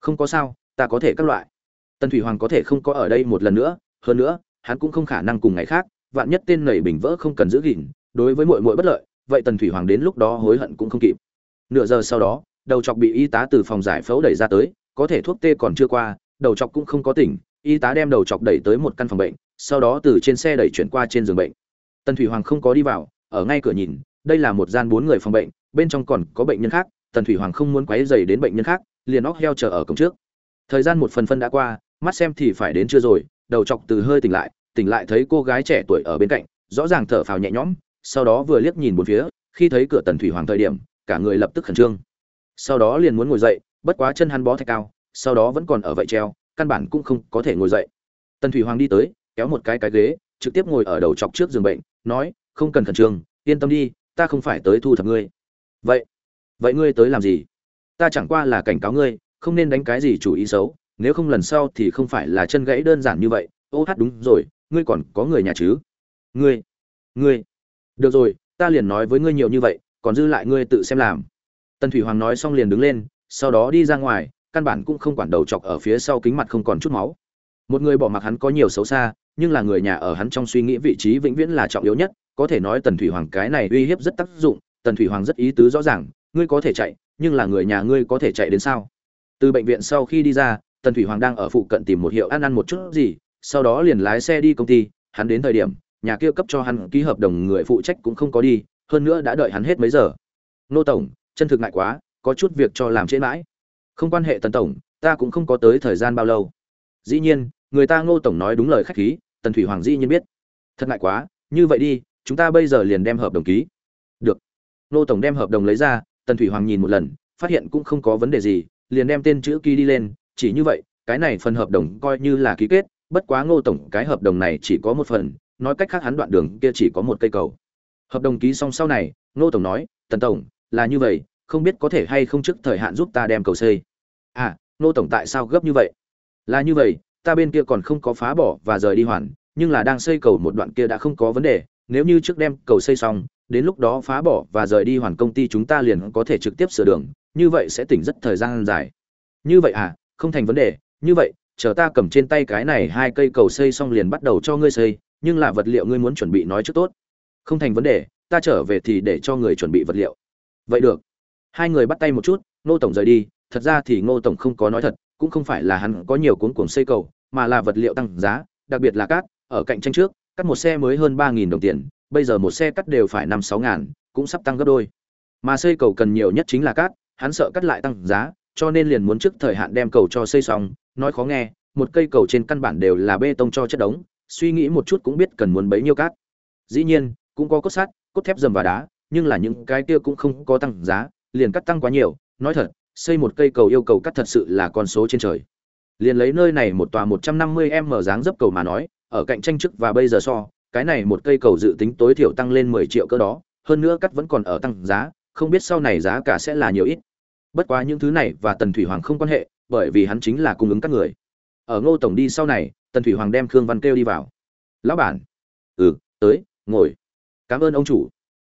không có sao, ta có thể các loại. Tần thủy hoàng có thể không có ở đây một lần nữa, hơn nữa, hắn cũng không khả năng cùng ngày khác, vạn nhất tên nảy bình vỡ không cần giữ gìn, đối với muội muội bất lợi, vậy tần thủy hoàng đến lúc đó hối hận cũng không kịp. Nửa giờ sau đó, đầu chọc bị y tá từ phòng giải phẫu đẩy ra tới, có thể thuốc tê còn chưa qua, đầu chọc cũng không có tỉnh, y tá đem đầu chọc đẩy tới một căn phòng bệnh, sau đó từ trên xe đẩy chuyển qua trên giường bệnh. Tần thủy hoàng không có đi vào, ở ngay cửa nhìn, đây là một gian bốn người phòng bệnh, bên trong còn có bệnh nhân khác tần thủy hoàng không muốn quấy dày đến bệnh nhân khác, liền óc heo chờ ở cổng trước. Thời gian một phần phân đã qua, mắt xem thì phải đến chưa rồi, đầu chọc từ hơi tỉnh lại tỉnh lại thấy cô gái trẻ tuổi ở bên cạnh, rõ ràng thở phào nhẹ nhõm, sau đó vừa liếc nhìn một phía, khi thấy cửa tần thủy hoàng thời điểm, cả người lập tức khẩn trương. Sau đó liền muốn ngồi dậy, bất quá chân hắn bó thạch cao, sau đó vẫn còn ở vậy treo, căn bản cũng không có thể ngồi dậy. Tần thủy hoàng đi tới, kéo một cái cái ghế, trực tiếp ngồi ở đầu chọc trước giường bệnh, nói, không cần khẩn trương, yên tâm đi, ta không phải tới thu thập ngươi. Vậy vậy ngươi tới làm gì? Ta chẳng qua là cảnh cáo ngươi, không nên đánh cái gì chủ ý xấu, nếu không lần sau thì không phải là chân gãy đơn giản như vậy. Ô hát đúng rồi, ngươi còn có người nhà chứ? Ngươi ngươi. Được rồi, ta liền nói với ngươi nhiều như vậy, còn dư lại ngươi tự xem làm. Tần thủy hoàng nói xong liền đứng lên, sau đó đi ra ngoài, căn bản cũng không quản đầu chọc ở phía sau kính mặt không còn chút máu. Một người bỏ mặc hắn có nhiều xấu xa, nhưng là người nhà ở hắn trong suy nghĩ vị trí vĩnh viễn là trọng yếu nhất. Có thể nói tần thủy hoàng cái này uy hiếp rất tác dụng, tần thủy hoàng rất ý tứ rõ ràng ngươi có thể chạy, nhưng là người nhà ngươi có thể chạy đến sao? Từ bệnh viện sau khi đi ra, tần thủy hoàng đang ở phụ cận tìm một hiệu ăn ăn một chút gì, sau đó liền lái xe đi công ty, hắn đến thời điểm, nhà kia cấp cho hắn ký hợp đồng người phụ trách cũng không có đi, hơn nữa đã đợi hắn hết mấy giờ. Nô tổng, chân thực ngại quá, có chút việc cho làm trễ mãi. Không quan hệ tần tổng, ta cũng không có tới thời gian bao lâu. Dĩ nhiên, người ta ngô tổng nói đúng lời khách khí, tần thủy hoàng dĩ nhiên biết. Thật ngại quá, như vậy đi, chúng ta bây giờ liền đem hợp đồng ký. Được. Ngô tổng đem hợp đồng lấy ra tần thủy hoàng nhìn một lần, phát hiện cũng không có vấn đề gì, liền đem tên chữ ký đi lên, chỉ như vậy, cái này phần hợp đồng coi như là ký kết, bất quá ngô tổng, cái hợp đồng này chỉ có một phần, nói cách khác hắn đoạn đường kia chỉ có một cây cầu. Hợp đồng ký xong sau này, ngô tổng nói, tần tổng, là như vậy, không biết có thể hay không trước thời hạn giúp ta đem cầu xây? À ngô tổng tại sao gấp như vậy? Là như vậy, ta bên kia còn không có phá bỏ và rời đi hoàn, nhưng là đang xây cầu một đoạn kia đã không có vấn đề, nếu như trước đem cầu xây xong đến lúc đó phá bỏ và rời đi hoàn công ty chúng ta liền có thể trực tiếp sửa đường, như vậy sẽ tỉnh rất thời gian dài. Như vậy à không thành vấn đề, như vậy, chờ ta cầm trên tay cái này hai cây cầu xây xong liền bắt đầu cho ngươi xây, nhưng là vật liệu ngươi muốn chuẩn bị nói trước tốt. Không thành vấn đề, ta trở về thì để cho người chuẩn bị vật liệu. Vậy được. Hai người bắt tay một chút, ngô tổng rời đi, thật ra thì ngô tổng không có nói thật, cũng không phải là hắn có nhiều cuốn cuồng xây cầu, mà là vật liệu tăng giá, đặc biệt là cát, ở cạnh tranh trước cắt một xe mới hơn ba nghìn đồng tiền bây giờ một xe cắt đều phải năm sáu ngàn, cũng sắp tăng gấp đôi. Mà xây cầu cần nhiều nhất chính là cát, hắn sợ cắt lại tăng giá, cho nên liền muốn trước thời hạn đem cầu cho xây xong. Nói khó nghe, một cây cầu trên căn bản đều là bê tông cho chất đống, suy nghĩ một chút cũng biết cần muốn bấy nhiêu cát. Dĩ nhiên, cũng có cốt sắt, cốt thép dầm và đá, nhưng là những cái kia cũng không có tăng giá, liền cắt tăng quá nhiều. Nói thật, xây một cây cầu yêu cầu cắt thật sự là con số trên trời. Liền lấy nơi này một tòa 150 m dáng dấp cầu mà nói, ở cạnh tranh trước và bây giờ so cái này một cây cầu dự tính tối thiểu tăng lên 10 triệu cơ đó, hơn nữa cắt vẫn còn ở tăng giá, không biết sau này giá cả sẽ là nhiều ít. Bất quá những thứ này và tần thủy hoàng không quan hệ, bởi vì hắn chính là cung ứng các người. Ở ngô tổng đi sau này, tần thủy hoàng đem khương văn kêu đi vào. Lão bản. Ừ tới, ngồi. Cảm ơn ông chủ.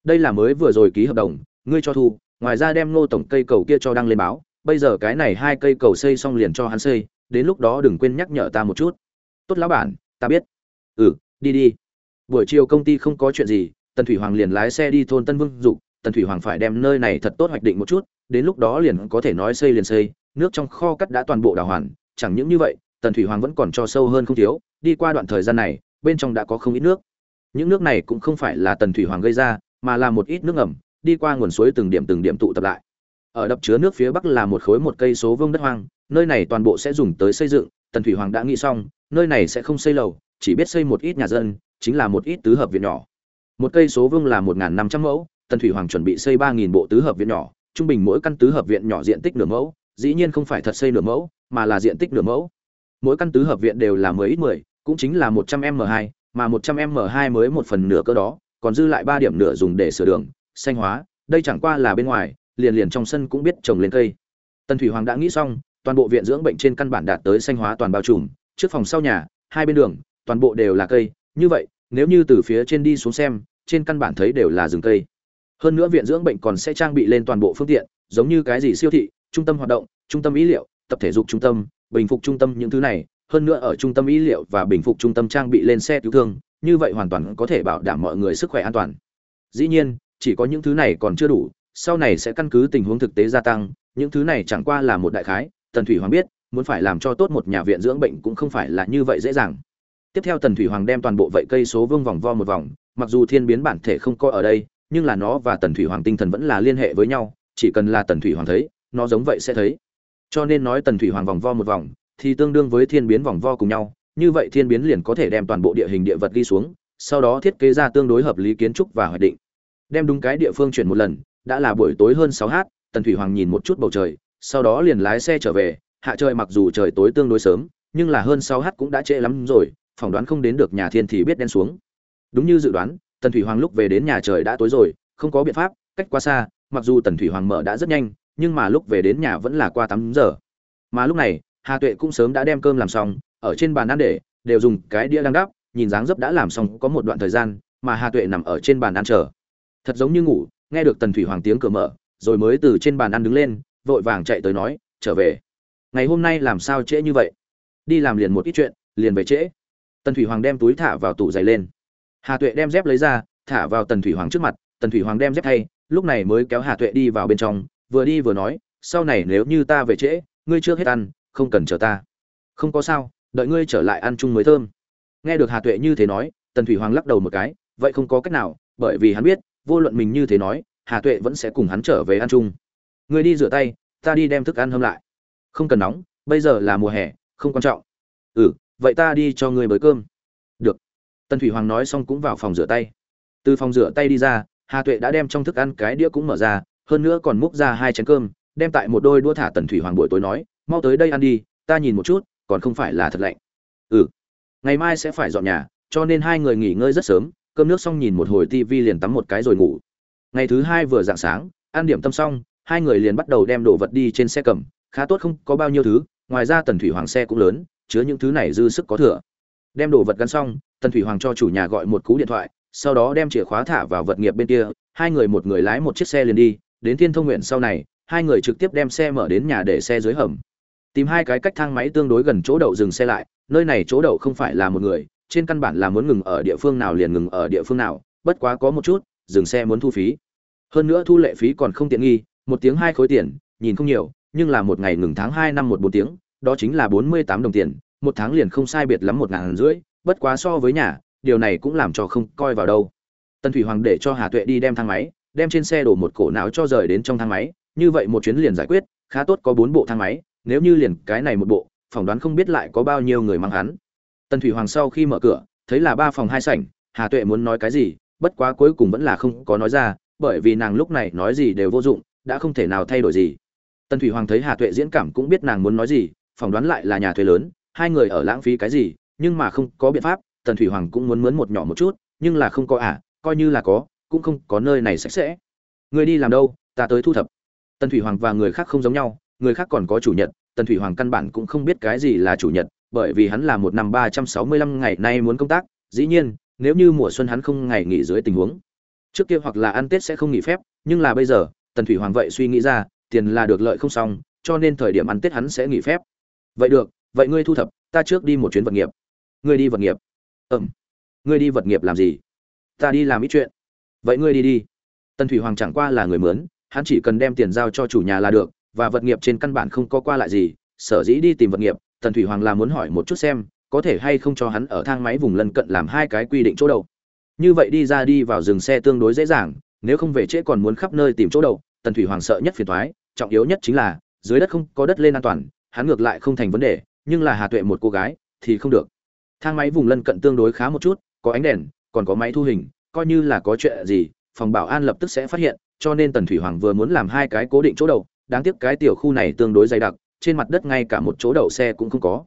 Đây là mới vừa rồi ký hợp đồng, ngươi cho thu, ngoài ra đem ngô tổng cây cầu kia cho đăng lên báo. Bây giờ cái này hai cây cầu xây xong liền cho hắn xây, đến lúc đó đừng quên nhắc nhở ta một chút. Tốt, lão bản, ta biết. Ừ đi đi buổi chiều công ty không có chuyện gì, tần thủy hoàng liền lái xe đi thôn tân vương dục. Tần thủy hoàng phải đem nơi này thật tốt hoạch định một chút, đến lúc đó liền có thể nói xây liền xây, nước trong kho cắt đã toàn bộ đào hoàn, chẳng những như vậy, tần thủy hoàng vẫn còn cho sâu hơn không thiếu, đi qua đoạn thời gian này, bên trong đã có không ít nước. Những nước này cũng không phải là tần thủy hoàng gây ra, mà là một ít nước ngầm, đi qua nguồn suối từng điểm từng điểm tụ tập lại. Ở đập chứa nước phía bắc là một khối một cây số vương đất hoang, nơi này toàn bộ sẽ dùng tới xây dựng. Tần thủy hoàng đã nghĩ xong, nơi này sẽ không xây lầu, chỉ biết xây một ít nhà dân chính là một ít tứ hợp viện nhỏ. Một cây số vương là một năm trăm mẫu tần thủy hoàng chuẩn bị xây ba nghìn bộ tứ hợp viện nhỏ trung bình mỗi căn tứ hợp viện nhỏ diện tích nửa mẫu dĩ nhiên không phải thật xây nửa mẫu mà là diện tích nửa mẫu. Mỗi căn tứ hợp viện đều là mười ít mười cũng chính là 100m2, mà 100m2 mới một phần nửa cơ đó còn dư lại ba điểm nửa dùng để sửa đường xanh hóa đây chẳng qua là bên ngoài liền liền trong sân cũng biết trồng lên cây. Tần thủy hoàng đã nghĩ xong toàn bộ viện dưỡng bệnh trên căn bản đạt tới xanh hóa toàn bao trùm trước phòng sau nhà hai bên đường toàn bộ đều là cây như vậy, nếu như từ phía trên đi xuống xem, trên căn bản thấy đều là rừng cây. Hơn nữa viện dưỡng bệnh còn sẽ trang bị lên toàn bộ phương tiện, giống như cái gì siêu thị, trung tâm hoạt động, trung tâm ý liệu, tập thể dục trung tâm, bình phục trung tâm những thứ này. Hơn nữa ở trung tâm y liệu và bình phục trung tâm trang bị lên xe cứu thương, như vậy hoàn toàn có thể bảo đảm mọi người sức khỏe an toàn. Dĩ nhiên, chỉ có những thứ này còn chưa đủ, sau này sẽ căn cứ tình huống thực tế gia tăng. Những thứ này chẳng qua là một đại khái, tần thủy hoàng biết, muốn phải làm cho tốt một nhà viện dưỡng bệnh cũng không phải là như vậy dễ dàng tiếp theo tần thủy hoàng đem toàn bộ vậy cây số vương vòng vo một vòng, mặc dù thiên biến bản thể không coi ở đây, nhưng là nó và tần thủy hoàng tinh thần vẫn là liên hệ với nhau, chỉ cần là tần thủy hoàng thấy, nó giống vậy sẽ thấy. Cho nên nói tần thủy hoàng vòng vo một vòng, thì tương đương với thiên biến vòng vo cùng nhau, như vậy thiên biến liền có thể đem toàn bộ địa hình địa vật ghi xuống, sau đó thiết kế ra tương đối hợp lý kiến trúc và hoạch định. Đem đúng cái địa phương chuyển một lần, đã là buổi tối hơn sáu h tần thủy hoàng nhìn một chút bầu trời, sau đó liền lái xe trở về, hạ trời mặc dù trời tối tương đối sớm, nhưng là hơn sáu h cũng đã trễ lắm rồi phỏng đoán không đến được nhà thiên thì biết đen xuống. Đúng như dự đoán, tần thủy hoàng lúc về đến nhà trời đã tối rồi, không có biện pháp, cách quá xa, mặc dù tần thủy hoàng mở đã rất nhanh, nhưng mà lúc về đến nhà vẫn là qua tám giờ. Mà lúc này, hà tuệ cũng sớm đã đem cơm làm xong, ở trên bàn ăn để, đều dùng cái đĩa đang đắp, nhìn dáng dấp đã làm xong có một đoạn thời gian, mà hà tuệ nằm ở trên bàn ăn chờ. Thật giống như ngủ, nghe được tần thủy hoàng tiếng cửa mở, rồi mới từ trên bàn ăn đứng lên, vội vàng chạy tới nói, trở về. Ngày hôm nay làm sao trễ như vậy? Đi làm liền một ít chuyện, liền về trễ tần thủy hoàng đem túi thả vào tủ giày lên. Hà tuệ đem dép lấy ra, thả vào tần thủy hoàng trước mặt, tần thủy hoàng đem dép thay, lúc này mới kéo hà tuệ đi vào bên trong, vừa đi vừa nói, sau này nếu như ta về trễ, ngươi chưa hết ăn, không cần chờ ta. Không có sao, đợi ngươi trở lại ăn chung mới thơm. Nghe được hà tuệ như thế nói, tần thủy hoàng lắc đầu một cái, vậy không có cách nào, bởi vì hắn biết, vô luận mình như thế nói, hà tuệ vẫn sẽ cùng hắn trở về ăn chung. Ngươi đi rửa tay, ta đi đem thức ăn hâm lại. Không cần nóng, bây giờ là mùa hè, không quan trọng. Ừ vậy ta đi cho ngươi bới cơm. Được. Tần thủy hoàng nói xong cũng vào phòng rửa tay. Từ phòng rửa tay đi ra, hà tuệ đã đem trong thức ăn cái đĩa cũng mở ra, hơn nữa còn múc ra hai chén cơm, đem tại một đôi đũa thả tần thủy hoàng buổi tối nói, mau tới đây ăn đi, ta nhìn một chút, còn không phải là thật lạnh. Ừ ngày mai sẽ phải dọn nhà, cho nên hai người nghỉ ngơi rất sớm, cơm nước xong nhìn một hồi tivi liền tắm một cái rồi ngủ. Ngày thứ hai vừa dạng sáng, ăn điểm tâm xong, hai người liền bắt đầu đem đồ vật đi trên xe cầm, khá tốt không có bao nhiêu thứ, ngoài ra tần thủy hoàng xe cũng lớn chứa những thứ này dư sức có thừa. Đem đồ vật gắn xong, tần thủy hoàng cho chủ nhà gọi một cú điện thoại, sau đó đem chìa khóa thả vào vật nghiệp bên kia, hai người một người lái một chiếc xe liền đi, đến thiên thông nguyện sau này, hai người trực tiếp đem xe mở đến nhà để xe dưới hầm. Tìm hai cái cách thang máy tương đối gần chỗ đậu dừng xe lại, nơi này chỗ đậu không phải là một người, trên căn bản là muốn ngừng ở địa phương nào liền ngừng ở địa phương nào, bất quá có một chút, dừng xe muốn thu phí. Hơn nữa thu lệ phí còn không tiện nghi, một tiếng hai khối tiền, nhìn không nhiều, nhưng là một ngày ngừng tháng hai năm một bốn tiếng đó chính là bốn mươi tám đồng tiền, một tháng liền không sai biệt lắm một ngàn rưỡi, bất quá so với nhà, điều này cũng làm cho không coi vào đâu. Tân thủy hoàng để cho hà tuệ đi đem thang máy, đem trên xe đổ một cổ não cho rời đến trong thang máy, như vậy một chuyến liền giải quyết, khá tốt có bốn bộ thang máy, nếu như liền cái này một bộ, phỏng đoán không biết lại có bao nhiêu người mang hắn. Tần thủy hoàng sau khi mở cửa, thấy là ba phòng hai sảnh, hà tuệ muốn nói cái gì, bất quá cuối cùng vẫn là không có nói ra, bởi vì nàng lúc này nói gì đều vô dụng, đã không thể nào thay đổi gì. Tần thủy hoàng thấy hà tuệ diễn cảm cũng biết nàng muốn nói gì phỏng đoán lại là nhà thuê lớn, hai người ở lãng phí cái gì, nhưng mà không có biện pháp, tần thủy hoàng cũng muốn mướn một nhỏ một chút, nhưng là không có à coi như là có, cũng không có nơi này sạch sẽ. Người đi làm đâu, ta tới thu thập. Tần thủy hoàng và người khác không giống nhau, người khác còn có chủ nhật, tần thủy hoàng căn bản cũng không biết cái gì là chủ nhật, bởi vì hắn là một năm ba trăm sáu mươi lăm ngày nay muốn công tác, dĩ nhiên, nếu như mùa xuân hắn không ngày nghỉ dưới tình huống. Trước kia hoặc là ăn tết sẽ không nghỉ phép, nhưng là bây giờ, tần thủy hoàng vậy suy nghĩ ra, tiền là được lợi không xong, cho nên thời điểm ăn tết hắn sẽ nghỉ phép vậy được, vậy ngươi thu thập, ta trước đi một chuyến vật nghiệp. Ngươi đi vật nghiệp? Ừm. Ngươi đi vật nghiệp làm gì? Ta đi làm ít chuyện. Vậy ngươi đi đi. Tần thủy hoàng chẳng qua là người mướn, hắn chỉ cần đem tiền giao cho chủ nhà là được, và vật nghiệp trên căn bản không có qua lại gì, sở dĩ đi tìm vật nghiệp, tần thủy hoàng là muốn hỏi một chút xem, có thể hay không cho hắn ở thang máy vùng lân cận làm hai cái quy định chỗ đậu như vậy đi ra đi vào dừng xe tương đối dễ dàng, nếu không về trễ còn muốn khắp nơi tìm chỗ đậu tần thủy hoàng sợ nhất phiền thoái trọng yếu nhất chính là, dưới đất không có đất lên an toàn hắn ngược lại không thành vấn đề, nhưng là hà tuệ một cô gái thì không được. Thang máy vùng lân cận tương đối khá một chút, có ánh đèn, còn có máy thu hình, coi như là có chuyện gì, phòng bảo an lập tức sẽ phát hiện, cho nên tần thủy hoàng vừa muốn làm hai cái cố định chỗ đậu, đáng tiếc cái tiểu khu này tương đối dày đặc, trên mặt đất ngay cả một chỗ đậu xe cũng không có.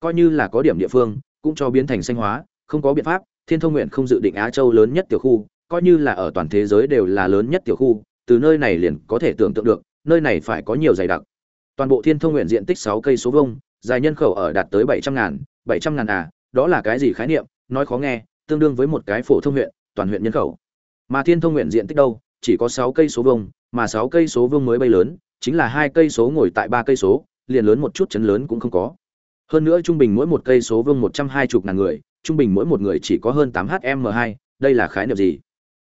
Coi như là có điểm địa phương, cũng cho biến thành xanh hóa, không có biện pháp, thiên thông nguyện không dự định á châu lớn nhất tiểu khu, coi như là ở toàn thế giới đều là lớn nhất tiểu khu, từ nơi này liền có thể tưởng tượng được, nơi này phải có nhiều dày đặc toàn bộ thiên thông nguyện diện tích sáu cây số vông dài nhân khẩu ở đạt tới bảy trăm ngàn, bảy trăm ngàn à đó là cái gì khái niệm? Nói khó nghe, tương đương với một cái phổ thông huyện, toàn huyện nhân khẩu. Mà thiên thông nguyện diện tích đâu? Chỉ có sáu cây số vông mà sáu cây số vông mới bay lớn, chính là hai cây số ngồi tại ba cây số, liền lớn một chút chấn lớn cũng không có. Hơn nữa trung bình mỗi một cây số vương một trăm hai chục ngàn người, trung bình mỗi một người chỉ có hơn tám hm hai, đây là khái niệm gì?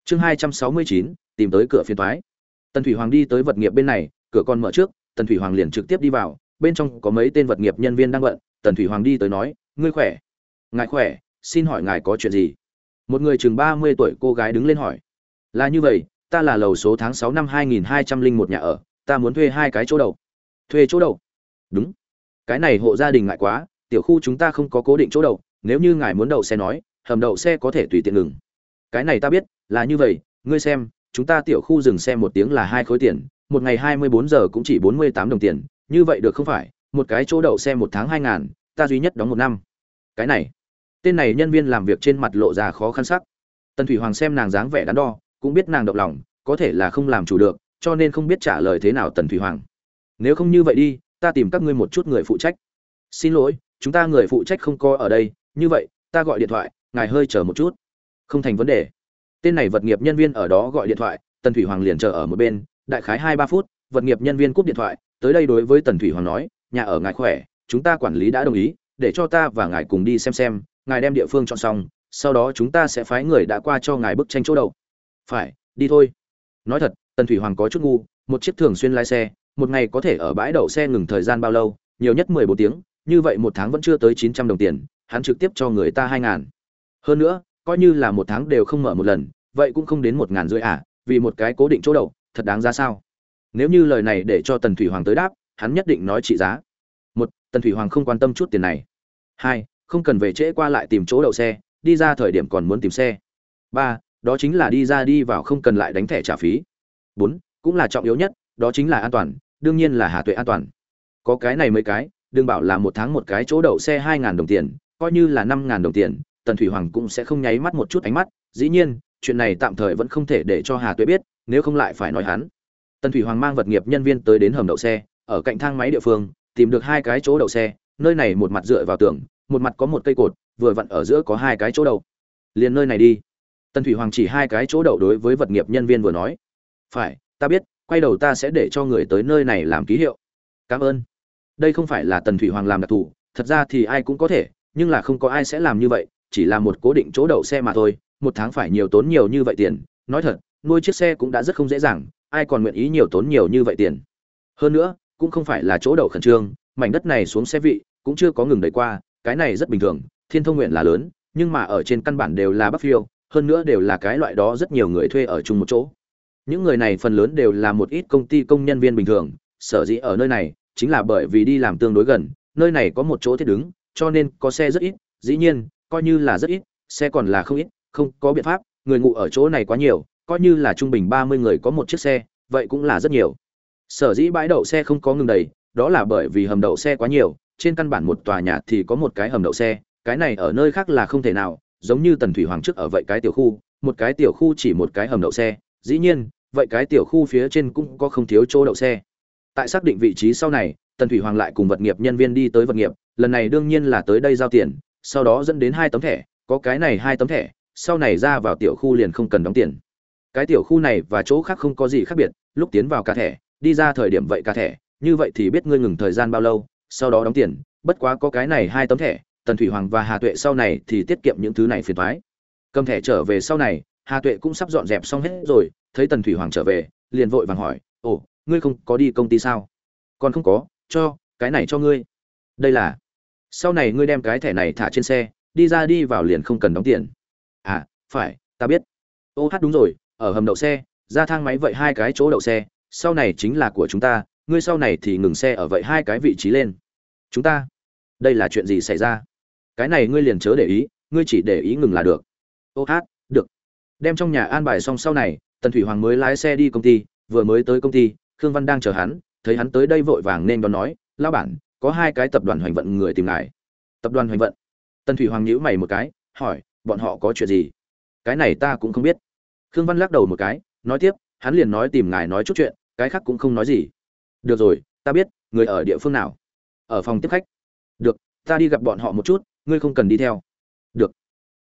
Chương hai trăm sáu mươi chín, tìm tới cửa phiên thoái. Tần thủy hoàng đi tới vật nghiệp bên này, cửa con mở trước tần thủy hoàng liền trực tiếp đi vào, bên trong có mấy tên vật nghiệp nhân viên đang bận, tần thủy hoàng đi tới nói, ngươi khỏe ngài khỏe, xin hỏi ngài có chuyện gì một người chừng ba mươi tuổi cô gái đứng lên hỏi, là như vậy, ta là lầu số tháng sáu năm hai nghìn hai trăm linh một nhà ở, ta muốn thuê hai cái chỗ đầu. thuê chỗ đầu? đúng cái này hộ gia đình ngại quá, tiểu khu chúng ta không có cố định chỗ đậu nếu như ngài muốn đậu xe nói, hầm đậu xe có thể tùy tiện ngừng cái này ta biết, là như vậy, ngươi xem, chúng ta tiểu khu dừng xe một tiếng là hai khối tiền một ngày hai mươi bốn giờ cũng chỉ bốn mươi tám đồng tiền, như vậy được không phải, một cái chỗ đậu xe một tháng hai ngàn, ta duy nhất đóng một năm. Cái này, tên này nhân viên làm việc trên mặt lộ ra khó khăn sắc. Tần thủy hoàng xem nàng dáng vẻ đắn đo, cũng biết nàng động lòng, có thể là không làm chủ được, cho nên không biết trả lời thế nào tần thủy hoàng. Nếu không như vậy đi, ta tìm các ngươi một chút người phụ trách. Xin lỗi, chúng ta người phụ trách không có ở đây, như vậy, ta gọi điện thoại, ngài hơi chờ một chút. Không thành vấn đề. Tên này vật nghiệp nhân viên ở đó gọi điện thoại, tần thủy hoàng liền chờ ở một bên đại khái hai ba phút, vật nghiệp nhân viên cúp điện thoại, tới đây đối với tần thủy hoàng nói, nhà ở ngài khỏe, chúng ta quản lý đã đồng ý, để cho ta và ngài cùng đi xem xem, ngài đem địa phương chọn xong, sau đó chúng ta sẽ phái người đã qua cho ngài bức tranh chỗ đậu. Phải, đi thôi. Nói thật, tần thủy hoàng có chút ngu, một chiếc thường xuyên lái xe, một ngày có thể ở bãi đậu xe ngừng thời gian bao lâu, nhiều nhất mười bốn tiếng, như vậy một tháng vẫn chưa tới chín trăm đồng tiền, hắn trực tiếp cho người ta hai ngàn. Hơn nữa, coi như là một tháng đều không mở một lần, vậy cũng không đến một ngàn rưỡi à vì một cái cố định chỗ đậu thật đáng ra sao? Nếu như lời này để cho tần thủy hoàng tới đáp, hắn nhất định nói trị giá. Một, tần thủy hoàng không quan tâm chút tiền này. Hai, không cần về trễ qua lại tìm chỗ đậu xe, đi ra thời điểm còn muốn tìm xe. Ba, đó chính là đi ra đi vào không cần lại đánh thẻ trả phí. Bốn, cũng là trọng yếu nhất, đó chính là an toàn, đương nhiên là hà tuệ an toàn. Có cái này mấy cái, đừng bảo là một tháng một cái chỗ đậu xe hai ngàn đồng tiền, coi như là năm ngàn đồng tiền, tần thủy hoàng cũng sẽ không nháy mắt một chút ánh mắt. Dĩ nhiên, chuyện này tạm thời vẫn không thể để cho hà tuệ biết nếu không lại phải nói hắn. Tần thủy hoàng mang vật nghiệp nhân viên tới đến hầm đậu xe, ở cạnh thang máy địa phương, tìm được hai cái chỗ đậu xe, nơi này một mặt dựa vào tường, một mặt có một cây cột, vừa vặn ở giữa có hai cái chỗ đậu. Liền nơi này đi. Tần thủy hoàng chỉ hai cái chỗ đậu đối với vật nghiệp nhân viên vừa nói. Phải, ta biết, quay đầu ta sẽ để cho người tới nơi này làm ký hiệu. Cảm ơn. Đây không phải là tần thủy hoàng làm đặc thù, thật ra thì ai cũng có thể, nhưng là không có ai sẽ làm như vậy, chỉ là một cố định chỗ đậu xe mà thôi, một tháng phải nhiều tốn nhiều như vậy tiền, nói thật nuôi chiếc xe cũng đã rất không dễ dàng, ai còn nguyện ý nhiều tốn nhiều như vậy tiền. Hơn nữa, cũng không phải là chỗ đậu khẩn trương, mảnh đất này xuống xe vị cũng chưa có ngừng đẩy qua, cái này rất bình thường, thiên thông nguyện là lớn, nhưng mà ở trên căn bản đều là bắc phiêu, hơn nữa đều là cái loại đó rất nhiều người thuê ở chung một chỗ. Những người này phần lớn đều là một ít công ty công nhân viên bình thường, sở dĩ ở nơi này chính là bởi vì đi làm tương đối gần, nơi này có một chỗ thiết đứng, cho nên có xe rất ít, dĩ nhiên, coi như là rất ít, xe còn là không ít, không có biện pháp, người ngủ ở chỗ này quá nhiều coi như là trung bình ba mươi người có một chiếc xe, vậy cũng là rất nhiều. Sở dĩ bãi đậu xe không có ngừng đầy, đó là bởi vì hầm đậu xe quá nhiều, trên căn bản một tòa nhà thì có một cái hầm đậu xe, cái này ở nơi khác là không thể nào, giống như tần thủy hoàng trước ở vậy cái tiểu khu, một cái tiểu khu chỉ một cái hầm đậu xe, dĩ nhiên, vậy cái tiểu khu phía trên cũng có không thiếu chỗ đậu xe. Tại xác định vị trí sau này, tần thủy hoàng lại cùng vật nghiệp nhân viên đi tới vật nghiệp, lần này đương nhiên là tới đây giao tiền, sau đó dẫn đến hai tấm thẻ, có cái này hai tấm thẻ, sau này ra vào tiểu khu liền không cần đóng tiền cái tiểu khu này và chỗ khác không có gì khác biệt, lúc tiến vào cả thẻ, đi ra thời điểm vậy cả thẻ, như vậy thì biết ngươi ngừng thời gian bao lâu, sau đó đóng tiền, bất quá có cái này hai tấm thẻ, tần thủy hoàng và hà tuệ sau này thì tiết kiệm những thứ này phiền thoái cầm thẻ trở về sau này, hà tuệ cũng sắp dọn dẹp xong hết rồi, thấy tần thủy hoàng trở về, liền vội vàng hỏi, ồ, ngươi không có đi công ty sao? Còn không có, cho, cái này cho ngươi. Đây là, sau này ngươi đem cái thẻ này thả trên xe, đi ra đi vào liền không cần đóng tiền. À phải, ta biết. Ô hát, đúng rồi ở hầm đậu xe, ra thang máy vậy hai cái chỗ đậu xe, sau này chính là của chúng ta, ngươi sau này thì ngừng xe ở vậy hai cái vị trí lên. Chúng ta, đây là chuyện gì xảy ra? Cái này ngươi liền chớ để ý, ngươi chỉ để ý ngừng là được. Ô hát, được. Đem trong nhà an bài xong sau này, tần thủy hoàng mới lái xe đi công ty, vừa mới tới công ty, khương văn đang chờ hắn, thấy hắn tới đây vội vàng nên đón nói lao bản, có hai cái tập đoàn hoành vận người tìm ngài. Tập đoàn hoành vận? Tần thủy hoàng nhíu mày một cái, hỏi, bọn họ có chuyện gì? Cái này ta cũng không biết khương văn lắc đầu một cái, nói tiếp, hắn liền nói tìm ngài nói chút chuyện, cái khác cũng không nói gì. Được rồi, ta biết, người ở địa phương nào? Ở phòng tiếp khách. Được, ta đi gặp bọn họ một chút, ngươi không cần đi theo. Được.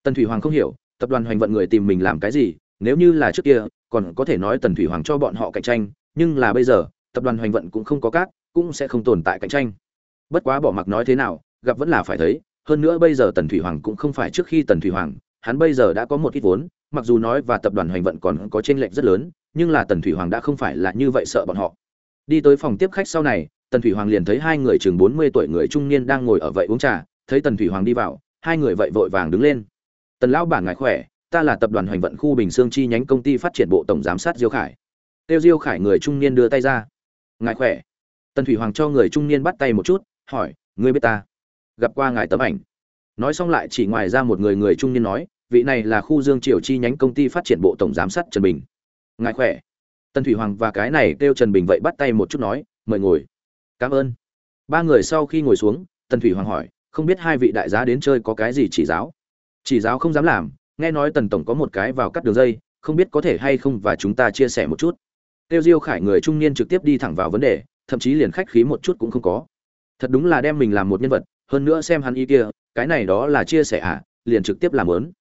Tần thủy hoàng không hiểu, tập đoàn hoành vận người tìm mình làm cái gì, nếu như là trước kia, còn có thể nói tần thủy hoàng cho bọn họ cạnh tranh, nhưng là bây giờ, tập đoàn hoành vận cũng không có cát, cũng sẽ không tồn tại cạnh tranh. Bất quá bỏ mặc nói thế nào, gặp vẫn là phải thấy, hơn nữa bây giờ tần thủy hoàng cũng không phải trước khi tần thủy hoàng hắn bây giờ đã có một ít vốn, mặc dù nói và tập đoàn hoành vận còn có chênh lệch rất lớn, nhưng là tần thủy hoàng đã không phải là như vậy sợ bọn họ. Đi tới phòng tiếp khách sau này, tần thủy hoàng liền thấy hai người chừng bốn mươi tuổi người trung niên đang ngồi ở vậy uống trà, thấy tần thủy hoàng đi vào, hai người vậy vội vàng đứng lên. Tần lão bản ngài khỏe, ta là tập đoàn hoành vận khu bình Dương chi nhánh công ty phát triển bộ tổng giám sát diêu khải. Tiêu diêu khải người trung niên đưa tay ra. Ngài khỏe? Tần thủy hoàng cho người trung niên bắt tay một chút, hỏi, ngươi biết ta? Gặp qua ngài tấm ảnh? Nói xong lại chỉ ngoài ra một người người trung niên nói vị này là khu dương triều chi nhánh công ty phát triển bộ tổng giám sát trần bình. Ngài khỏe? Tần thủy hoàng và cái này kêu trần bình vậy bắt tay một chút nói, mời ngồi. Cảm ơn. Ba người sau khi ngồi xuống, tần thủy hoàng hỏi, không biết hai vị đại giá đến chơi có cái gì chỉ giáo? Chỉ giáo không dám làm, nghe nói tần tổng có một cái vào cắt đường dây, không biết có thể hay không và chúng ta chia sẻ một chút. Tiêu diêu khải người trung niên trực tiếp đi thẳng vào vấn đề, thậm chí liền khách khí một chút cũng không có. Thật đúng là đem mình làm một nhân vật, hơn nữa xem hắn ý kia, cái này đó là chia sẻ à liền trực tiếp làm ớn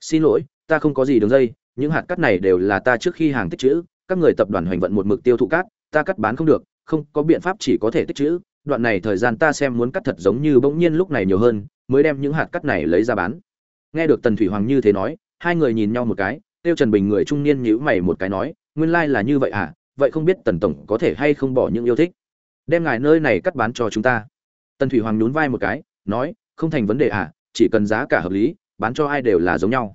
xin lỗi, ta không có gì đường dây, những hạt cắt này đều là ta trước khi hàng tích chữ các người tập đoàn hoành vận một mực tiêu thụ cát, ta cắt bán không được, không có biện pháp chỉ có thể tích chữ đoạn này thời gian ta xem muốn cắt thật giống như bỗng nhiên lúc này nhiều hơn, mới đem những hạt cắt này lấy ra bán. Nghe được tần thủy hoàng như thế nói, hai người nhìn nhau một cái, tiêu trần bình người trung niên nhíu mày một cái nói, nguyên lai like là như vậy à vậy không biết tần tổng có thể hay không bỏ những yêu thích? Đem ngài nơi này cắt bán cho chúng ta. Tần thủy hoàng nhún vai một cái, nói, không thành vấn đề à chỉ cần giá cả hợp lý bán cho ai đều là giống nhau.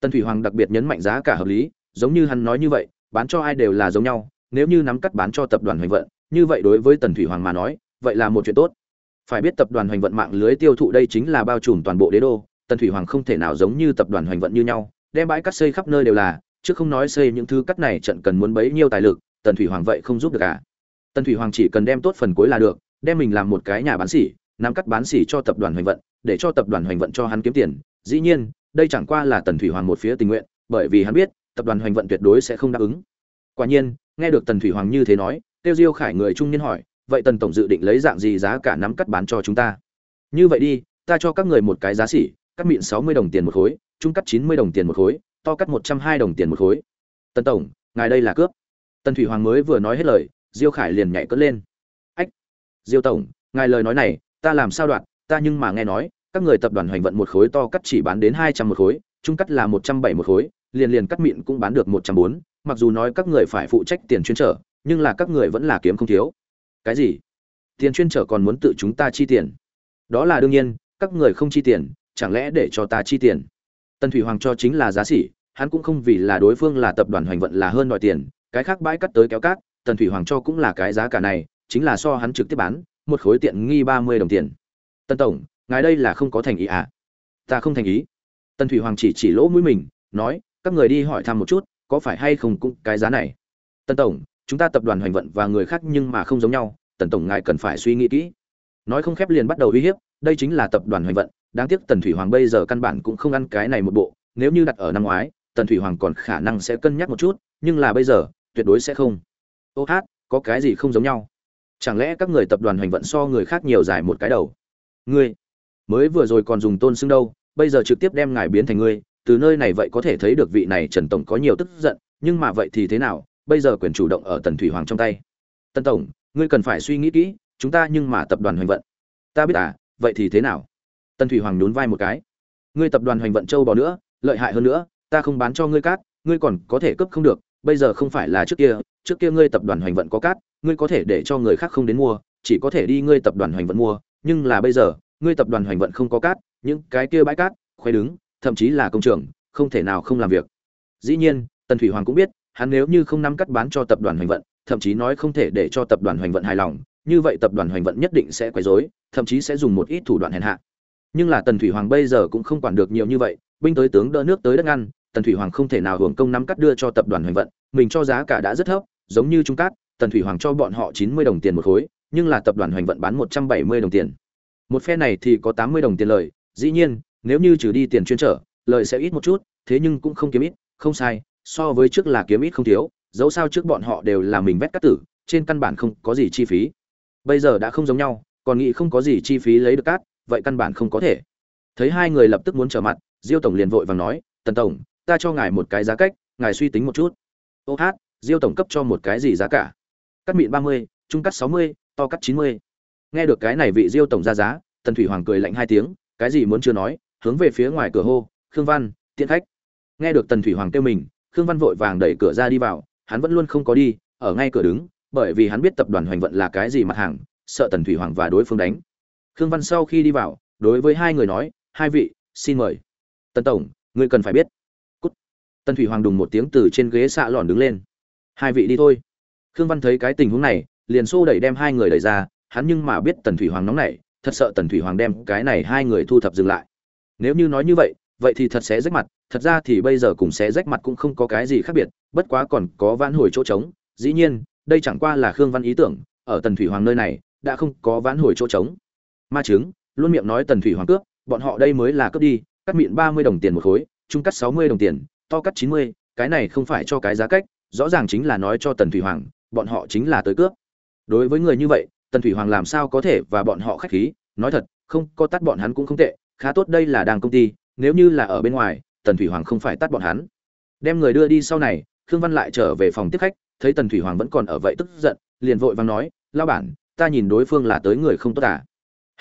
Tần thủy hoàng đặc biệt nhấn mạnh giá cả hợp lý, giống như hắn nói như vậy, bán cho ai đều là giống nhau, nếu như nắm cắt bán cho tập đoàn hoành vận, như vậy đối với tần thủy hoàng mà nói, vậy là một chuyện tốt. Phải biết tập đoàn hoành vận mạng lưới tiêu thụ đây chính là bao trùm toàn bộ đế đô, tần thủy hoàng không thể nào giống như tập đoàn hoành vận như nhau, đem bãi cắt xây khắp nơi đều là, chứ không nói xây những thứ cắt này trận cần muốn bấy nhiêu tài lực, tần thủy hoàng vậy không giúp được cả tần thủy hoàng chỉ cần đem tốt phần cuối là được, đem mình làm một cái nhà bán xỉ nắm cắt bán xỉ cho tập đoàn hoành vận, để cho tập đoàn hoành vận cho hắn kiếm tiền dĩ nhiên, đây chẳng qua là tần thủy hoàng một phía tình nguyện, bởi vì hắn biết, tập đoàn hoành vận tuyệt đối sẽ không đáp ứng. Quả nhiên, nghe được tần thủy hoàng như thế nói, tiêu diêu khải người trung niên hỏi, vậy tần tổng dự định lấy dạng gì giá cả nắm cắt bán cho chúng ta? Như vậy đi, ta cho các người một cái giá xỉ, cắt mịn sáu mươi đồng tiền một khối trung cắt chín mươi đồng tiền một khối, to cắt một trăm hai đồng tiền một khối. Tần tổng, ngài đây là cướp. Tần thủy hoàng mới vừa nói hết lời, diêu khải liền nhảy cất lên. Ách, diêu tổng, ngài lời nói này, ta làm sao đoạn ta nhưng mà nghe nói các người tập đoàn hoành vận một khối to cắt chỉ bán đến hai trăm một khối trung cắt là một trăm bảy một khối liền liền cắt mịn cũng bán được một trăm bốn mặc dù nói các người phải phụ trách tiền chuyên trở nhưng là các người vẫn là kiếm không thiếu. Cái gì? Tiền chuyên trở còn muốn tự chúng ta chi tiền? Đó là đương nhiên các người không chi tiền chẳng lẽ để cho ta chi tiền? Tần thủy hoàng cho chính là giá sỉ, hắn cũng không vì là đối phương là tập đoàn hoành vận là hơn đòi tiền cái khác bãi cắt tới kéo cát tần thủy hoàng cho cũng là cái giá cả này chính là so hắn trực tiếp bán một khối tiện nghi ba mươi đồng tiền. Tân tổng ngài đây là không có thành ý à? Ta không thành ý. Tần thủy hoàng chỉ chỉ lỗ mũi mình, nói, các người đi hỏi thăm một chút, có phải hay không cũng cái giá này. Tần tổng, chúng ta tập đoàn hoành vận và người khác nhưng mà không giống nhau, tần tổng ngài cần phải suy nghĩ kỹ. Nói không khép liền bắt đầu uy hiếp, đây chính là tập đoàn hoành vận, đáng tiếc tần thủy hoàng bây giờ căn bản cũng không ăn cái này một bộ, nếu như đặt ở năm ngoái, tần thủy hoàng còn khả năng sẽ cân nhắc một chút, nhưng là bây giờ, tuyệt đối sẽ không. Ô hát, có cái gì không giống nhau? Chẳng lẽ các người tập đoàn hoành vận so người khác nhiều dài một cái đầu? Ngươi mới vừa rồi còn dùng tôn xưng đâu, bây giờ trực tiếp đem ngài biến thành ngươi, từ nơi này vậy có thể thấy được vị này trần tổng có nhiều tức giận, nhưng mà vậy thì thế nào, bây giờ quyền chủ động ở tần thủy hoàng trong tay. Tần tổng, ngươi cần phải suy nghĩ kỹ, chúng ta nhưng mà tập đoàn hoành vận. Ta biết à vậy thì thế nào? Tần thủy hoàng nhún vai một cái. Ngươi tập đoàn hoành vận châu bò nữa, lợi hại hơn nữa, ta không bán cho ngươi cát, ngươi còn có thể cấp không được, bây giờ không phải là trước kia trước kia ngươi tập đoàn hoành vận có cát, ngươi có thể để cho người khác không đến mua, chỉ có thể đi ngươi tập đoàn hoành vận mua, nhưng là bây giờ ngươi tập đoàn hoành vận không có cát, những cái kia bãi cát, khoe đứng, thậm chí là công trường, không thể nào không làm việc. Dĩ nhiên, tần thủy hoàng cũng biết, hắn nếu như không nắm cắt bán cho tập đoàn hoành vận, thậm chí nói không thể để cho tập đoàn hoành vận hài lòng, như vậy tập đoàn hoành vận nhất định sẽ quấy rối, thậm chí sẽ dùng một ít thủ đoạn hèn hạ. Nhưng là tần thủy hoàng bây giờ cũng không quản được nhiều như vậy, binh tới tướng đỡ nước tới đất ngăn, tần thủy hoàng không thể nào hưởng công nắm cắt đưa cho tập đoàn hoành vận, mình cho giá cả đã rất thấp, giống như trung cát, tần thủy hoàng cho bọn họ chín mươi đồng tiền một khối, nhưng là tập đoàn hoành vận bán một trăm bảy mươi đồng tiền một phe này thì có tám mươi đồng tiền lời, dĩ nhiên, nếu như trừ đi tiền chuyên trở lợi sẽ ít một chút, thế nhưng cũng không kiếm ít, không sai, so với trước là kiếm ít không thiếu, dẫu sao trước bọn họ đều là mình vét cắt tử, trên căn bản không có gì chi phí. Bây giờ đã không giống nhau, còn nghĩ không có gì chi phí lấy được cát, vậy căn bản không có thể. Thấy hai người lập tức muốn trở mặt, diêu tổng liền vội vàng nói, tần tổng, ta cho ngài một cái giá cách, ngài suy tính một chút. Ô hát, diêu tổng cấp cho một cái gì giá cả? Cắt mịn ba mươi, trung cắt sáu mươi, to cắt chín mươi nghe được cái này vị diêu tổng ra giá, tần thủy hoàng cười lạnh hai tiếng, cái gì muốn chưa nói, hướng về phía ngoài cửa hô, khương văn, tiện khách. Nghe được tần thủy hoàng kêu mình, khương văn vội vàng đẩy cửa ra đi vào, hắn vẫn luôn không có đi, ở ngay cửa đứng, bởi vì hắn biết tập đoàn hoành vận là cái gì mặt hàng, sợ tần thủy hoàng và đối phương đánh. Khương văn sau khi đi vào, đối với hai người nói, hai vị, xin mời. Tần tổng, ngươi cần phải biết. Cút. tần thủy hoàng đùng một tiếng từ trên ghế xạ lòn đứng lên. Hai vị đi thôi. Khương văn thấy cái tình huống này, liền xô đẩy đem hai người đẩy ra hắn nhưng mà biết tần thủy hoàng nóng nảy, thật sợ tần thủy hoàng đem cái này hai người thu thập dừng lại. Nếu như nói như vậy vậy thì thật sẽ rách mặt, thật ra thì bây giờ cùng sẽ rách mặt cũng không có cái gì khác biệt, bất quá còn có vãn hồi chỗ trống. Dĩ nhiên, đây chẳng qua là khương văn ý tưởng, ở tần thủy hoàng nơi này, đã không có vãn hồi chỗ trống. Ma chứng luôn miệng nói tần thủy hoàng cướp, bọn họ đây mới là cướp đi, cắt miệng ba mươi đồng tiền một khối trung cắt sáu mươi đồng tiền, to cắt chín mươi, cái này không phải cho cái giá cách, rõ ràng chính là nói cho tần thủy hoàng, bọn họ chính là tới cướp. Đối với người như vậy tần thủy hoàng làm sao có thể và bọn họ khách khí? Nói thật, không, có tắt bọn hắn cũng không tệ, khá tốt đây là đang công ty, nếu như là ở bên ngoài, tần thủy hoàng không phải tắt bọn hắn. Đem người đưa đi sau này, khương văn lại trở về phòng tiếp khách, thấy tần thủy hoàng vẫn còn ở vậy tức giận, liền vội vàng nói lao bản, ta nhìn đối phương là tới người không tốt à?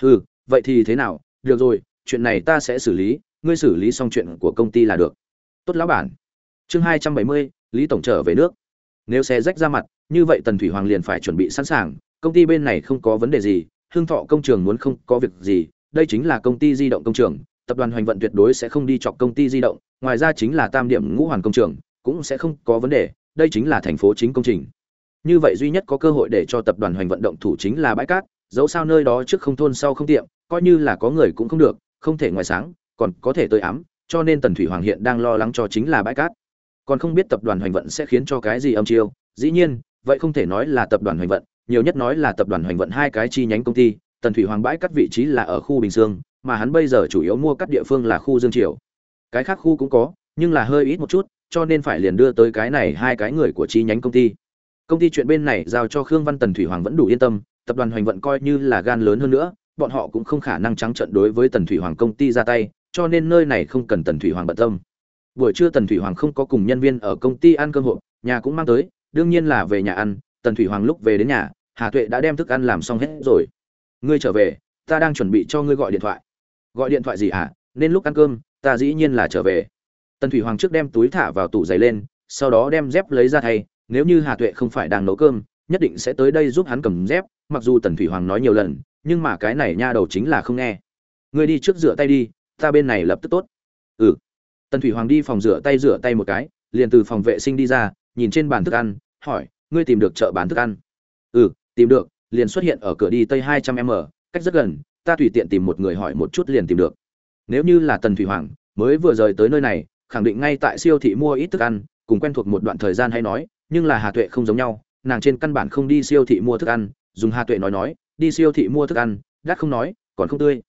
Ừ vậy thì thế nào? Được rồi, chuyện này ta sẽ xử lý, ngươi xử lý xong chuyện của công ty là được. Tốt lão bản. Chương hai trăm bảy mươi, lý tổng trở về nước. Nếu xe rách ra mặt, như vậy tần thủy hoàng liền phải chuẩn bị sẵn sàng công ty bên này không có vấn đề gì hương thọ công trường muốn không có việc gì, đây chính là công ty di động công trường, tập đoàn hoành vận tuyệt đối sẽ không đi chọc công ty di động, ngoài ra chính là tam điểm ngũ hoàn công trường, cũng sẽ không có vấn đề, đây chính là thành phố chính công trình. Như vậy duy nhất có cơ hội để cho tập đoàn hoành vận động thủ chính là bãi cát, dẫu sao nơi đó trước không thôn sau không tiệm, coi như là có người cũng không được, không thể ngoài sáng, còn có thể tới ám, cho nên tần thủy hoàng hiện đang lo lắng cho chính là bãi cát. Còn không biết tập đoàn hoành vận sẽ khiến cho cái gì âm chiêu, dĩ nhiên, vậy không thể nói là tập đoàn hoành vận nhiều nhất nói là tập đoàn hoành vận hai cái chi nhánh công ty, tần thủy hoàng bãi cắt vị trí là ở khu bình dương, mà hắn bây giờ chủ yếu mua cắt địa phương là khu dương triều. Cái khác khu cũng có, nhưng là hơi ít một chút, cho nên phải liền đưa tới cái này hai cái người của chi nhánh công ty. Công ty chuyện bên này giao cho khương văn tần thủy hoàng vẫn đủ yên tâm, tập đoàn hoành vận coi như là gan lớn hơn nữa, bọn họ cũng không khả năng trắng trận đối với tần thủy hoàng công ty ra tay, cho nên nơi này không cần tần thủy hoàng bận tâm. Buổi trưa tần thủy hoàng không có cùng nhân viên ở công ty ăn cơm hộp, nhà cũng mang tới, đương nhiên là về nhà ăn tần thủy hoàng lúc về đến nhà, hà tuệ đã đem thức ăn làm xong hết rồi. Ngươi trở về, ta đang chuẩn bị cho ngươi gọi điện thoại. Gọi điện thoại gì hả? Nên lúc ăn cơm, ta dĩ nhiên là trở về. Tần thủy hoàng trước đem túi thả vào tủ giày lên, sau đó đem dép lấy ra thay. Nếu như hà tuệ không phải đang nấu cơm, nhất định sẽ tới đây giúp hắn cầm dép. Mặc dù tần thủy hoàng nói nhiều lần, nhưng mà cái này nha đầu chính là không nghe. Ngươi đi trước rửa tay đi, ta bên này lập tức tốt. Ừ. Tần thủy hoàng đi phòng rửa tay rửa tay một cái, liền từ phòng vệ sinh đi ra, nhìn trên bàn thức ăn, hỏi ngươi tìm được chợ bán thức ăn. Ừ tìm được, liền xuất hiện ở cửa đi tây hai trăm m, cách rất gần, ta tùy tiện tìm một người hỏi một chút liền tìm được. Nếu như là tần thủy hoàng, mới vừa rời tới nơi này, khẳng định ngay tại siêu thị mua ít thức ăn, cùng quen thuộc một đoạn thời gian hay nói, nhưng là hà tuệ không giống nhau, nàng trên căn bản không đi siêu thị mua thức ăn, dùng hà tuệ nói nói, đi siêu thị mua thức ăn, đắt không nói, còn không tươi.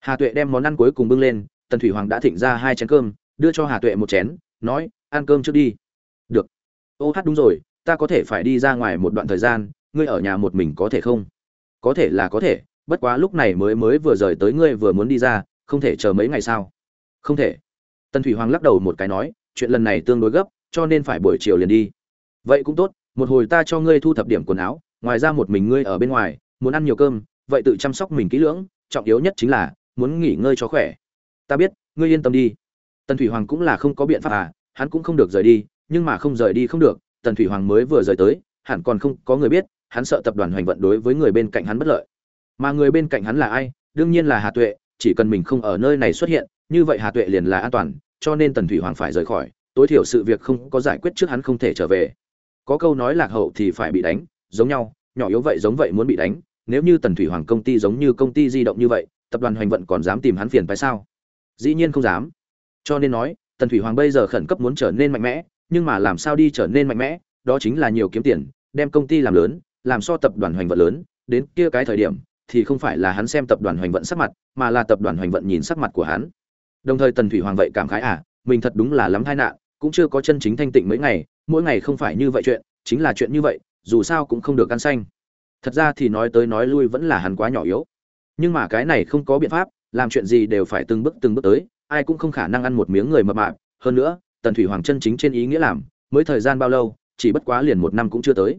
Hà tuệ đem món ăn cuối cùng bưng lên, tần thủy hoàng đã thịnh ra hai chén cơm, đưa cho hà tuệ một chén, nói, ăn cơm trước đi. Được. Ô, hát đúng rồi ta có thể phải đi ra ngoài một đoạn thời gian, ngươi ở nhà một mình có thể không? Có thể là có thể, bất quá lúc này mới mới vừa rời tới ngươi vừa muốn đi ra, không thể chờ mấy ngày sao? Không thể. Tần thủy hoàng lắc đầu một cái nói, chuyện lần này tương đối gấp, cho nên phải buổi chiều liền đi. Vậy cũng tốt, một hồi ta cho ngươi thu thập điểm quần áo, ngoài ra một mình ngươi ở bên ngoài, muốn ăn nhiều cơm, vậy tự chăm sóc mình kỹ lưỡng, trọng yếu nhất chính là, muốn nghỉ ngơi cho khỏe. Ta biết, ngươi yên tâm đi. Tần thủy hoàng cũng là không có biện pháp à hắn cũng không được rời đi, nhưng mà không rời đi không được tần thủy hoàng mới vừa rời tới, hẳn còn không có người biết, hắn sợ tập đoàn hoành vận đối với người bên cạnh hắn bất lợi. Mà người bên cạnh hắn là ai? Đương nhiên là hà tuệ, chỉ cần mình không ở nơi này xuất hiện, như vậy hà tuệ liền là an toàn, cho nên tần thủy hoàng phải rời khỏi, tối thiểu sự việc không có giải quyết trước hắn không thể trở về. Có câu nói lạc hậu thì phải bị đánh, giống nhau, nhỏ yếu vậy giống vậy muốn bị đánh, nếu như tần thủy hoàng công ty giống như công ty di động như vậy, tập đoàn hoành vận còn dám tìm hắn phiền phải sao? Dĩ nhiên không dám. Cho nên nói, tần thủy hoàng bây giờ khẩn cấp muốn trở nên mạnh mẽ nhưng mà làm sao đi trở nên mạnh mẽ, đó chính là nhiều kiếm tiền, đem công ty làm lớn, làm so tập đoàn hoành vận lớn, đến kia cái thời điểm, thì không phải là hắn xem tập đoàn hoành vận sắc mặt, mà là tập đoàn hoành vận nhìn sắc mặt của hắn. Đồng thời tần thủy hoàng vậy cảm khái à mình thật đúng là lắm tai nạn, cũng chưa có chân chính thanh tịnh mấy ngày, mỗi ngày không phải như vậy chuyện, chính là chuyện như vậy, dù sao cũng không được ăn xanh. Thật ra thì nói tới nói lui vẫn là hắn quá nhỏ yếu. Nhưng mà cái này không có biện pháp, làm chuyện gì đều phải từng bước từng bước tới, ai cũng không khả năng ăn một miếng người mập mạp. Hơn nữa tần thủy hoàng chân chính trên ý nghĩa làm, mới thời gian bao lâu, chỉ bất quá liền một năm cũng chưa tới.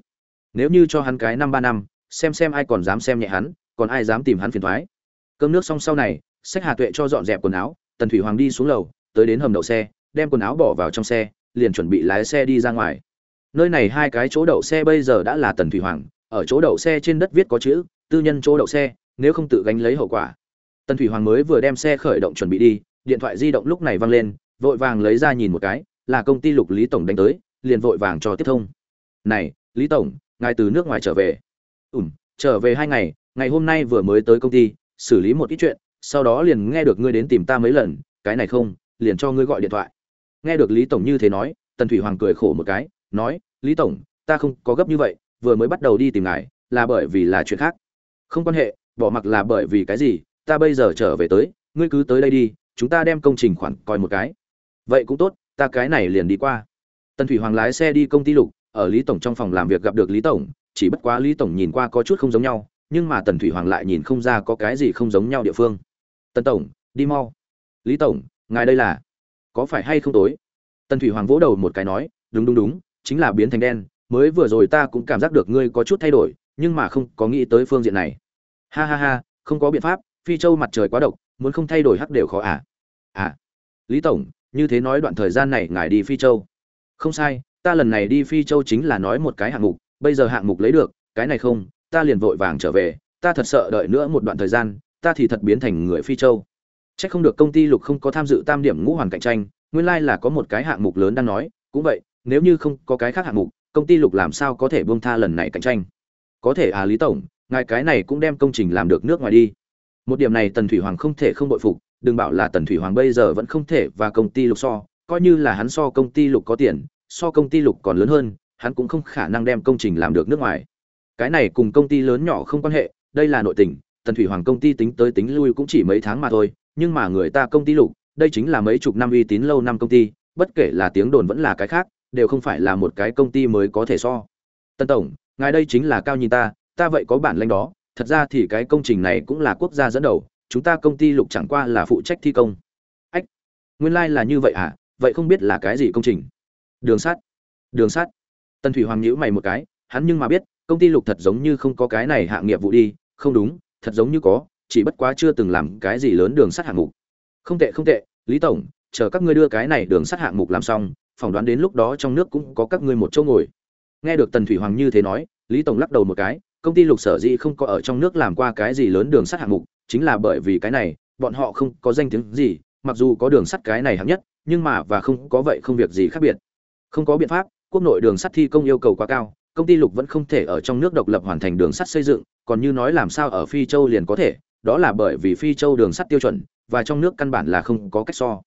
Nếu như cho hắn cái năm ba năm, xem xem ai còn dám xem nhẹ hắn, còn ai dám tìm hắn phiền thoái. Cơm nước xong sau này, sách hà tuệ cho dọn dẹp quần áo, tần thủy hoàng đi xuống lầu, tới đến hầm đậu xe, đem quần áo bỏ vào trong xe, liền chuẩn bị lái xe đi ra ngoài. Nơi này hai cái chỗ đậu xe bây giờ đã là tần thủy hoàng, ở chỗ đậu xe trên đất viết có chữ, tư nhân chỗ đậu xe, nếu không tự gánh lấy hậu quả. Tần thủy hoàng mới vừa đem xe khởi động chuẩn bị đi, điện thoại di động lúc này văng lên vội vàng lấy ra nhìn một cái, là công ty lục lý tổng đánh tới, liền vội vàng cho tiếp thông. Này, lý tổng, ngài từ nước ngoài trở về. Ủm trở về hai ngày ngày hôm nay vừa mới tới công ty, xử lý một ít chuyện, sau đó liền nghe được ngươi đến tìm ta mấy lần, cái này không, liền cho ngươi gọi điện thoại. Nghe được lý tổng như thế nói, tần thủy hoàng cười khổ một cái, nói, lý tổng, ta không có gấp như vậy, vừa mới bắt đầu đi tìm ngài, là bởi vì là chuyện khác. Không quan hệ, bỏ mặc là bởi vì cái gì, ta bây giờ trở về tới, ngươi cứ tới đây đi, chúng ta đem công trình khoản coi một cái vậy cũng tốt, ta cái này liền đi qua. Tần thủy hoàng lái xe đi công ty lục, ở lý tổng trong phòng làm việc gặp được lý tổng, chỉ bất quá lý tổng nhìn qua có chút không giống nhau, nhưng mà tần thủy hoàng lại nhìn không ra có cái gì không giống nhau địa phương. Tần tổng, đi mau. Lý tổng, ngài đây là, có phải hay không tối? Tần thủy hoàng vỗ đầu một cái nói, đúng đúng đúng, chính là biến thành đen, mới vừa rồi ta cũng cảm giác được ngươi có chút thay đổi, nhưng mà không có nghĩ tới phương diện này. Ha ha ha, không có biện pháp, phi châu mặt trời quá độc, muốn không thay đổi hắc đều khó à? À. Lý tổng như thế nói đoạn thời gian này ngài đi phi châu. Không sai, ta lần này đi phi châu chính là nói một cái hạng mục, bây giờ hạng mục lấy được, cái này không, ta liền vội vàng trở về, ta thật sợ đợi nữa một đoạn thời gian, ta thì thật biến thành người phi châu. C h ắ c không được công ty lục không có tham dự tam điểm ngũ hoàn cạnh tranh, nguyên lai、like、là có một cái hạng mục lớn đang nói, cũng vậy, nếu như không có cái khác hạng mục, công ty lục làm sao có thể buông tha lần này cạnh tranh? Có thể à lý tổng, ngài cái này cũng đem công trình làm được nước ngoài đi. Một điểm này tần thủy hoàng không thể không bội phục đừng bảo là tần thủy hoàng bây giờ vẫn không thể và công ty lục so, coi như là hắn so công ty lục có tiền, so công ty lục còn lớn hơn, hắn cũng không khả năng đem công trình làm được nước ngoài. Cái này cùng công ty lớn nhỏ không quan hệ, đây là nội tình, tần thủy hoàng công ty tính tới tính lui cũng chỉ mấy tháng mà thôi, nhưng mà người ta công ty lục, đây chính là mấy chục năm uy tín lâu năm công ty, bất kể là tiếng đồn vẫn là cái khác, đều không phải là một cái công ty mới có thể so. Tân tổng, ngài đây chính là cao nhìn ta ta vậy có bản lãnh đó, thật ra thì cái công trình này cũng là quốc gia dẫn đầu chúng ta công ty lục chẳng qua là phụ trách thi công. Ách, nguyên lai là như vậy à vậy không biết là cái gì công trình? Đường sắt đường sắt. Tần thủy hoàng nhữ mày một cái, hắn nhưng mà biết, công ty lục thật giống như không có cái này hạng nghiệp vụ đi. Không đúng, thật giống như có, chỉ bất quá chưa từng làm cái gì lớn đường sắt hạng mục. Không tệ không tệ, lý tổng, chờ các ngươi đưa cái này đường sắt hạng mục làm xong, phỏng đoán đến lúc đó trong nước cũng có các ngươi một chỗ ngồi. Nghe được tần thủy hoàng như thế nói, lý tổng lắc đầu một cái công ty lục sở dĩ không có ở trong nước làm qua cái gì lớn đường sắt hạng mục chính là bởi vì cái này bọn họ không có danh tiếng gì mặc dù có đường sắt cái này hạng nhất nhưng mà và không có vậy không việc gì khác biệt. Không có biện pháp quốc nội đường sắt thi công yêu cầu quá cao công ty lục vẫn không thể ở trong nước độc lập hoàn thành đường sắt xây dựng còn như nói làm sao ở phi châu liền có thể đó là bởi vì phi châu đường sắt tiêu chuẩn và trong nước căn bản là không có cách so.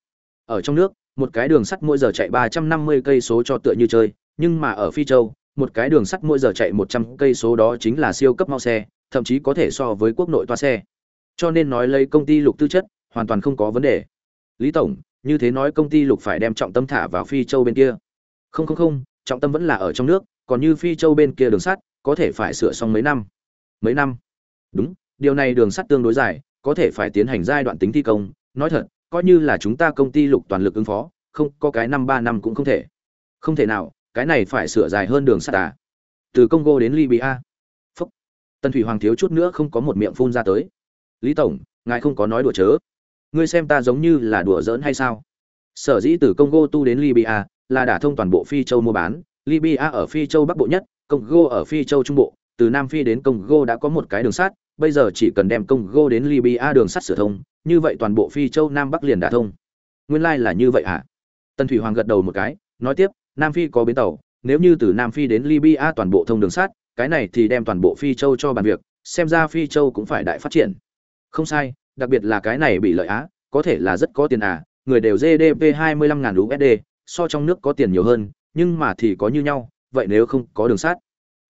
Ở trong nước một cái đường sắt mỗi giờ chạy 350 cây số cho tựa như chơi, nhưng mà ở Phi Châu, một cái đường sắt mỗi giờ chạy 100 cây số đó chính là siêu cấp mau xe, thậm chí có thể so với quốc nội toa xe. Cho nên nói lấy công ty Lục tư chất, hoàn toàn không có vấn đề. Lý tổng, như thế nói công ty Lục phải đem trọng tâm thả vào Phi Châu bên kia. Không không không, trọng tâm vẫn là ở trong nước, còn như Phi Châu bên kia đường sắt, có thể phải sửa xong mấy năm. Mấy năm? Đúng, điều này đường sắt tương đối dài, có thể phải tiến hành giai đoạn tính thi công, nói thật, coi như là chúng ta công ty lục toàn lực ứng phó không có cái năm ba năm cũng không thể không thể nào cái này phải sửa dài hơn đường sắt à? Từ congo đến libya. Phúc. Tần thủy hoàng thiếu chút nữa không có một miệng phun ra tới. Lý tổng, ngài không có nói đùa chớ. Ngươi xem ta giống như là đùa giỡn hay sao? Sở dĩ từ congo tu đến libya là đã thông toàn bộ phi châu mua bán. Libya ở phi châu bắc bộ nhất, congo ở phi châu trung bộ. Từ nam phi đến congo đã có một cái đường sắt, bây giờ chỉ cần đem congo đến libya đường sắt sửa thông, như vậy toàn bộ phi châu nam bắc liền đã thông. Nguyên lai là như vậy hả? À? tần thủy hoàng gật đầu một cái, nói tiếp nam phi có bến tàu, nếu như từ nam phi đến libya toàn bộ thông đường sắt, cái này thì đem toàn bộ phi châu cho bàn việc, xem ra phi châu cũng phải đại phát triển. Không sai, đặc biệt là cái này bị lợi á, có thể là rất có tiền à người đều gdp hai mươi lăm ngàn usd so trong nước có tiền nhiều hơn, nhưng mà thì có như nhau, vậy nếu không có đường sắt?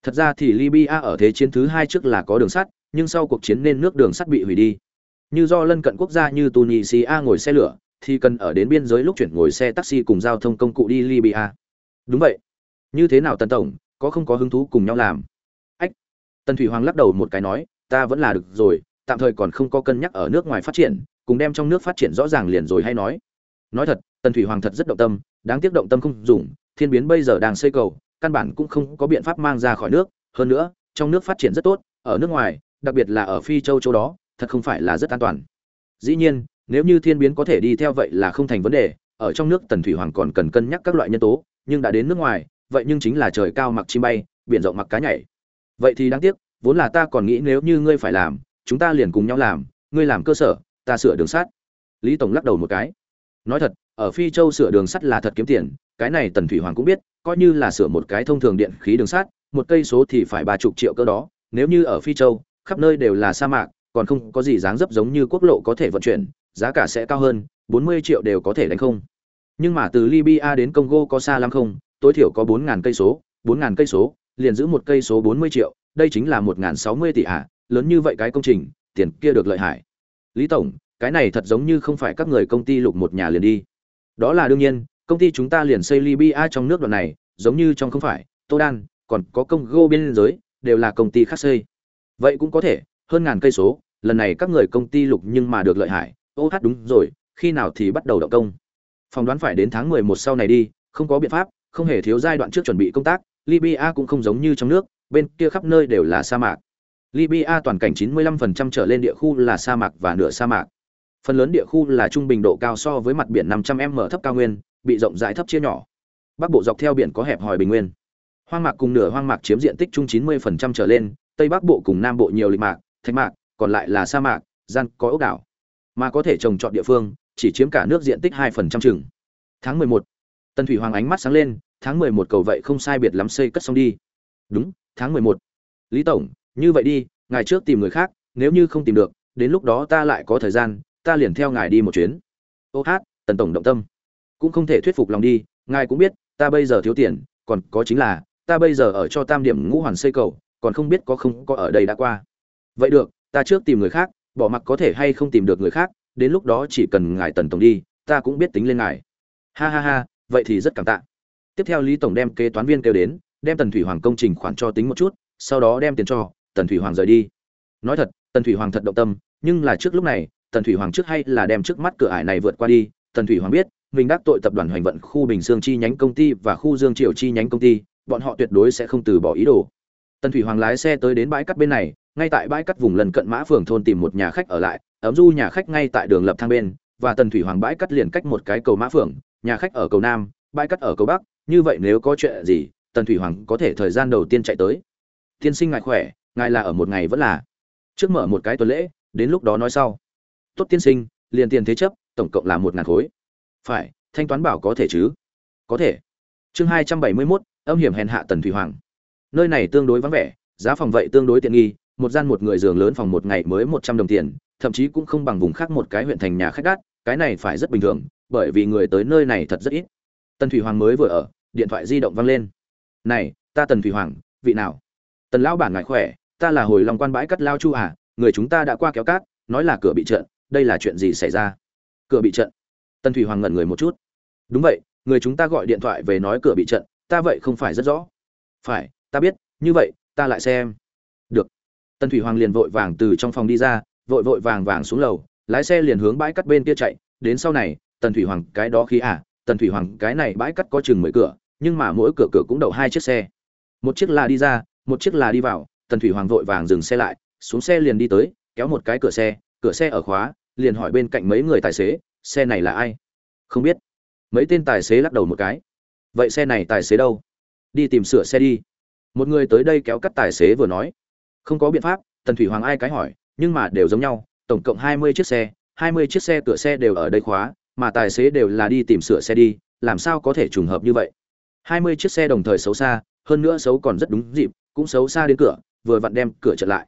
Thật ra thì libya ở thế chiến thứ hai trước là có đường sắt, nhưng sau cuộc chiến nên nước đường sắt bị hủy đi. Như do lân cận quốc gia như tunisia ngồi xe lửa, thì cần ở đến biên giới lúc chuyển ngồi xe taxi cùng giao thông công cụ đi libya đúng vậy. Như thế nào tần tổng, có không có hứng thú cùng nhau làm? Ách. Tần thủy hoàng lắc đầu một cái nói, ta vẫn là được rồi, tạm thời còn không có cân nhắc ở nước ngoài phát triển, cùng đem trong nước phát triển rõ ràng liền rồi hay nói. Nói thật, tần thủy hoàng thật rất động tâm, đáng tiếc động tâm không dùng, thiên biến bây giờ đang xây cầu, căn bản cũng không có biện pháp mang ra khỏi nước. Hơn nữa, trong nước phát triển rất tốt, ở nước ngoài, đặc biệt là ở phi châu châu đó, thật không phải là rất an toàn. Dĩ nhiên, nếu như thiên biến có thể đi theo vậy là không thành vấn đề, ở trong nước tần thủy hoàng còn cần cân nhắc các loại nhân tố nhưng đã đến nước ngoài, vậy nhưng chính là trời cao mặc chim bay, biển rộng mặc cá nhảy. Vậy thì đáng tiếc, vốn là ta còn nghĩ nếu như ngươi phải làm, chúng ta liền cùng nhau làm, ngươi làm cơ sở, ta sửa đường sắt. Lý tổng lắc đầu một cái. Nói thật, ở phi châu sửa đường sắt là thật kiếm tiền, cái này tần thủy hoàng cũng biết, coi như là sửa một cái thông thường điện khí đường sắt, một cây số thì phải ba chục triệu cơ đó, nếu như ở phi châu, khắp nơi đều là sa mạc, còn không có gì dáng dấp giống như quốc lộ có thể vận chuyển, giá cả sẽ cao hơn, bốn mươi triệu đều có thể đánh không nhưng mà từ libya đến congo có xa lắm không? Tối thiểu có bốn ngàn cây số, bốn ngàn cây số, liền giữ một cây số bốn mươi triệu, đây chính là một ngàn sáu mươi tỷ ạ. Lớn như vậy cái công trình, tiền kia được lợi hại. Lý tổng, cái này thật giống như không phải các người công ty lục một nhà liền đi. Đó là đương nhiên, công ty chúng ta liền xây libya trong nước đoạn này, giống như trong không phải. Tô đan, còn có công bên biên giới, đều là công ty khác xây. Vậy cũng có thể, hơn ngàn cây số, lần này các người công ty lục nhưng mà được lợi hại. Ô hát đúng rồi, khi nào thì bắt đầu động công? Phỏng đoán phải đến tháng mười một sau này đi, không có biện pháp, không hề thiếu giai đoạn trước chuẩn bị công tác, libya cũng không giống như trong nước, bên kia khắp nơi đều là sa mạc. Libya toàn cảnh 95% trở lên địa khu là sa mạc và nửa sa mạc. Phần lớn địa khu là trung bình độ cao so với mặt biển 500 m thấp cao nguyên, bị rộng rãi thấp chia nhỏ. Bắc bộ dọc theo biển có hẹp hòi bình nguyên. Hoang mạc cùng nửa hoang mạc chiếm diện tích trung 90% trở lên, tây bắc bộ cùng nam bộ nhiều lịch mạc, thạch mạc, còn lại là sa mạc, gian có ốc đảo. Mà có thể trồng trọt địa phương chỉ chiếm cả nước diện tích 2% chừng tháng 11 Tân Thủy Hoàng ánh mắt sáng lên, tháng 11 cầu vậy không sai biệt lắm xây cất xong đi. Đúng, tháng 11. Lý tổng, như vậy đi, ngài trước tìm người khác, nếu như không tìm được, đến lúc đó ta lại có thời gian, ta liền theo ngài đi một chuyến. Ô hát, Tần tổng động tâm. Cũng không thể thuyết phục lòng đi, ngài cũng biết, ta bây giờ thiếu tiền, còn có chính là, ta bây giờ ở cho Tam điểm ngũ hoàn xây cầu, còn không biết có không có ở đây đã qua. Vậy được, ta trước tìm người khác, bỏ mặc có thể hay không tìm được người khác, đến lúc đó chỉ cần ngài Tần tổng đi, ta cũng biết tính lên ngài. Ha ha ha, vậy thì rất cảm tạ. Tiếp theo lý tổng đem kế toán viên kêu đến đem tần thủy hoàng công trình khoản cho tính một chút sau đó đem tiền cho tần thủy hoàng rời đi. Nói thật tần thủy hoàng thật động tâm nhưng là trước lúc này tần thủy hoàng trước hay là đem trước mắt cửa ải này vượt qua đi. Tần thủy hoàng biết mình đắc tội tập đoàn hoành vận khu bình dương chi nhánh công ty và khu dương triều chi nhánh công ty bọn họ tuyệt đối sẽ không từ bỏ ý đồ tần thủy hoàng lái xe tới đến bãi cắt bên này, ngay tại bãi cắt vùng lân cận mã phường thôn tìm một nhà khách ở lại, ấm du nhà khách ngay tại đường lập thang bên, và tần thủy hoàng bãi cắt liền cách một cái cầu mã phường, nhà khách ở cầu nam, bãi cắt ở cầu bắc, như vậy nếu có chuyện gì, tần thủy hoàng có thể thời gian đầu tiên chạy tới. Tiên sinh ngài khỏe, ngài là ở một ngày vẫn là. Trước mở một cái tuần lễ, đến lúc đó nói sau. Tốt tiên sinh, liền tiền thế chấp, tổng cộng là một ngàn khối. Phải, thanh toán bảo có thể chứ? Có thể. Chương hai trăm bảy mươi mốt, âm hiểm hèn hạ tần thủy hoàng nơi này tương đối vắng vẻ, giá phòng vậy tương đối tiện nghi, một gian một người giường lớn phòng một ngày mới một trăm đồng tiền, thậm chí cũng không bằng vùng khác một cái huyện thành nhà khách đắt cái này phải rất bình thường, bởi vì người tới nơi này thật rất ít. Tần thủy hoàng mới vừa ở, điện thoại di động vang lên. Này, ta tần thủy hoàng, vị nào? Tần lão bản ngài khỏe, ta là hồi long quan bãi cắt lao chu à người chúng ta đã qua kéo cát, nói là cửa bị trận, đây là chuyện gì xảy ra? Cửa bị trận. Tần thủy hoàng ngẩn người một chút. Đúng vậy, người chúng ta gọi điện thoại về nói cửa bị trận, ta vậy không phải rất rõ. Phải ta biết, như vậy, ta lại xem. Được. Tần thủy hoàng liền vội vàng từ trong phòng đi ra, vội vội vàng vàng xuống lầu, lái xe liền hướng bãi cắt bên kia chạy. Đến sau này, tần thủy hoàng cái đó khí à tần thủy hoàng cái này bãi cắt có chừng mười cửa, nhưng mà mỗi cửa cửa cũng đậu hai chiếc xe. Một chiếc là đi ra, một chiếc là đi vào. Tần thủy hoàng vội vàng dừng xe lại, xuống xe liền đi tới, kéo một cái cửa xe cửa xe ở khóa, liền hỏi bên cạnh mấy người tài xế, xe này là ai? Không biết. Mấy tên tài xế lắc đầu một cái. Vậy xe này tài xế đâu? Đi tìm sửa xe đi một người tới đây kéo cắt tài xế vừa nói. Không có biện pháp, tần thủy hoàng ai cái hỏi, nhưng mà đều giống nhau, tổng cộng hai mươi chiếc xe, hai mươi chiếc xe cửa xe đều ở đây khóa, mà tài xế đều là đi tìm sửa xe đi, làm sao có thể trùng hợp như vậy? Hai mươi chiếc xe đồng thời xấu xa, hơn nữa xấu còn rất đúng dịp, cũng xấu xa đến cửa, vừa vặn đem cửa trở lại.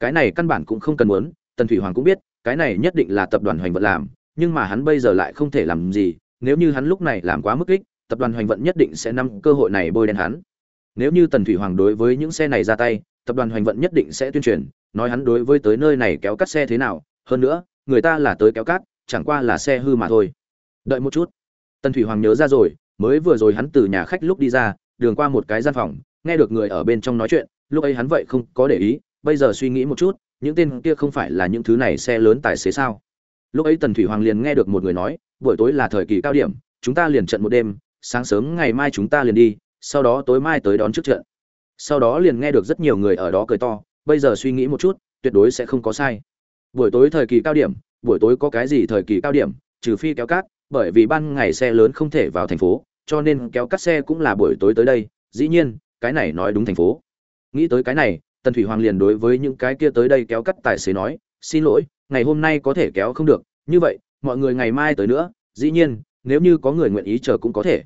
Cái này căn bản cũng không cần muốn, tần thủy hoàng cũng biết, cái này nhất định là tập đoàn hoành vận làm, nhưng mà hắn bây giờ lại không thể làm gì, nếu như hắn lúc này làm quá mức kích, tập đoàn hoành vận nhất định sẽ nắm cơ hội này bôi đen hắn nếu như tần thủy hoàng đối với những xe này ra tay, tập đoàn hoành vận nhất định sẽ tuyên truyền, nói hắn đối với tới nơi này kéo cắt xe thế nào. Hơn nữa, người ta là tới kéo cắt, chẳng qua là xe hư mà thôi. Đợi một chút. Tần thủy hoàng nhớ ra rồi, mới vừa rồi hắn từ nhà khách lúc đi ra, đường qua một cái gian phòng, nghe được người ở bên trong nói chuyện, lúc ấy hắn vậy không có để ý, bây giờ suy nghĩ một chút, những tên kia không phải là những thứ này xe lớn tài xế sao? Lúc ấy tần thủy hoàng liền nghe được một người nói, buổi tối là thời kỳ cao điểm, chúng ta liền trận một đêm, sáng sớm ngày mai chúng ta liền đi sau đó tối mai tới đón trước trận. Sau đó liền nghe được rất nhiều người ở đó cười to, bây giờ suy nghĩ một chút, tuyệt đối sẽ không có sai. Buổi tối thời kỳ cao điểm, buổi tối có cái gì thời kỳ cao điểm, trừ phi kéo cát, bởi vì ban ngày xe lớn không thể vào thành phố, cho nên kéo cát xe cũng là buổi tối tới đây, dĩ nhiên, cái này nói đúng thành phố. Nghĩ tới cái này, tần thủy hoàng liền đối với những cái kia tới đây kéo cắt tài xế nói, xin lỗi, ngày hôm nay có thể kéo không được, như vậy, mọi người ngày mai tới nữa, dĩ nhiên, nếu như có người nguyện ý chờ cũng có thể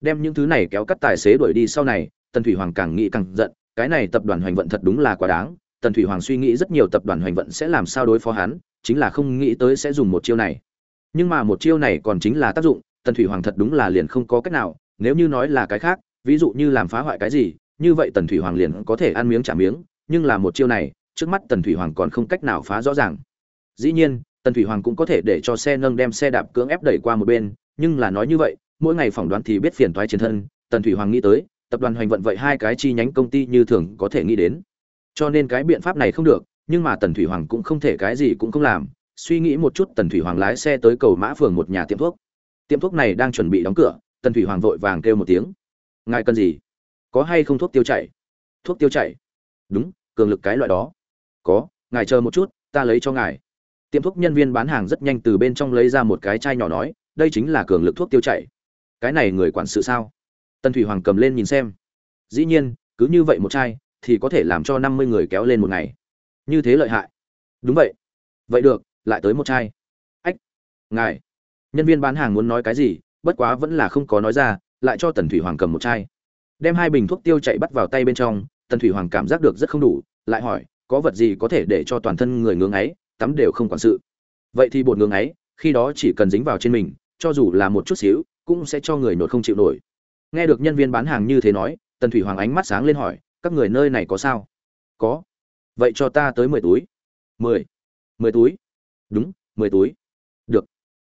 đem những thứ này kéo cắt tài xế đuổi đi sau này, tần thủy hoàng càng nghĩ càng giận, cái này tập đoàn hoành vận thật đúng là quá đáng, tần thủy hoàng suy nghĩ rất nhiều tập đoàn hoành vận sẽ làm sao đối phó hắn, chính là không nghĩ tới sẽ dùng một chiêu này. Nhưng mà một chiêu này còn chính là tác dụng, tần thủy hoàng thật đúng là liền không có cách nào, nếu như nói là cái khác, ví dụ như làm phá hoại cái gì, như vậy tần thủy hoàng liền có thể ăn miếng trả miếng, nhưng là một chiêu này, trước mắt tần thủy hoàng còn không cách nào phá rõ ràng. Dĩ nhiên, tần thủy hoàng cũng có thể để cho xe nâng đem xe đạp cưỡng ép đẩy qua một bên, nhưng là nói như vậy mỗi ngày phỏng đoán thì biết phiền toái chiến thân, tần thủy hoàng nghĩ tới, tập đoàn hoành vận vậy hai cái chi nhánh công ty như thường có thể nghĩ đến. Cho nên cái biện pháp này không được, nhưng mà tần thủy hoàng cũng không thể cái gì cũng không làm, suy nghĩ một chút tần thủy hoàng lái xe tới cầu mã phường một nhà tiệm thuốc. Tiệm thuốc này đang chuẩn bị đóng cửa, tần thủy hoàng vội vàng kêu một tiếng. Ngài cần gì? Có hay không thuốc tiêu chảy? Thuốc tiêu chảy? Đúng, cường lực cái loại đó. Có, ngài chờ một chút, ta lấy cho ngài. Tiệm thuốc nhân viên bán hàng rất nhanh từ bên trong lấy ra một cái chai nhỏ nói, đây chính là cường lực thuốc tiêu chảy cái này người quản sự sao? Tần thủy hoàng cầm lên nhìn xem. Dĩ nhiên, cứ như vậy một chai, thì có thể làm cho năm mươi người kéo lên một ngày. Như thế lợi hại. Đúng vậy. Vậy được, lại tới một chai. Ách, ngài. Nhân viên bán hàng muốn nói cái gì, bất quá vẫn là không có nói ra, lại cho tần thủy hoàng cầm một chai. Đem hai bình thuốc tiêu chạy bắt vào tay bên trong, tần thủy hoàng cảm giác được rất không đủ, lại hỏi, có vật gì có thể để cho toàn thân người ngưỡng ấy, tắm đều không quản sự? Vậy thì bột ngưỡng ấy, khi đó chỉ cần dính vào trên mình, cho dù là một chút xíu cũng sẽ cho người nột không chịu nổi. Nghe được nhân viên bán hàng như thế nói, tần thủy hoàng ánh mắt sáng lên hỏi, các người nơi này có sao? Có. Vậy cho ta tới mười túi. Mười. Mười túi? Đúng, mười túi. Được.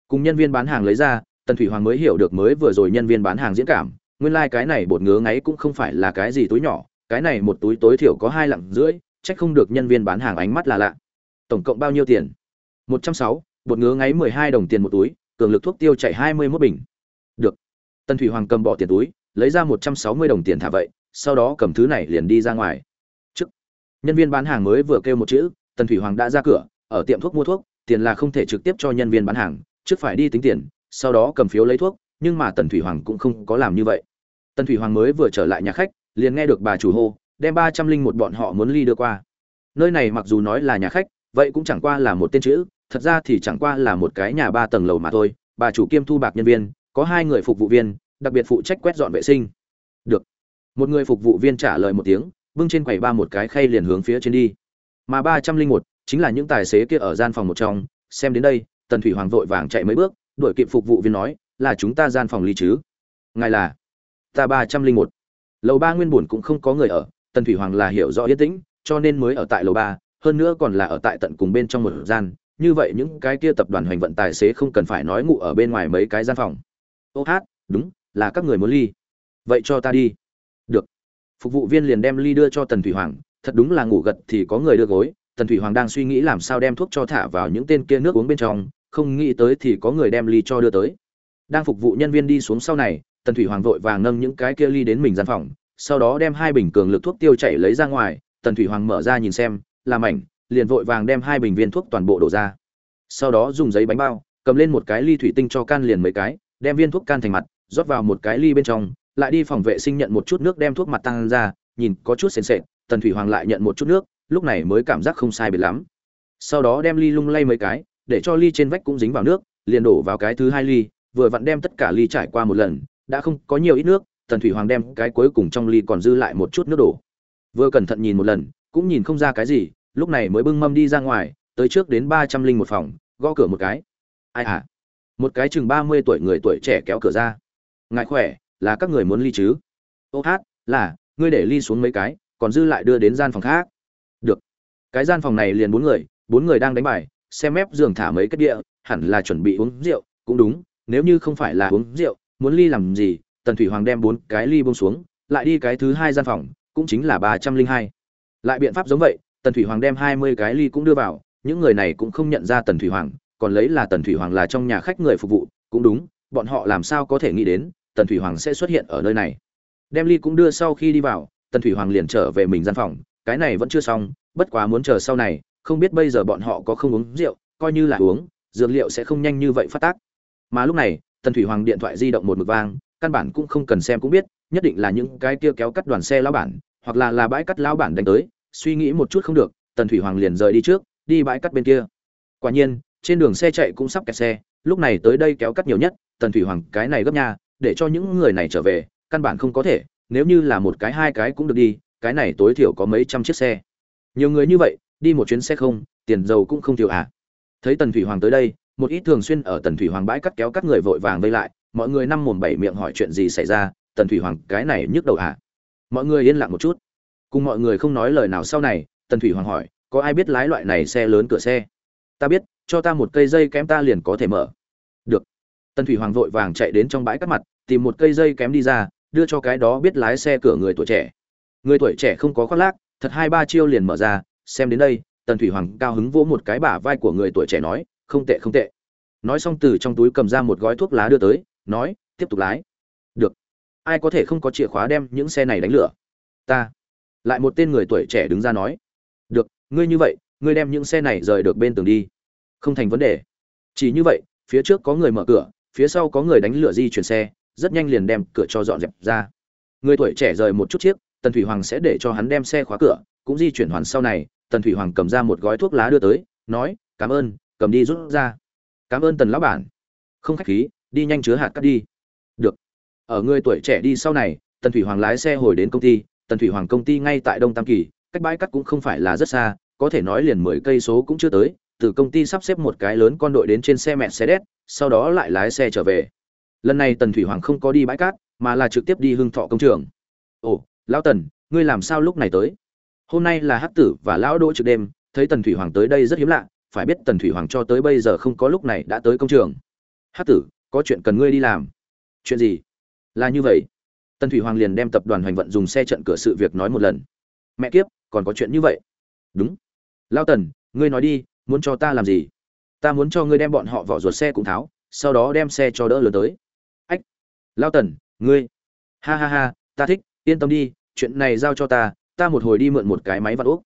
Cùng nhân viên bán hàng lấy ra, tần thủy hoàng mới hiểu được mới vừa rồi nhân viên bán hàng diễn cảm, nguyên lai、like、cái này bột ngứa ngáy cũng không phải là cái gì túi nhỏ, cái này một túi tối thiểu có hai lặng rưỡi trách không được nhân viên bán hàng ánh mắt là lạ. Tổng cộng bao nhiêu tiền? Một trăm sáu, bột ngứa ngáy mười hai đồng tiền một túi, cường lực thuốc tiêu chạy hai mươi mốt bình được. Tần thủy hoàng cầm bỏ tiền túi, lấy ra một trăm sáu mươi đồng tiền thả vậy, sau đó cầm thứ này liền đi ra ngoài. Trước. Nhân viên bán hàng mới vừa kêu một chữ, tần thủy hoàng đã ra cửa, ở tiệm thuốc mua thuốc, tiền là không thể trực tiếp cho nhân viên bán hàng, trước phải đi tính tiền, sau đó cầm phiếu lấy thuốc, nhưng mà tần thủy hoàng cũng không có làm như vậy. Tần thủy hoàng mới vừa trở lại nhà khách, liền nghe được bà chủ hô, đem ba trăm linh một bọn họ muốn ly đưa qua. Nơi này mặc dù nói là nhà khách, vậy cũng chẳng qua là một tên chữ, thật ra thì chẳng qua là một cái nhà ba tầng lầu mà thôi, bà chủ kiêm thu bạc nhân viên có hai người phục vụ viên, đặc biệt phụ trách quét dọn vệ sinh. Được. Một người phục vụ viên trả lời một tiếng, bưng trên quầy ba một cái khay liền hướng phía trên đi. Mà ba trăm linh một chính là những tài xế kia ở gian phòng một trong, xem đến đây, tần thủy hoàng vội vàng chạy mấy bước, đuổi kịp phục vụ viên nói, là chúng ta gian phòng ly chứ? Ngài là? Ta ba trăm linh một. Lầu ba nguyên buồn cũng không có người ở, tần thủy hoàng là hiểu rõ yên tĩnh, cho nên mới ở tại lầu ba, hơn nữa còn là ở tại tận cùng bên trong một gian. Như vậy những cái kia tập đoàn hoành vận tài xế không cần phải nói ngủ ở bên ngoài mấy cái gian phòng ô hát, đúng, là các người muốn ly. Vậy cho ta đi. Được. Phục vụ viên liền đem ly đưa cho tần thủy hoàng. Thật đúng là ngủ gật thì có người đưa gối. Tần thủy hoàng đang suy nghĩ làm sao đem thuốc cho thả vào những tên kia nước uống bên trong. Không nghĩ tới thì có người đem ly cho đưa tới. Đang phục vụ nhân viên đi xuống sau này, tần thủy hoàng vội vàng nâng những cái kia ly đến mình gian phòng. Sau đó đem hai bình cường lực thuốc tiêu chảy lấy ra ngoài. Tần thủy hoàng mở ra nhìn xem, làm ảnh, liền vội vàng đem hai bình viên thuốc toàn bộ đổ ra. Sau đó dùng giấy bánh bao, cầm lên một cái ly thủy tinh cho can liền mấy cái đem viên thuốc can thành mặt, rót vào một cái ly bên trong, lại đi phòng vệ sinh nhận một chút nước đem thuốc mặt tăng ra, nhìn có chút sền sệt, tần thủy hoàng lại nhận một chút nước, lúc này mới cảm giác không sai biệt lắm. Sau đó đem ly lung lay mấy cái, để cho ly trên vách cũng dính vào nước, liền đổ vào cái thứ hai ly, vừa vặn đem tất cả ly trải qua một lần, đã không có nhiều ít nước, tần thủy hoàng đem cái cuối cùng trong ly còn dư lại một chút nước đổ. Vừa cẩn thận nhìn một lần, cũng nhìn không ra cái gì, lúc này mới bưng mâm đi ra ngoài, tới trước đến ba trăm linh một phòng, gõ cửa một cái. Ai à? Một cái chừng ba mươi tuổi người tuổi trẻ kéo cửa ra. Ngại khỏe, là các người muốn ly chứ? Ô hát, là, ngươi để ly xuống mấy cái, còn dư lại đưa đến gian phòng khác. Được. Cái gian phòng này liền bốn người bốn người đang đánh bài, xem mép giường thả mấy cái địa, hẳn là chuẩn bị uống rượu, cũng đúng, nếu như không phải là uống rượu, muốn ly làm gì, tần thủy hoàng đem bốn cái ly bông xuống, lại đi cái thứ hai gian phòng, cũng chính là ba trăm linh hai. Lại biện pháp giống vậy, tần thủy hoàng đem hai mươi cái ly cũng đưa vào, những người này cũng không nhận ra tần thủy hoàng còn lấy là tần thủy hoàng là trong nhà khách người phục vụ, cũng đúng, bọn họ làm sao có thể nghĩ đến, tần thủy hoàng sẽ xuất hiện ở nơi này. Đem ly cũng đưa sau khi đi vào, tần thủy hoàng liền trở về mình gian phòng, cái này vẫn chưa xong, bất quá muốn chờ sau này, không biết bây giờ bọn họ có không uống rượu, coi như là uống, dược liệu sẽ không nhanh như vậy phát tác. Mà lúc này, tần thủy hoàng điện thoại di động một mực vang, căn bản cũng không cần xem cũng biết, nhất định là những cái kia kéo cắt đoàn xe lão bản, hoặc là là bãi cắt lão bản đánh tới, suy nghĩ một chút không được, tần thủy hoàng liền rời đi trước, đi bãi cắt bên kia. Quả nhiên trên đường xe chạy cũng sắp kẹt xe, lúc này tới đây kéo cắt nhiều nhất, tần thủy hoàng, cái này gấp nha, để cho những người này trở về, căn bản không có thể, nếu như là một cái, hai cái cũng được đi, cái này tối thiểu có mấy trăm chiếc xe. Nhiều người như vậy, đi một chuyến xe không, tiền dầu cũng không thiểu à. Thấy tần thủy hoàng tới đây, một ít thường xuyên ở tần thủy hoàng bãi cắt kéo các người vội vàng vây lại, mọi người năm mồm bảy miệng hỏi chuyện gì xảy ra, tần thủy hoàng, cái này nhức đầu à. Mọi người yên lặng một chút. Cùng mọi người không nói lời nào sau này, tần thủy hoàng hỏi, có ai biết lái loại này xe lớn cửa xe? Ta biết cho ta một cây dây kém ta liền có thể mở. Được. Tần thủy hoàng vội vàng chạy đến trong bãi cắt mặt, tìm một cây dây kém đi ra, đưa cho cái đó biết lái xe cửa người tuổi trẻ. Người tuổi trẻ không có khoác lác, thật hai ba chiêu liền mở ra, xem đến đây, tần thủy hoàng cao hứng vỗ một cái bả vai của người tuổi trẻ nói, không tệ không tệ. Nói xong từ trong túi cầm ra một gói thuốc lá đưa tới, nói, tiếp tục lái. Được. Ai có thể không có chìa khóa đem những xe này đánh lửa? Ta. Lại một tên người tuổi trẻ đứng ra nói, được, ngươi như vậy, ngươi đem những xe này rời được bên tường đi không thành vấn đề. Chỉ như vậy, phía trước có người mở cửa, phía sau có người đánh lửa di chuyển xe, rất nhanh liền đem cửa cho dọn dẹp ra. Người tuổi trẻ rời một chút chiếc, tần thủy hoàng sẽ để cho hắn đem xe khóa cửa, cũng di chuyển hoàn sau này, tần thủy hoàng cầm ra một gói thuốc lá đưa tới, nói, cảm ơn, cầm đi rút ra. Cảm ơn tần lão bản. Không khách khí, đi nhanh chứa hạt cắt đi. Được. Ở người tuổi trẻ đi sau này, tần thủy hoàng lái xe hồi đến công ty, tần thủy hoàng công ty ngay tại đông tam kỳ, cách bãi cắt cũng không phải là rất xa, có thể nói liền mười cây số cũng chưa tới từ công ty sắp xếp một cái lớn con đội đến trên xe mẹ xe đét sau đó lại lái xe trở về. Lần này tần thủy hoàng không có đi bãi cát, mà là trực tiếp đi hưng thọ công trường. Ồ, lão tần, ngươi làm sao lúc này tới? Hôm nay là hắc tử và lão đỗ trực đêm, thấy tần thủy hoàng tới đây rất hiếm lạ, phải biết tần thủy hoàng cho tới bây giờ không có lúc này đã tới công trường. Hắc tử, có chuyện cần ngươi đi làm. Chuyện gì? Là như vậy. Tần thủy hoàng liền đem tập đoàn hoành vận dùng xe trận cửa sự việc nói một lần. Mẹ kiếp, còn có chuyện như vậy. Đúng. Lao tần, ngươi nói đi muốn cho ta làm gì? Ta muốn cho ngươi đem bọn họ vỏ ruột xe cũng tháo, sau đó đem xe cho đỡ lớn tới. Ách, lao tần, ngươi. Ha ha ha, ta thích, yên tâm đi, chuyện này giao cho ta ta một hồi đi mượn một cái máy vặn úp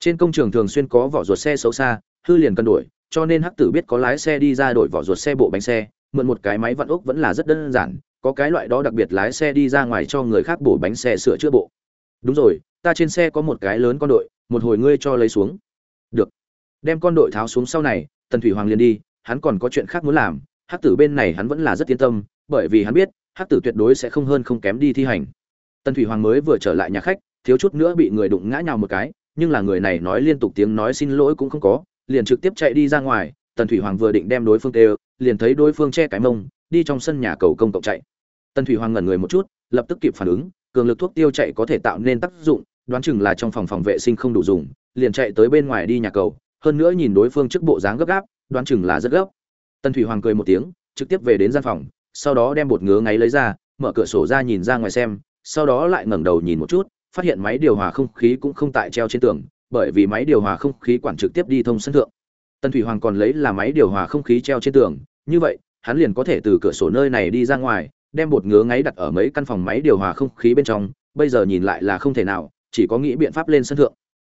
trên công trường thường xuyên có vỏ ruột xe xấu xa, hư liền cân đổi, cho nên hắc tử biết có lái xe đi ra đổi vỏ ruột xe bộ bánh xe, mượn một cái máy vặn úp vẫn là rất đơn giản, có cái loại đó đặc biệt lái xe đi ra ngoài cho người khác bổ bánh xe sửa chữa bộ. Đúng rồi, ta trên xe có một cái lớn con đội, một hồi ngươi cho lấy xuống đem con đội tháo xuống sau này, tần thủy hoàng liền đi, hắn còn có chuyện khác muốn làm, hắc tử bên này hắn vẫn là rất yên tâm, bởi vì hắn biết, hắc tử tuyệt đối sẽ không hơn không kém đi thi hành. Tần thủy hoàng mới vừa trở lại nhà khách, thiếu chút nữa bị người đụng ngã nhào một cái, nhưng là người này nói liên tục tiếng nói xin lỗi cũng không có, liền trực tiếp chạy đi ra ngoài, tần thủy hoàng vừa định đem đối phương kêu, liền thấy đối phương che cái mông, đi trong sân nhà cầu công cộng chạy. Tần thủy hoàng ngẩn người một chút, lập tức kịp phản ứng, cường lực thuốc tiêu chạy có thể tạo nên tác dụng, đoán chừng là trong phòng phòng vệ sinh không đủ dùng, liền chạy tới bên ngoài đi nhà cầu hơn nữa nhìn đối phương trước bộ dáng gấp gáp, đoán chừng là rất gấp. Tần thủy hoàng cười một tiếng, trực tiếp về đến gian phòng, sau đó đem bột ngứa ngáy lấy ra, mở cửa sổ ra nhìn ra ngoài xem, sau đó lại ngẩng đầu nhìn một chút, phát hiện máy điều hòa không khí cũng không tại treo trên tường, bởi vì máy điều hòa không khí quản trực tiếp đi thông sân thượng. Tần thủy hoàng còn lấy là máy điều hòa không khí treo trên tường, như vậy, hắn liền có thể từ cửa sổ nơi này đi ra ngoài, đem bột ngứa ngáy đặt ở mấy căn phòng máy điều hòa không khí bên trong, bây giờ nhìn lại là không thể nào, chỉ có nghĩ biện pháp lên sân thượng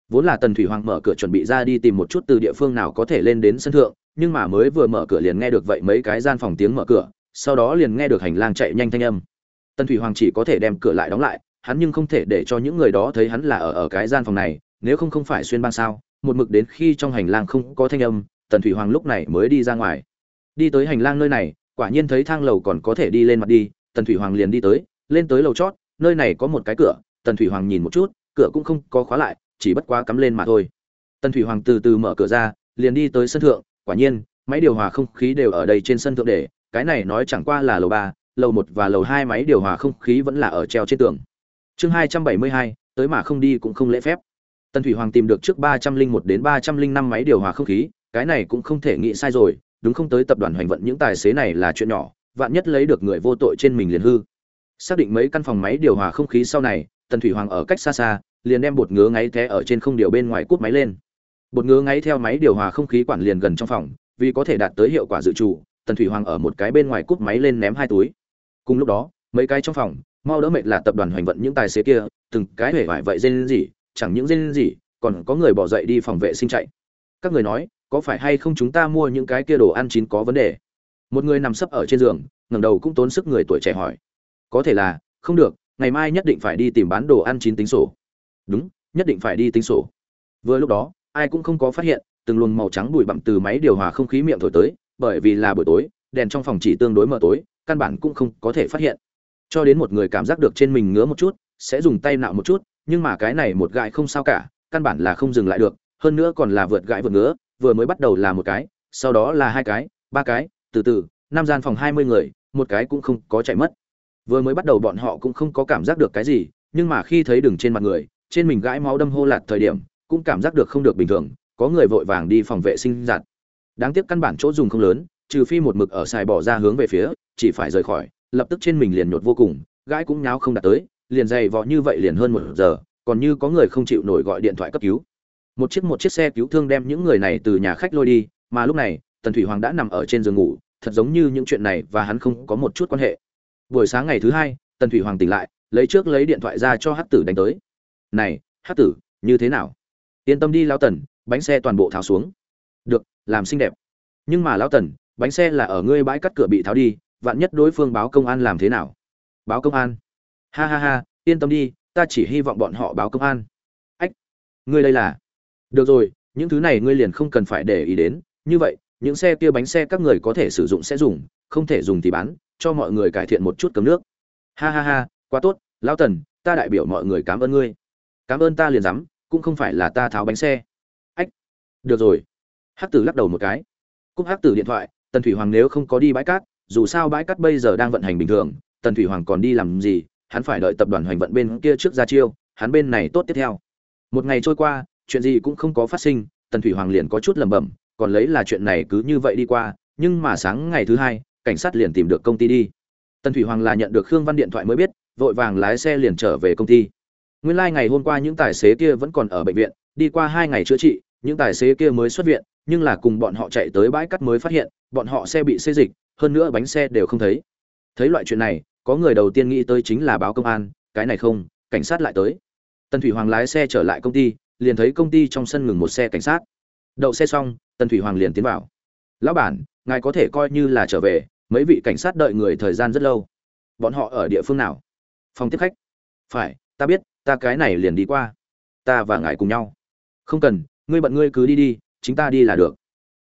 vốn là tần thủy hoàng mở cửa chuẩn bị ra đi tìm một chút từ địa phương nào có thể lên đến sân thượng, nhưng mà mới vừa mở cửa liền nghe được vậy mấy cái gian phòng tiếng mở cửa, sau đó liền nghe được hành lang chạy nhanh thanh âm. Tần thủy hoàng chỉ có thể đem cửa lại đóng lại, hắn nhưng không thể để cho những người đó thấy hắn là ở ở cái gian phòng này, nếu không không phải xuyên ban sao, một mực đến khi trong hành lang không có thanh âm, tần thủy hoàng lúc này mới đi ra ngoài. Đi tới hành lang nơi này, quả nhiên thấy thang lầu còn có thể đi lên mặt đi, tần thủy hoàng liền đi tới, lên tới lầu chót, nơi này có một cái cửa, tần thủy hoàng nhìn một chút, cửa cũng không có khóa lại chỉ bất quá cắm lên mà thôi. Tần thủy hoàng từ từ mở cửa ra, liền đi tới sân thượng, quả nhiên, máy điều hòa không khí đều ở đây trên sân thượng để, cái này nói chẳng qua là lầu ba, lầu một và lầu hai máy điều hòa không khí vẫn là ở treo trên tường. Chương hai trăm bảy mươi hai, tới mà không đi cũng không lễ phép. Tần thủy hoàng tìm được trước ba trăm linh một đến ba trăm linh năm máy điều hòa không khí, cái này cũng không thể nghĩ sai rồi, đúng không tới tập đoàn hoành vận những tài xế này là chuyện nhỏ, vạn nhất lấy được người vô tội trên mình liền hư. Xác định mấy căn phòng máy điều hòa không khí sau này, tần thủy hoàng ở cách xa xa liền đem bột ngứa ngáy té ở trên không điều bên ngoài cút máy lên. Bột ngứa ngáy theo máy điều hòa không khí quản liền gần trong phòng, vì có thể đạt tới hiệu quả dự trù, tần thủy hoàng ở một cái bên ngoài cút máy lên ném hai túi. Cùng lúc đó, mấy cái trong phòng, mau đỡ mệt là tập đoàn hoành vận những tài xế kia, từng cái hể vải vậy dên gì chẳng những dên gì còn có người bỏ dậy đi phòng vệ sinh chạy. Các người nói, có phải hay không chúng ta mua những cái kia đồ ăn chín có vấn đề? Một người nằm sấp ở trên giường, ngẩng đầu cũng tốn sức người tuổi trẻ hỏi. Có thể là, không được, ngày mai nhất định phải đi tìm bán đồ ăn chín tính sổ đúng, nhất định phải đi tính sổ. Vừa lúc đó, ai cũng không có phát hiện, từng luồng màu trắng bụi bặm từ máy điều hòa không khí miệng thổi tới, bởi vì là buổi tối, đèn trong phòng chỉ tương đối mờ tối, căn bản cũng không có thể phát hiện. Cho đến một người cảm giác được trên mình ngứa một chút, sẽ dùng tay nạo một chút, nhưng mà cái này một gãi không sao cả, căn bản là không dừng lại được, hơn nữa còn là vượt gãi vượt ngứa, vừa mới bắt đầu là một cái, sau đó là hai cái, ba cái, từ từ, năm gian phòng hai mươi người, một cái cũng không có chạy mất. Vừa mới bắt đầu bọn họ cũng không có cảm giác được cái gì, nhưng mà khi thấy đường trên mặt người trên mình gãi máu đâm hô lạt thời điểm, cũng cảm giác được không được bình thường, có người vội vàng đi phòng vệ sinh giặt. Đáng tiếc căn bản chỗ dùng không lớn, trừ phi một mực ở xài bỏ ra hướng về phía, chỉ phải rời khỏi, lập tức trên mình liền nhột vô cùng, gãi cũng nháo không đạt tới, liền dày vò như vậy liền hơn một giờ, còn như có người không chịu nổi gọi điện thoại cấp cứu. Một chiếc một chiếc xe cứu thương đem những người này từ nhà khách lôi đi, mà lúc này, tần thủy hoàng đã nằm ở trên giường ngủ, thật giống như những chuyện này và hắn không có một chút quan hệ. Buổi sáng ngày thứ hai, tần thủy hoàng tỉnh lại, lấy trước lấy điện thoại ra cho hát tử đánh tới này, hát tử, như thế nào? Yên tâm đi lao tần, bánh xe toàn bộ tháo xuống. Được, làm xinh đẹp. Nhưng mà lao tần, bánh xe là ở ngươi bãi cắt cửa bị tháo đi, vạn nhất đối phương báo công an làm thế nào? Báo công an? Ha ha ha, yên tâm đi, ta chỉ hy vọng bọn họ báo công an. Ách, ngươi đây là? Được rồi, những thứ này ngươi liền không cần phải để ý đến. Như vậy, những xe kia bánh xe các người có thể sử dụng sẽ dùng, không thể dùng thì bán, cho mọi người cải thiện một chút cấm nước. Ha ha ha, quá tốt, lão tần, ta đại biểu mọi người cảm ơn ngươi cảm ơn ta liền dám, cũng không phải là ta tháo bánh xe. Ách, được rồi. Hắc tử lắc đầu một cái. Cúc hắc tử điện thoại, tần thủy hoàng nếu không có đi bãi cát, dù sao bãi cát bây giờ đang vận hành bình thường, tần thủy hoàng còn đi làm gì, hắn phải đợi tập đoàn hoành vận bên kia trước ra chiêu, hắn bên này tốt tiếp theo. Một ngày trôi qua, chuyện gì cũng không có phát sinh, tần thủy hoàng liền có chút lẩm bẩm, còn lấy là chuyện này cứ như vậy đi qua, nhưng mà sáng ngày thứ hai, cảnh sát liền tìm được công ty đi. Tần thủy hoàng là nhận được khương văn điện thoại mới biết, vội vàng lái xe liền trở về công ty nguyên lai ngày hôm qua những tài xế kia vẫn còn ở bệnh viện, đi qua hai ngày chữa trị, những tài xế kia mới xuất viện, nhưng là cùng bọn họ chạy tới bãi cắt mới phát hiện, bọn họ xe bị xê dịch, hơn nữa bánh xe đều không thấy. Thấy loại chuyện này, có người đầu tiên nghĩ tới chính là báo công an, cái này không, cảnh sát lại tới. Tần thủy hoàng lái xe trở lại công ty, liền thấy công ty trong sân ngừng một xe cảnh sát. Đậu xe xong, tần thủy hoàng liền tiến vào. Lão bản, ngài có thể coi như là trở về, mấy vị cảnh sát đợi người thời gian rất lâu. Bọn họ ở địa phương nào? Phòng tiếp khách. Phải, ta biết ta cái này liền đi qua. Ta và ngài cùng nhau. Không cần, ngươi bận ngươi cứ đi đi, chính ta đi là được.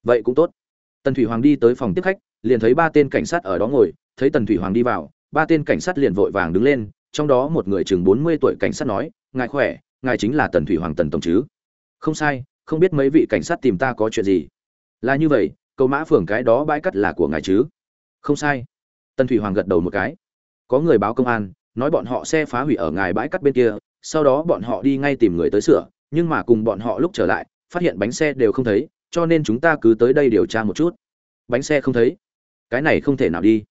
Vậy cũng tốt. Tần thủy hoàng đi tới phòng tiếp khách, liền thấy ba tên cảnh sát ở đó ngồi, thấy tần thủy hoàng đi vào, ba tên cảnh sát liền vội vàng đứng lên, trong đó một người chừng bốn mươi tuổi cảnh sát nói, ngài khỏe, ngài chính là tần thủy hoàng tần tổng chứ? Không sai, không biết mấy vị cảnh sát tìm ta có chuyện gì. Là như vậy câu mã phường cái đó bãi cắt là của ngài chứ? Không sai. Tần thủy hoàng gật đầu một cái. Có người báo công an, nói bọn họ xe phá hủy ở ngài bãi cắt bên kia sau đó bọn họ đi ngay tìm người tới sửa, nhưng mà cùng bọn họ lúc trở lại, phát hiện bánh xe đều không thấy, cho nên chúng ta cứ tới đây điều tra một chút. Bánh xe không thấy. Cái này không thể nào đi.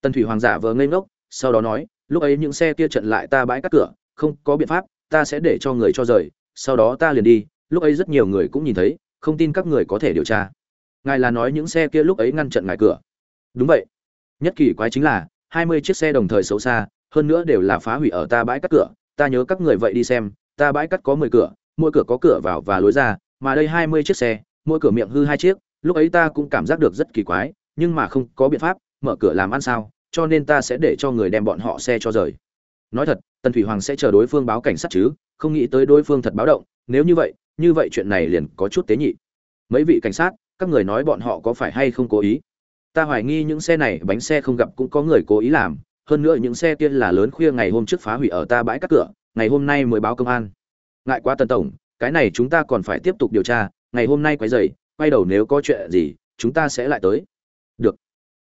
Tần thủy hoàng giả vờ ngây ngốc, sau đó nói, lúc ấy những xe kia trận lại ta bãi cắt cửa, không có biện pháp, ta sẽ để cho người cho rời, sau đó ta liền đi. Lúc ấy rất nhiều người cũng nhìn thấy, không tin các người có thể điều tra. Ngài là nói những xe kia lúc ấy ngăn chặn ngài cửa. Đúng vậy. Nhất kỳ quái chính là, hai mươi chiếc xe đồng thời xấu xa, hơn nữa đều là phá hủy ở ta bãi cắt cửa ta nhớ các người vậy đi xem, ta bãi cắt có mười cửa, mỗi cửa có cửa vào và lối ra, mà đây hai mươi chiếc xe, mỗi cửa miệng hư hai chiếc, lúc ấy ta cũng cảm giác được rất kỳ quái, nhưng mà không có biện pháp, mở cửa làm ăn sao, cho nên ta sẽ để cho người đem bọn họ xe cho rời. Nói thật, tần thủy hoàng sẽ chờ đối phương báo cảnh sát chứ, không nghĩ tới đối phương thật báo động, nếu như vậy như vậy chuyện này liền có chút tế nhị. Mấy vị cảnh sát, các người nói bọn họ có phải hay không cố ý? Ta hoài nghi những xe này bánh xe không gặp cũng có người cố ý làm hơn nữa những xe kia là lớn khuya ngày hôm trước phá hủy ở ta bãi các cửa, ngày hôm nay mới báo công an. Ngại quá tần tổng, cái này chúng ta còn phải tiếp tục điều tra, ngày hôm nay quấy dày quay đầu nếu có chuyện gì, chúng ta sẽ lại tới. Được.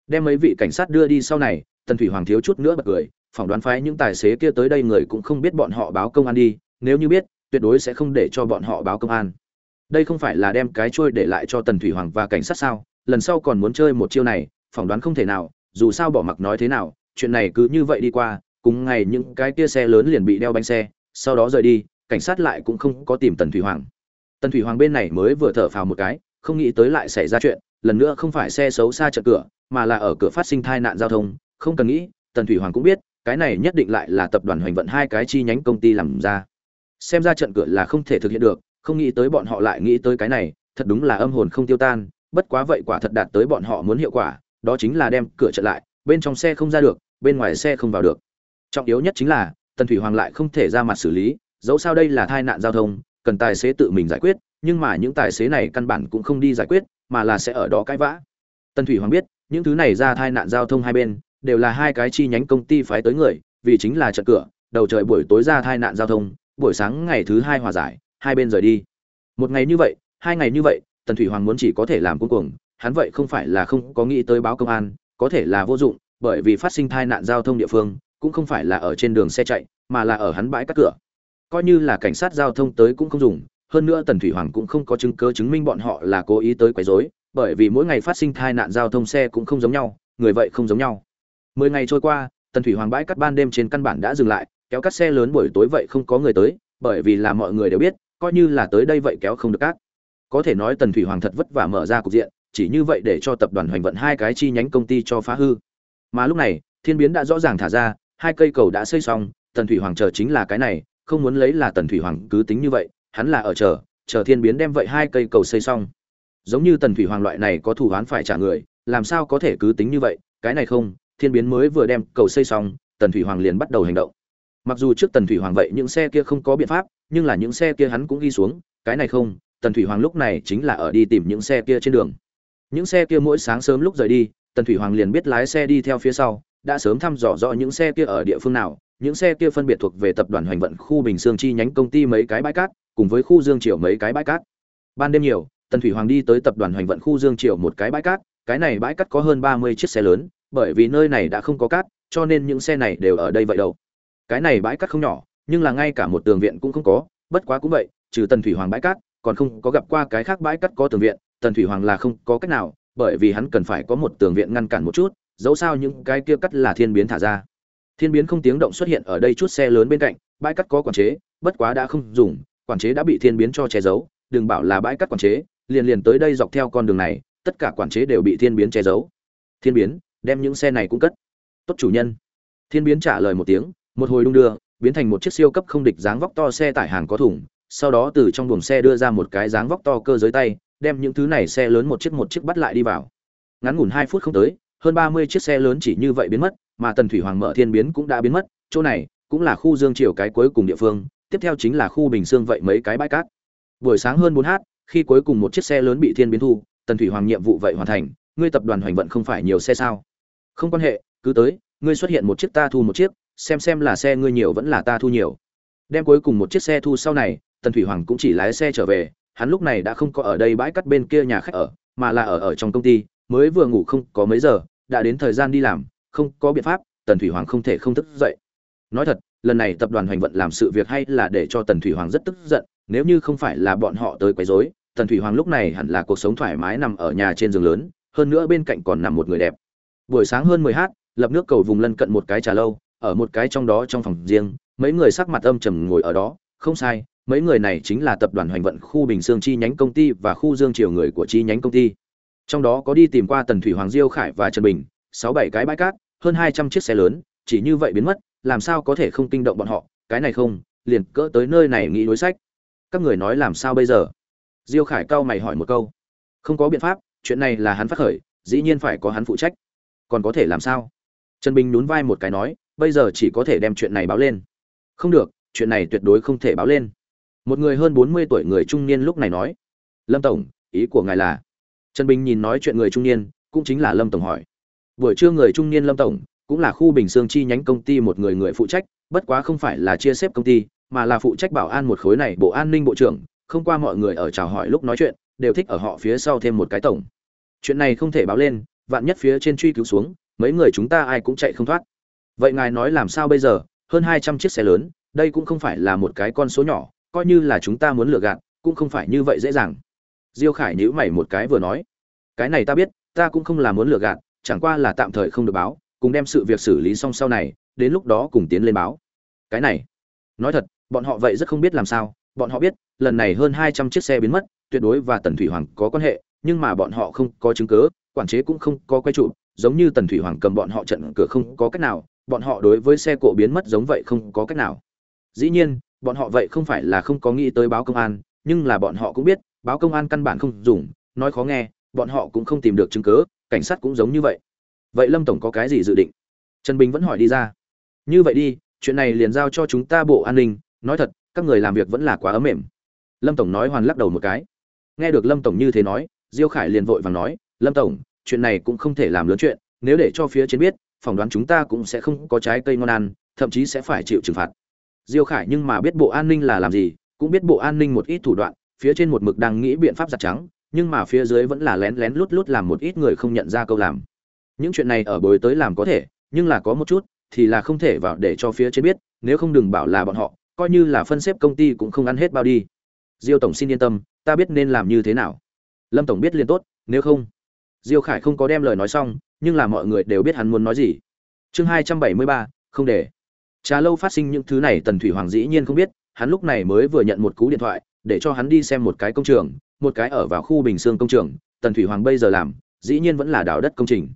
Đem mấy vị cảnh sát đưa đi sau này, tần thủy hoàng thiếu chút nữa bật cười, phỏng đoán phái những tài xế kia tới đây người cũng không biết bọn họ báo công an đi, nếu như biết, tuyệt đối sẽ không để cho bọn họ báo công an. Đây không phải là đem cái trôi để lại cho tần thủy hoàng và cảnh sát sao, lần sau còn muốn chơi một chiêu này, phỏng đoán không thể nào, dù sao bỏ mặc nói thế nào chuyện này cứ như vậy đi qua, cùng ngày những cái kia xe lớn liền bị đeo bánh xe, sau đó rời đi, cảnh sát lại cũng không có tìm tần thủy hoàng. Tần thủy hoàng bên này mới vừa thở phào một cái, không nghĩ tới lại xảy ra chuyện, lần nữa không phải xe xấu xa chợt cửa, mà là ở cửa phát sinh tai nạn giao thông, không cần nghĩ, tần thủy hoàng cũng biết, cái này nhất định lại là tập đoàn hoành vận hai cái chi nhánh công ty làm ra. Xem ra trận cửa là không thể thực hiện được, không nghĩ tới bọn họ lại nghĩ tới cái này, thật đúng là âm hồn không tiêu tan, bất quá vậy quả thật đạt tới bọn họ muốn hiệu quả, đó chính là đem cửa chặn lại bên trong xe không ra được, bên ngoài xe không vào được. Trọng yếu nhất chính là, tần thủy hoàng lại không thể ra mặt xử lý, dẫu sao đây là tai nạn giao thông, cần tài xế tự mình giải quyết, nhưng mà những tài xế này căn bản cũng không đi giải quyết, mà là sẽ ở đó cãi vã. Tần thủy hoàng biết, những thứ này ra tai nạn giao thông hai bên, đều là hai cái chi nhánh công ty phái tới người, vì chính là trận cửa, đầu trời buổi tối ra tai nạn giao thông, buổi sáng ngày thứ hai hòa giải, hai bên rời đi. Một ngày như vậy, hai ngày như vậy, tần thủy hoàng muốn chỉ có thể làm cuối cùng hắn vậy không phải là không có nghĩ tới báo công an có thể là vô dụng, bởi vì phát sinh tai nạn giao thông địa phương, cũng không phải là ở trên đường xe chạy, mà là ở hắn bãi cắt cửa. Coi như là cảnh sát giao thông tới cũng không dùng, hơn nữa tần thủy hoàng cũng không có chứng cứ chứng minh bọn họ là cố ý tới quấy rối, bởi vì mỗi ngày phát sinh tai nạn giao thông xe cũng không giống nhau, người vậy không giống nhau. Mười ngày trôi qua, tần thủy hoàng bãi cắt ban đêm trên căn bản đã dừng lại, kéo cắt xe lớn buổi tối vậy không có người tới, bởi vì là mọi người đều biết, coi như là tới đây vậy kéo không được cát. Có thể nói tần thủy hoàng thật vất vả mở ra cục diện chỉ như vậy để cho tập đoàn hoành vận hai cái chi nhánh công ty cho phá hư. Mà lúc này, thiên biến đã rõ ràng thả ra, hai cây cầu đã xây xong, tần thủy hoàng chờ chính là cái này, không muốn lấy là tần thủy hoàng cứ tính như vậy, hắn là ở chờ chờ thiên biến đem vậy hai cây cầu xây xong. Giống như tần thủy hoàng loại này có thủ án phải trả người, làm sao có thể cứ tính như vậy, cái này không, thiên biến mới vừa đem cầu xây xong, tần thủy hoàng liền bắt đầu hành động. Mặc dù trước tần thủy hoàng vậy những xe kia không có biện pháp, nhưng là những xe kia hắn cũng ghi xuống, cái này không, tần thủy hoàng lúc này chính là ở đi tìm những xe kia trên đường những xe kia mỗi sáng sớm lúc rời đi, tần thủy hoàng liền biết lái xe đi theo phía sau, đã sớm thăm dò rõ những xe kia ở địa phương nào. Những xe kia phân biệt thuộc về tập đoàn hoành vận khu bình sương chi nhánh công ty mấy cái bãi cát, cùng với khu dương triều mấy cái bãi cát. Ban đêm nhiều, tần thủy hoàng đi tới tập đoàn hoành vận khu dương triều một cái bãi cát. Cái này bãi cát có hơn ba mươi chiếc xe lớn, bởi vì nơi này đã không có cát, cho nên những xe này đều ở đây vậy đâu. Cái này bãi cát không nhỏ, nhưng là ngay cả một tường viện cũng không có. Bất quá cũng vậy, trừ tần thủy hoàng bãi cát, còn không có gặp qua cái khác bãi cát có tường viện tần thủy hoàng là không có cách nào, bởi vì hắn cần phải có một tường viện ngăn cản một chút, dẫu sao những cái kia cắt là thiên biến thả ra. Thiên biến không tiếng động xuất hiện ở đây chút xe lớn bên cạnh, bãi cắt có quản chế, bất quá đã không dùng, quản chế đã bị thiên biến cho che giấu, đừng bảo là bãi cắt quản chế, liền liền tới đây dọc theo con đường này, tất cả quản chế đều bị thiên biến che giấu. Thiên biến, đem những xe này cũng cất. Tốt chủ nhân. Thiên biến trả lời một tiếng, một hồi đung đưa, biến thành một chiếc siêu cấp không địch dáng vóc to xe tải hàng có thùng, sau đó từ trong buồng xe đưa ra một cái dáng vóc to cơ giới tay đem những thứ này xe lớn một chiếc một chiếc bắt lại đi vào. Ngắn ngủn hai phút không tới, hơn ba mươi chiếc xe lớn chỉ như vậy biến mất, mà tần thủy hoàng mở thiên biến cũng đã biến mất, chỗ này cũng là khu dương triều cái cuối cùng địa phương, tiếp theo chính là khu bình dương vậy mấy cái bãi cát. Buổi sáng hơn bốn h, khi cuối cùng một chiếc xe lớn bị thiên biến thu, tần thủy hoàng nhiệm vụ vậy hoàn thành, ngươi tập đoàn hoành vận không phải nhiều xe sao? Không quan hệ, cứ tới, ngươi xuất hiện một chiếc ta thu một chiếc, xem xem là xe ngươi nhiều vẫn là ta thu nhiều. Đem cuối cùng một chiếc xe thu sau này, tần thủy hoàng cũng chỉ lái xe trở về hắn lúc này đã không có ở đây bãi cắt bên kia nhà khách ở, mà là ở ở trong công ty, mới vừa ngủ không có mấy giờ, đã đến thời gian đi làm, không có biện pháp, tần thủy hoàng không thể không thức dậy. Nói thật, lần này tập đoàn hoành vận làm sự việc hay là để cho tần thủy hoàng rất tức giận, nếu như không phải là bọn họ tới quấy rối, tần thủy hoàng lúc này hẳn là cuộc sống thoải mái nằm ở nhà trên giường lớn, hơn nữa bên cạnh còn nằm một người đẹp. Buổi sáng hơn mười h lập nước cầu vùng lân cận một cái trà lâu, ở một cái trong đó trong phòng riêng, mấy người sắc mặt âm trầm ngồi ở đó, không sai mấy người này chính là tập đoàn hoành vận khu bình sương chi nhánh công ty và khu dương triều người của chi nhánh công ty. Trong đó có đi tìm qua tần thủy hoàng diêu khải và trần bình, sáu bảy cái bãi cát, hơn hai trăm chiếc xe lớn, chỉ như vậy biến mất, làm sao có thể không kinh động bọn họ, cái này không, liền cỡ tới nơi này nghĩ đối sách. Các người nói làm sao bây giờ? Diêu khải cao mày hỏi một câu. Không có biện pháp, chuyện này là hắn phát khởi, dĩ nhiên phải có hắn phụ trách. Còn có thể làm sao? Trần bình nhún vai một cái nói, bây giờ chỉ có thể đem chuyện này báo lên. Không được, chuyện này tuyệt đối không thể báo lên một người hơn bốn mươi tuổi người trung niên lúc này nói, lâm tổng, ý của ngài là? Trần bình nhìn nói chuyện người trung niên, cũng chính là lâm tổng hỏi. Buổi trưa người trung niên lâm tổng cũng là khu bình sương chi nhánh công ty một người người phụ trách, bất quá không phải là chia xếp công ty, mà là phụ trách bảo an một khối này bộ an ninh bộ trưởng, không qua mọi người ở chào hỏi lúc nói chuyện, đều thích ở họ phía sau thêm một cái tổng. Chuyện này không thể báo lên, vạn nhất phía trên truy cứu xuống, mấy người chúng ta ai cũng chạy không thoát. Vậy ngài nói làm sao bây giờ? Hơn hai trăm chiếc xe lớn, đây cũng không phải là một cái con số nhỏ coi như là chúng ta muốn lừa gạt, cũng không phải như vậy dễ dàng. Diêu khải nhíu mày một cái vừa nói, cái này ta biết, ta cũng không là muốn lừa gạt, chẳng qua là tạm thời không được báo, cùng đem sự việc xử lý xong sau này, đến lúc đó cùng tiến lên báo. Cái này, nói thật, bọn họ vậy rất không biết làm sao, bọn họ biết, lần này hơn hai trăm chiếc xe biến mất, tuyệt đối và tần thủy hoàng có quan hệ, nhưng mà bọn họ không có chứng cứ, quản chế cũng không có quay trụ, giống như tần thủy hoàng cầm bọn họ trận cửa không có cách nào, bọn họ đối với xe cộ biến mất giống vậy không có cách nào. Dĩ nhiên bọn họ vậy không phải là không có nghĩ tới báo công an, nhưng là bọn họ cũng biết, báo công an căn bản không dùng, nói khó nghe, bọn họ cũng không tìm được chứng cứ, cảnh sát cũng giống như vậy. Vậy lâm tổng có cái gì dự định? Trần bình vẫn hỏi đi ra. Như vậy đi, chuyện này liền giao cho chúng ta bộ an ninh, nói thật, các người làm việc vẫn là quá ấm mềm. Lâm tổng nói hoàn lắc đầu một cái. Nghe được lâm tổng như thế nói, diêu khải liền vội vàng nói, lâm tổng, chuyện này cũng không thể làm lớn chuyện, nếu để cho phía trên biết, phỏng đoán chúng ta cũng sẽ không có trái cây ngon ăn, thậm chí sẽ phải chịu trừng phạt diêu khải nhưng mà biết bộ an ninh là làm gì, cũng biết bộ an ninh một ít thủ đoạn, phía trên một mực đang nghĩ biện pháp giặt trắng, nhưng mà phía dưới vẫn là lén lén lút lút làm một ít người không nhận ra câu làm. Những chuyện này ở bồi tới làm có thể, nhưng là có một chút, thì là không thể vào để cho phía trên biết, nếu không đừng bảo là bọn họ, coi như là phân xếp công ty cũng không ăn hết bao đi. Diêu tổng xin yên tâm, ta biết nên làm như thế nào. Lâm tổng biết liền tốt, nếu không. Diêu khải không có đem lời nói xong, nhưng là mọi người đều biết hắn muốn nói gì. Chương hai trăm bảy mươi ba, không để trà lâu phát sinh những thứ này tần thủy hoàng dĩ nhiên không biết, hắn lúc này mới vừa nhận một cú điện thoại, để cho hắn đi xem một cái công trường, một cái ở vào khu bình Dương công trường, tần thủy hoàng bây giờ làm, dĩ nhiên vẫn là đào đất công trình.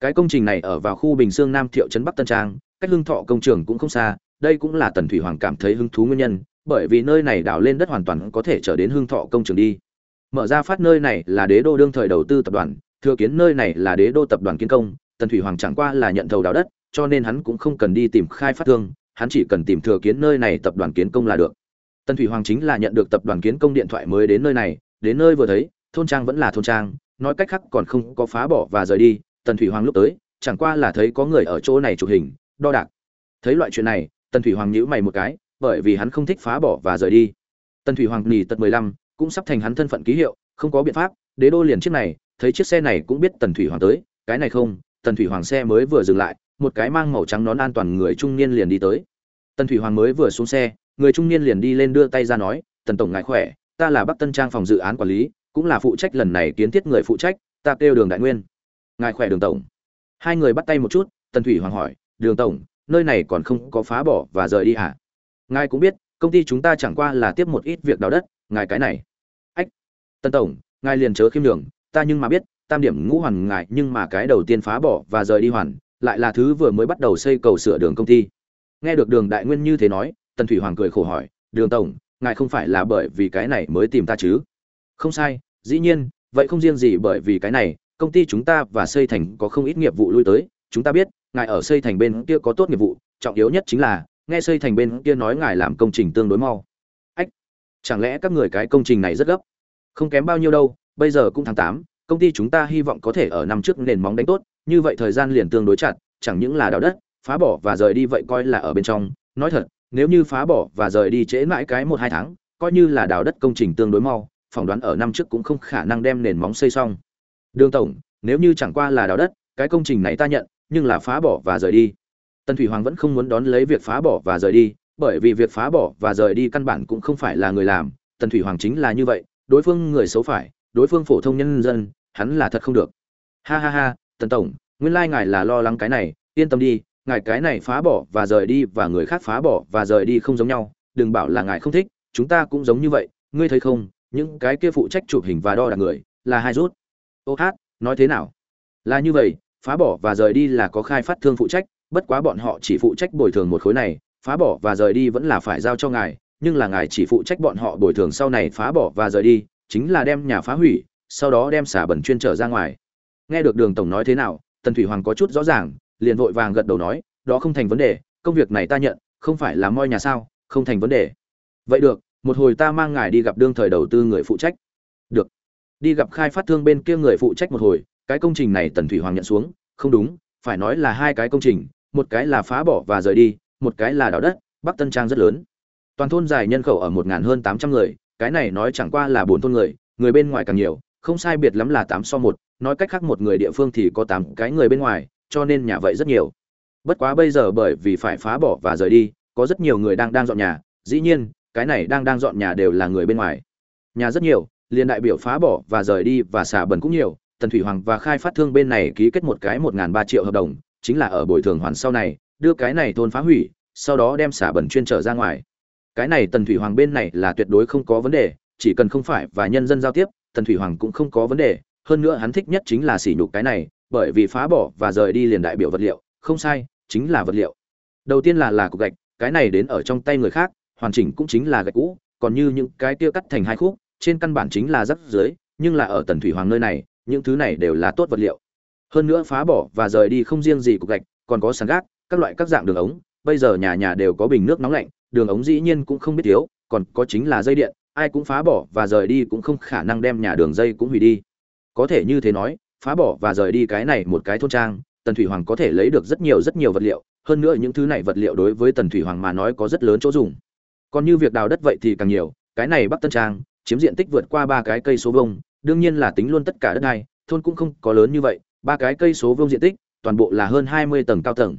Cái công trình này ở vào khu bình Dương nam thiệu trấn bắc tân trang, cách hưng thọ công trường cũng không xa, đây cũng là tần thủy hoàng cảm thấy hứng thú nguyên nhân, bởi vì nơi này đào lên đất hoàn toàn có thể trở đến hưng thọ công trường đi. Mở ra phát nơi này là đế đô đương thời đầu tư tập đoàn, thừa kiến nơi này là đế đô tập đoàn kiến công, tần thủy hoàng chẳng qua là nhận thầu đào đất cho nên hắn cũng không cần đi tìm khai phát thương, hắn chỉ cần tìm thừa kiến nơi này tập đoàn kiến công là được. Tần thủy hoàng chính là nhận được tập đoàn kiến công điện thoại mới đến nơi này, đến nơi vừa thấy, thôn trang vẫn là thôn trang, nói cách khác còn không có phá bỏ và rời đi, tần thủy hoàng lúc tới, chẳng qua là thấy có người ở chỗ này chụp hình, đo đạc. Thấy loại chuyện này, tần thủy hoàng nhíu mày một cái, bởi vì hắn không thích phá bỏ và rời đi. Tần thủy hoàng nghỉ tật mười lăm, cũng sắp thành hắn thân phận ký hiệu, không có biện pháp, đế đô liền chiếc này, thấy chiếc xe này cũng biết tần thủy hoàng tới, cái này không, tần thủy hoàng xe mới vừa dừng lại một cái mang màu trắng nón an toàn người trung niên liền đi tới. Tần thủy hoàng mới vừa xuống xe, người trung niên liền đi lên đưa tay ra nói, tần tổng ngài khỏe, ta là bắc tân trang phòng dự án quản lý, cũng là phụ trách lần này kiến thiết người phụ trách, ta kêu đường đại nguyên. Ngài khỏe, đường tổng. Hai người bắt tay một chút, tần thủy hoàng hỏi, đường tổng, nơi này còn không có phá bỏ và rời đi hả? Ngài cũng biết, công ty chúng ta chẳng qua là tiếp một ít việc đào đất, ngài cái này. Ách, tần tổng, ngài liền chớ khiêm đường ta nhưng mà biết, tam điểm ngũ hoàn ngài nhưng mà cái đầu tiên phá bỏ và rời đi hoàn lại là thứ vừa mới bắt đầu xây cầu sửa đường công ty. Nghe được đường đại nguyên như thế nói, tần thủy hoàng cười khổ hỏi, đường tổng, ngài không phải là bởi vì cái này mới tìm ta chứ? Không sai, dĩ nhiên, vậy không riêng gì bởi vì cái này, công ty chúng ta và xây thành có không ít nghiệp vụ lui tới. Chúng ta biết, ngài ở xây thành bên kia có tốt nghiệp vụ, trọng yếu nhất chính là, nghe xây thành bên kia nói ngài làm công trình tương đối mau. Ách, chẳng lẽ các người cái công trình này rất gấp? Không kém bao nhiêu đâu, bây giờ cũng tháng tám, công ty chúng ta hy vọng có thể ở năm trước nền móng đánh tốt như vậy thời gian liền tương đối chặt, chẳng những là đào đất, phá bỏ và rời đi vậy coi là ở bên trong. Nói thật, nếu như phá bỏ và rời đi trễ mãi cái một hai tháng, coi như là đào đất công trình tương đối mau, phỏng đoán ở năm trước cũng không khả năng đem nền móng xây xong. Đường tổng, nếu như chẳng qua là đào đất, cái công trình này ta nhận, nhưng là phá bỏ và rời đi. Tần thủy hoàng vẫn không muốn đón lấy việc phá bỏ và rời đi, bởi vì việc phá bỏ và rời đi căn bản cũng không phải là người làm. Tần thủy hoàng chính là như vậy, đối phương người xấu phải, đối phương phổ thông nhân dân, hắn là thật không được. Ha ha ha tần tổng, nguyên lai ngài là lo lắng cái này, yên tâm đi, ngài cái này phá bỏ và rời đi và người khác phá bỏ và rời đi không giống nhau, đừng bảo là ngài không thích, chúng ta cũng giống như vậy, ngươi thấy không, những cái kia phụ trách chụp hình và đo đạc người, là hai rút. Ô hát, nói thế nào? Là như vậy, phá bỏ và rời đi là có khai phát thương phụ trách, bất quá bọn họ chỉ phụ trách bồi thường một khối này, phá bỏ và rời đi vẫn là phải giao cho ngài, nhưng là ngài chỉ phụ trách bọn họ bồi thường sau này phá bỏ và rời đi, chính là đem nhà phá hủy, sau đó đem xả bẩn chuyên trở ra ngoài nghe được đường tổng nói thế nào, tần thủy hoàng có chút rõ ràng, liền vội vàng gật đầu nói, đó không thành vấn đề, công việc này ta nhận, không phải là moi nhà sao, không thành vấn đề. Vậy được, một hồi ta mang ngài đi gặp đương thời đầu tư người phụ trách. Được. Đi gặp khai phát thương bên kia người phụ trách một hồi, cái công trình này tần thủy hoàng nhận xuống, không đúng, phải nói là hai cái công trình, một cái là phá bỏ và rời đi, một cái là đào đất, bắc tân trang rất lớn. Toàn thôn dài nhân khẩu ở một ngàn hơn tám trăm người, cái này nói chẳng qua là bốn thôn người người bên ngoài càng nhiều không sai biệt lắm là tám so một, nói cách khác một người địa phương thì có tám cái người bên ngoài, cho nên nhà vậy rất nhiều. Bất quá bây giờ bởi vì phải phá bỏ và rời đi, có rất nhiều người đang đang dọn nhà, dĩ nhiên, cái này đang đang dọn nhà đều là người bên ngoài. Nhà rất nhiều, liền đại biểu phá bỏ và rời đi và xả bẩn cũng nhiều, tần thủy hoàng và khai phát thương bên này ký kết một cái một n ba triệu hợp đồng, chính là ở bồi thường hoàn sau này, đưa cái này thôn phá hủy, sau đó đem xả bẩn chuyên trở ra ngoài. Cái này tần thủy hoàng bên này là tuyệt đối không có vấn đề, chỉ cần không phải và nhân dân giao tiếp tần thủy hoàng cũng không có vấn đề, hơn nữa hắn thích nhất chính là sỉ nhục cái này, bởi vì phá bỏ và rời đi liền đại biểu vật liệu, không sai, chính là vật liệu. Đầu tiên là là cục gạch, cái này đến ở trong tay người khác, hoàn chỉnh cũng chính là gạch cũ, còn như những cái tiêu cắt thành hai khúc, trên căn bản chính là rắc dưới nhưng là ở tần thủy hoàng nơi này, những thứ này đều là tốt vật liệu. Hơn nữa phá bỏ và rời đi không riêng gì cục gạch, còn có sàn gác, các loại các dạng đường ống, bây giờ nhà nhà đều có bình nước nóng lạnh, đường ống dĩ nhiên cũng không biết thiếu, còn có chính là dây điện ai cũng phá bỏ và rời đi cũng không khả năng đem nhà đường dây cũng hủy đi. Có thể như thế nói, phá bỏ và rời đi cái này một cái thôn trang, tần thủy hoàng có thể lấy được rất nhiều rất nhiều vật liệu, hơn nữa những thứ này vật liệu đối với tần thủy hoàng mà nói có rất lớn chỗ dùng. Còn như việc đào đất vậy thì càng nhiều, cái này bắc tân trang, chiếm diện tích vượt qua ba cái cây số vông đương nhiên là tính luôn tất cả đất này, thôn cũng không có lớn như vậy, ba cái cây số vông diện tích, toàn bộ là hơn hai mươi tầng cao tầng.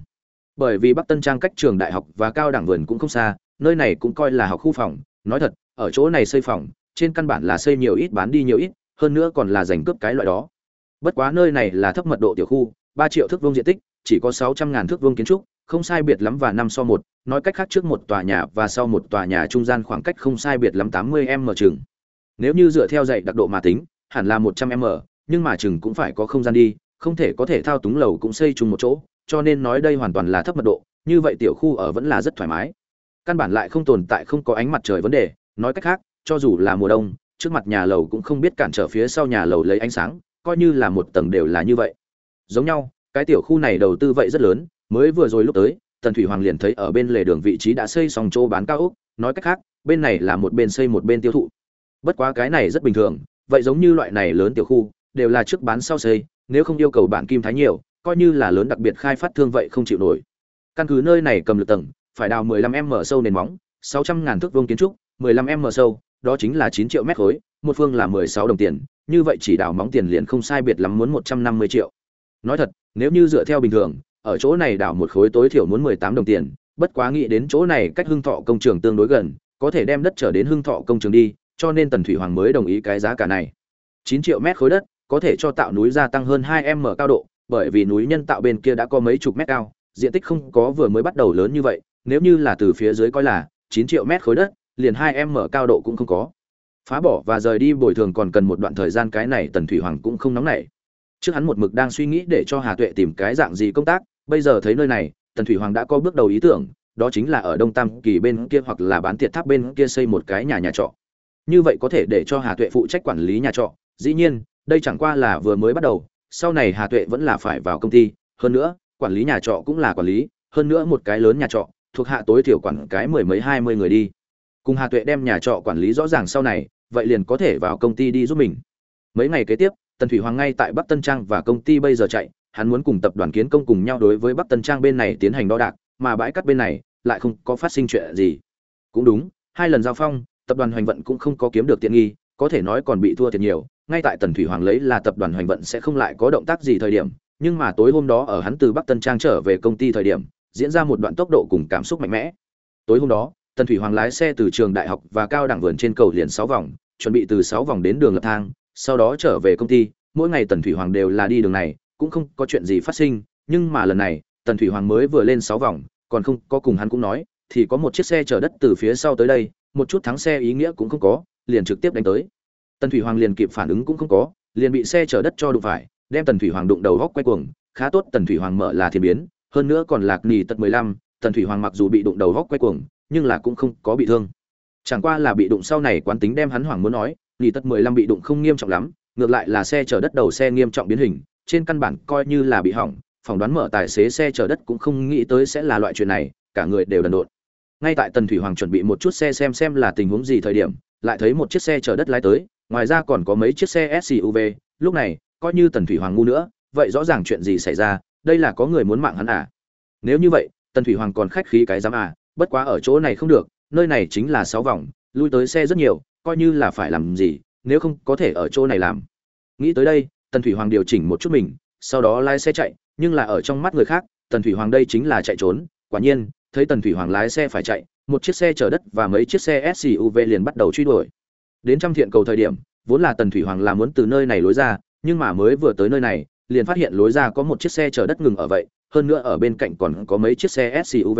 Bởi vì bắc tân trang cách trường đại học và cao đẳng vườn cũng không xa, nơi này cũng coi là học khu phòng, nói thật ở chỗ này xây phòng, trên căn bản là xây nhiều ít bán đi nhiều ít, hơn nữa còn là giành cướp cái loại đó. Bất quá nơi này là thấp mật độ tiểu khu, ba triệu thước vuông diện tích, chỉ có sáu trăm ngàn thước vuông kiến trúc, không sai biệt lắm và năm so một, nói cách khác trước một tòa nhà và sau một tòa nhà trung gian khoảng cách không sai biệt lắm tám mươi m chừng. Nếu như dựa theo dạy đặc độ mà tính, hẳn là một trăm m, nhưng mà chừng cũng phải có không gian đi, không thể có thể thao túng lầu cũng xây chung một chỗ, cho nên nói đây hoàn toàn là thấp mật độ, như vậy tiểu khu ở vẫn là rất thoải mái. Căn bản lại không tồn tại không có ánh mặt trời vấn đề nói cách khác, cho dù là mùa đông, trước mặt nhà lầu cũng không biết cản trở phía sau nhà lầu lấy ánh sáng, coi như là một tầng đều là như vậy. Giống nhau, cái tiểu khu này đầu tư vậy rất lớn, mới vừa rồi lúc tới, tần thủy hoàng liền thấy ở bên lề đường vị trí đã xây xong chỗ bán cao ốc, nói cách khác, bên này là một bên xây một bên tiêu thụ. Bất quá cái này rất bình thường, vậy giống như loại này lớn tiểu khu, đều là trước bán sau xây, nếu không yêu cầu bạn kim thái nhiều, coi như là lớn đặc biệt khai phát thương vậy không chịu nổi. Căn cứ nơi này cầm lực tầng, phải đào 15 m sâu nền móng 600 ngàn thước vuông kiến trúc 15 m sâu, đó chính là 9 triệu mét khối, một phương là 16 đồng tiền, như vậy chỉ đào móng tiền liền không sai biệt lắm muốn 150 triệu. Nói thật, nếu như dựa theo bình thường, ở chỗ này đào một khối tối thiểu muốn 18 đồng tiền, bất quá nghĩ đến chỗ này cách hưng thọ công trường tương đối gần, có thể đem đất trở đến hưng thọ công trường đi, cho nên tần thủy hoàng mới đồng ý cái giá cả này. 9 triệu mét khối đất, có thể cho tạo núi gia tăng hơn 2 m cao độ, bởi vì núi nhân tạo bên kia đã có mấy chục mét cao, diện tích không có vừa mới bắt đầu lớn như vậy, nếu như là từ phía dưới coi là 9 triệu mét khối đất liền hai em mở cao độ cũng không có. Phá bỏ và rời đi bồi thường còn cần một đoạn thời gian, cái này tần thủy hoàng cũng không nóng nảy. Trước hắn một mực đang suy nghĩ để cho hà tuệ tìm cái dạng gì công tác, bây giờ thấy nơi này, tần thủy hoàng đã có bước đầu ý tưởng, đó chính là ở đông tam kỳ bên kia hoặc là bán tiệt tháp bên kia xây một cái nhà nhà trọ. Như vậy có thể để cho hà tuệ phụ trách quản lý nhà trọ. Dĩ nhiên, đây chẳng qua là vừa mới bắt đầu, sau này hà tuệ vẫn là phải vào công ty. Hơn nữa, quản lý nhà trọ cũng là quản lý, hơn nữa một cái lớn nhà trọ, thuộc hạ tối thiểu quản cái mười mấy hai mươi người đi cùng hà tuệ đem nhà trọ quản lý rõ ràng sau này, vậy liền có thể vào công ty đi giúp mình. Mấy ngày kế tiếp, tần thủy hoàng ngay tại bắc tân trang và công ty bây giờ chạy, hắn muốn cùng tập đoàn kiến công cùng nhau đối với bắc tân trang bên này tiến hành đo đạc, mà bãi cắt bên này lại không có phát sinh chuyện gì. Cũng đúng, hai lần giao phong, tập đoàn hoành vận cũng không có kiếm được tiện nghi, có thể nói còn bị thua thiệt nhiều, ngay tại tần thủy hoàng lấy là tập đoàn hoành vận sẽ không lại có động tác gì thời điểm, nhưng mà tối hôm đó ở hắn từ bắc tân trang trở về công ty thời điểm, diễn ra một đoạn tốc độ cùng cảm xúc mạnh mẽ. Tối hôm đó tần thủy hoàng lái xe từ trường đại học và cao đẳng vườn trên cầu liền sáu vòng, chuẩn bị từ sáu vòng đến đường lập thang, sau đó trở về công ty. Mỗi ngày tần thủy hoàng đều là đi đường này, cũng không có chuyện gì phát sinh. Nhưng mà lần này, tần thủy hoàng mới vừa lên sáu vòng, còn không có cùng hắn cũng nói, thì có một chiếc xe chở đất từ phía sau tới đây, một chút thắng xe ý nghĩa cũng không có, liền trực tiếp đánh tới. Tần thủy hoàng liền kịp phản ứng cũng không có, liền bị xe chở đất cho đụng phải, đem tần thủy hoàng đụng đầu góc quay cuồng, khá tốt tần thủy hoàng mở là thiên biến, hơn nữa còn lạc nì tật mười lăm, tần thủy hoàng mặc dù bị đụng đầu góc quay cuồng nhưng là cũng không có bị thương. Chẳng qua là bị đụng sau này quán tính đem hắn hoảng muốn nói nì tật mười lăm bị đụng không nghiêm trọng lắm, ngược lại là xe chở đất đầu xe nghiêm trọng biến hình, trên căn bản coi như là bị hỏng, phỏng đoán mở tài xế xe chở đất cũng không nghĩ tới sẽ là loại chuyện này, cả người đều đần độn. Ngay tại tần thủy hoàng chuẩn bị một chút xe xem xem là tình huống gì thời điểm, lại thấy một chiếc xe chở đất lái tới, ngoài ra còn có mấy chiếc xe suv lúc này, coi như tần thủy hoàng ngu nữa, vậy rõ ràng chuyện gì xảy ra, đây là có người muốn mạng hắn à? Nếu như vậy, tần thủy hoàng còn khách khí cái dám à? Bất quá ở chỗ này không được, nơi này chính là sáu vòng, lui tới xe rất nhiều, coi như là phải làm gì, nếu không có thể ở chỗ này làm. Nghĩ tới đây, tần thủy hoàng điều chỉnh một chút mình, sau đó lái xe chạy, nhưng là ở trong mắt người khác, tần thủy hoàng đây chính là chạy trốn, quả nhiên, thấy tần thủy hoàng lái xe phải chạy, một chiếc xe chở đất và mấy chiếc xe suv liền bắt đầu truy đuổi. Đến trăm thiện cầu thời điểm, vốn là tần thủy hoàng là muốn từ nơi này lối ra, nhưng mà mới vừa tới nơi này, liền phát hiện lối ra có một chiếc xe chở đất ngừng ở vậy, hơn nữa ở bên cạnh còn có mấy chiếc xe suv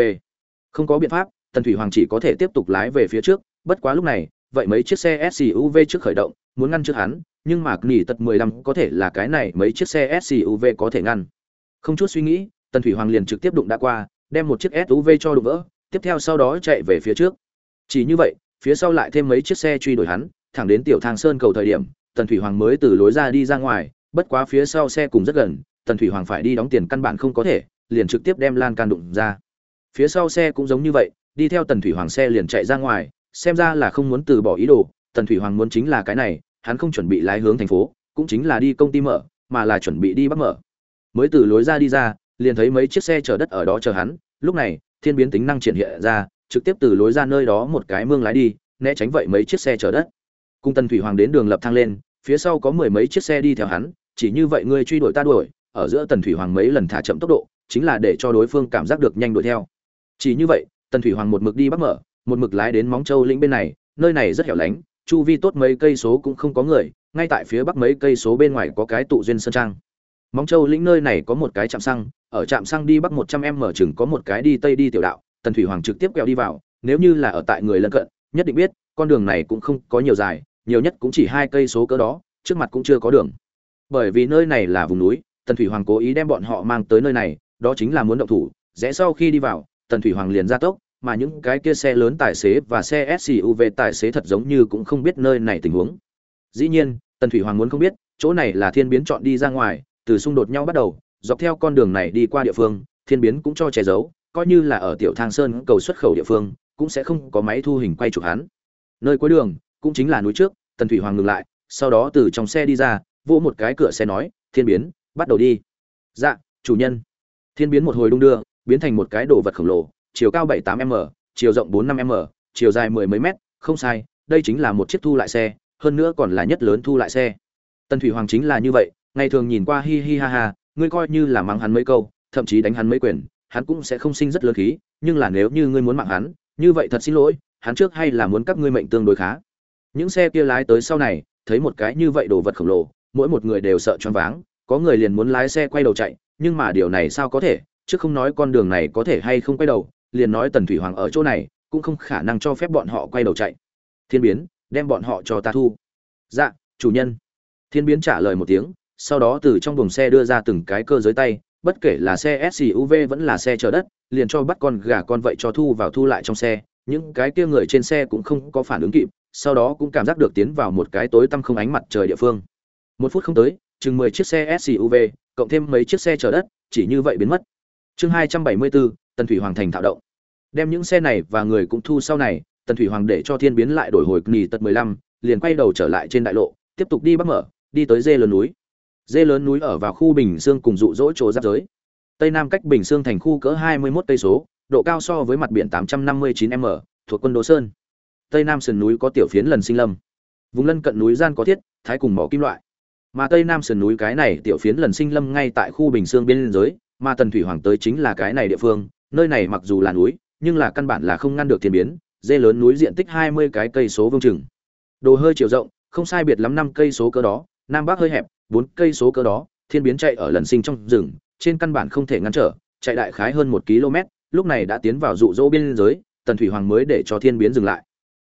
không có biện pháp tần thủy hoàng chỉ có thể tiếp tục lái về phía trước bất quá lúc này vậy mấy chiếc xe suv trước khởi động muốn ngăn trước hắn nhưng mà nghỉ tật 15 có thể là cái này mấy chiếc xe SUV có thể ngăn. Không chút suy nghĩ, Tần Thủy Hoàng liền trực tiếp đụng đã qua, đem một chiếc SUV cho đụng vỡ, tiếp theo sau đó chạy về phía trước. Chỉ như vậy, phía sau lại thêm mấy chiếc xe truy đuổi hắn, thẳng đến tiểu thang sơn cầu thời điểm tần thủy hoàng mới từ lối ra đi ra ngoài bất quá phía sau xe cùng rất gần tần thủy hoàng phải đi đóng tiền căn bản không có thể liền trực tiếp đem lan can đụng ra phía sau xe cũng giống như vậy, đi theo tần thủy hoàng xe liền chạy ra ngoài, xem ra là không muốn từ bỏ ý đồ. Tần thủy hoàng muốn chính là cái này, hắn không chuẩn bị lái hướng thành phố, cũng chính là đi công ty mở, mà là chuẩn bị đi bắc mở. Mới từ lối ra đi ra, liền thấy mấy chiếc xe chở đất ở đó chờ hắn. Lúc này, thiên biến tính năng triển hiện ra, trực tiếp từ lối ra nơi đó một cái mương lái đi, né tránh vậy mấy chiếc xe chở đất. Cung tần thủy hoàng đến đường lập thang lên, phía sau có mười mấy chiếc xe đi theo hắn, chỉ như vậy ngươi truy đuổi ta đuổi, ở giữa tần thủy hoàng mấy lần thả chậm tốc độ, chính là để cho đối phương cảm giác được nhanh đuổi theo chỉ như vậy, tần thủy hoàng một mực đi bắc mở, một mực lái đến móng châu lĩnh bên này, nơi này rất hẻo lánh, chu vi tốt mấy cây số cũng không có người, ngay tại phía bắc mấy cây số bên ngoài có cái tụ duyên sơn trang. Móng châu lĩnh nơi này có một cái trạm xăng, ở trạm xăng đi bắc một trăm em mở chừng có một cái đi tây đi tiểu đạo, tần thủy hoàng trực tiếp quẹo đi vào, nếu như là ở tại người lân cận, nhất định biết, con đường này cũng không có nhiều dài, nhiều nhất cũng chỉ hai cây số cỡ đó, trước mặt cũng chưa có đường. Bởi vì nơi này là vùng núi, tần thủy hoàng cố ý đem bọn họ mang tới nơi này, đó chính là muốn động thủ, rẽ sau khi đi vào tần thủy hoàng liền ra tốc mà những cái kia xe lớn tài xế và xe SUV tài xế thật giống như cũng không biết nơi này tình huống. Dĩ nhiên, Tần Thủy Hoàng muốn không biết, chỗ này là thiên biến chọn đi ra ngoài, từ xung đột nhau bắt đầu, dọc theo con đường này đi qua địa phương, thiên biến cũng cho che giấu, coi như là ở tiểu Thang Sơn cầu xuất khẩu địa phương, cũng sẽ không có máy thu hình quay chụp hắn. Nơi cuối đường, cũng chính là núi trước, Tần Thủy Hoàng ngừng lại, sau đó từ trong xe đi ra, vỗ một cái cửa xe nói, "Thiên biến, bắt đầu đi." "Dạ, chủ nhân." Thiên biến một hồi đung đưa, biến thành một cái đồ vật khổng lồ, chiều cao 78m, chiều rộng 45m, chiều dài mười mấy mét, không sai, đây chính là một chiếc thu lại xe, hơn nữa còn là nhất lớn thu lại xe. Tân Thủy Hoàng chính là như vậy, ngày thường nhìn qua hi hi ha ha, ngươi coi như là mắng hắn mấy câu, thậm chí đánh hắn mấy quyền, hắn cũng sẽ không sinh rất lớn khí, nhưng là nếu như ngươi muốn mạng hắn, như vậy thật xin lỗi, hắn trước hay là muốn các ngươi mệnh tương đối khá. Những xe kia lái tới sau này, thấy một cái như vậy đồ vật khổng lồ, mỗi một người đều sợ choáng váng, có người liền muốn lái xe quay đầu chạy, nhưng mà điều này sao có thể, chứ không nói con đường này có thể hay không quay đầu, liền nói tần thủy hoàng ở chỗ này cũng không khả năng cho phép bọn họ quay đầu chạy. Thiên biến đem bọn họ cho ta thu. Dạ chủ nhân. Thiên biến trả lời một tiếng sau đó từ trong buồng xe đưa ra từng cái cơ giới tay bất kể là xe suv vẫn là xe chở đất liền cho bắt con gà con vậy cho thu vào thu lại trong xe. Những cái kia người trên xe cũng không có phản ứng kịp sau đó cũng cảm giác được tiến vào một cái tối tăm không ánh mặt trời địa phương. Một phút không tới chừng mười chiếc xe suv cộng thêm mấy chiếc xe chở đất chỉ như vậy biến mất chương hai trăm bảy mươi bốn tần thủy hoàng thành thạo động. Đem những xe này và người cũng thu sau này, tần thủy hoàng để cho thiên biến lại đổi hồi nghỉ tật mười lăm, liền quay đầu trở lại trên đại lộ, tiếp tục đi bắc mở, đi tới dê lớn núi. Dê lớn núi ở vào khu bình dương cùng dụ dỗ chỗ giáp giới. Tây nam cách bình dương thành khu cỡ hai mươi 21 cây số, độ cao so với mặt biển tám trăm năm mươi chín m, thuộc quân đô sơn. Tây nam sườn núi có tiểu phiến lần sinh lâm. Vùng lân cận núi gian có thiết, thái cùng mỏ kim loại. Mà tây nam sườn núi cái này tiểu phiến lần sinh lâm ngay tại khu bình dương biên giới mà tần thủy hoàng tới chính là cái này địa phương, nơi này mặc dù là núi, nhưng là căn bản là không ngăn được thiên biến, dê lớn núi diện tích hai mươi cái cây số vương chừng. Đồ hơi chiều rộng, không sai biệt lắm năm cây số cỡ đó, nam bắc hơi hẹp, bốn cây số cỡ đó, thiên biến chạy ở lần sinh trong rừng, trên căn bản không thể ngăn trở, chạy đại khái hơn một km, lúc này đã tiến vào dụ dỗ biên giới, tần thủy hoàng mới để cho thiên biến dừng lại.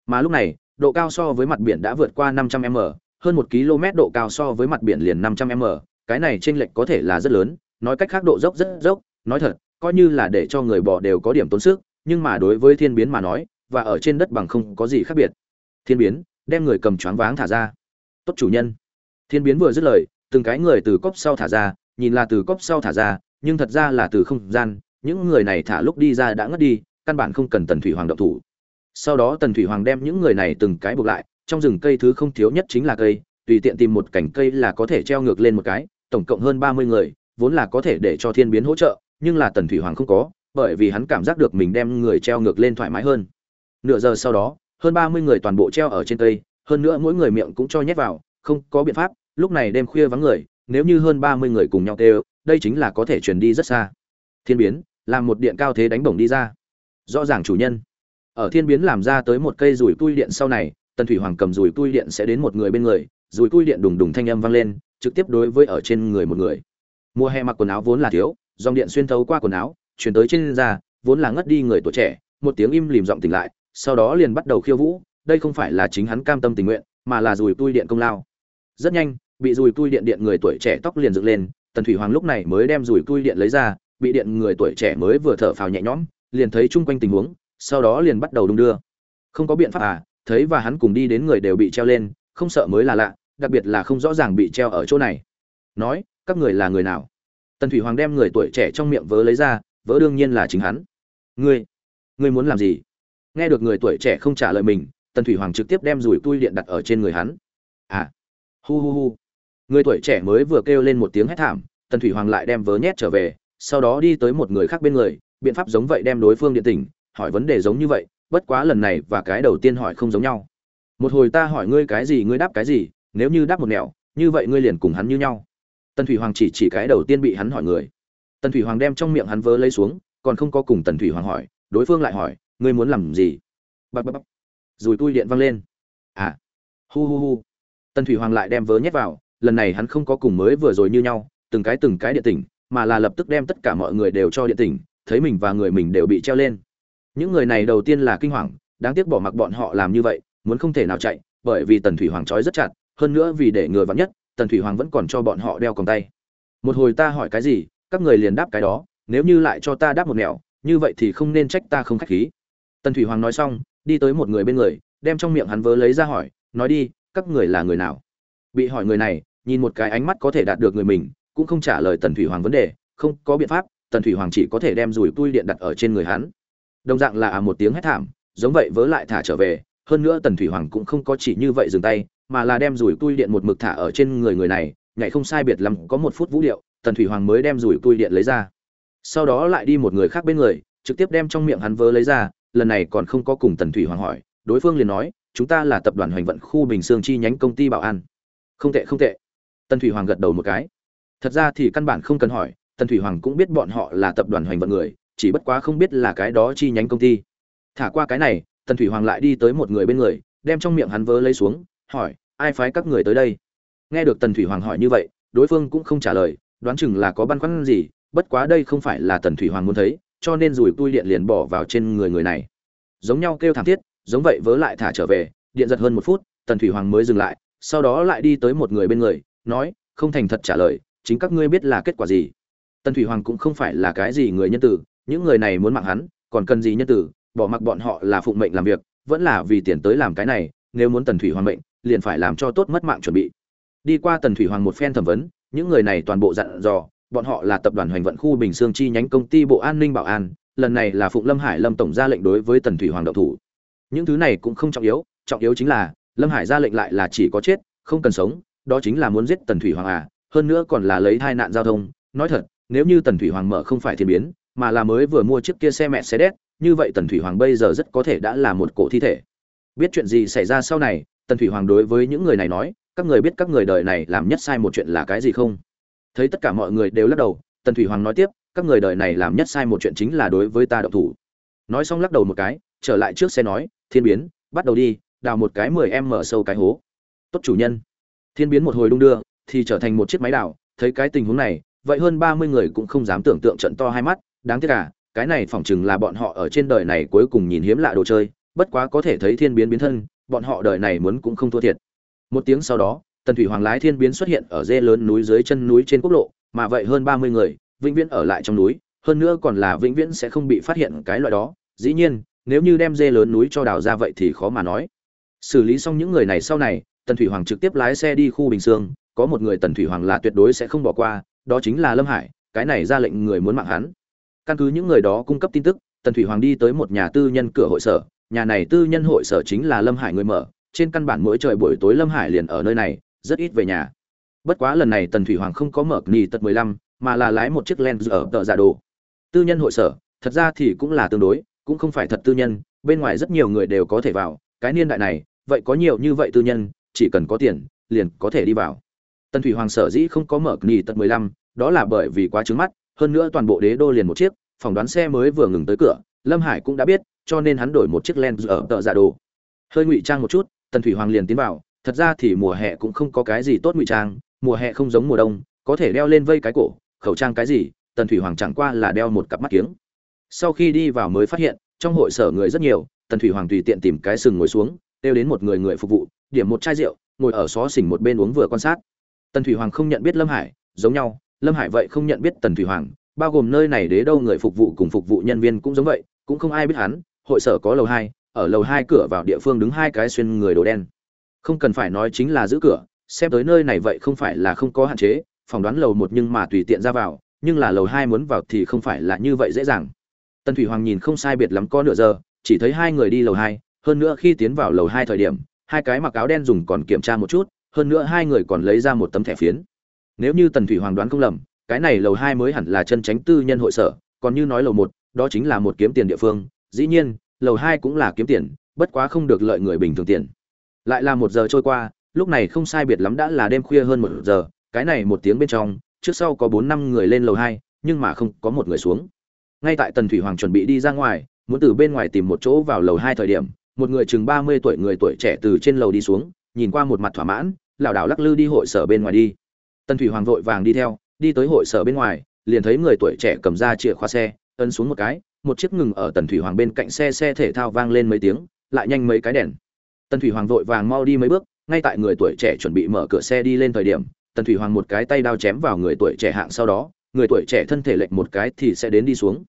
Mà lúc này, độ cao so với mặt biển đã vượt qua năm trăm m, hơn một km độ cao so với mặt biển liền năm trăm m, cái này chênh lệch có thể là rất lớn nói cách khác độ dốc rất dốc, nói thật, coi như là để cho người bò đều có điểm tốn sức, nhưng mà đối với thiên biến mà nói, và ở trên đất bằng không có gì khác biệt. Thiên biến, đem người cầm choáng váng thả ra. Tốt chủ nhân. Thiên biến vừa dứt lời, từng cái người từ cốc sau thả ra, nhìn là từ cốc sau thả ra, nhưng thật ra là từ không gian, những người này thả lúc đi ra đã ngất đi, căn bản không cần tần thủy hoàng động thủ. Sau đó tần thủy hoàng đem những người này từng cái buộc lại, trong rừng cây thứ không thiếu nhất chính là cây, tùy tiện tìm một cành cây là có thể treo ngược lên một cái, tổng cộng hơn ba mươi người vốn là có thể để cho thiên biến hỗ trợ, nhưng là tần thủy hoàng không có, bởi vì hắn cảm giác được mình đem người treo ngược lên thoải mái hơn. Nửa giờ sau đó, hơn ba mươi người toàn bộ treo ở trên cây, hơn nữa mỗi người miệng cũng cho nhét vào, không có biện pháp, lúc này đêm khuya vắng người, nếu như hơn ba mươi người cùng nhau tê đây chính là có thể truyền đi rất xa. Thiên biến, làm một điện cao thế đánh bổng đi ra. Rõ ràng chủ nhân. Ở thiên biến làm ra tới một cây rùi tui điện sau này, tần thủy hoàng cầm rùi tui điện sẽ đến một người bên người, rùi tui điện đùng đùng thanh âm vang lên, trực tiếp đối với ở trên người một người mùa hè mặc quần áo vốn là thiếu, dòng điện xuyên thấu qua quần áo, chuyển tới trên da, vốn là ngất đi người tuổi trẻ, một tiếng im lìm giọng tỉnh lại, sau đó liền bắt đầu khiêu vũ, đây không phải là chính hắn cam tâm tình nguyện, mà là dùi tui điện công lao. Rất nhanh, bị dùi tui điện điện người tuổi trẻ tóc liền dựng lên, tần thủy hoàng lúc này mới đem dùi tui điện lấy ra, bị điện người tuổi trẻ mới vừa thở phào nhẹ nhõm, liền thấy chung quanh tình huống, sau đó liền bắt đầu đung đưa. Không có biện pháp à thấy và hắn cùng đi đến người đều bị treo lên, không sợ mới là lạ, đặc biệt là không rõ ràng bị treo ở chỗ này. Nói các người là người nào? Tần thủy hoàng đem người tuổi trẻ trong miệng vớ lấy ra, vớ đương nhiên là chính hắn. Ngươi ngươi muốn làm gì? Nghe được người tuổi trẻ không trả lời mình, tần thủy hoàng trực tiếp đem rùi tui điện đặt ở trên người hắn. À hu hu hu. Người tuổi trẻ mới vừa kêu lên một tiếng hét thảm, tần thủy hoàng lại đem vớ nhét trở về, sau đó đi tới một người khác bên người, biện pháp giống vậy đem đối phương điện tỉnh, hỏi vấn đề giống như vậy, bất quá lần này và cái đầu tiên hỏi không giống nhau. Một hồi ta hỏi ngươi cái gì, ngươi đáp cái gì, nếu như đáp một nẻo, như vậy ngươi liền cùng hắn như nhau tần thủy hoàng chỉ chỉ cái đầu tiên bị hắn hỏi người. Tần thủy hoàng đem trong miệng hắn vớ lấy xuống, còn không có cùng tần thủy hoàng hỏi, đối phương lại hỏi, ngươi muốn làm gì? Bắp bắp bắp rồi tui điện văng lên. À hu hu hu. Tần thủy hoàng lại đem vớ nhét vào, lần này hắn không có cùng mới vừa rồi như nhau, từng cái từng cái điện tỉnh, mà là lập tức đem tất cả mọi người đều cho điện tỉnh, thấy mình và người mình đều bị treo lên. Những người này đầu tiên là kinh hoàng, đáng tiếc bỏ mặc bọn họ làm như vậy, muốn không thể nào chạy, bởi vì tần thủy hoàng trói rất chặt, hơn nữa vì để người vắn nhất tần thủy hoàng vẫn còn cho bọn họ đeo còng tay. Một hồi ta hỏi cái gì, các người liền đáp cái đó, nếu như lại cho ta đáp một mẹo như vậy thì không nên trách ta không khách khí. Tần thủy hoàng nói xong, đi tới một người bên người, đem trong miệng hắn vớ lấy ra hỏi, nói đi, các người là người nào? Bị hỏi người này, nhìn một cái ánh mắt có thể đạt được người mình, cũng không trả lời tần thủy hoàng vấn đề, không có biện pháp, tần thủy hoàng chỉ có thể đem dùi tui điện đặt ở trên người hắn. Đồng dạng là à một tiếng hét thảm, giống vậy vớ lại thả trở về, hơn nữa tần thủy hoàng cũng không có chỉ như vậy dừng tay mà là đem rủi tui điện một mực thả ở trên người người này, nhảy không sai biệt lắm có một phút vũ điệu, tần thủy hoàng mới đem rủi tui điện lấy ra. Sau đó lại đi một người khác bên người, trực tiếp đem trong miệng hắn vớ lấy ra, lần này còn không có cùng tần thủy hoàng hỏi, đối phương liền nói, chúng ta là tập đoàn hoành vận khu bình sương chi nhánh công ty bảo an. Không tệ không tệ. Tần thủy hoàng gật đầu một cái. Thật ra thì căn bản không cần hỏi, tần thủy hoàng cũng biết bọn họ là tập đoàn hoành vận người, chỉ bất quá không biết là cái đó chi nhánh công ty. Thả qua cái này, tần thủy hoàng lại đi tới một người bên người, đem trong miệng hắn vớ lấy xuống hỏi, ai phái các người tới đây? Nghe được tần thủy hoàng hỏi như vậy, đối phương cũng không trả lời, đoán chừng là có băn khoăn gì, bất quá đây không phải là tần thủy hoàng muốn thấy, cho nên rùi tui điện liền bỏ vào trên người người này. Giống nhau kêu thảm thiết, giống vậy vớ lại thả trở về, điện giật hơn một phút, tần thủy hoàng mới dừng lại, sau đó lại đi tới một người bên người, nói, không thành thật trả lời, chính các ngươi biết là kết quả gì? Tần thủy hoàng cũng không phải là cái gì người nhân tử, những người này muốn mạng hắn, còn cần gì nhân tử, bỏ mặc bọn họ là phụng mệnh làm việc, vẫn là vì tiền tới làm cái này nếu muốn tần thủy hoàng mệnh, liền phải làm cho tốt mất mạng chuẩn bị. Đi qua tần thủy hoàng một phen thẩm vấn, những người này toàn bộ dặn dò, bọn họ là tập đoàn hoành vận khu bình sương chi nhánh công ty bộ an ninh bảo an, lần này là phụng lâm hải lâm tổng ra lệnh đối với tần thủy hoàng đậu thủ. Những thứ này cũng không trọng yếu trọng yếu chính là, lâm hải ra lệnh lại là chỉ có chết, không cần sống, đó chính là muốn giết tần thủy hoàng à hơn nữa còn là lấy tai nạn giao thông. Nói thật, nếu như tần thủy hoàng mở không phải thiên biến, mà là mới vừa mua chiếc kia xe mẹ xe đét như vậy tần thủy hoàng bây giờ rất có thể đã là một cổ thi thể biết chuyện gì xảy ra sau này, tần thủy hoàng đối với những người này nói, các người biết các người đời này làm nhất sai một chuyện là cái gì không? Thấy tất cả mọi người đều lắc đầu, tần thủy hoàng nói tiếp, các người đời này làm nhất sai một chuyện chính là đối với ta động thủ. Nói xong lắc đầu một cái, trở lại trước xe nói, thiên biến, bắt đầu đi, đào một cái mười em mở sâu cái hố. Tốt chủ nhân. Thiên biến một hồi đung đưa, thì trở thành một chiếc máy đào, thấy cái tình huống này, vậy hơn ba mươi người cũng không dám tưởng tượng trận to hai mắt, đáng tiếc cả cái này phỏng chừng là bọn họ ở trên đời này cuối cùng nhìn hiếm lạ đồ chơi bất quá có thể thấy thiên biến biến thân, bọn họ đời này muốn cũng không thua thiệt. Một tiếng sau đó, tần thủy hoàng lái thiên biến xuất hiện ở dê lớn núi dưới chân núi trên quốc lộ, mà vậy hơn ba mươi người, vĩnh viễn ở lại trong núi, hơn nữa còn là vĩnh viễn sẽ không bị phát hiện cái loại đó. Dĩ nhiên, nếu như đem dê lớn núi cho đào ra vậy thì khó mà nói. Xử lý xong những người này sau này, tần thủy hoàng trực tiếp lái xe đi khu bình sương, có một người tần thủy hoàng là tuyệt đối sẽ không bỏ qua, đó chính là lâm hải, cái này ra lệnh người muốn mạng hắn. Căn cứ những người đó cung cấp tin tức, tần thủy hoàng đi tới một nhà tư nhân cửa hội sở nhà này tư nhân hội sở chính là lâm hải người mở, trên căn bản mỗi trời buổi tối lâm hải liền ở nơi này, rất ít về nhà. Bất quá lần này tần thủy hoàng không có mở nghỉ tật mười lăm, mà là lái một chiếc len ở tờ giả đồ. Tư nhân hội sở, thật ra thì cũng là tương đối, cũng không phải thật tư nhân, bên ngoài rất nhiều người đều có thể vào, cái niên đại này, vậy có nhiều như vậy tư nhân, chỉ cần có tiền, liền có thể đi vào. Tần thủy hoàng sở dĩ không có mở nghỉ tật mười lăm, đó là bởi vì quá trứng mắt, hơn nữa toàn bộ đế đô liền một chiếc phỏng đoán xe mới vừa ngừng tới cửa, lâm hải cũng đã biết cho nên hắn đổi một chiếc len ở tợ giả đồ. Hơi ngụy trang một chút, tần thủy hoàng liền tiến vào, thật ra thì mùa hè cũng không có cái gì tốt ngụy trang, mùa hè không giống mùa đông, có thể đeo lên vây cái cổ, khẩu trang cái gì, tần thủy hoàng chẳng qua là đeo một cặp mắt kiếng. Sau khi đi vào mới phát hiện, trong hội sở người rất nhiều, tần thủy hoàng tùy tiện tìm cái sừng ngồi xuống, kêu đến một người người phục vụ, điểm một chai rượu, ngồi ở xó xỉnh một bên uống vừa quan sát. Tần thủy hoàng không nhận biết lâm hải, giống nhau, lâm hải vậy không nhận biết tần thủy hoàng, bao gồm nơi này đế đâu người phục vụ cùng phục vụ nhân viên cũng giống vậy, cũng không ai biết hắn hội sở có lầu hai, ở lầu hai cửa vào địa phương đứng hai cái xuyên người đồ đen. Không cần phải nói chính là giữ cửa, xem tới nơi này vậy không phải là không có hạn chế phỏng đoán lầu một nhưng mà tùy tiện ra vào, nhưng là lầu hai muốn vào thì không phải là như vậy dễ dàng. Tần thủy hoàng nhìn không sai biệt lắm có nửa giờ, chỉ thấy hai người đi lầu hai, hơn nữa khi tiến vào lầu hai thời điểm, hai cái mặc áo đen dùng còn kiểm tra một chút, hơn nữa hai người còn lấy ra một tấm thẻ phiến. Nếu như tần thủy hoàng đoán không lầm, cái này lầu hai mới hẳn là chân tránh tư nhân hội sở, còn như nói lầu một, đó chính là một kiếm tiền địa phương dĩ nhiên, lầu hai cũng là kiếm tiền, bất quá không được lợi người bình thường tiền. Lại là một giờ trôi qua, lúc này không sai biệt lắm đã là đêm khuya hơn một giờ, cái này một tiếng bên trong, trước sau có bốn năm người lên lầu hai, nhưng mà không có một người xuống. Ngay tại tần thủy hoàng chuẩn bị đi ra ngoài, muốn từ bên ngoài tìm một chỗ vào lầu hai thời điểm, một người chừng ba mươi tuổi người tuổi trẻ từ trên lầu đi xuống, nhìn qua một mặt thỏa mãn, lảo đảo lắc lư đi hội sở bên ngoài đi. Tần thủy hoàng vội vàng đi theo, đi tới hội sở bên ngoài, liền thấy người tuổi trẻ cầm ra chìa khóa xe, ấn xuống một cái một chiếc ngừng ở tần thủy hoàng bên cạnh xe xe thể thao vang lên mấy tiếng, lại nhanh mấy cái đèn. Tần thủy hoàng vội vàng mau đi mấy bước, ngay tại người tuổi trẻ chuẩn bị mở cửa xe đi lên thời điểm, tần thủy hoàng một cái tay đao chém vào người tuổi trẻ hạng sau đó, người tuổi trẻ thân thể lệch một cái thì sẽ đến đi xuống.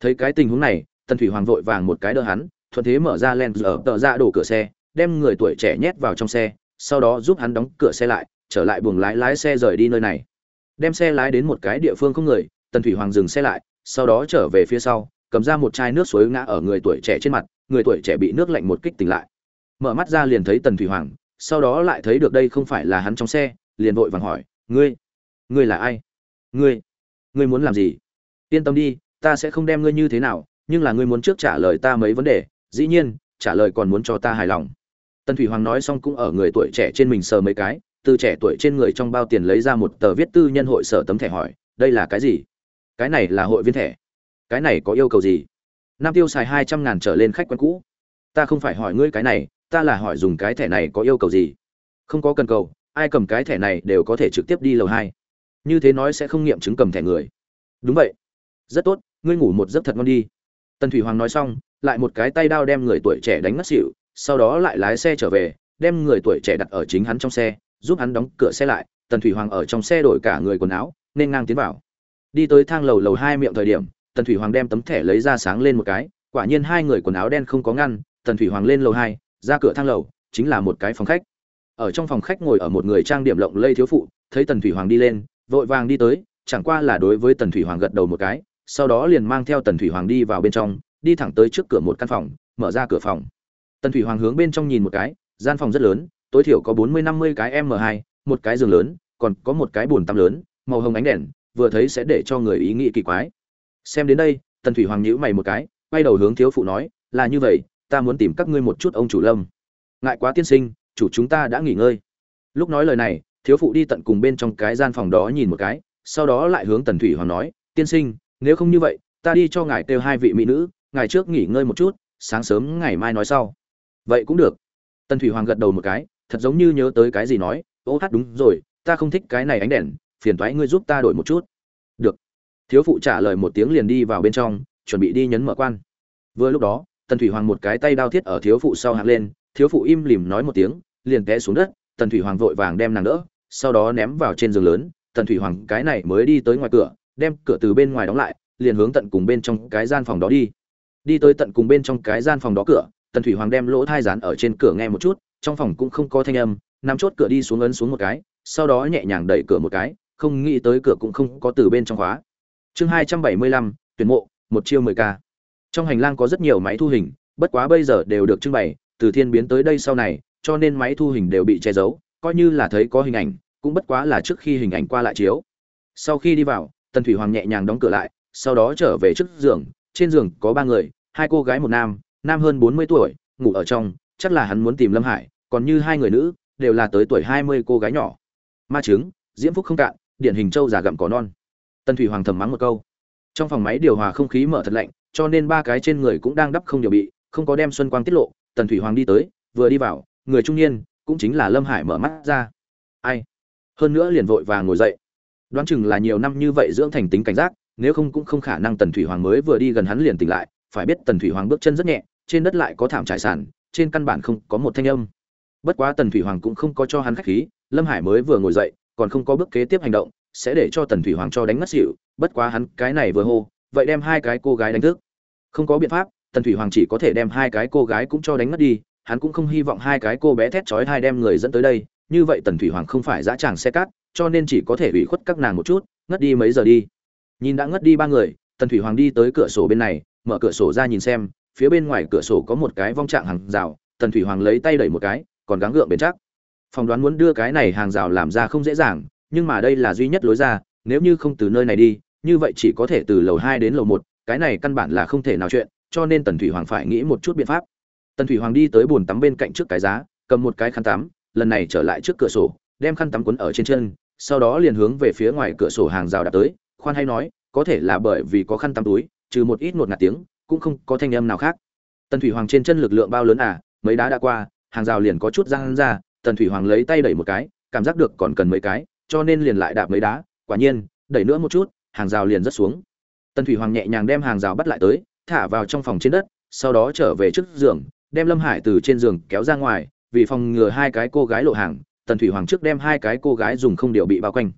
Thấy cái tình huống này, tần thủy hoàng vội vàng một cái đỡ hắn, thuận thế mở ra len ở tờ ra đổ cửa xe, đem người tuổi trẻ nhét vào trong xe, sau đó giúp hắn đóng cửa xe lại, trở lại buồng lái lái xe rời đi nơi này. Đem xe lái đến một cái địa phương không người, tần thủy hoàng dừng xe lại, sau đó trở về phía sau cầm ra một chai nước suối ngã ở người tuổi trẻ trên mặt, người tuổi trẻ bị nước lạnh một kích tỉnh lại. Mở mắt ra liền thấy tần thủy hoàng, sau đó lại thấy được đây không phải là hắn trong xe, liền vội vàng hỏi, ngươi ngươi là ai? Ngươi ngươi muốn làm gì? Yên tâm đi, ta sẽ không đem ngươi như thế nào, nhưng là ngươi muốn trước trả lời ta mấy vấn đề, dĩ nhiên, trả lời còn muốn cho ta hài lòng. Tần thủy hoàng nói xong cũng ở người tuổi trẻ trên mình sờ mấy cái, từ trẻ tuổi trên người trong bao tiền lấy ra một tờ viết tư nhân hội sở tấm thẻ hỏi, đây là cái gì? Cái này là hội viên thẻ cái này có yêu cầu gì? Nam tiêu xài hai trăm ngàn trở lên khách quen cũ. Ta không phải hỏi ngươi cái này, ta là hỏi dùng cái thẻ này có yêu cầu gì? Không có cần cầu, ai cầm cái thẻ này đều có thể trực tiếp đi lầu hai. Như thế nói sẽ không nghiệm chứng cầm thẻ người. Đúng vậy. Rất tốt, ngươi ngủ một giấc thật ngon đi. Tần thủy hoàng nói xong, lại một cái tay đao đem người tuổi trẻ đánh ngất xỉu, sau đó lại lái xe trở về, đem người tuổi trẻ đặt ở chính hắn trong xe, giúp hắn đóng cửa xe lại. Tần thủy hoàng ở trong xe đổi cả người quần áo, nên ngang tiến vào. Đi tới thang lầu lầu hai miệng thời điểm tần thủy hoàng đem tấm thẻ lấy ra sáng lên một cái, quả nhiên hai người quần áo đen không có ngăn, tần thủy hoàng lên lầu hai, ra cửa thang lầu, chính là một cái phòng khách. Ở trong phòng khách ngồi ở một người trang điểm lộng lây thiếu phụ, thấy tần thủy hoàng đi lên, vội vàng đi tới, chẳng qua là đối với tần thủy hoàng gật đầu một cái, sau đó liền mang theo tần thủy hoàng đi vào bên trong, đi thẳng tới trước cửa một căn phòng, mở ra cửa phòng. Tần thủy hoàng hướng bên trong nhìn một cái, gian phòng rất lớn, tối thiểu có bốn mươi năm mươi cái m hai, một cái giường lớn, còn có một cái bồn tắm lớn, màu hồng ánh đèn, vừa thấy sẽ để cho người ý nghĩ kỳ quái xem đến đây, tần thủy hoàng nhíu mày một cái, quay đầu hướng thiếu phụ nói, là như vậy, ta muốn tìm các ngươi một chút ông chủ lâm. Ngại quá tiên sinh, chủ chúng ta đã nghỉ ngơi. Lúc nói lời này, thiếu phụ đi tận cùng bên trong cái gian phòng đó nhìn một cái, sau đó lại hướng tần thủy hoàng nói, tiên sinh, nếu không như vậy, ta đi cho ngài kêu hai vị mỹ nữ, ngài trước nghỉ ngơi một chút, sáng sớm ngày mai nói sau. Vậy cũng được. Tần thủy hoàng gật đầu một cái, thật giống như nhớ tới cái gì nói, ô hát, đúng rồi, ta không thích cái này ánh đèn, phiền thoái ngươi giúp ta đổi một chút thiếu phụ trả lời một tiếng liền đi vào bên trong, chuẩn bị đi nhấn mở quan. Vừa lúc đó, tần thủy hoàng một cái tay đao thiết ở thiếu phụ sau hạng lên, thiếu phụ im lìm nói một tiếng, liền té xuống đất, tần thủy hoàng vội vàng đem nàng đỡ, sau đó ném vào trên giường lớn, tần thủy hoàng cái này mới đi tới ngoài cửa, đem cửa từ bên ngoài đóng lại, liền hướng tận cùng bên trong cái gian phòng đó đi. Đi tới tận cùng bên trong cái gian phòng đó cửa, tần thủy hoàng đem lỗ thai rán ở trên cửa nghe một chút, trong phòng cũng không có thanh âm nắm chốt cửa đi xuống ấn xuống một cái, sau đó nhẹ nhàng đẩy cửa một cái, không nghĩ tới cửa cũng không có từ bên trong khóa chương hai trăm bảy mươi lăm, tuyển mộ, một chiêu mười k trong hành lang có rất nhiều máy thu hình, bất quá bây giờ đều được trưng bày, từ thiên biến tới đây sau này, cho nên máy thu hình đều bị che giấu, coi như là thấy có hình ảnh, cũng bất quá là trước khi hình ảnh qua lại chiếu. Sau khi đi vào, tần thủy hoàng nhẹ nhàng đóng cửa lại, sau đó trở về trước giường, trên giường có ba người, hai cô gái một nam nam hơn bốn mươi tuổi, ngủ ở trong, chắc là hắn muốn tìm lâm hải, còn như hai người nữ, đều là tới tuổi hai mươi cô gái nhỏ. Ma trứng, diễm phúc không cạn, điển hình trâu già gặm có non tần thủy hoàng thầm mắng một câu. Trong phòng máy điều hòa không khí mở thật lạnh cho nên ba cái trên người cũng đang đắp không điều bị không có đem xuân quang tiết lộ tần thủy hoàng đi tới vừa đi vào người trung niên cũng chính là lâm hải mở mắt ra. Ai? Hơn nữa liền vội và ngồi dậy. Đoán chừng là nhiều năm như vậy dưỡng thành tính cảnh giác nếu không cũng không khả năng tần thủy hoàng mới vừa đi gần hắn liền tỉnh lại phải biết tần thủy hoàng bước chân rất nhẹ trên đất lại có thảm trải sàn, trên căn bản không có một thanh âm. Bất quá tần thủy hoàng cũng không có cho hắn khách khí lâm hải mới vừa ngồi dậy còn không có bước kế tiếp hành động sẽ để cho tần thủy hoàng cho đánh ngất xỉu, bất quá hắn cái này vừa hô, vậy đem hai cái cô gái đánh thức. Không có biện pháp, tần thủy hoàng chỉ có thể đem hai cái cô gái cũng cho đánh ngất đi, hắn cũng không hy vọng hai cái cô bé thét chói hai đem người dẫn tới đây, như vậy tần thủy hoàng không phải dã tràng xe cát, cho nên chỉ có thể ủy khuất các nàng một chút, ngất đi mấy giờ đi. Nhìn đã ngất đi ba người, tần thủy hoàng đi tới cửa sổ bên này, mở cửa sổ ra nhìn xem, phía bên ngoài cửa sổ có một cái vong trạng hàng rào, tần thủy hoàng lấy tay đẩy một cái, còn gắng gượng bền chắc. Phỏng đoán muốn đưa cái này hàng rào làm ra không dễ dàng nhưng mà đây là duy nhất lối ra, nếu như không từ nơi này đi, như vậy chỉ có thể từ lầu hai đến lầu một, cái này căn bản là không thể nào chuyện, cho nên tần thủy hoàng phải nghĩ một chút biện pháp. Tần thủy hoàng đi tới bồn tắm bên cạnh trước cái giá, cầm một cái khăn tắm, lần này trở lại trước cửa sổ, đem khăn tắm quấn ở trên chân, sau đó liền hướng về phía ngoài cửa sổ hàng rào đạp tới, khoan hay nói, có thể là bởi vì có khăn tắm túi, trừ một ít một ngạt tiếng, cũng không có thanh âm nào khác. Tần thủy hoàng trên chân lực lượng bao lớn à mấy đá đã qua, hàng rào liền có chút răng ra, tần thủy hoàng lấy tay đẩy một cái, cảm giác được còn cần mấy cái cho nên liền lại đạp mấy đá, quả nhiên, đẩy nữa một chút, hàng rào liền rất xuống. Tần thủy hoàng nhẹ nhàng đem hàng rào bắt lại tới, thả vào trong phòng trên đất, sau đó trở về trước giường, đem lâm hải từ trên giường kéo ra ngoài, vì phòng ngừa hai cái cô gái lộ hàng, tần thủy hoàng trước đem hai cái cô gái dùng không điều bị bao quanh.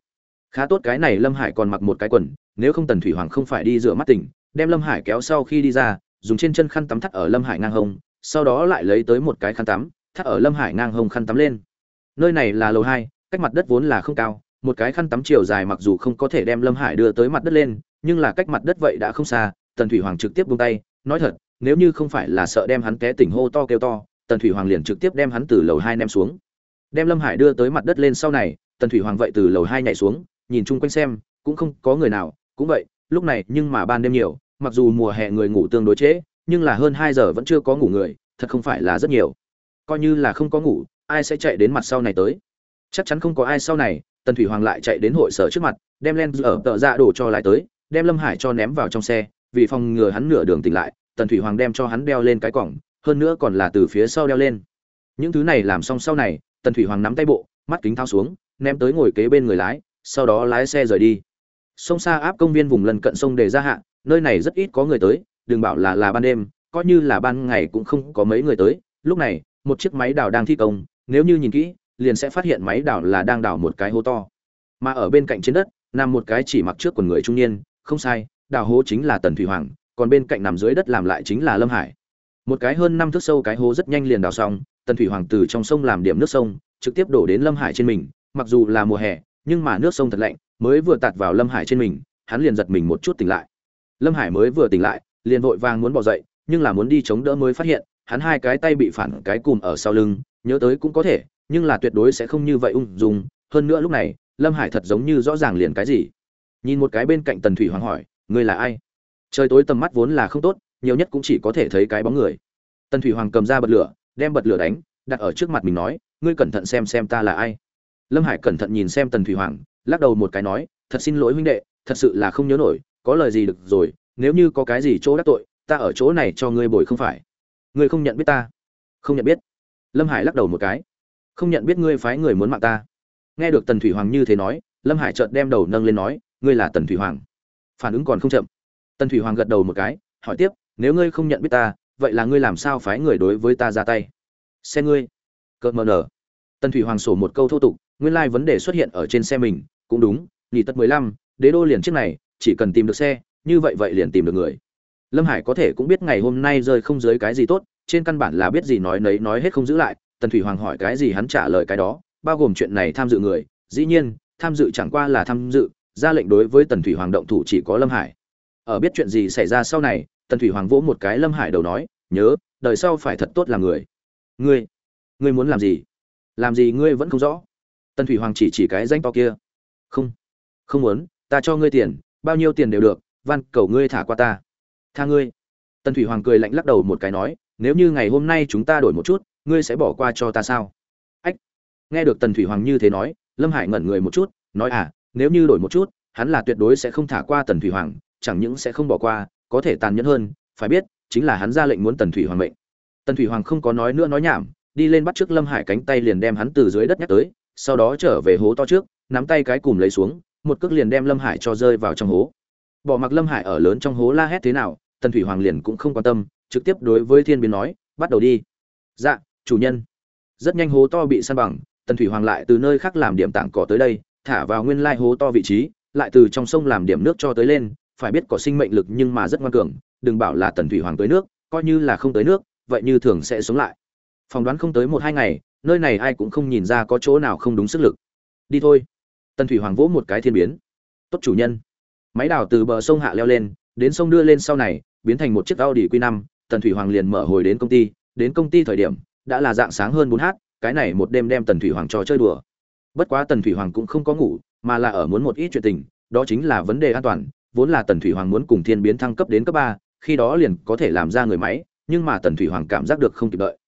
Khá tốt cái này lâm hải còn mặc một cái quần, nếu không tần thủy hoàng không phải đi rửa mắt tỉnh, đem lâm hải kéo sau khi đi ra, dùng trên chân khăn tắm thắt ở lâm hải ngang hông, sau đó lại lấy tới một cái khăn tắm, thắt ở lâm hải ngang hông khăn tắm lên. Nơi này là lầu hai, cách mặt đất vốn là không cao một cái khăn tắm chiều dài mặc dù không có thể đem lâm hải đưa tới mặt đất lên, nhưng là cách mặt đất vậy đã không xa, tần thủy hoàng trực tiếp buông tay, nói thật, nếu như không phải là sợ đem hắn té tỉnh hô to kêu to, tần thủy hoàng liền trực tiếp đem hắn từ lầu hai ném xuống. Đem lâm hải đưa tới mặt đất lên sau này, tần thủy hoàng vậy từ lầu hai nhảy xuống, nhìn chung quanh xem, cũng không có người nào, cũng vậy, lúc này nhưng mà ban đêm nhiều, mặc dù mùa hè người ngủ tương đối trễ, nhưng là hơn hai giờ vẫn chưa có ngủ người, thật không phải là rất nhiều. Coi như là không có ngủ, ai sẽ chạy đến mặt sau này tới? Chắc chắn không có ai sau này tần thủy hoàng lại chạy đến hội sở trước mặt, đem len ở tợ ra đổ cho lại tới, đem lâm hải cho ném vào trong xe, vì phòng ngừa hắn nửa đường tỉnh lại, tần thủy hoàng đem cho hắn đeo lên cái cổng, hơn nữa còn là từ phía sau đeo lên. Những thứ này làm xong sau này, tần thủy hoàng nắm tay bộ, mắt kính thao xuống, ném tới ngồi kế bên người lái, sau đó lái xe rời đi. Sông xa áp công viên vùng lân cận sông để ra hạ, nơi này rất ít có người tới, đừng bảo là là ban đêm, coi như là ban ngày cũng không có mấy người tới. Lúc này, một chiếc máy đào đang thi công, nếu như nhìn kỹ liền sẽ phát hiện máy đào là đang đào một cái hố to. Mà ở bên cạnh trên đất, nằm một cái chỉ mặc trước quần người trung niên, không sai, đào hố chính là tần thủy hoàng, còn bên cạnh nằm dưới đất làm lại chính là lâm hải. Một cái hơn năm thước sâu cái hố rất nhanh liền đào xong, tần thủy hoàng từ trong sông làm điểm nước sông, trực tiếp đổ đến lâm hải trên mình, mặc dù là mùa hè, nhưng mà nước sông thật lạnh, mới vừa tạt vào lâm hải trên mình, hắn liền giật mình một chút tỉnh lại. Lâm hải mới vừa tỉnh lại, liền vội vàng muốn bỏ dậy, nhưng là muốn đi chống đỡ mới phát hiện, hắn hai cái tay bị phản cái cùm ở sau lưng, nhớ tới cũng có thể nhưng là tuyệt đối sẽ không như vậy ung dung. Hơn nữa lúc này, lâm hải thật giống như rõ ràng liền cái gì. Nhìn một cái bên cạnh tần thủy hoàng hỏi, ngươi là ai? Trời tối tầm mắt vốn là không tốt, nhiều nhất cũng chỉ có thể thấy cái bóng người. Tần thủy hoàng cầm ra bật lửa, đem bật lửa đánh, đặt ở trước mặt mình nói, ngươi cẩn thận xem xem ta là ai. Lâm hải cẩn thận nhìn xem tần thủy hoàng, lắc đầu một cái nói, thật xin lỗi huynh đệ, thật sự là không nhớ nổi, có lời gì được rồi, nếu như có cái gì chỗ đắc tội, ta ở chỗ này cho ngươi bồi không phải. Ngươi không nhận biết ta? Không nhận biết. Lâm hải lắc đầu một cái không nhận biết ngươi phái người muốn mạng ta. Nghe được tần thủy hoàng như thế nói, lâm hải chợt đem đầu nâng lên nói, ngươi là tần thủy hoàng. Phản ứng còn không chậm. Tần thủy hoàng gật đầu một cái, hỏi tiếp, nếu ngươi không nhận biết ta, vậy là ngươi làm sao phái người đối với ta ra tay? Xe ngươi. Cợt mờ nở. Tần thủy hoàng sổ một câu thô tục, nguyên lai vấn đề xuất hiện ở trên xe mình, cũng đúng nhị tất mười lăm, đế đô liền chiếc này, chỉ cần tìm được xe, như vậy vậy liền tìm được người. Lâm hải có thể cũng biết ngày hôm nay rơi không dưới cái gì tốt, trên căn bản là biết gì nói nấy nói hết không giữ lại tần thủy hoàng hỏi cái gì hắn trả lời cái đó, bao gồm chuyện này tham dự người. Dĩ nhiên, tham dự chẳng qua là tham dự, ra lệnh đối với tần thủy hoàng động thủ chỉ có lâm hải. Ở biết chuyện gì xảy ra sau này, tần thủy hoàng vỗ một cái lâm hải đầu nói, nhớ, đời sau phải thật tốt làm người. Ngươi ngươi muốn làm gì? Làm gì ngươi vẫn không rõ. Tần thủy hoàng chỉ chỉ cái danh to kia. Không không muốn, ta cho ngươi tiền, bao nhiêu tiền đều được, van cầu ngươi thả qua ta. Tha ngươi. Tần thủy hoàng cười lạnh lắc đầu một cái nói, nếu như ngày hôm nay chúng ta đổi một chút ngươi sẽ bỏ qua cho ta sao? Ách! Nghe được tần thủy hoàng như thế nói, lâm hải ngẩn người một chút, nói à nếu như đổi một chút, hắn là tuyệt đối sẽ không thả qua tần thủy hoàng, chẳng những sẽ không bỏ qua, có thể tàn nhẫn hơn, phải biết, chính là hắn ra lệnh muốn tần thủy hoàng mệnh. Tần thủy hoàng không có nói nữa nói nhảm, đi lên bắt trước lâm hải cánh tay liền đem hắn từ dưới đất nhắc tới, sau đó trở về hố to trước, nắm tay cái cùm lấy xuống, một cước liền đem lâm hải cho rơi vào trong hố. Bỏ mặc lâm hải ở lớn trong hố la hét thế nào, tần thủy hoàng liền cũng không quan tâm, trực tiếp đối với thiên biến nói, bắt đầu đi. Dạ chủ nhân. Rất nhanh hố to bị săn bằng tần thủy hoàng lại từ nơi khác làm điểm tảng cỏ tới đây thả vào nguyên lai hố to vị trí lại từ trong sông làm điểm nước cho tới lên phải biết có sinh mệnh lực nhưng mà rất ngoan cường đừng bảo là tần thủy hoàng tới nước coi như là không tới nước vậy như thường sẽ sống lại. Phỏng đoán không tới một hai ngày nơi này ai cũng không nhìn ra có chỗ nào không đúng sức lực. Đi thôi. Tần thủy hoàng vỗ một cái thiên biến. Tốt chủ nhân. Máy đào từ bờ sông hạ leo lên đến sông đưa lên sau này biến thành một chiếc Audi Q5, Tần Thủy Hoàng liền mở hồi đến công ty, đến công ty thời điểm đã là dạng sáng hơn 4h, cái này một đêm đem Tần Thủy Hoàng cho chơi đùa. Bất quá Tần Thủy Hoàng cũng không có ngủ, mà là ở muốn một ít chuyện tình, đó chính là vấn đề an toàn, vốn là Tần Thủy Hoàng muốn cùng Thiên biến thăng cấp đến cấp 3, khi đó liền có thể làm ra người máy, nhưng mà Tần Thủy Hoàng cảm giác được không kịp đợi.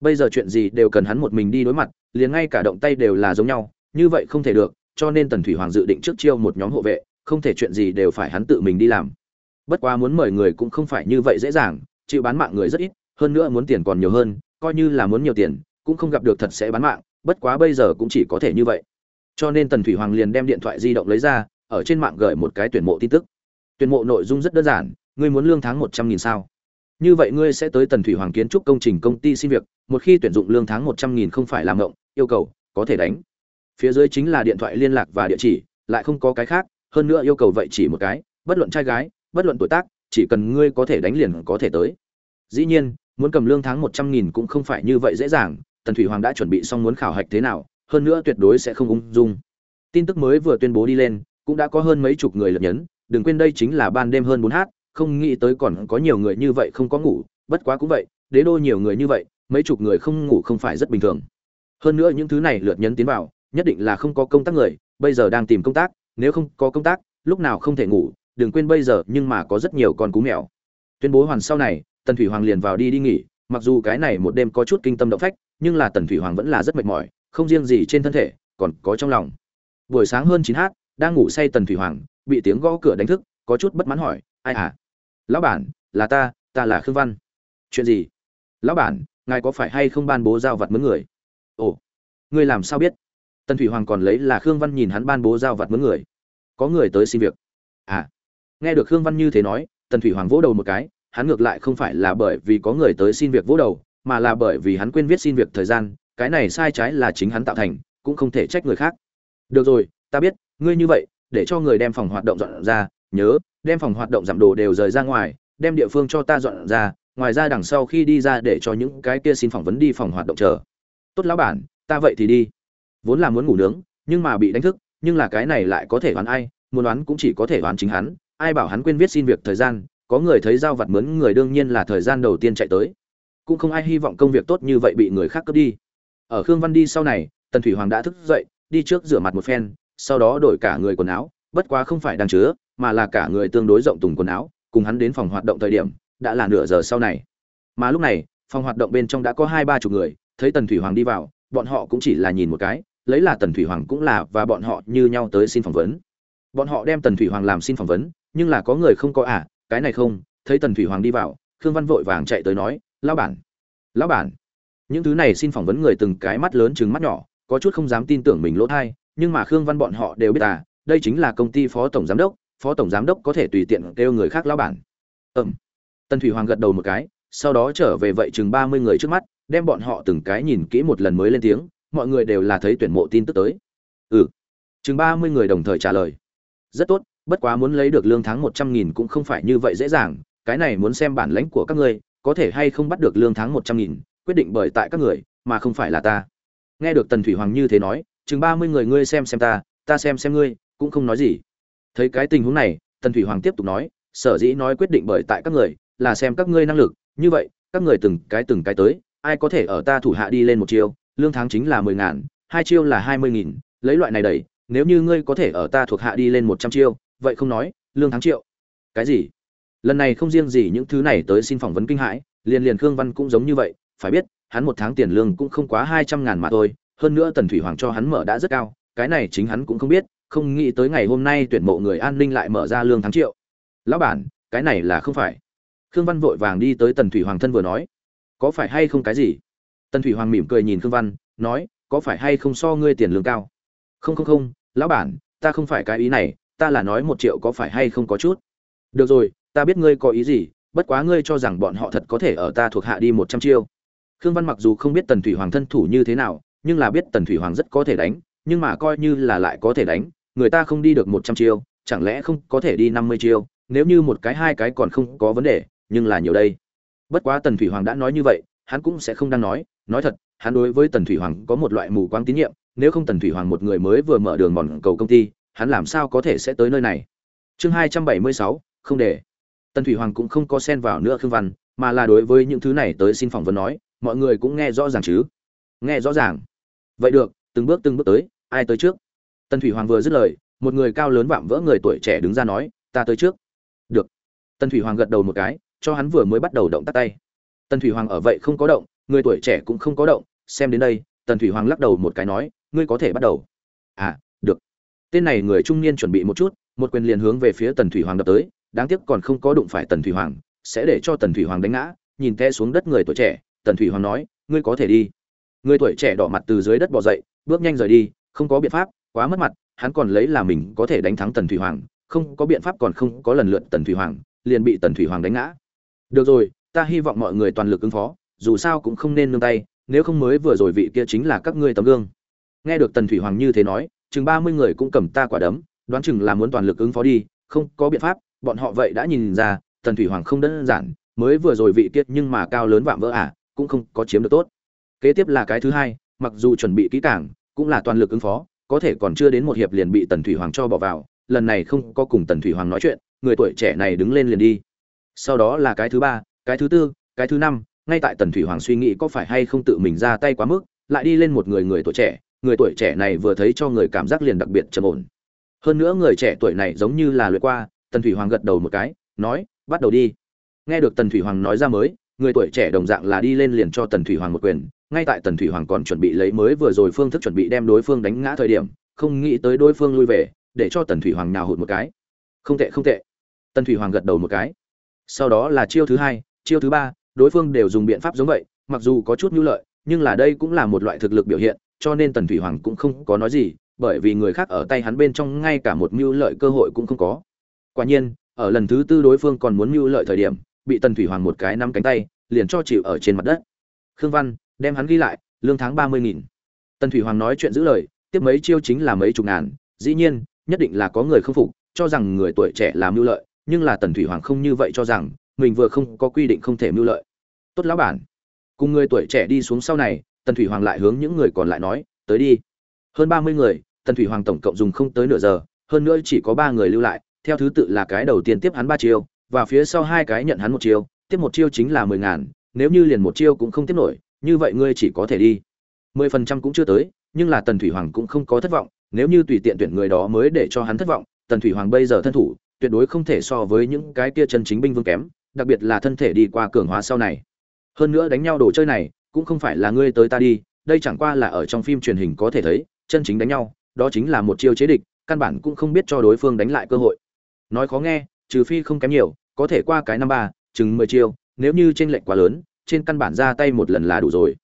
Bây giờ chuyện gì đều cần hắn một mình đi đối mặt, liền ngay cả động tay đều là giống nhau, như vậy không thể được, cho nên Tần Thủy Hoàng dự định trước chiêu một nhóm hộ vệ, không thể chuyện gì đều phải hắn tự mình đi làm bất quá muốn mời người cũng không phải như vậy dễ dàng chịu bán mạng người rất ít hơn nữa muốn tiền còn nhiều hơn coi như là muốn nhiều tiền, cũng không gặp được thật sẽ bán mạng, bất quá bây giờ cũng chỉ có thể như vậy. Cho nên tần thủy hoàng liền đem điện thoại di động lấy ra, ở trên mạng gửi một cái tuyển mộ tin tức. Tuyển mộ nội dung rất đơn giản, ngươi muốn lương tháng một trăm nghìn sao? Như vậy ngươi sẽ tới tần thủy hoàng kiến trúc công trình công ty xin việc, một khi tuyển dụng lương tháng một trăm nghìn không phải làm ngộng, yêu cầu, có thể đánh. Phía dưới chính là điện thoại liên lạc và địa chỉ, lại không có cái khác, hơn nữa yêu cầu vậy chỉ một cái, bất luận trai gái, bất luận tuổi tác, chỉ cần ngươi có thể đánh liền có thể tới. Dĩ nhiên muốn cầm lương tháng một trăm nghìn cũng không phải như vậy dễ dàng, tần thủy hoàng đã chuẩn bị xong muốn khảo hạch thế nào, hơn nữa tuyệt đối sẽ không ung dung. Tin tức mới vừa tuyên bố đi lên, cũng đã có hơn mấy chục người lật nhấn, đừng quên đây chính là ban đêm hơn bốn h không nghĩ tới còn có nhiều người như vậy không có ngủ, bất quá cũng vậy, đế đô nhiều người như vậy, mấy chục người không ngủ không phải rất bình thường. Hơn nữa những thứ này lượt nhấn tiến vào, nhất định là không có công tác người, bây giờ đang tìm công tác, nếu không có công tác, lúc nào không thể ngủ, đừng quên bây giờ nhưng mà có rất nhiều con cú mèo. Tuyên bố hoàn sau này tần thủy hoàng liền vào đi đi nghỉ, mặc dù cái này một đêm có chút kinh tâm động phách, nhưng là tần thủy hoàng vẫn là rất mệt mỏi, không riêng gì trên thân thể, còn có trong lòng. Buổi sáng hơn chín h đang ngủ say tần thủy hoàng, bị tiếng gõ cửa đánh thức, có chút bất mãn hỏi, ai à? Lão bản, là ta ta là khương văn. Chuyện gì? Lão bản, ngài có phải hay không ban bố giao vặt mướn người? Ồ, ngươi làm sao biết? Tần thủy hoàng còn lấy là khương văn nhìn hắn ban bố giao vặt mướn người. Có người tới xin việc. À. Nghe được khương văn như thế nói, tần thủy hoàng vỗ đầu một cái hắn ngược lại không phải là bởi vì có người tới xin việc vỗ đầu, mà là bởi vì hắn quên viết xin việc thời gian, cái này sai trái là chính hắn tạo thành, cũng không thể trách người khác. Được rồi, ta biết, ngươi như vậy, để cho người đem phòng hoạt động dọn ra, nhớ, đem phòng hoạt động giảm đồ đều rời ra ngoài, đem địa phương cho ta dọn ra, ngoài ra đằng sau khi đi ra để cho những cái kia xin phỏng vấn đi phòng hoạt động chờ. Tốt lão bản, ta vậy thì đi. Vốn là muốn ngủ nướng, nhưng mà bị đánh thức, nhưng là cái này lại có thể đoán ai, muốn đoán cũng chỉ có thể đoán chính hắn, ai bảo hắn quên viết xin việc thời gian có người thấy giao vặt mướn người đương nhiên là thời gian đầu tiên chạy tới. Cũng không ai hy vọng công việc tốt như vậy bị người khác cướp đi. Ở khương văn đi sau này, tần thủy hoàng đã thức dậy, đi trước rửa mặt một phen, sau đó đổi cả người quần áo, bất quá không phải đang chứa, mà là cả người tương đối rộng tùng quần áo, cùng hắn đến phòng hoạt động thời điểm, đã là nửa giờ sau này. Mà lúc này, phòng hoạt động bên trong đã có hai ba chục người, thấy tần thủy hoàng đi vào, bọn họ cũng chỉ là nhìn một cái, lấy là tần thủy hoàng cũng là và bọn họ như nhau tới xin phỏng vấn. Bọn họ đem tần thủy hoàng làm xin phỏng vấn, nhưng là có người không có à cái này không, thấy tần thủy hoàng đi vào, khương văn vội vàng chạy tới nói, lão bản lão bản. Những thứ này xin phỏng vấn người từng cái mắt lớn chừng mắt nhỏ, có chút không dám tin tưởng mình lỗ thai, nhưng mà khương văn bọn họ đều biết à đây chính là công ty phó tổng giám đốc, phó tổng giám đốc có thể tùy tiện kêu người khác lão bản. Ừm. Tần thủy hoàng gật đầu một cái, sau đó trở về vậy chừng ba mươi người trước mắt, đem bọn họ từng cái nhìn kỹ một lần mới lên tiếng, mọi người đều là thấy tuyển mộ tin tức tới. Ừ. Chừng ba mươi người đồng thời trả lời. Rất tốt bất quá muốn lấy được lương tháng một trăm nghìn cũng không phải như vậy dễ dàng, cái này muốn xem bản lãnh của các ngươi, có thể hay không bắt được lương tháng một trăm nghìn, quyết định bởi tại các người, mà không phải là ta. Nghe được tần thủy hoàng như thế nói, chừng ba mươi người ngươi xem xem ta ta xem xem ngươi, cũng không nói gì. Thấy cái tình huống này, tần thủy hoàng tiếp tục nói, sở dĩ nói quyết định bởi tại các người, là xem các ngươi năng lực, như vậy, các người từng cái từng cái tới, ai có thể ở ta thủ hạ đi lên một chiêu, lương tháng chính là mười ngàn, hai chiêu là hai mươi nghìn, lấy loại này đầy nếu như ngươi có thể ở ta thuộc hạ đi lên một trăm chiêu vậy không nói, lương tháng triệu. Cái gì? Lần này không riêng gì những thứ này tới xin phỏng vấn kinh hãi, liền liền khương văn cũng giống như vậy, phải biết, hắn một tháng tiền lương cũng không quá hai trăm ngàn mà thôi, hơn nữa tần thủy hoàng cho hắn mở đã rất cao, cái này chính hắn cũng không biết, không nghĩ tới ngày hôm nay tuyển mộ người an ninh lại mở ra lương tháng triệu. Lão bản, cái này là không phải. Khương văn vội vàng đi tới tần thủy hoàng thân vừa nói. Có phải hay không cái gì? Tần thủy hoàng mỉm cười nhìn khương văn, nói, có phải hay không so ngươi tiền lương cao? Không không không, lão bản, ta không phải cái ý này ta là nói một triệu có phải hay không có chút? Được rồi, ta biết ngươi có ý gì, bất quá ngươi cho rằng bọn họ thật có thể ở ta thuộc hạ đi một trăm chiêu. Khương văn mặc dù không biết tần thủy hoàng thân thủ như thế nào, nhưng là biết tần thủy hoàng rất có thể đánh, nhưng mà coi như là lại có thể đánh, người ta không đi được một trăm chiêu, chẳng lẽ không có thể đi năm mươi chiêu? Nếu như một cái, hai cái còn không có vấn đề, nhưng là nhiều đây. Bất quá tần thủy hoàng đã nói như vậy, hắn cũng sẽ không đang nói. Nói thật, hắn đối với tần thủy hoàng có một loại mù quáng tín nhiệm, nếu không tần thủy hoàng một người mới vừa mở đường mòn cầu công ty hắn làm sao có thể sẽ tới nơi này? Chương hai trăm bảy mươi sáu, không để. Tần thủy hoàng cũng không có xen vào nữa khương văn, mà là đối với những thứ này tới xin phỏng vấn nói, mọi người cũng nghe rõ ràng chứ? Nghe rõ ràng. Vậy được, từng bước từng bước tới, ai tới trước? Tần thủy hoàng vừa dứt lời, một người cao lớn vạm vỡ người tuổi trẻ đứng ra nói, ta tới trước. Được. Tần thủy hoàng gật đầu một cái, cho hắn vừa mới bắt đầu động tắt tay. Tần thủy hoàng ở vậy không có động, người tuổi trẻ cũng không có động, xem đến đây, tần thủy hoàng lắc đầu một cái nói, ngươi có thể bắt đầu. À tên này người trung niên chuẩn bị một chút, một quyền liền hướng về phía tần thủy hoàng đập tới, đáng tiếc còn không có đụng phải tần thủy hoàng, sẽ để cho tần thủy hoàng đánh ngã. Nhìn té xuống đất người tuổi trẻ, tần thủy hoàng nói, ngươi có thể đi. Người tuổi trẻ đỏ mặt từ dưới đất bò dậy, bước nhanh rời đi, không có biện pháp, quá mất mặt, hắn còn lấy là mình có thể đánh thắng tần thủy hoàng, không có biện pháp còn không có lần lượt tần thủy hoàng, liền bị tần thủy hoàng đánh ngã. Được rồi, ta hy vọng mọi người toàn lực ứng phó, dù sao cũng không nên nương tay, nếu không mới vừa rồi vị kia chính là các ngươi tấm gương. Nghe được tần thủy hoàng như thế nói chừng ba mươi người cũng cầm ta quả đấm đoán chừng là muốn toàn lực ứng phó đi không có biện pháp bọn họ vậy đã nhìn ra tần thủy hoàng không đơn giản mới vừa rồi vị kiệt nhưng mà cao lớn vạm vỡ ả à, cũng không có chiếm được tốt. Kế tiếp là cái thứ hai mặc dù chuẩn bị kỹ càng cũng là toàn lực ứng phó có thể còn chưa đến một hiệp liền bị tần thủy hoàng cho bỏ vào lần này không có cùng tần thủy hoàng nói chuyện người tuổi trẻ này đứng lên liền đi. Sau đó là cái thứ ba cái thứ tư cái thứ năm ngay tại tần thủy hoàng suy nghĩ có phải hay không tự mình ra tay quá mức lại đi lên một người người tuổi trẻ người tuổi trẻ này vừa thấy cho người cảm giác liền đặc biệt trầm ổn. Hơn nữa người trẻ tuổi này giống như là lượt qua, tần thủy hoàng gật đầu một cái, nói, bắt đầu đi. Nghe được tần thủy hoàng nói ra mới, người tuổi trẻ đồng dạng là đi lên liền cho tần thủy hoàng một quyền, ngay tại tần thủy hoàng còn chuẩn bị lấy mới vừa rồi phương thức chuẩn bị đem đối phương đánh ngã thời điểm, không nghĩ tới đối phương lui về, để cho tần thủy hoàng nào hụt một cái. Không tệ không tệ. Tần thủy hoàng gật đầu một cái. Sau đó là chiêu thứ hai, chiêu thứ ba, đối phương đều dùng biện pháp giống vậy, mặc dù có chút nhu lợi, nhưng là đây cũng là một loại thực lực biểu hiện cho nên tần thủy hoàng cũng không có nói gì, bởi vì người khác ở tay hắn bên trong ngay cả một mưu lợi cơ hội cũng không có. Quả nhiên, ở lần thứ tư đối phương còn muốn mưu lợi thời điểm, bị tần thủy hoàng một cái nắm cánh tay, liền cho chịu ở trên mặt đất. Khương văn, đem hắn ghi lại, lương tháng ba mươi nghìn. Tần thủy hoàng nói chuyện giữ lời, tiếp mấy chiêu chính là mấy chục ngàn, dĩ nhiên, nhất định là có người không phục, cho rằng người tuổi trẻ làm mưu lợi, nhưng là tần thủy hoàng không như vậy cho rằng, mình vừa không có quy định không thể mưu lợi. Tốt lão bản, cùng người tuổi trẻ đi xuống sau này tần thủy hoàng lại hướng những người còn lại nói, tới đi. Hơn ba mươi người, tần thủy hoàng tổng cộng dùng không tới nửa giờ, hơn nữa chỉ có ba người lưu lại, theo thứ tự là cái đầu tiên tiếp hắn ba chiêu, và phía sau hai cái nhận hắn một chiêu, tiếp một chiêu chính là mười ngàn, nếu như liền một chiêu cũng không tiếp nổi, như vậy ngươi chỉ có thể đi. Mười phần trăm cũng chưa tới, nhưng là tần thủy hoàng cũng không có thất vọng, nếu như tùy tiện tuyển người đó mới để cho hắn thất vọng, tần thủy hoàng bây giờ thân thủ, tuyệt đối không thể so với những cái kia chân chính binh vương kém, đặc biệt là thân thể đi qua cường hóa sau này. Hơn nữa đánh nhau đồ chơi này cũng không phải là ngươi tới ta đi, đây chẳng qua là ở trong phim truyền hình có thể thấy, chân chính đánh nhau, đó chính là một chiêu chế địch, căn bản cũng không biết cho đối phương đánh lại cơ hội. Nói khó nghe, trừ phi không kém nhiều, có thể qua cái năm ba, chừng mười chiêu, nếu như tranh lệch quá lớn, trên căn bản ra tay một lần là đủ rồi.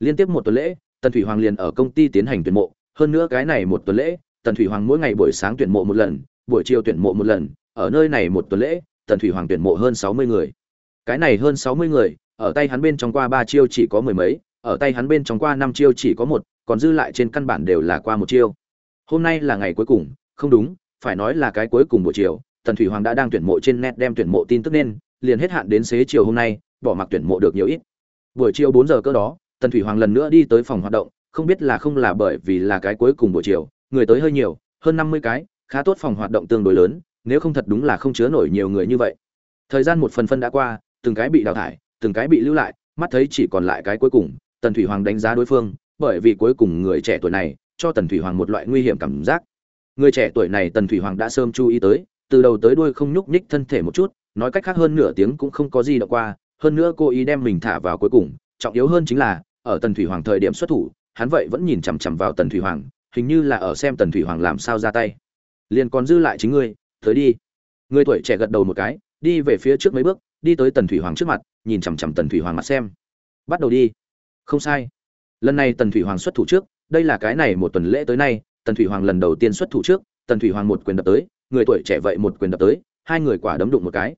Liên tiếp một tuần lễ, tần thủy hoàng liền ở công ty tiến hành tuyển mộ, hơn nữa cái này một tuần lễ, tần thủy hoàng mỗi ngày buổi sáng tuyển mộ một lần, buổi chiều tuyển mộ một lần, ở nơi này một tuần lễ, tần thủy hoàng tuyển mộ hơn sáu mươi người. Cái này hơn sáu mươi người ở tay hắn bên trong qua ba chiêu chỉ có mười mấy, ở tay hắn bên trong qua năm chiêu chỉ có một, còn dư lại trên căn bản đều là qua một chiêu. Hôm nay là ngày cuối cùng, không đúng, phải nói là cái cuối cùng buổi chiều, tần thủy hoàng đã đang tuyển mộ trên net đem tuyển mộ tin tức nên, liền hết hạn đến xế chiều hôm nay, bỏ mặc tuyển mộ được nhiều ít. Buổi chiều bốn giờ cơ đó, tần thủy hoàng lần nữa đi tới phòng hoạt động, không biết là không là bởi vì là cái cuối cùng buổi chiều, người tới hơi nhiều, hơn năm mươi cái, khá tốt phòng hoạt động tương đối lớn, nếu không thật đúng là không chứa nổi nhiều người như vậy. Thời gian một phần phân đã qua, từng cái bị đào thải từng cái bị lưu lại, mắt thấy chỉ còn lại cái cuối cùng, tần thủy hoàng đánh giá đối phương, bởi vì cuối cùng người trẻ tuổi này, cho tần thủy hoàng một loại nguy hiểm cảm giác. Người trẻ tuổi này tần thủy hoàng đã sớm chú ý tới, từ đầu tới đuôi không nhúc nhích thân thể một chút, nói cách khác hơn nửa tiếng cũng không có gì động qua, hơn nữa cô ý đem mình thả vào cuối cùng, trọng yếu hơn chính là, ở tần thủy hoàng thời điểm xuất thủ, hắn vậy vẫn nhìn chằm chằm vào tần thủy hoàng, hình như là ở xem tần thủy hoàng làm sao ra tay. Liền còn dư lại chính ngươi, tới đi. Người tuổi trẻ gật đầu một cái, đi về phía trước mấy bước đi tới tần thủy hoàng trước mặt nhìn chằm chằm tần thủy hoàng mặt xem bắt đầu đi không sai lần này tần thủy hoàng xuất thủ trước đây là cái này một tuần lễ tới nay tần thủy hoàng lần đầu tiên xuất thủ trước tần thủy hoàng một quyền đập tới người tuổi trẻ vậy một quyền đập tới hai người quả đấm đụng một cái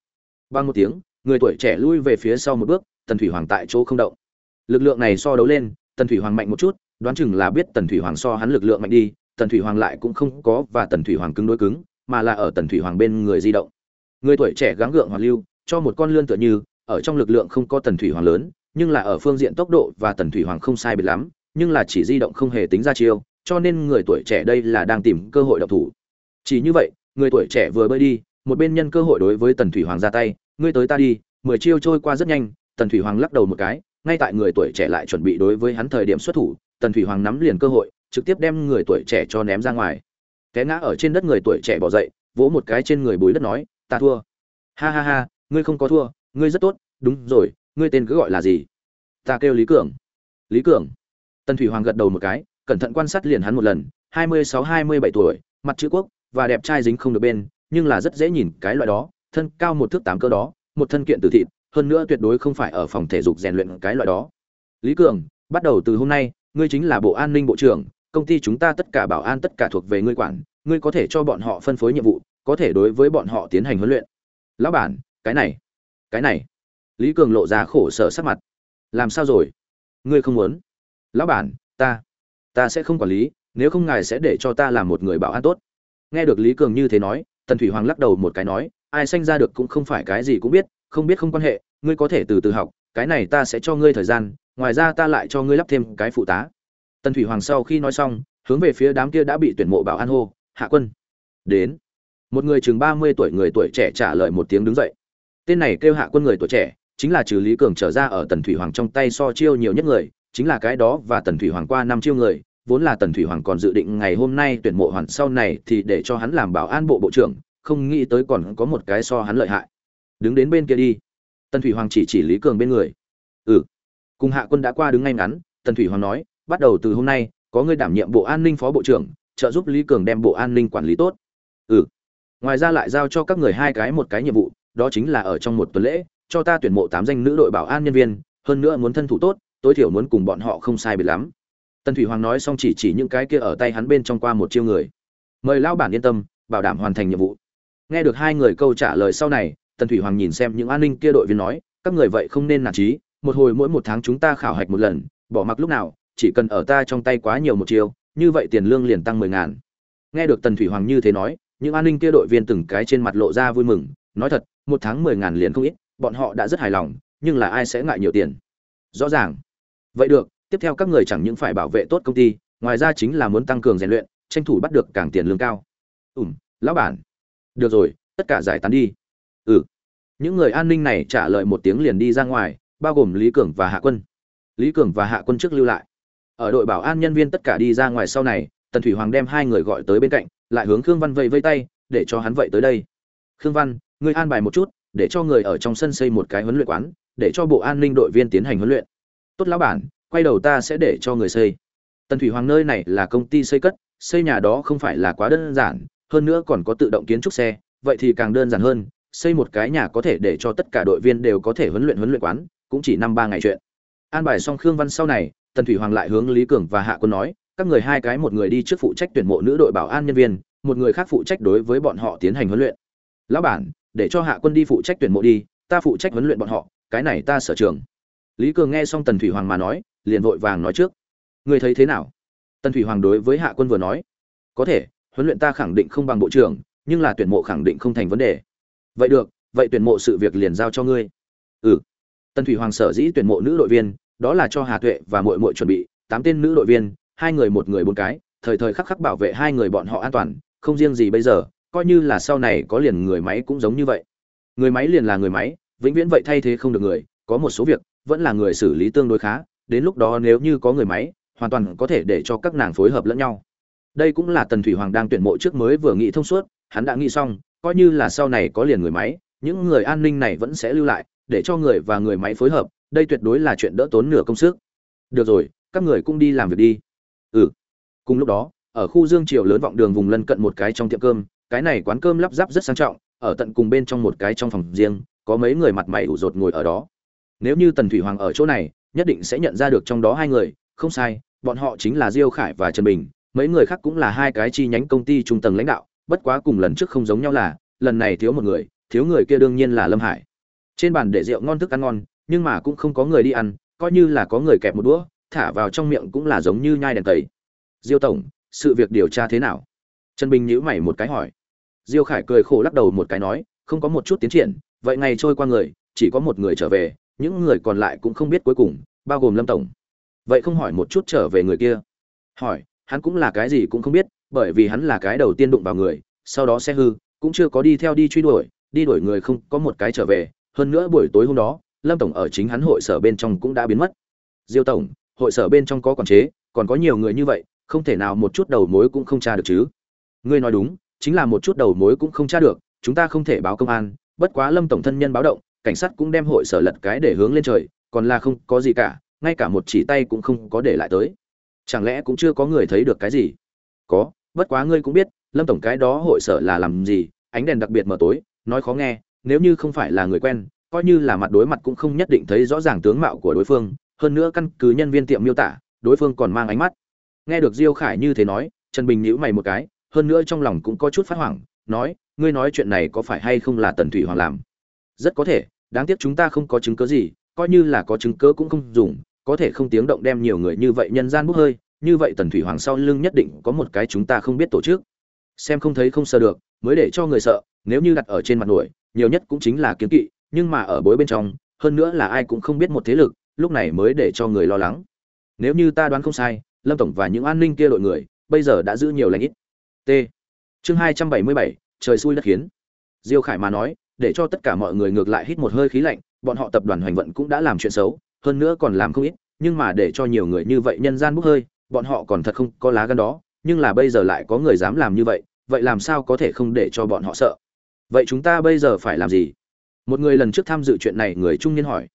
bằng một tiếng người tuổi trẻ lui về phía sau một bước tần thủy hoàng tại chỗ không động lực lượng này so đấu lên tần thủy hoàng mạnh một chút đoán chừng là biết tần thủy hoàng so hắn lực lượng mạnh đi tần thủy hoàng lại cũng không có và tần thủy hoàng cứng đối cứng mà là ở tần thủy hoàng bên người di động người tuổi trẻ gắng gượng hoàn lưu cho một con lươn tựa như, ở trong lực lượng không có tần thủy hoàng lớn, nhưng là ở phương diện tốc độ và tần thủy hoàng không sai biệt lắm, nhưng là chỉ di động không hề tính ra chiêu, cho nên người tuổi trẻ đây là đang tìm cơ hội độc thủ. Chỉ như vậy, người tuổi trẻ vừa bơi đi, một bên nhân cơ hội đối với tần thủy hoàng ra tay, ngươi tới ta đi, mười chiêu trôi qua rất nhanh. Tần thủy hoàng lắc đầu một cái, ngay tại người tuổi trẻ lại chuẩn bị đối với hắn thời điểm xuất thủ, tần thủy hoàng nắm liền cơ hội, trực tiếp đem người tuổi trẻ cho ném ra ngoài. Té ngã ở trên đất người tuổi trẻ bỏ dậy, vỗ một cái trên người bùi đất nói, ta thua. Ha ha ha ngươi không có thua, ngươi rất tốt, đúng rồi, ngươi tên cứ gọi là gì? Ta kêu lý cường. Lý cường. Tần thủy hoàng gật đầu một cái, cẩn thận quan sát liền hắn một lần, hai mươi sáu, hai mươi bảy tuổi, mặt chữ quốc, và đẹp trai dính không được bên, nhưng là rất dễ nhìn cái loại đó, thân cao một thước tám cơ đó, một thân kiện từ thịt, hơn nữa tuyệt đối không phải ở phòng thể dục rèn luyện cái loại đó. Lý cường, bắt đầu từ hôm nay, ngươi chính là bộ an ninh bộ trưởng, công ty chúng ta tất cả bảo an tất cả thuộc về ngươi quản, ngươi có thể cho bọn họ phân phối nhiệm vụ, có thể đối với bọn họ tiến hành huấn luyện. Lão bản cái này cái này. Lý cường lộ ra khổ sở sắc mặt. Làm sao rồi? Ngươi không muốn. Lão bản, ta ta sẽ không quản lý, nếu không ngài sẽ để cho ta làm một người bảo an tốt. Nghe được lý cường như thế nói, tần thủy hoàng lắc đầu một cái nói, ai sanh ra được cũng không phải cái gì cũng biết, không biết không quan hệ, ngươi có thể từ từ học, cái này ta sẽ cho ngươi thời gian, ngoài ra ta lại cho ngươi lắp thêm cái phụ tá. Tần thủy hoàng sau khi nói xong, hướng về phía đám kia đã bị tuyển mộ bảo an hô, hạ quân, đến. Một người chừng ba mươi tuổi người tuổi trẻ trả lời một tiếng đứng dậy tên này kêu hạ quân người tuổi trẻ, chính là trừ lý cường trở ra ở tần thủy hoàng trong tay so chiêu nhiều nhất người, chính là cái đó và tần thủy hoàng qua năm chiêu người, vốn là tần thủy hoàng còn dự định ngày hôm nay tuyển mộ hoàn sau này thì để cho hắn làm bảo an bộ bộ trưởng, không nghĩ tới còn có một cái so hắn lợi hại. Đứng đến bên kia đi. Tần thủy hoàng chỉ chỉ lý cường bên người. Ừ. Cùng hạ quân đã qua đứng ngay ngắn, tần thủy hoàng nói, bắt đầu từ hôm nay, có người đảm nhiệm bộ an ninh phó bộ trưởng, trợ giúp lý cường đem bộ an ninh quản lý tốt. Ừ. Ngoài ra lại giao cho các người hai cái một cái nhiệm vụ đó chính là ở trong một tuần lễ, cho ta tuyển mộ tám danh nữ đội bảo an nhân viên, hơn nữa muốn thân thủ tốt, tối thiểu muốn cùng bọn họ không sai biệt lắm. Tần thủy hoàng nói xong chỉ chỉ những cái kia ở tay hắn bên trong qua một chiêu người. Mời lão bản yên tâm, bảo đảm hoàn thành nhiệm vụ. Nghe được hai người câu trả lời sau này, tần thủy hoàng nhìn xem những an ninh kia đội viên nói, các người vậy không nên nản trí một hồi mỗi một tháng chúng ta khảo hạch một lần, bỏ mặc lúc nào, chỉ cần ở ta trong tay quá nhiều một chiêu, như vậy tiền lương liền tăng mười ngàn. Nghe được tần thủy hoàng như thế nói, những an ninh kia đội viên từng cái trên mặt lộ ra vui mừng, nói thật một tháng mười ngàn liền không ít, bọn họ đã rất hài lòng, nhưng là ai sẽ ngại nhiều tiền? Rõ ràng. Vậy được, tiếp theo các người chẳng những phải bảo vệ tốt công ty, ngoài ra chính là muốn tăng cường rèn luyện, tranh thủ bắt được càng tiền lương cao. Ủm lão bản. Được rồi, tất cả giải tán đi. Ừ. Những người an ninh này trả lời một tiếng liền đi ra ngoài, bao gồm lý cường và hạ quân. Lý cường và hạ quân trước lưu lại. Ở đội bảo an nhân viên tất cả đi ra ngoài sau này, tần thủy hoàng đem hai người gọi tới bên cạnh, lại hướng khương văn vây vây tay, để cho hắn vậy tới đây. Khương văn ngươi an bài một chút, để cho người ở trong sân xây một cái huấn luyện quán, để cho bộ an ninh đội viên tiến hành huấn luyện. Tốt lão bản, quay đầu ta sẽ để cho người xây. Tần thủy hoàng nơi này là công ty xây cất, xây nhà đó không phải là quá đơn giản, hơn nữa còn có tự động kiến trúc xe, vậy thì càng đơn giản hơn, xây một cái nhà có thể để cho tất cả đội viên đều có thể huấn luyện huấn luyện quán, cũng chỉ năm ba ngày chuyện. An bài xong khương văn sau này, tần thủy hoàng lại hướng lý cường và hạ quân nói, các người hai cái một người đi trước phụ trách tuyển mộ nữ đội bảo an nhân viên, một người khác phụ trách đối với bọn họ tiến hành huấn luyện. Lão bản để cho hạ quân đi phụ trách tuyển mộ đi, ta phụ trách huấn luyện bọn họ, cái này ta sở trường. Lý cường nghe xong tần thủy hoàng mà nói, liền vội vàng nói trước. Người thấy thế nào? Tần thủy hoàng đối với hạ quân vừa nói. Có thể, huấn luyện ta khẳng định không bằng bộ trưởng, nhưng là tuyển mộ khẳng định không thành vấn đề. Vậy được, vậy tuyển mộ sự việc liền giao cho ngươi. Ừ. Tần thủy hoàng sở dĩ tuyển mộ nữ đội viên, đó là cho hà tuệ và mội mội chuẩn bị, tám tên nữ đội viên, hai người một người bốn cái, thời thời khắc khắc bảo vệ hai người bọn họ an toàn, không riêng gì bây giờ coi như là sau này có liền người máy cũng giống như vậy. Người máy liền là người máy, vĩnh viễn vậy thay thế không được người, có một số việc, vẫn là người xử lý tương đối khá, đến lúc đó nếu như có người máy, hoàn toàn có thể để cho các nàng phối hợp lẫn nhau. Đây cũng là tần thủy hoàng đang tuyển mộ trước mới vừa nghĩ thông suốt, hắn đã nghĩ xong, coi như là sau này có liền người máy, những người an ninh này vẫn sẽ lưu lại, để cho người và người máy phối hợp, đây tuyệt đối là chuyện đỡ tốn nửa công sức. Được rồi, các người cũng đi làm việc đi. Ừ. Cùng lúc đó, ở khu dương triều lớn vọng đường vùng lân cận một cái trong tiệm cơm cái này quán cơm lắp ráp rất sang trọng, ở tận cùng bên trong một cái trong phòng riêng, có mấy người mặt mày ủ rột ngồi ở đó. Nếu như tần thủy hoàng ở chỗ này, nhất định sẽ nhận ra được trong đó hai người, không sai, bọn họ chính là diêu khải và trần bình, mấy người khác cũng là hai cái chi nhánh công ty trung tầng lãnh đạo, bất quá cùng lần trước không giống nhau là, lần này thiếu một người, thiếu người kia đương nhiên là lâm hải. Trên bàn để rượu ngon thức ăn ngon, nhưng mà cũng không có người đi ăn, coi như là có người kẹp một đũa, thả vào trong miệng cũng là giống như nhai đèn tẩy. Diêu tổng, sự việc điều tra thế nào? Trần bình nhíu mày một cái hỏi. Diêu khải cười khổ lắc đầu một cái nói, không có một chút tiến triển, vậy ngày trôi qua người, chỉ có một người trở về, những người còn lại cũng không biết cuối cùng, bao gồm lâm tổng. Vậy không hỏi một chút trở về người kia. Hỏi, hắn cũng là cái gì cũng không biết, bởi vì hắn là cái đầu tiên đụng vào người, sau đó xe hư, cũng chưa có đi theo đi truy đuổi, đi đuổi người không có một cái trở về. Hơn nữa buổi tối hôm đó, lâm tổng ở chính hắn hội sở bên trong cũng đã biến mất. Diêu tổng, hội sở bên trong có quản chế, còn có nhiều người như vậy, không thể nào một chút đầu mối cũng không tra được chứ ngươi nói đúng, chính là một chút đầu mối cũng không tra được, chúng ta không thể báo công an, bất quá lâm tổng thân nhân báo động, cảnh sát cũng đem hội sở lật cái để hướng lên trời, còn là không có gì cả, ngay cả một chỉ tay cũng không có để lại tới. Chẳng lẽ cũng chưa có người thấy được cái gì? Có, bất quá ngươi cũng biết, lâm tổng cái đó hội sở là làm gì, ánh đèn đặc biệt mờ tối, nói khó nghe, nếu như không phải là người quen, coi như là mặt đối mặt cũng không nhất định thấy rõ ràng tướng mạo của đối phương, hơn nữa căn cứ nhân viên tiệm miêu tả, đối phương còn mang ánh mắt. Nghe được diêu khải như thế nói, trần bình nhíu mày một cái hơn nữa trong lòng cũng có chút phát hoảng, nói, ngươi nói chuyện này có phải hay không là tần thủy hoàng làm? Rất có thể, đáng tiếc chúng ta không có chứng cứ gì, coi như là có chứng cứ cũng không dùng, có thể không tiếng động đem nhiều người như vậy nhân gian bốc hơi, như vậy tần thủy hoàng sau lưng nhất định có một cái chúng ta không biết tổ chức. Xem không thấy không sợ được, mới để cho người sợ, nếu như đặt ở trên mặt nổi, nhiều nhất cũng chính là kiến kỵ, nhưng mà ở bối bên trong, hơn nữa là ai cũng không biết một thế lực, lúc này mới để cho người lo lắng. Nếu như ta đoán không sai, lâm tổng và những an ninh kia đội người, bây giờ đã giữ nhiều lãnh ít t. Chương hai trăm bảy mươi bảy, trời xui đất khiến. Diêu khải mà nói, để cho tất cả mọi người ngược lại hít một hơi khí lạnh, bọn họ tập đoàn hoành vận cũng đã làm chuyện xấu, hơn nữa còn làm không ít, nhưng mà để cho nhiều người như vậy nhân gian bốc hơi, bọn họ còn thật không có lá gan đó, nhưng là bây giờ lại có người dám làm như vậy vậy làm sao có thể không để cho bọn họ sợ? Vậy chúng ta bây giờ phải làm gì? Một người lần trước tham dự chuyện này người trung niên hỏi.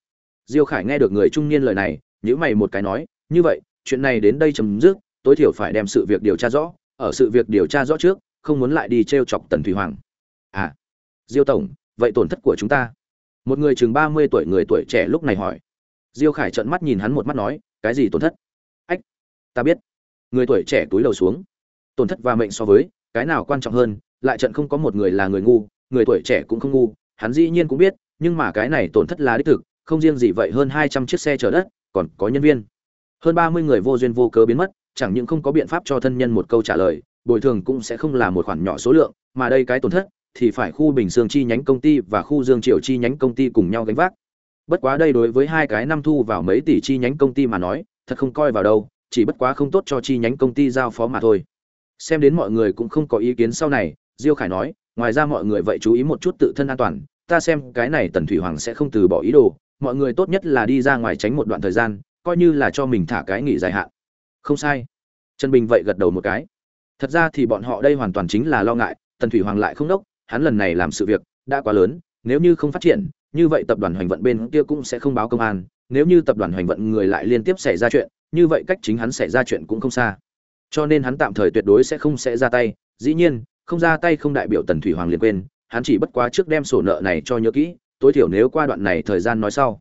Diêu khải nghe được người trung niên lời này nhữ mày một cái nói, như vậy, chuyện này đến đây chấm dứt, tối thiểu phải đem sự việc điều tra rõ ở sự việc điều tra rõ trước, không muốn lại đi t r e o chọc tần thủy hoàng. À diêu tổng, vậy tổn thất của chúng ta? Một người chừng ba mươi tuổi người tuổi trẻ lúc này hỏi. Diêu khải trợn mắt nhìn hắn một mắt nói, cái gì tổn thất? Ách, ta biết. Người tuổi trẻ túi đầu xuống. Tổn thất và mệnh so với, cái nào quan trọng hơn, lại trận không có một người là người ngu, người tuổi trẻ cũng không ngu, hắn dĩ nhiên cũng biết, nhưng mà cái này tổn thất là đích thực, không riêng gì vậy hơn hai trăm chiếc xe chở đất, còn có nhân viên. Hơn ba mươi người vô duyên vô cớ biến mất chẳng những không có biện pháp cho thân nhân một câu trả lời, bồi thường cũng sẽ không là một khoản nhỏ số lượng, mà đây cái tổn thất thì phải khu bình dương chi nhánh công ty và khu dương triều chi nhánh công ty cùng nhau gánh vác. Bất quá đây đối với hai cái năm thu vào mấy tỷ chi nhánh công ty mà nói, thật không coi vào đâu, chỉ bất quá không tốt cho chi nhánh công ty giao phó mà thôi. Xem đến mọi người cũng không có ý kiến sau này, diêu khải nói, ngoài ra mọi người vậy chú ý một chút tự thân an toàn, ta xem cái này tần thủy hoàng sẽ không từ bỏ ý đồ, mọi người tốt nhất là đi ra ngoài tránh một đoạn thời gian, coi như là cho mình thả cái nghỉ dài hạn không sai. Trần bình vậy gật đầu một cái. Thật ra thì bọn họ đây hoàn toàn chính là lo ngại, tần thủy hoàng lại không đốc, hắn lần này làm sự việc đã quá lớn, nếu như không phát triển, như vậy tập đoàn hoành vận bên kia cũng sẽ không báo công an, nếu như tập đoàn hoành vận người lại liên tiếp xảy ra chuyện, như vậy cách chính hắn xảy ra chuyện cũng không xa. Cho nên hắn tạm thời tuyệt đối sẽ không sẽ ra tay, dĩ nhiên, không ra tay không đại biểu tần thủy hoàng liền quên, hắn chỉ bất quá trước đem sổ nợ này cho nhớ kỹ, tối thiểu nếu qua đoạn này thời gian nói sau.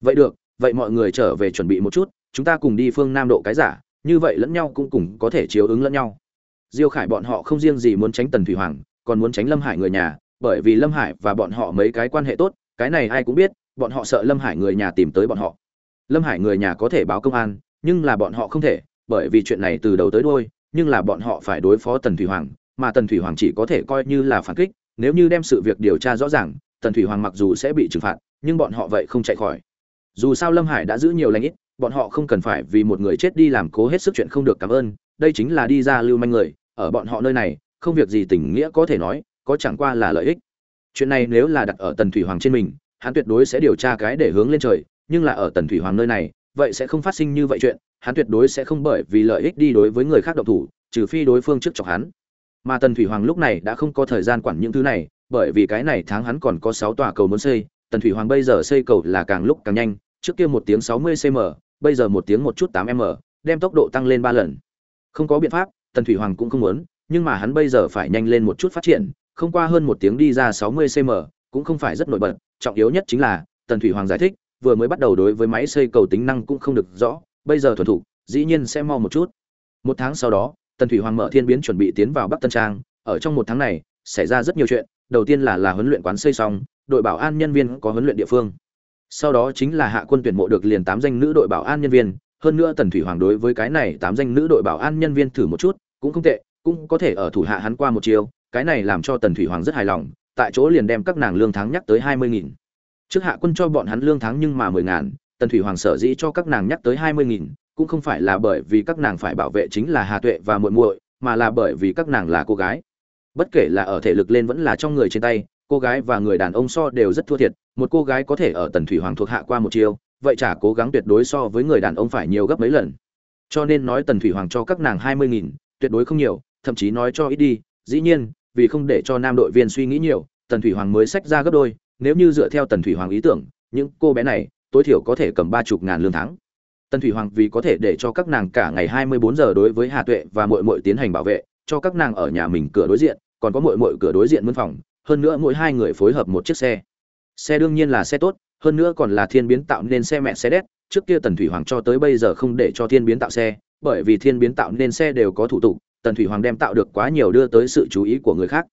Vậy được, vậy mọi người trở về chuẩn bị một chút, chúng ta cùng đi phương nam độ cái giả như vậy lẫn nhau cũng cùng có thể chiếu ứng lẫn nhau. Diêu khải bọn họ không riêng gì muốn tránh tần thủy hoàng, còn muốn tránh lâm hải người nhà, bởi vì lâm hải và bọn họ mấy cái quan hệ tốt, cái này ai cũng biết, bọn họ sợ lâm hải người nhà tìm tới bọn họ. Lâm hải người nhà có thể báo công an, nhưng là bọn họ không thể, bởi vì chuyện này từ đầu tới đôi nhưng là bọn họ phải đối phó tần thủy hoàng, mà tần thủy hoàng chỉ có thể coi như là phản kích, nếu như đem sự việc điều tra rõ ràng, tần thủy hoàng mặc dù sẽ bị trừng phạt, nhưng bọn họ vậy không chạy khỏi. Dù sao lâm hải đã giữ nhiều lãnh ít bọn họ không cần phải vì một người chết đi làm cố hết sức chuyện không được cảm ơn, đây chính là đi ra lưu manh người, ở bọn họ nơi này, không việc gì tình nghĩa có thể nói, có chẳng qua là lợi ích. Chuyện này nếu là đặt ở tần thủy hoàng trên mình, hắn tuyệt đối sẽ điều tra cái để hướng lên trời, nhưng là ở tần thủy hoàng nơi này, vậy sẽ không phát sinh như vậy chuyện, hắn tuyệt đối sẽ không bởi vì lợi ích đi đối với người khác động thủ, trừ phi đối phương trước chọc hắn. Mà tần thủy hoàng lúc này đã không có thời gian quản những thứ này, bởi vì cái này tháng hắn còn có sáu tòa cầu muốn xây, tần thủy hoàng bây giờ xây cầu là càng lúc càng nhanh, trước kia một tiếng sáu mươi cm bây giờ một tiếng một chút tám m, đem tốc độ tăng lên ba lần. Không có biện pháp, tần thủy hoàng cũng không muốn, nhưng mà hắn bây giờ phải nhanh lên một chút phát triển, không qua hơn một tiếng đi ra sáu mươi cm cũng không phải rất nổi bật. Trọng yếu nhất chính là, tần thủy hoàng giải thích, vừa mới bắt đầu đối với máy xây cầu tính năng cũng không được rõ, bây giờ thuần thục, dĩ nhiên sẽ mau một chút. Một tháng sau đó, tần thủy hoàng mở thiên biến chuẩn bị tiến vào bắc tân trang. Ở trong một tháng này, xảy ra rất nhiều chuyện, đầu tiên là là huấn luyện quán xây xong, đội bảo an nhân viên có huấn luyện địa phương sau đó chính là hạ quân tuyển mộ được liền tám danh nữ đội bảo an nhân viên. Hơn nữa tần thủy hoàng đối với cái này tám danh nữ đội bảo an nhân viên thử một chút, cũng không tệ, cũng có thể ở thủ hạ hắn qua một chiều. Cái này làm cho tần thủy hoàng rất hài lòng, tại chỗ liền đem các nàng lương tháng nhắc tới hai mươi nghìn. Trước hạ quân cho bọn hắn lương tháng nhưng mà mười ngàn, tần thủy hoàng sở dĩ cho các nàng nhắc tới hai mươi nghìn, cũng không phải là bởi vì các nàng phải bảo vệ chính là hà tuệ và muội muội, mà là bởi vì các nàng là cô gái. Bất kể là ở thể lực lên vẫn là trong người trên tay cô gái và người đàn ông so đều rất thua thiệt, một cô gái có thể ở tần thủy hoàng thuộc hạ qua một chiều vậy chả cố gắng tuyệt đối so với người đàn ông phải nhiều gấp mấy lần. Cho nên nói tần thủy hoàng cho các nàng hai mươi nghìn, tuyệt đối không nhiều, thậm chí nói cho ít đi, dĩ nhiên, vì không để cho nam đội viên suy nghĩ nhiều, tần thủy hoàng mới sách ra gấp đôi, nếu như dựa theo tần thủy hoàng ý tưởng, những cô bé này, tối thiểu có thể cầm ba chục ngàn lương tháng. Tần thủy hoàng vì có thể để cho các nàng cả ngày hai mươi bốn giờ đối với hà tuệ và mội mội tiến hành bảo vệ, cho các nàng ở nhà mình cửa đối diện, còn có mội mội cửa đối diện mân phòng hơn nữa mỗi hai người phối hợp một chiếc xe. Xe đương nhiên là xe tốt, hơn nữa còn là thiên biến tạo nên xe mẹ xe đét. Trước kia tần thủy hoàng cho tới bây giờ không để cho thiên biến tạo xe, bởi vì thiên biến tạo nên xe đều có thủ tục, tần thủy hoàng đem tạo được quá nhiều đưa tới sự chú ý của người khác.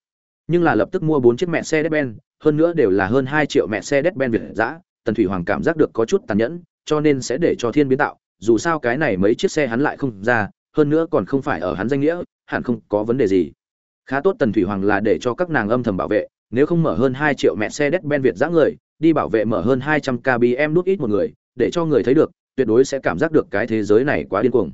Nhưng là lập tức mua bốn chiếc mẹ xe đét ben hơn nữa đều là hơn hai triệu mẹ xe đét ben việt giã tần thủy hoàng cảm giác được có chút tàn nhẫn, cho nên sẽ để cho thiên biến tạo. Dù sao cái này mấy chiếc xe hắn lại không ra, hơn nữa còn không phải ở hắn danh nghĩa, hẳn không có vấn đề gì khá tốt tần thủy hoàng là để cho các nàng âm thầm bảo vệ, nếu không mở hơn hai triệu mẹ xe đét ben việt giã người, đi bảo vệ mở hơn hai trăm kbm nút ít một người, để cho người thấy được, tuyệt đối sẽ cảm giác được cái thế giới này quá điên cuồng.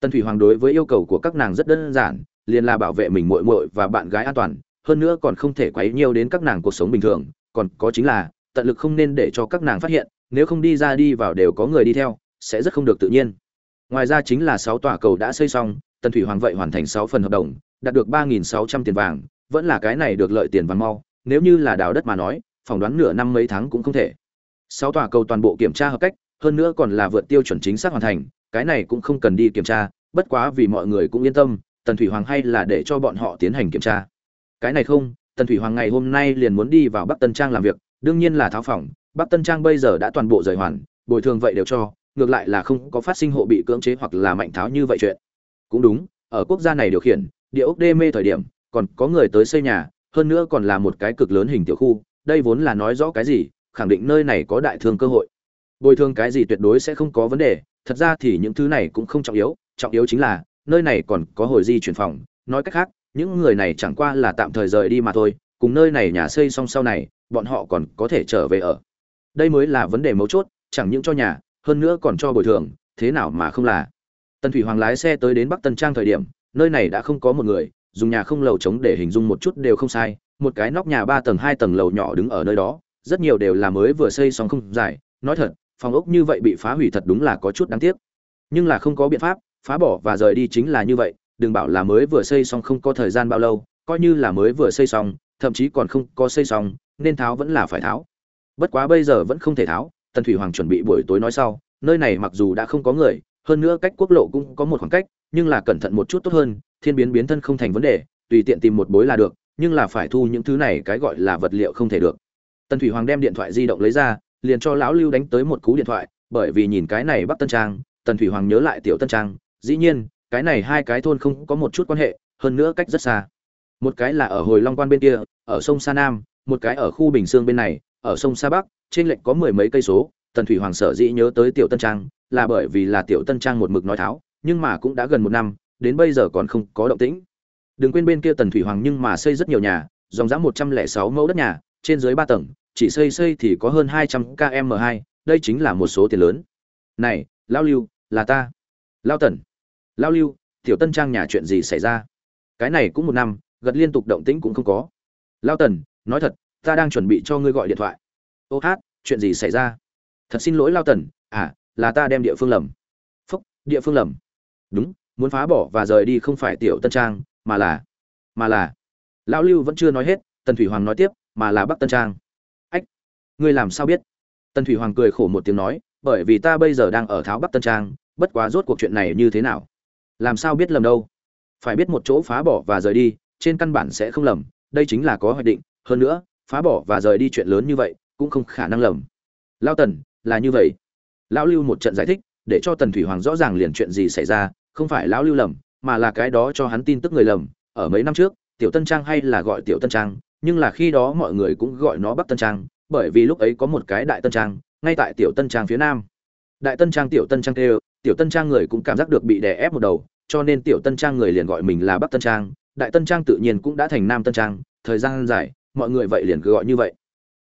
Tần thủy hoàng đối với yêu cầu của các nàng rất đơn giản, liền là bảo vệ mình muội muội và bạn gái an toàn, hơn nữa còn không thể quấy nhiều đến các nàng cuộc sống bình thường, còn có chính là, tận lực không nên để cho các nàng phát hiện, nếu không đi ra đi vào đều có người đi theo, sẽ rất không được tự nhiên. Ngoài ra chính là sáu tòa cầu đã xây xong, tần thủy hoàng vậy hoàn thành sáu phần hợp đồng đạt được ba nghìn sáu trăm tiền vàng, vẫn là cái này được lợi tiền vàng mau, nếu như là đào đất mà nói, phỏng đoán nửa năm mấy tháng cũng không thể. Sáu tòa cầu toàn bộ kiểm tra hợp cách, hơn nữa còn là vượt tiêu chuẩn chính xác hoàn thành, cái này cũng không cần đi kiểm tra, bất quá vì mọi người cũng yên tâm, tần thủy hoàng hay là để cho bọn họ tiến hành kiểm tra. Cái này không, tần thủy hoàng ngày hôm nay liền muốn đi vào bắc tân trang làm việc, đương nhiên là tháo phòng, bắc tân trang bây giờ đã toàn bộ rời hoàn, bồi thường vậy đều cho, ngược lại là không có phát sinh hộ bị cưỡng chế hoặc là mạnh tháo như vậy chuyện. Cũng đúng, ở quốc gia này điều khiển địa ốc đê mê thời điểm, còn có người tới xây nhà, hơn nữa còn là một cái cực lớn hình tiểu khu, đây vốn là nói rõ cái gì, khẳng định nơi này có đại thương cơ hội. Bồi thường cái gì tuyệt đối sẽ không có vấn đề, thật ra thì những thứ này cũng không trọng yếu trọng yếu chính là, nơi này còn có hồi di chuyển phòng, nói cách khác, những người này chẳng qua là tạm thời rời đi mà thôi, cùng nơi này nhà xây xong sau này, bọn họ còn có thể trở về ở. Đây mới là vấn đề mấu chốt, chẳng những cho nhà, hơn nữa còn cho bồi thường, thế nào mà không là. Tần thủy hoàng lái xe tới đến bắc tân trang thời điểm nơi này đã không có một người, dùng nhà không lầu trống để hình dung một chút đều không sai, một cái nóc nhà ba tầng, hai tầng lầu nhỏ đứng ở nơi đó, rất nhiều đều là mới vừa xây xong không dài. Nói thật, phòng ốc như vậy bị phá hủy thật đúng là có chút đáng tiếc. Nhưng là không có biện pháp, phá bỏ và rời đi chính là như vậy, đừng bảo là mới vừa xây xong không có thời gian bao lâu, coi như là mới vừa xây xong, thậm chí còn không có xây xong, nên tháo vẫn là phải tháo. Bất quá bây giờ vẫn không thể tháo, tần thủy hoàng chuẩn bị buổi tối nói sau, nơi này mặc dù đã không có người, hơn nữa cách quốc lộ cũng có một khoảng cách nhưng là cẩn thận một chút tốt hơn, thiên biến biến thân không thành vấn đề, tùy tiện tìm một bối là được, nhưng là phải thu những thứ này cái gọi là vật liệu không thể được. Tần thủy hoàng đem điện thoại di động lấy ra, liền cho lão lưu đánh tới một cú điện thoại, bởi vì nhìn cái này bắc tân trang, tần thủy hoàng nhớ lại tiểu tân trang, dĩ nhiên, cái này hai cái thôn không có một chút quan hệ, hơn nữa cách rất xa. Một cái là ở hồi long quan bên kia, ở sông sa nam, một cái ở khu bình sương bên này, ở sông sa bắc, trên lệnh có mười mấy cây số, tần thủy hoàng sở dĩ nhớ tới tiểu tân trang, là bởi vì là tiểu tân trang một mực nói tháo nhưng mà cũng đã gần một năm, đến bây giờ còn không có động tĩnh. Đừng quên bên kia tần thủy hoàng nhưng mà xây rất nhiều nhà, dòng dã một trăm lẻ sáu mẫu đất nhà, trên dưới ba tầng, chỉ xây xây thì có hơn hai trăm km hai, đây chính là một số tiền lớn. Này, lao lưu, là ta. Lao tần. Lao lưu, tiểu tân trang nhà chuyện gì xảy ra? Cái này cũng một năm, gật liên tục động tĩnh cũng không có. Lao tần, nói thật, ta đang chuẩn bị cho ngươi gọi điện thoại. Ô hát, chuyện gì xảy ra? Thật xin lỗi lao tần à là ta đem địa phương lầm. Phúc, địa phương lầm đúng, muốn phá bỏ và rời đi không phải tiểu tân trang, mà là mà là, lão lưu vẫn chưa nói hết, tần thủy hoàng nói tiếp, mà là bắc tân trang. Ách, ngươi làm sao biết? Tần thủy hoàng cười khổ một tiếng nói, bởi vì ta bây giờ đang ở tháo bắc tân trang, bất quá rốt cuộc chuyện này như thế nào? Làm sao biết lầm đâu? Phải biết một chỗ phá bỏ và rời đi, trên căn bản sẽ không lầm, đây chính là có hoạch định, hơn nữa, phá bỏ và rời đi chuyện lớn như vậy, cũng không khả năng lầm. Lao tần, là như vậy. Lão lưu một trận giải thích để cho tần thủy hoàng rõ ràng liền chuyện gì xảy ra, không phải lão lưu lầm, mà là cái đó cho hắn tin tức người lầm. Ở mấy năm trước, tiểu tân trang hay là gọi tiểu tân trang, nhưng là khi đó mọi người cũng gọi nó bắc tân trang, bởi vì lúc ấy có một cái đại tân trang, ngay tại tiểu tân trang phía nam. Đại tân trang, tiểu tân trang kêu, tiểu tân trang người cũng cảm giác được bị đè ép một đầu, cho nên tiểu tân trang người liền gọi mình là bắc tân trang. Đại tân trang tự nhiên cũng đã thành nam tân trang. Thời gian dài, mọi người vậy liền cứ gọi như vậy.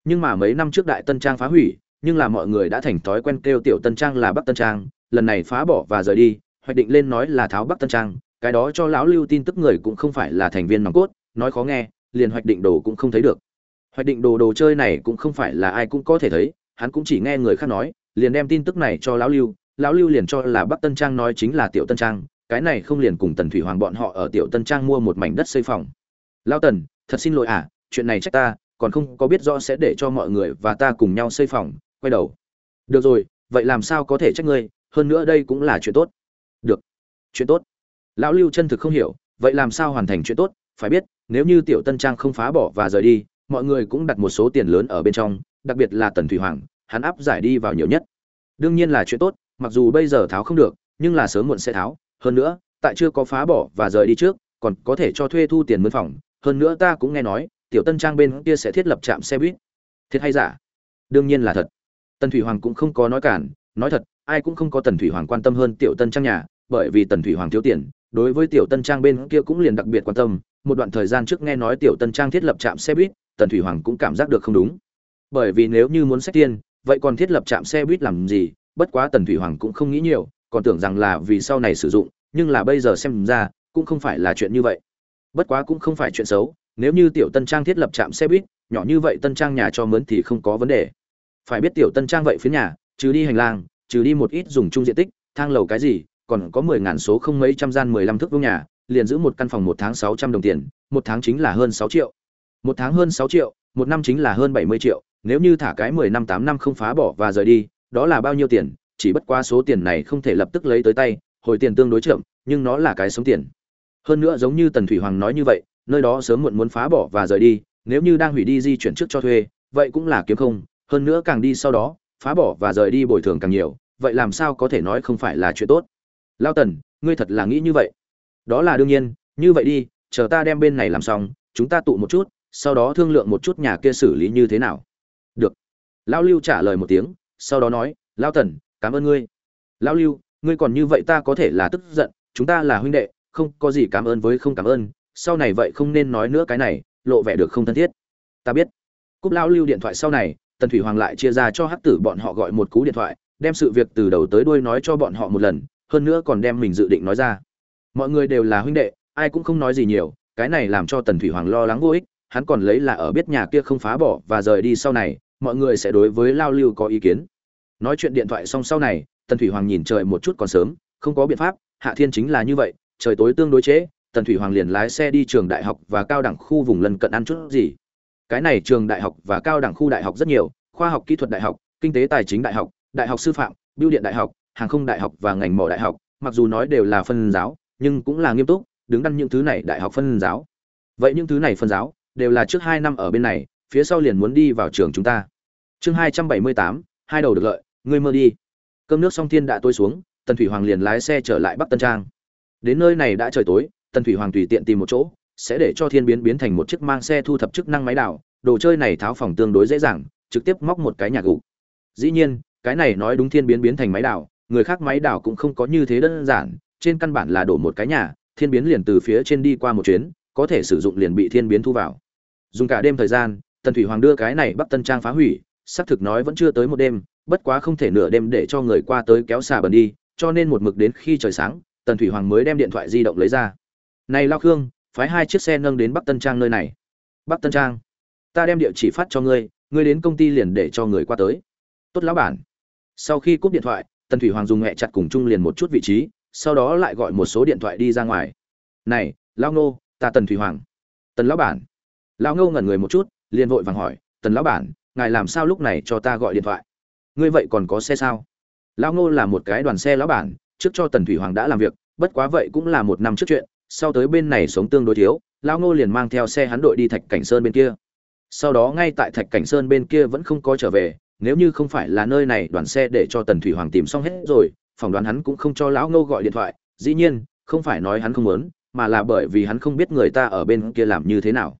Nhưng mà mấy năm trước đại tân trang phá hủy nhưng là mọi người đã thành thói quen kêu tiểu tân trang là bắc tân trang, lần này phá bỏ và rời đi, hoạch định lên nói là tháo bắc tân trang, cái đó cho lão lưu tin tức người cũng không phải là thành viên nòng cốt, nói khó nghe, liền hoạch định đồ cũng không thấy được. Hoạch định đồ đồ chơi này cũng không phải là ai cũng có thể thấy, hắn cũng chỉ nghe người khác nói, liền đem tin tức này cho lão lưu lão lưu liền cho là bắc tân trang nói chính là tiểu tân trang, cái này không liền cùng tần thủy hoàng bọn họ ở tiểu tân trang mua một mảnh đất xây phòng. Lão tần, thật xin lỗi à chuyện này trách ta, còn không có biết rõ sẽ để cho mọi người và ta cùng nhau xây phòng quay đầu. Được rồi, vậy làm sao có thể trách ngươi? Hơn nữa đây cũng là chuyện tốt. Được. Chuyện tốt. Lão lưu chân thực không hiểu, vậy làm sao hoàn thành chuyện tốt? Phải biết, nếu như tiểu tân trang không phá bỏ và rời đi, mọi người cũng đặt một số tiền lớn ở bên trong, đặc biệt là tần thủy hoàng, hắn áp giải đi vào nhiều nhất. Đương nhiên là chuyện tốt, mặc dù bây giờ tháo không được, nhưng là sớm muộn sẽ tháo. Hơn nữa, tại chưa có phá bỏ và rời đi trước, còn có thể cho thuê thu tiền mướn phòng. Hơn nữa ta cũng nghe nói, tiểu tân trang bên kia sẽ thiết lập trạm xe buýt. Thiệt hay giả? Đương nhiên là thật tần thủy hoàng cũng không có nói cản, nói thật, ai cũng không có tần thủy hoàng quan tâm hơn tiểu tân trang nhà, bởi vì tần thủy hoàng thiếu tiền, đối với tiểu tân trang bên kia cũng liền đặc biệt quan tâm. Một đoạn thời gian trước nghe nói tiểu tân trang thiết lập trạm xe buýt, tần thủy hoàng cũng cảm giác được không đúng. Bởi vì nếu như muốn xét tiền, vậy còn thiết lập trạm xe buýt làm gì? Bất quá tần thủy hoàng cũng không nghĩ nhiều, còn tưởng rằng là vì sau này sử dụng, nhưng là bây giờ xem ra, cũng không phải là chuyện như vậy. Bất quá cũng không phải chuyện xấu, nếu như tiểu tân trang thiết lập trạm xe buýt, nhỏ như vậy tân trang nhà cho mướn thì không có vấn đề phải biết tiểu tân trang vậy phía nhà, trừ đi hành lang, trừ đi một ít dùng chung diện tích, thang lầu cái gì, còn có mười ngàn số không mấy trăm gian mười lăm thước vuông nhà, liền giữ một căn phòng một tháng sáu trăm đồng tiền, một tháng chính là hơn sáu triệu. Một tháng hơn sáu triệu, một năm chính là hơn bảy mươi triệu, nếu như thả cái mười năm tám năm không phá bỏ và rời đi, đó là bao nhiêu tiền, chỉ bất qua số tiền này không thể lập tức lấy tới tay, hồi tiền tương đối chậm, nhưng nó là cái sống tiền. Hơn nữa giống như tần thủy hoàng nói như vậy, nơi đó sớm muộn muốn phá bỏ và rời đi, nếu như đang hủy đi di chuyển trước cho thuê, vậy cũng là kiếm không hơn nữa càng đi sau đó, phá bỏ và rời đi bồi thường càng nhiều, vậy làm sao có thể nói không phải là chuyện tốt? Lao tần, ngươi thật là nghĩ như vậy. Đó là đương nhiên, như vậy đi, chờ ta đem bên này làm xong, chúng ta tụ một chút, sau đó thương lượng một chút nhà kia xử lý như thế nào. Được. Lão lưu trả lời một tiếng, sau đó nói, lao tần, cảm ơn ngươi. Lão lưu, ngươi còn như vậy ta có thể là tức giận, chúng ta là huynh đệ, không có gì cảm ơn với không cảm ơn, sau này vậy không nên nói nữa cái này, lộ vẻ được không thân thiết. Ta biết. Cúp lão lưu điện thoại sau này tần thủy hoàng lại chia ra cho hắc tử bọn họ gọi một cú điện thoại đem sự việc từ đầu tới đuôi nói cho bọn họ một lần hơn nữa còn đem mình dự định nói ra. Mọi người đều là huynh đệ ai cũng không nói gì nhiều cái này làm cho tần thủy hoàng lo lắng vô ích hắn còn lấy là ở biết nhà kia không phá bỏ và rời đi sau này mọi người sẽ đối với lao lưu có ý kiến. Nói chuyện điện thoại xong sau này tần thủy hoàng nhìn trời một chút còn sớm không có biện pháp hạ thiên chính là như vậy trời tối tương đối chế, tần thủy hoàng liền lái xe đi trường đại học và cao đẳng khu vùng lân cận ăn chút gì cái này trường đại học và cao đẳng khu đại học rất nhiều, khoa học kỹ thuật đại học, kinh tế tài chính đại học đại học sư phạm biêu điện đại học, hàng không đại học và ngành mỏ đại học, mặc dù nói đều là phân giáo, nhưng cũng là nghiêm túc, đứng đắn những thứ này đại học phân giáo. Vậy những thứ này phân giáo đều là trước hai năm ở bên này, phía sau liền muốn đi vào trường chúng ta. Chương hai trăm bảy mươi tám, hai đầu được lợi, ngươi mơ đi. Cơm nước song thiên đã tối xuống, tần thủy hoàng liền lái xe trở lại bắc tân trang. Đến nơi này đã trời tối, tần thủy hoàng tùy tiện tìm một chỗ sẽ để cho thiên biến biến thành một chiếc mang xe thu thập chức năng máy đảo đồ chơi này tháo phòng tương đối dễ dàng, trực tiếp móc một cái nhà gục. Dĩ nhiên, cái này nói đúng thiên biến biến thành máy đảo người khác máy đảo cũng không có như thế đơn giản, trên căn bản là đổ một cái nhà, thiên biến liền từ phía trên đi qua một chuyến, có thể sử dụng liền bị thiên biến thu vào. Dùng cả đêm thời gian, tần thủy hoàng đưa cái này bắc tân trang phá hủy, xác thực nói vẫn chưa tới một đêm, bất quá không thể nửa đêm để cho người qua tới kéo xà bần đi, cho nên một mực đến khi trời sáng, tần thủy hoàng mới đem điện thoại di động lấy ra. Này lao khương phái hai chiếc xe nâng đến bắc tân trang nơi này. Bắc tân trang, ta đem địa chỉ phát cho ngươi ngươi đến công ty liền để cho người qua tới. Tốt lão bản. Sau khi cúp điện thoại, tần thủy hoàng dùng hẹ chặt cùng chung liền một chút vị trí, sau đó lại gọi một số điện thoại đi ra ngoài. Này lao nô ta tần thủy hoàng. Tần lão bản. Lão ngô ngẩn người một chút, liền vội vàng hỏi, tần lão bản, ngài làm sao lúc này cho ta gọi điện thoại? Ngươi vậy còn có xe sao? Lão ngô là một cái đoàn xe lão bản, trước cho tần thủy hoàng đã làm việc, bất quá vậy cũng là một năm trước chuyện sau tới bên này sống tương đối thiếu, lão ngô liền mang theo xe hắn đội đi thạch cảnh sơn bên kia. Sau đó ngay tại thạch cảnh sơn bên kia vẫn không có trở về, nếu như không phải là nơi này đoàn xe để cho tần thủy hoàng tìm xong hết rồi, phỏng đoán hắn cũng không cho lão ngô gọi điện thoại, dĩ nhiên, không phải nói hắn không muốn, mà là bởi vì hắn không biết người ta ở bên kia làm như thế nào.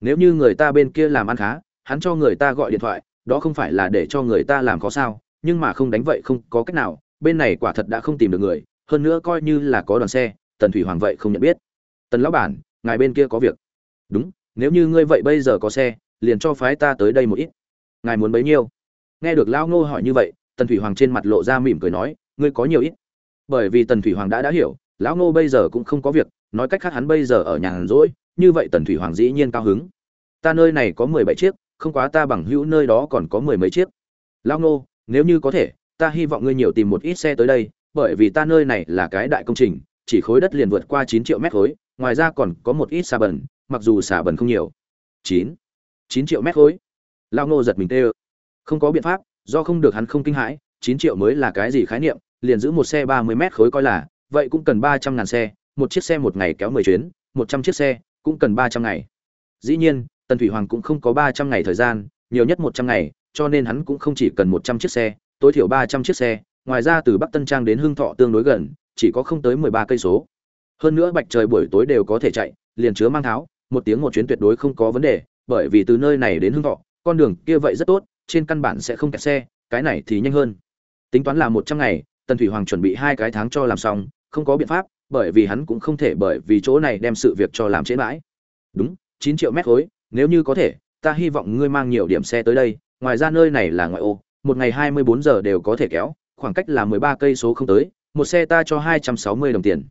Nếu như người ta bên kia làm ăn khá, hắn cho người ta gọi điện thoại, đó không phải là để cho người ta làm có sao, nhưng mà không đánh vậy không có cách nào, bên này quả thật đã không tìm được người, hơn nữa coi như là có đoàn xe tần thủy hoàng vậy không nhận biết. Tần lão bản, ngài bên kia có việc. Đúng, nếu như ngươi vậy bây giờ có xe, liền cho phái ta tới đây một ít. Ngài muốn bấy nhiêu? Nghe được lão ngô hỏi như vậy, tần thủy hoàng trên mặt lộ ra mỉm cười nói, ngươi có nhiều ít. Bởi vì tần thủy hoàng đã đã hiểu, lão ngô bây giờ cũng không có việc, nói cách khác hắn bây giờ ở nhà hàn rỗi, như vậy tần thủy hoàng dĩ nhiên cao hứng. Ta nơi này có mười bảy chiếc, không quá ta bằng hữu nơi đó còn có mười mấy chiếc. Lão ngô, nếu như có thể, ta hy vọng ngươi nhiều tìm một ít xe tới đây, bởi vì ta nơi này là cái đại công trình chỉ khối đất liền vượt qua chín triệu mét khối, ngoài ra còn có một ít xà bẩn, mặc dù xà bẩn không nhiều. Chín. Chín triệu mét khối. Lão ngô giật mình tê không có biện pháp, do không được hắn không kinh hãi, chín triệu mới là cái gì khái niệm, liền giữ một xe ba mươi mét khối coi là, vậy cũng cần ba trăm ngàn xe, một chiếc xe một ngày kéo mười chuyến, một trăm chiếc xe cũng cần ba trăm ngày. Dĩ nhiên, tần thủy hoàng cũng không có ba trăm ngày thời gian, nhiều nhất một trăm ngày, cho nên hắn cũng không chỉ cần một trăm chiếc xe, tối thiểu ba trăm chiếc xe. Ngoài ra từ bắc tân trang đến hưng thọ tương đối gần chỉ có không tới mười ba cây số. Hơn nữa bạch trời buổi tối đều có thể chạy, liền chứa mang tháo, một tiếng một chuyến tuyệt đối không có vấn đề, bởi vì từ nơi này đến hưng thọ, con đường kia vậy rất tốt, trên căn bản sẽ không kẹt xe, cái này thì nhanh hơn. Tính toán là một trăm ngày, tần thủy hoàng chuẩn bị hai cái tháng cho làm xong, không có biện pháp, bởi vì hắn cũng không thể bởi vì chỗ này đem sự việc cho làm trễ mãi. Đúng, chín triệu mét khối, nếu như có thể, ta hy vọng ngươi mang nhiều điểm xe tới đây, ngoài ra nơi này là ngoại ô, một ngày hai mươi bốn giờ đều có thể kéo, khoảng cách là mười ba cây số không tới một xe ta cho hai trăm sáu mươi đồng tiền.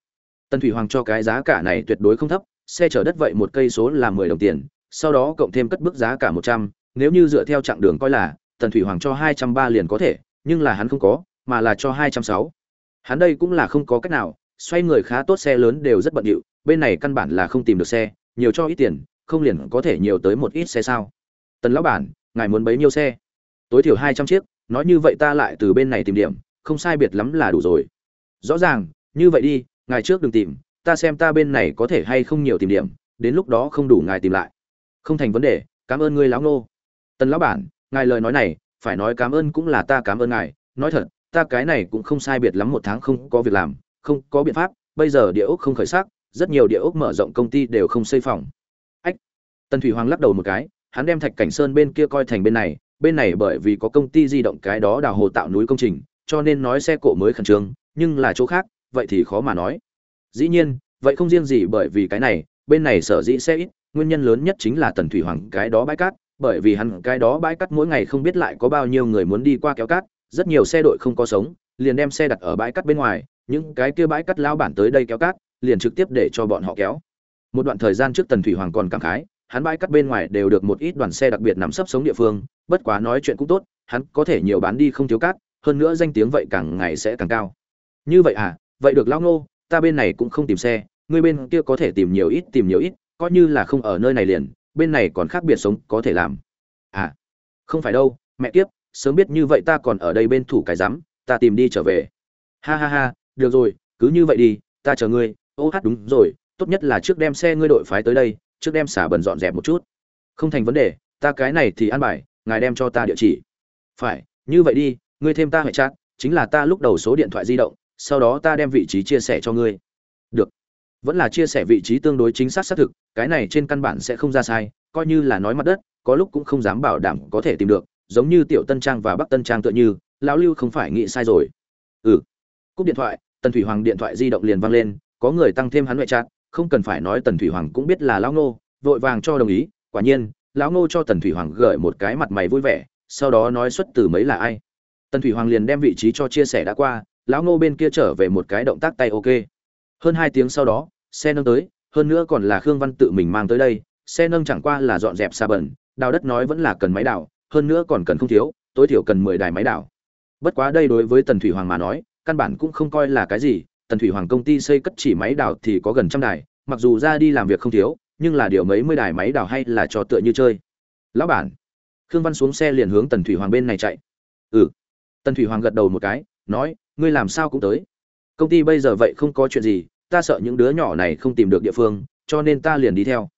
Tần thủy hoàng cho cái giá cả này tuyệt đối không thấp, xe chở đất vậy một cây số là mười đồng tiền, sau đó cộng thêm cất bước giá cả một trăm, nếu như dựa theo chặng đường coi là, tần thủy hoàng cho hai trăm ba liền có thể, nhưng là hắn không có, mà là cho hai trăm sáu. Hắn đây cũng là không có cách nào, xoay người khá tốt xe lớn đều rất bận điệu, bên này căn bản là không tìm được xe, nhiều cho ít tiền, không liền có thể nhiều tới một ít xe sao. Tần lão bản, ngài muốn bấy nhiêu xe? Tối thiểu hai trăm chiếc, nói như vậy ta lại từ bên này tìm điểm, không sai biệt lắm là đủ rồi rõ ràng, như vậy đi, ngài trước đừng tìm, ta xem ta bên này có thể hay không nhiều tìm điểm, đến lúc đó không đủ ngài tìm lại. Không thành vấn đề, cảm ơn ngươi lão nô. Tần lão bản, ngài lời nói này, phải nói cảm ơn cũng là ta cảm ơn ngài. Nói thật, ta cái này cũng không sai biệt lắm một tháng không có việc làm, không có biện pháp, bây giờ địa ốc không khởi sắc, rất nhiều địa ốc mở rộng công ty đều không xây phòng. Ách! Tần thủy hoàng lắc đầu một cái, hắn đem thạch cảnh sơn bên kia coi thành bên này bên này bởi vì có công ty di động cái đó đào hồ tạo núi công trình cho nên nói xe cộ mới khẩn trương, nhưng là chỗ khác, vậy thì khó mà nói. Dĩ nhiên, vậy không riêng gì bởi vì cái này, bên này sở dĩ xe ít, nguyên nhân lớn nhất chính là tần thủy hoàng cái đó bãi cát, bởi vì hắn cái đó bãi cát mỗi ngày không biết lại có bao nhiêu người muốn đi qua kéo cát, rất nhiều xe đội không có sống, liền đem xe đặt ở bãi cát bên ngoài, những cái kia bãi cát lao bản tới đây kéo cát, liền trực tiếp để cho bọn họ kéo. Một đoạn thời gian trước tần thủy hoàng còn cảm khái, hắn bãi cát bên ngoài đều được một ít đoàn xe đặc biệt nằm sấp sống địa phương, bất quá nói chuyện cũng tốt, hắn có thể nhiều bán đi không thiếu cát hơn nữa danh tiếng vậy càng ngày sẽ càng cao. Như vậy à vậy được lao nô ta bên này cũng không tìm xe ngươi bên kia có thể tìm nhiều ít, tìm nhiều ít, coi như là không ở nơi này liền, bên này còn khác biệt sống, có thể làm. À không phải đâu, mẹ tiếp sớm biết như vậy ta còn ở đây bên thủ cái rắm ta tìm đi trở về. Ha ha ha, được rồi, cứ như vậy đi, ta chờ ngươi. Ô hát đúng rồi, tốt nhất là trước đem xe ngươi đội phái tới đây, trước đem xả bẩn dọn dẹp một chút. Không thành vấn đề, ta cái này thì ăn bài, ngài đem cho ta địa chỉ. Phải, như vậy đi ngươi thêm ta hệ chat, chính là ta lúc đầu số điện thoại di động, sau đó ta đem vị trí chia sẻ cho ngươi. Được. Vẫn là chia sẻ vị trí tương đối chính xác xác thực, cái này trên căn bản sẽ không ra sai, coi như là nói mặt đất, có lúc cũng không dám bảo đảm có thể tìm được, giống như tiểu tân trang và bắc tân trang tựa như, lão lưu không phải nghĩ sai rồi. Ừ. Cúp điện thoại, tần thủy hoàng điện thoại di động liền vang lên, có người tăng thêm hắn ngoại trát không cần phải nói tần thủy hoàng cũng biết là lão nô vội vàng cho đồng ý, quả nhiên, lão nô cho tần thủy hoàng gửi một cái mặt mày vui vẻ, sau đó nói xuất từ mấy là ai tần thủy hoàng liền đem vị trí cho chia sẻ đã qua, lão Ngô bên kia trở về một cái động tác tay ok. Hơn hai tiếng sau đó, xe nâng tới, hơn nữa còn là khương văn tự mình mang tới đây, xe nâng chẳng qua là dọn dẹp xa bẩn, đào đất nói vẫn là cần máy đào, hơn nữa còn cần không thiếu, tối thiểu cần mười đài máy đào. Bất quá đây đối với tần thủy hoàng mà nói, căn bản cũng không coi là cái gì, tần thủy hoàng công ty xây cất chỉ máy đào thì có gần trăm đài, mặc dù ra đi làm việc không thiếu, nhưng là điều mấy mươi đài máy đào hay là cho tựa như chơi. Lão bản, khương văn xuống xe liền hướng tần thủy hoàng bên này chạy. Ừ tần thủy hoàng gật đầu một cái, nói, ngươi làm sao cũng tới. Công ty bây giờ vậy không có chuyện gì, ta sợ những đứa nhỏ này không tìm được địa phương, cho nên ta liền đi theo.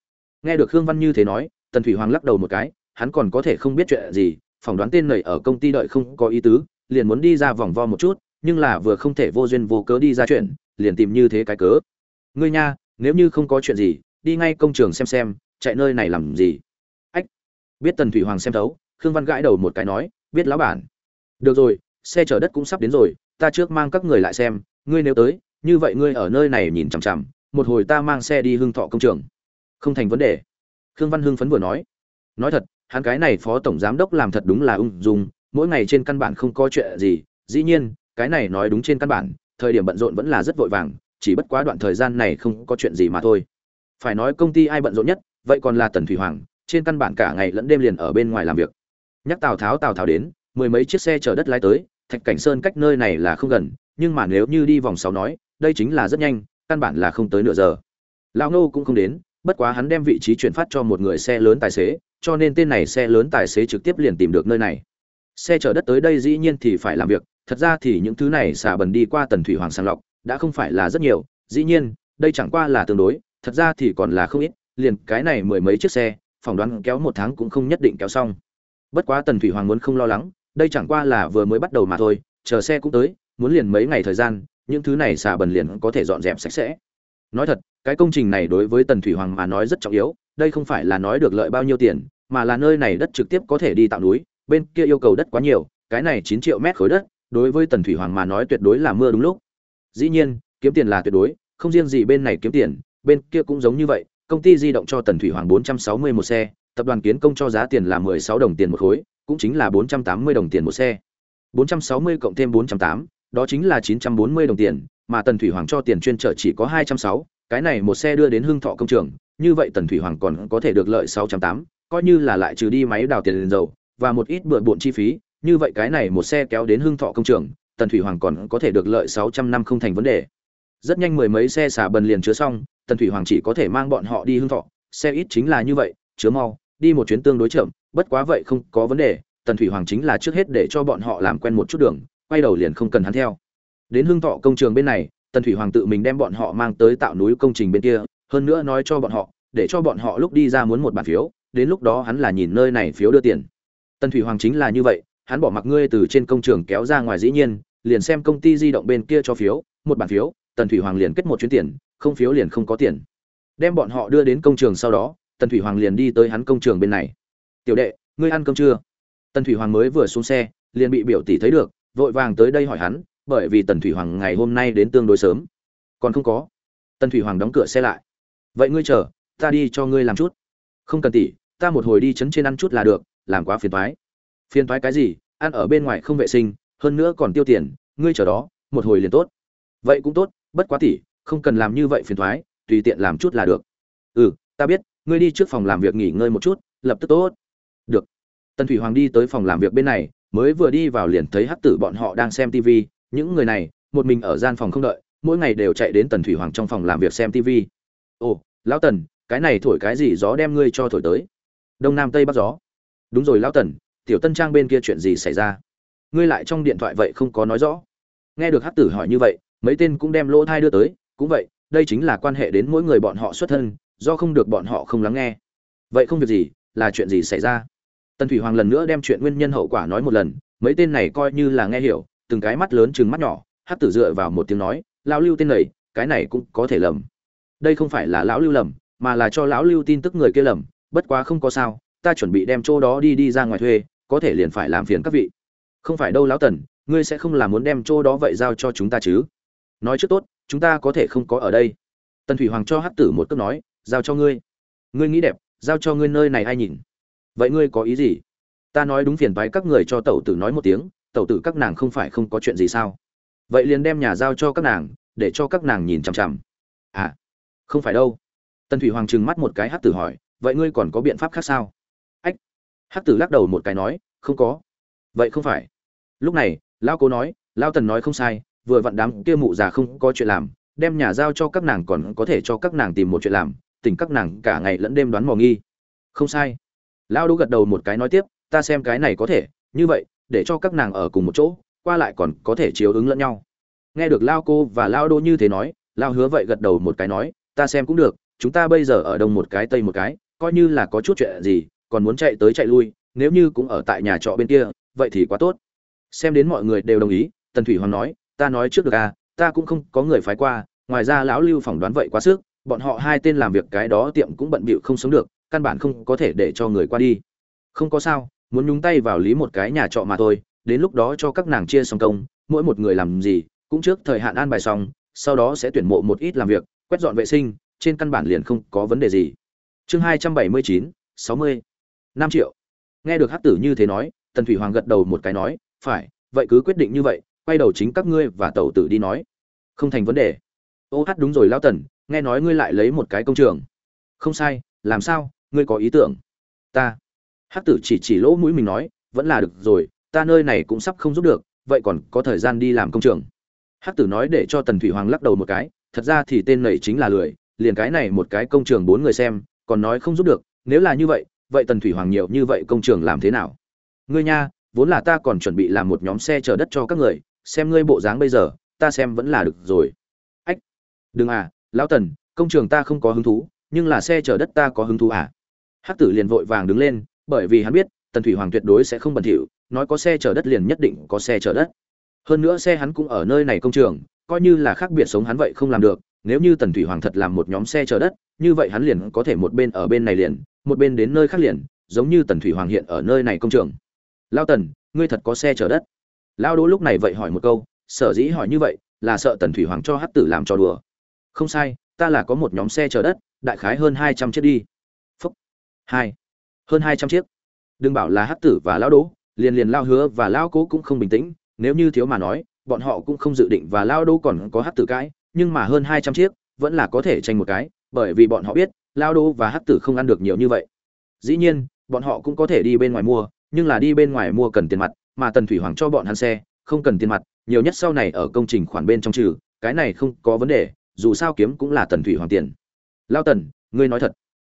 Nghe được khương văn như thế nói, tần thủy hoàng lắc đầu một cái, hắn còn có thể không biết chuyện gì, phỏng đoán tên này ở công ty đợi không có ý tứ, liền muốn đi ra vòng vo một chút, nhưng là vừa không thể vô duyên vô cớ đi ra chuyện, liền tìm như thế cái cớ. Ngươi nha, nếu như không có chuyện gì, đi ngay công trường xem xem, chạy nơi này làm gì? Ách. Biết tần thủy hoàng xem thấu, khương văn gãi đầu một cái nói, biết lão bản được rồi, xe chở đất cũng sắp đến rồi, ta trước mang các người lại xem, ngươi nếu tới, như vậy ngươi ở nơi này nhìn chằm chằm, một hồi ta mang xe đi hưng thọ công trường. Không thành vấn đề. Khương văn hưng phấn vừa nói. Nói thật, hắn cái này phó tổng giám đốc làm thật đúng là ung dung, mỗi ngày trên căn bản không có chuyện gì, dĩ nhiên, cái này nói đúng trên căn bản, thời điểm bận rộn vẫn là rất vội vàng, chỉ bất quá đoạn thời gian này không có chuyện gì mà thôi. Phải nói công ty ai bận rộn nhất, vậy còn là tần thủy hoàng, trên căn bản cả ngày lẫn đêm liền ở bên ngoài làm việc. Nhắc tào tháo tào tháo đến mười mấy chiếc xe chở đất lái tới, thạch cảnh sơn cách nơi này là không gần, nhưng mà nếu như đi vòng sáu nói, đây chính là rất nhanh, căn bản là không tới nửa giờ. Lão Ngô cũng không đến, bất quá hắn đem vị trí chuyển phát cho một người xe lớn tài xế, cho nên tên này xe lớn tài xế trực tiếp liền tìm được nơi này. Xe chở đất tới đây dĩ nhiên thì phải làm việc, thật ra thì những thứ này xả bần đi qua tần thủy hoàng sàng lọc, đã không phải là rất nhiều, dĩ nhiên, đây chẳng qua là tương đối, thật ra thì còn là không ít, liền cái này mười mấy chiếc xe, phỏng đoán kéo một tháng cũng không nhất định kéo xong. Bất quá tần thủy hoàng muốn không lo lắng đây chẳng qua là vừa mới bắt đầu mà thôi, chờ xe cũng tới, muốn liền mấy ngày thời gian, những thứ này xả bần liền có thể dọn dẹp sạch sẽ. Nói thật, cái công trình này đối với tần thủy hoàng mà nói rất trọng yếu, đây không phải là nói được lợi bao nhiêu tiền, mà là nơi này đất trực tiếp có thể đi tạo núi, bên kia yêu cầu đất quá nhiều, cái này chín triệu mét khối đất, đối với tần thủy hoàng mà nói tuyệt đối là mưa đúng lúc. Dĩ nhiên, kiếm tiền là tuyệt đối, không riêng gì bên này kiếm tiền, bên kia cũng giống như vậy, công ty di động cho tần thủy hoàng 460 một xe, tập đoàn kiến công cho giá tiền là 16 đồng tiền một khối cũng chính là 480 đồng tiền một xe. 460 cộng thêm 408, đó chính là 940 đồng tiền mà tần thủy hoàng cho tiền chuyên trở chỉ có 206, cái này một xe đưa đến hưng thọ công trường như vậy tần thủy hoàng còn có thể được lợi 608, coi như là lại trừ đi máy đào tiền dầu và một ít bừa bộn chi phí như vậy cái này một xe kéo đến hưng thọ công trường tần thủy hoàng còn có thể được lợi 600 năm không thành vấn đề. Rất nhanh mười mấy xe xả bần liền chứa xong tần thủy hoàng chỉ có thể mang bọn họ đi hưng thọ xe ít chính là như vậy chứa mau đi một chuyến tương đối chậm, bất quá vậy không có vấn đề, tần thủy hoàng chính là trước hết để cho bọn họ làm quen một chút đường, quay đầu liền không cần hắn theo. Đến hưng thọ công trường bên này, tần thủy hoàng tự mình đem bọn họ mang tới tạo núi công trình bên kia, hơn nữa nói cho bọn họ, để cho bọn họ lúc đi ra muốn một bản phiếu, đến lúc đó hắn là nhìn nơi này phiếu đưa tiền. Tần thủy hoàng chính là như vậy, hắn bỏ mặc ngươi từ trên công trường kéo ra ngoài dĩ nhiên, liền xem công ty di động bên kia cho phiếu, một bản phiếu, tần thủy hoàng liền kết một chuyến tiền, không phiếu liền không có tiền. Đem bọn họ đưa đến công trường sau đó tần thủy hoàng liền đi tới hắn công trường bên này. Tiểu đệ, ngươi ăn cơm chưa? Tần thủy hoàng mới vừa xuống xe, liền bị biểu tỷ thấy được, vội vàng tới đây hỏi hắn, bởi vì tần thủy hoàng ngày hôm nay đến tương đối sớm. Còn không có. Tần thủy hoàng đóng cửa xe lại. Vậy ngươi chờ, ta đi cho ngươi làm chút. Không cần tỷ, ta một hồi đi chấn trên ăn chút là được, làm quá phiền toái. Phiền toái cái gì? Ăn ở bên ngoài không vệ sinh, hơn nữa còn tiêu tiền, ngươi chờ đó, một hồi liền tốt. Vậy cũng tốt, bất quá tỷ, không cần làm như vậy phiền thoái tùy tiện làm chút là được. Ừ ta biết ngươi đi trước phòng làm việc nghỉ ngơi một chút, lập tức tốt. Được. Tần thủy hoàng đi tới phòng làm việc bên này, mới vừa đi vào liền thấy hắc tử bọn họ đang xem tv những người này, một mình ở gian phòng không đợi, mỗi ngày đều chạy đến tần thủy hoàng trong phòng làm việc xem tv ồ, lão tần, cái này thổi cái gì gió đem ngươi cho thổi tới? Đông nam tây bắc gió. Đúng rồi lão tần, tiểu tân trang bên kia chuyện gì xảy ra? Ngươi lại trong điện thoại vậy không có nói rõ. Nghe được hắc tử hỏi như vậy, mấy tên cũng đem lỗ thai đưa tới. Cũng vậy, đây chính là quan hệ đến mỗi người bọn họ xuất thân do không được bọn họ không lắng nghe. Vậy không việc gì, là chuyện gì xảy ra? Tần thủy hoàng lần nữa đem chuyện nguyên nhân hậu quả nói một lần, mấy tên này coi như là nghe hiểu, từng cái mắt lớn chừng mắt nhỏ hát tử dựa vào một tiếng nói, lão lưu tên này, cái này cũng có thể lầm. Đây không phải là lão lưu lầm, mà là cho lão lưu tin tức người kia lầm, bất quá không có sao, ta chuẩn bị đem chỗ đó đi đi ra ngoài thuê, có thể liền phải làm phiền các vị. Không phải đâu lão tần, ngươi sẽ không là muốn đem chỗ đó vậy giao cho chúng ta chứ? Nói trước tốt, chúng ta có thể không có ở đây. Tần thủy hoàng cho hắc tử một cước nói giao cho ngươi. Ngươi nghĩ đẹp, giao cho ngươi nơi này ai nhìn? Vậy ngươi có ý gì? Ta nói đúng phiền toái các người cho tẩu tử nói một tiếng, tẩu tử các nàng không phải không có chuyện gì sao? Vậy liền đem nhà giao cho các nàng, để cho các nàng nhìn chằm chằm. À không phải đâu. Tần thủy hoàng trừng mắt một cái hắc tử hỏi, vậy ngươi còn có biện pháp khác sao? Ách, hắc tử lắc đầu một cái nói, không có. Vậy không phải. Lúc này lao cố nói lao tần nói không sai, vừa vặn đám kia mụ già không có chuyện làm, đem nhà giao cho các nàng còn có thể cho các nàng tìm một chuyện làm tỉnh các nàng cả ngày lẫn đêm đoán mò nghi. Không sai. Lão đỗ gật đầu một cái nói tiếp, ta xem cái này có thể, như vậy, để cho các nàng ở cùng một chỗ, qua lại còn có thể chiếu ứng lẫn nhau. Nghe được lao cô và lao đỗ như thế nói lao hứa vậy gật đầu một cái nói, ta xem cũng được, chúng ta bây giờ ở đông một cái, tây một cái, coi như là có chút chuyện gì, còn muốn chạy tới chạy lui, nếu như cũng ở tại nhà trọ bên kia, vậy thì quá tốt. Xem đến mọi người đều đồng ý, tần thủy hoàng nói, ta nói trước được à ta cũng không có người phái qua, ngoài ra lão lưu phỏng đoán vậy quá sức bọn họ hai tên làm việc cái đó tiệm cũng bận bịu không sống được, căn bản không có thể để cho người qua đi. Không có sao, muốn nhúng tay vào lý một cái nhà trọ mà thôi, đến lúc đó cho các nàng chia xong công, mỗi một người làm gì, cũng trước thời hạn an bài xong, sau đó sẽ tuyển mộ một ít làm việc, quét dọn vệ sinh, trên căn bản liền không có vấn đề gì. Chương hai trăm bảy mươi chín, sáu mươi, năm triệu. Nghe được hắc tử như thế nói, tần thủy hoàng gật đầu một cái nói, phải, vậy cứ quyết định như vậy, quay đầu chính các ngươi và tẩu tử đi nói. Không thành vấn đề. Ô hát, đúng rồi, lão tần nghe nói ngươi lại lấy một cái công trường. Không sai, làm sao, ngươi có ý tưởng? Ta. Hắc tử chỉ chỉ lỗ mũi mình nói, vẫn là được rồi, ta nơi này cũng sắp không giúp được, vậy còn có thời gian đi làm công trường. Hắc tử nói để cho tần thủy hoàng lắc đầu một cái, thật ra thì tên này chính là lười, liền cái này một cái công trường bốn người xem, còn nói không giúp được, nếu là như vậy vậy tần thủy hoàng nhiều như vậy công trường làm thế nào? Ngươi nha, vốn là ta còn chuẩn bị làm một nhóm xe chở đất cho các người, xem ngươi bộ dáng bây giờ, ta xem vẫn là được rồi. Ách, đừng à lão tần, công trường ta không có hứng thú, nhưng là xe chở đất ta có hứng thú à? Hắc tử liền vội vàng đứng lên, bởi vì hắn biết, tần thủy hoàng tuyệt đối sẽ không bẩn thỉu, nói có xe chở đất liền nhất định có xe chở đất. Hơn nữa xe hắn cũng ở nơi này công trường, coi như là khác biệt sống hắn vậy không làm được, nếu như tần thủy hoàng thật làm một nhóm xe chở đất, như vậy hắn liền có thể một bên ở bên này liền, một bên đến nơi khác liền, giống như tần thủy hoàng hiện ở nơi này công trường. Lao tần, ngươi thật có xe chở đất? Lao đỗ lúc này vậy hỏi một câu, sở dĩ hỏi như vậy, là sợ tần thủy hoàng cho hát tử làm trò đùa không sai, ta là có một nhóm xe chở đất, đại khái hơn hai trăm chiếc đi. Phúc. Hai. Hơn hai trăm chiếc. Đừng bảo là hát tử và lao đỗ, liền liền lao hứa và lao cố cũng không bình tĩnh, nếu như thiếu mà nói, bọn họ cũng không dự định và lao đỗ còn có hát tử cãi nhưng mà hơn hai trăm chiếc, vẫn là có thể tranh một cái, bởi vì bọn họ biết lao đỗ và hát tử không ăn được nhiều như vậy. Dĩ nhiên, bọn họ cũng có thể đi bên ngoài mua, nhưng là đi bên ngoài mua cần tiền mặt, mà tần thủy hoàng cho bọn hắn xe, không cần tiền mặt, nhiều nhất sau này ở công trình khoản bên trong trừ, cái này không có vấn đề dù sao kiếm cũng là tần thủy hoàng tiền. Lao tần, ngươi nói thật.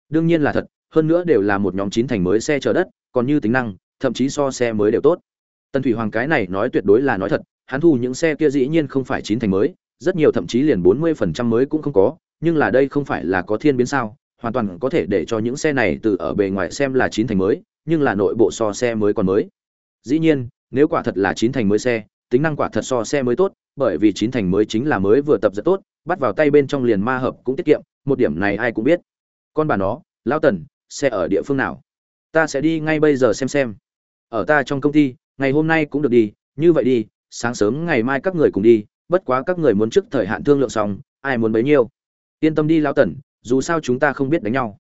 Đương nhiên là thật, hơn nữa đều là một nhóm chín thành mới xe chở đất, còn như tính năng, thậm chí so xe mới đều tốt. Tần thủy hoàng cái này nói tuyệt đối là nói thật, hắn thu những xe kia dĩ nhiên không phải chín thành mới, rất nhiều thậm chí liền bốn mươi phần trăm mới cũng không có, nhưng là đây không phải là có thiên biến sao, hoàn toàn có thể để cho những xe này từ ở bề ngoài xem là chín thành mới, nhưng là nội bộ so xe mới còn mới. Dĩ nhiên, nếu quả thật là chín thành mới xe, tính năng quả thật so xe mới tốt, bởi vì chín thành mới chính là mới vừa tập rất tốt bắt vào tay bên trong liền ma hợp cũng tiết kiệm, một điểm này ai cũng biết. Con bà nó, lão tần, xe ở địa phương nào? Ta sẽ đi ngay bây giờ xem xem. Ở ta trong công ty, ngày hôm nay cũng được đi, như vậy đi, sáng sớm ngày mai các người cùng đi, bất quá các người muốn trước thời hạn thương lượng xong, ai muốn bấy nhiêu? Yên tâm đi, lão tần, dù sao chúng ta không biết đánh nhau.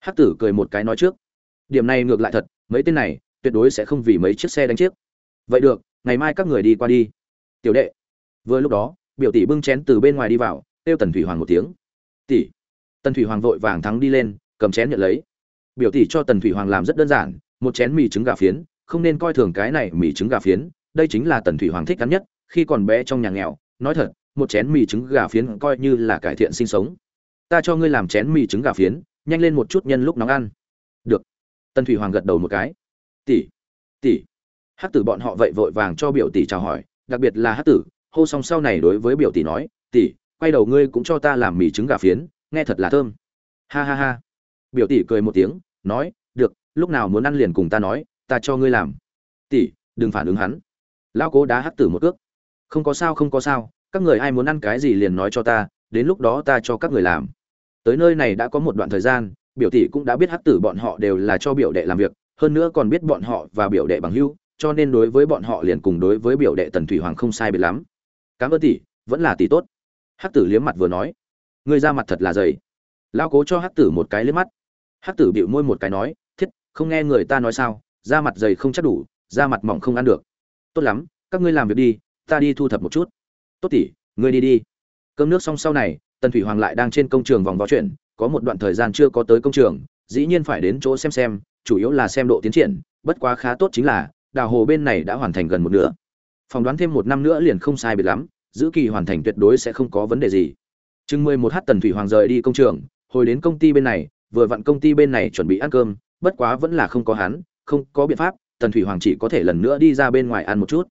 Hắc tử cười một cái nói trước. Điểm này ngược lại thật, mấy tên này, tuyệt đối sẽ không vì mấy chiếc xe đánh chiếc. Vậy được, ngày mai các người đi qua đi. Tiểu đệ. Vừa lúc đó, biểu tỷ bưng chén từ bên ngoài đi vào kêu tần thủy hoàng một tiếng. Tỷ. Tần thủy hoàng vội vàng thắng đi lên, cầm chén nhận lấy. Biểu tỷ cho tần thủy hoàng làm rất đơn giản, một chén mì trứng gà phiến, không nên coi thường cái này mì trứng gà phiến, đây chính là tần thủy hoàng thích cắn nhất, khi còn bé trong nhà nghèo, nói thật, một chén mì trứng gà phiến coi như là cải thiện sinh sống. Ta cho ngươi làm chén mì trứng gà phiến, nhanh lên một chút nhân lúc nóng ăn. Được. Tần thủy hoàng gật đầu một cái. Tỷ tỷ. Hát tử bọn họ vậy vội vàng cho biểu tỷ chào hỏi, đặc biệt là hát tử, hô xong sau này đối với biểu tỷ nói, tỷ quay đầu ngươi cũng cho ta làm mì trứng gà phiến, nghe thật là thơm. Ha ha ha. Biểu tỷ cười một tiếng, nói, được, lúc nào muốn ăn liền cùng ta nói, ta cho ngươi làm. Tỷ, đừng phản ứng hắn. Lão cố đá hát tử một ước không có sao, không có sao, các người ai muốn ăn cái gì liền nói cho ta, đến lúc đó ta cho các người làm. Tới nơi này đã có một đoạn thời gian, biểu tỷ cũng đã biết hắc tử bọn họ đều là cho biểu đệ làm việc, hơn nữa còn biết bọn họ và biểu đệ bằng hữu, cho nên đối với bọn họ liền cùng đối với biểu đệ tần thủy hoàng không sai biệt lắm. Cảm ơn tỷ, vẫn là tỷ tốt. Hắc tử liếm mặt vừa nói. Ngươi ra mặt thật là dày. Lao cố cho Hắc tử một cái liếm mắt. Hắc tử bịu môi một cái nói, thiết, không nghe người ta nói sao? Da mặt dày không chắc đủ da mặt mỏng không ăn được. Tốt lắm, các ngươi làm việc đi, ta đi thu thập một chút. Tốt tỷ ngươi đi đi. Cơm nước xong sau này, tần thủy hoàng lại đang trên công trường vòng vó chuyện, có một đoạn thời gian chưa có tới công trường, dĩ nhiên phải đến chỗ xem xem, chủ yếu là xem độ tiến triển, bất quá khá tốt chính là, đào hồ bên này đã hoàn thành gần một nửa. Phỏng đoán thêm một năm nữa liền không sai biệt lắm giữ kỳ hoàn thành tuyệt đối sẽ không có vấn đề gì. Chừng mười một h tần thủy hoàng rời đi công trường, hồi đến công ty bên này, vừa vặn công ty bên này chuẩn bị ăn cơm, bất quá vẫn là không có hắn, không có biện pháp, tần thủy hoàng chỉ có thể lần nữa đi ra bên ngoài ăn một chút.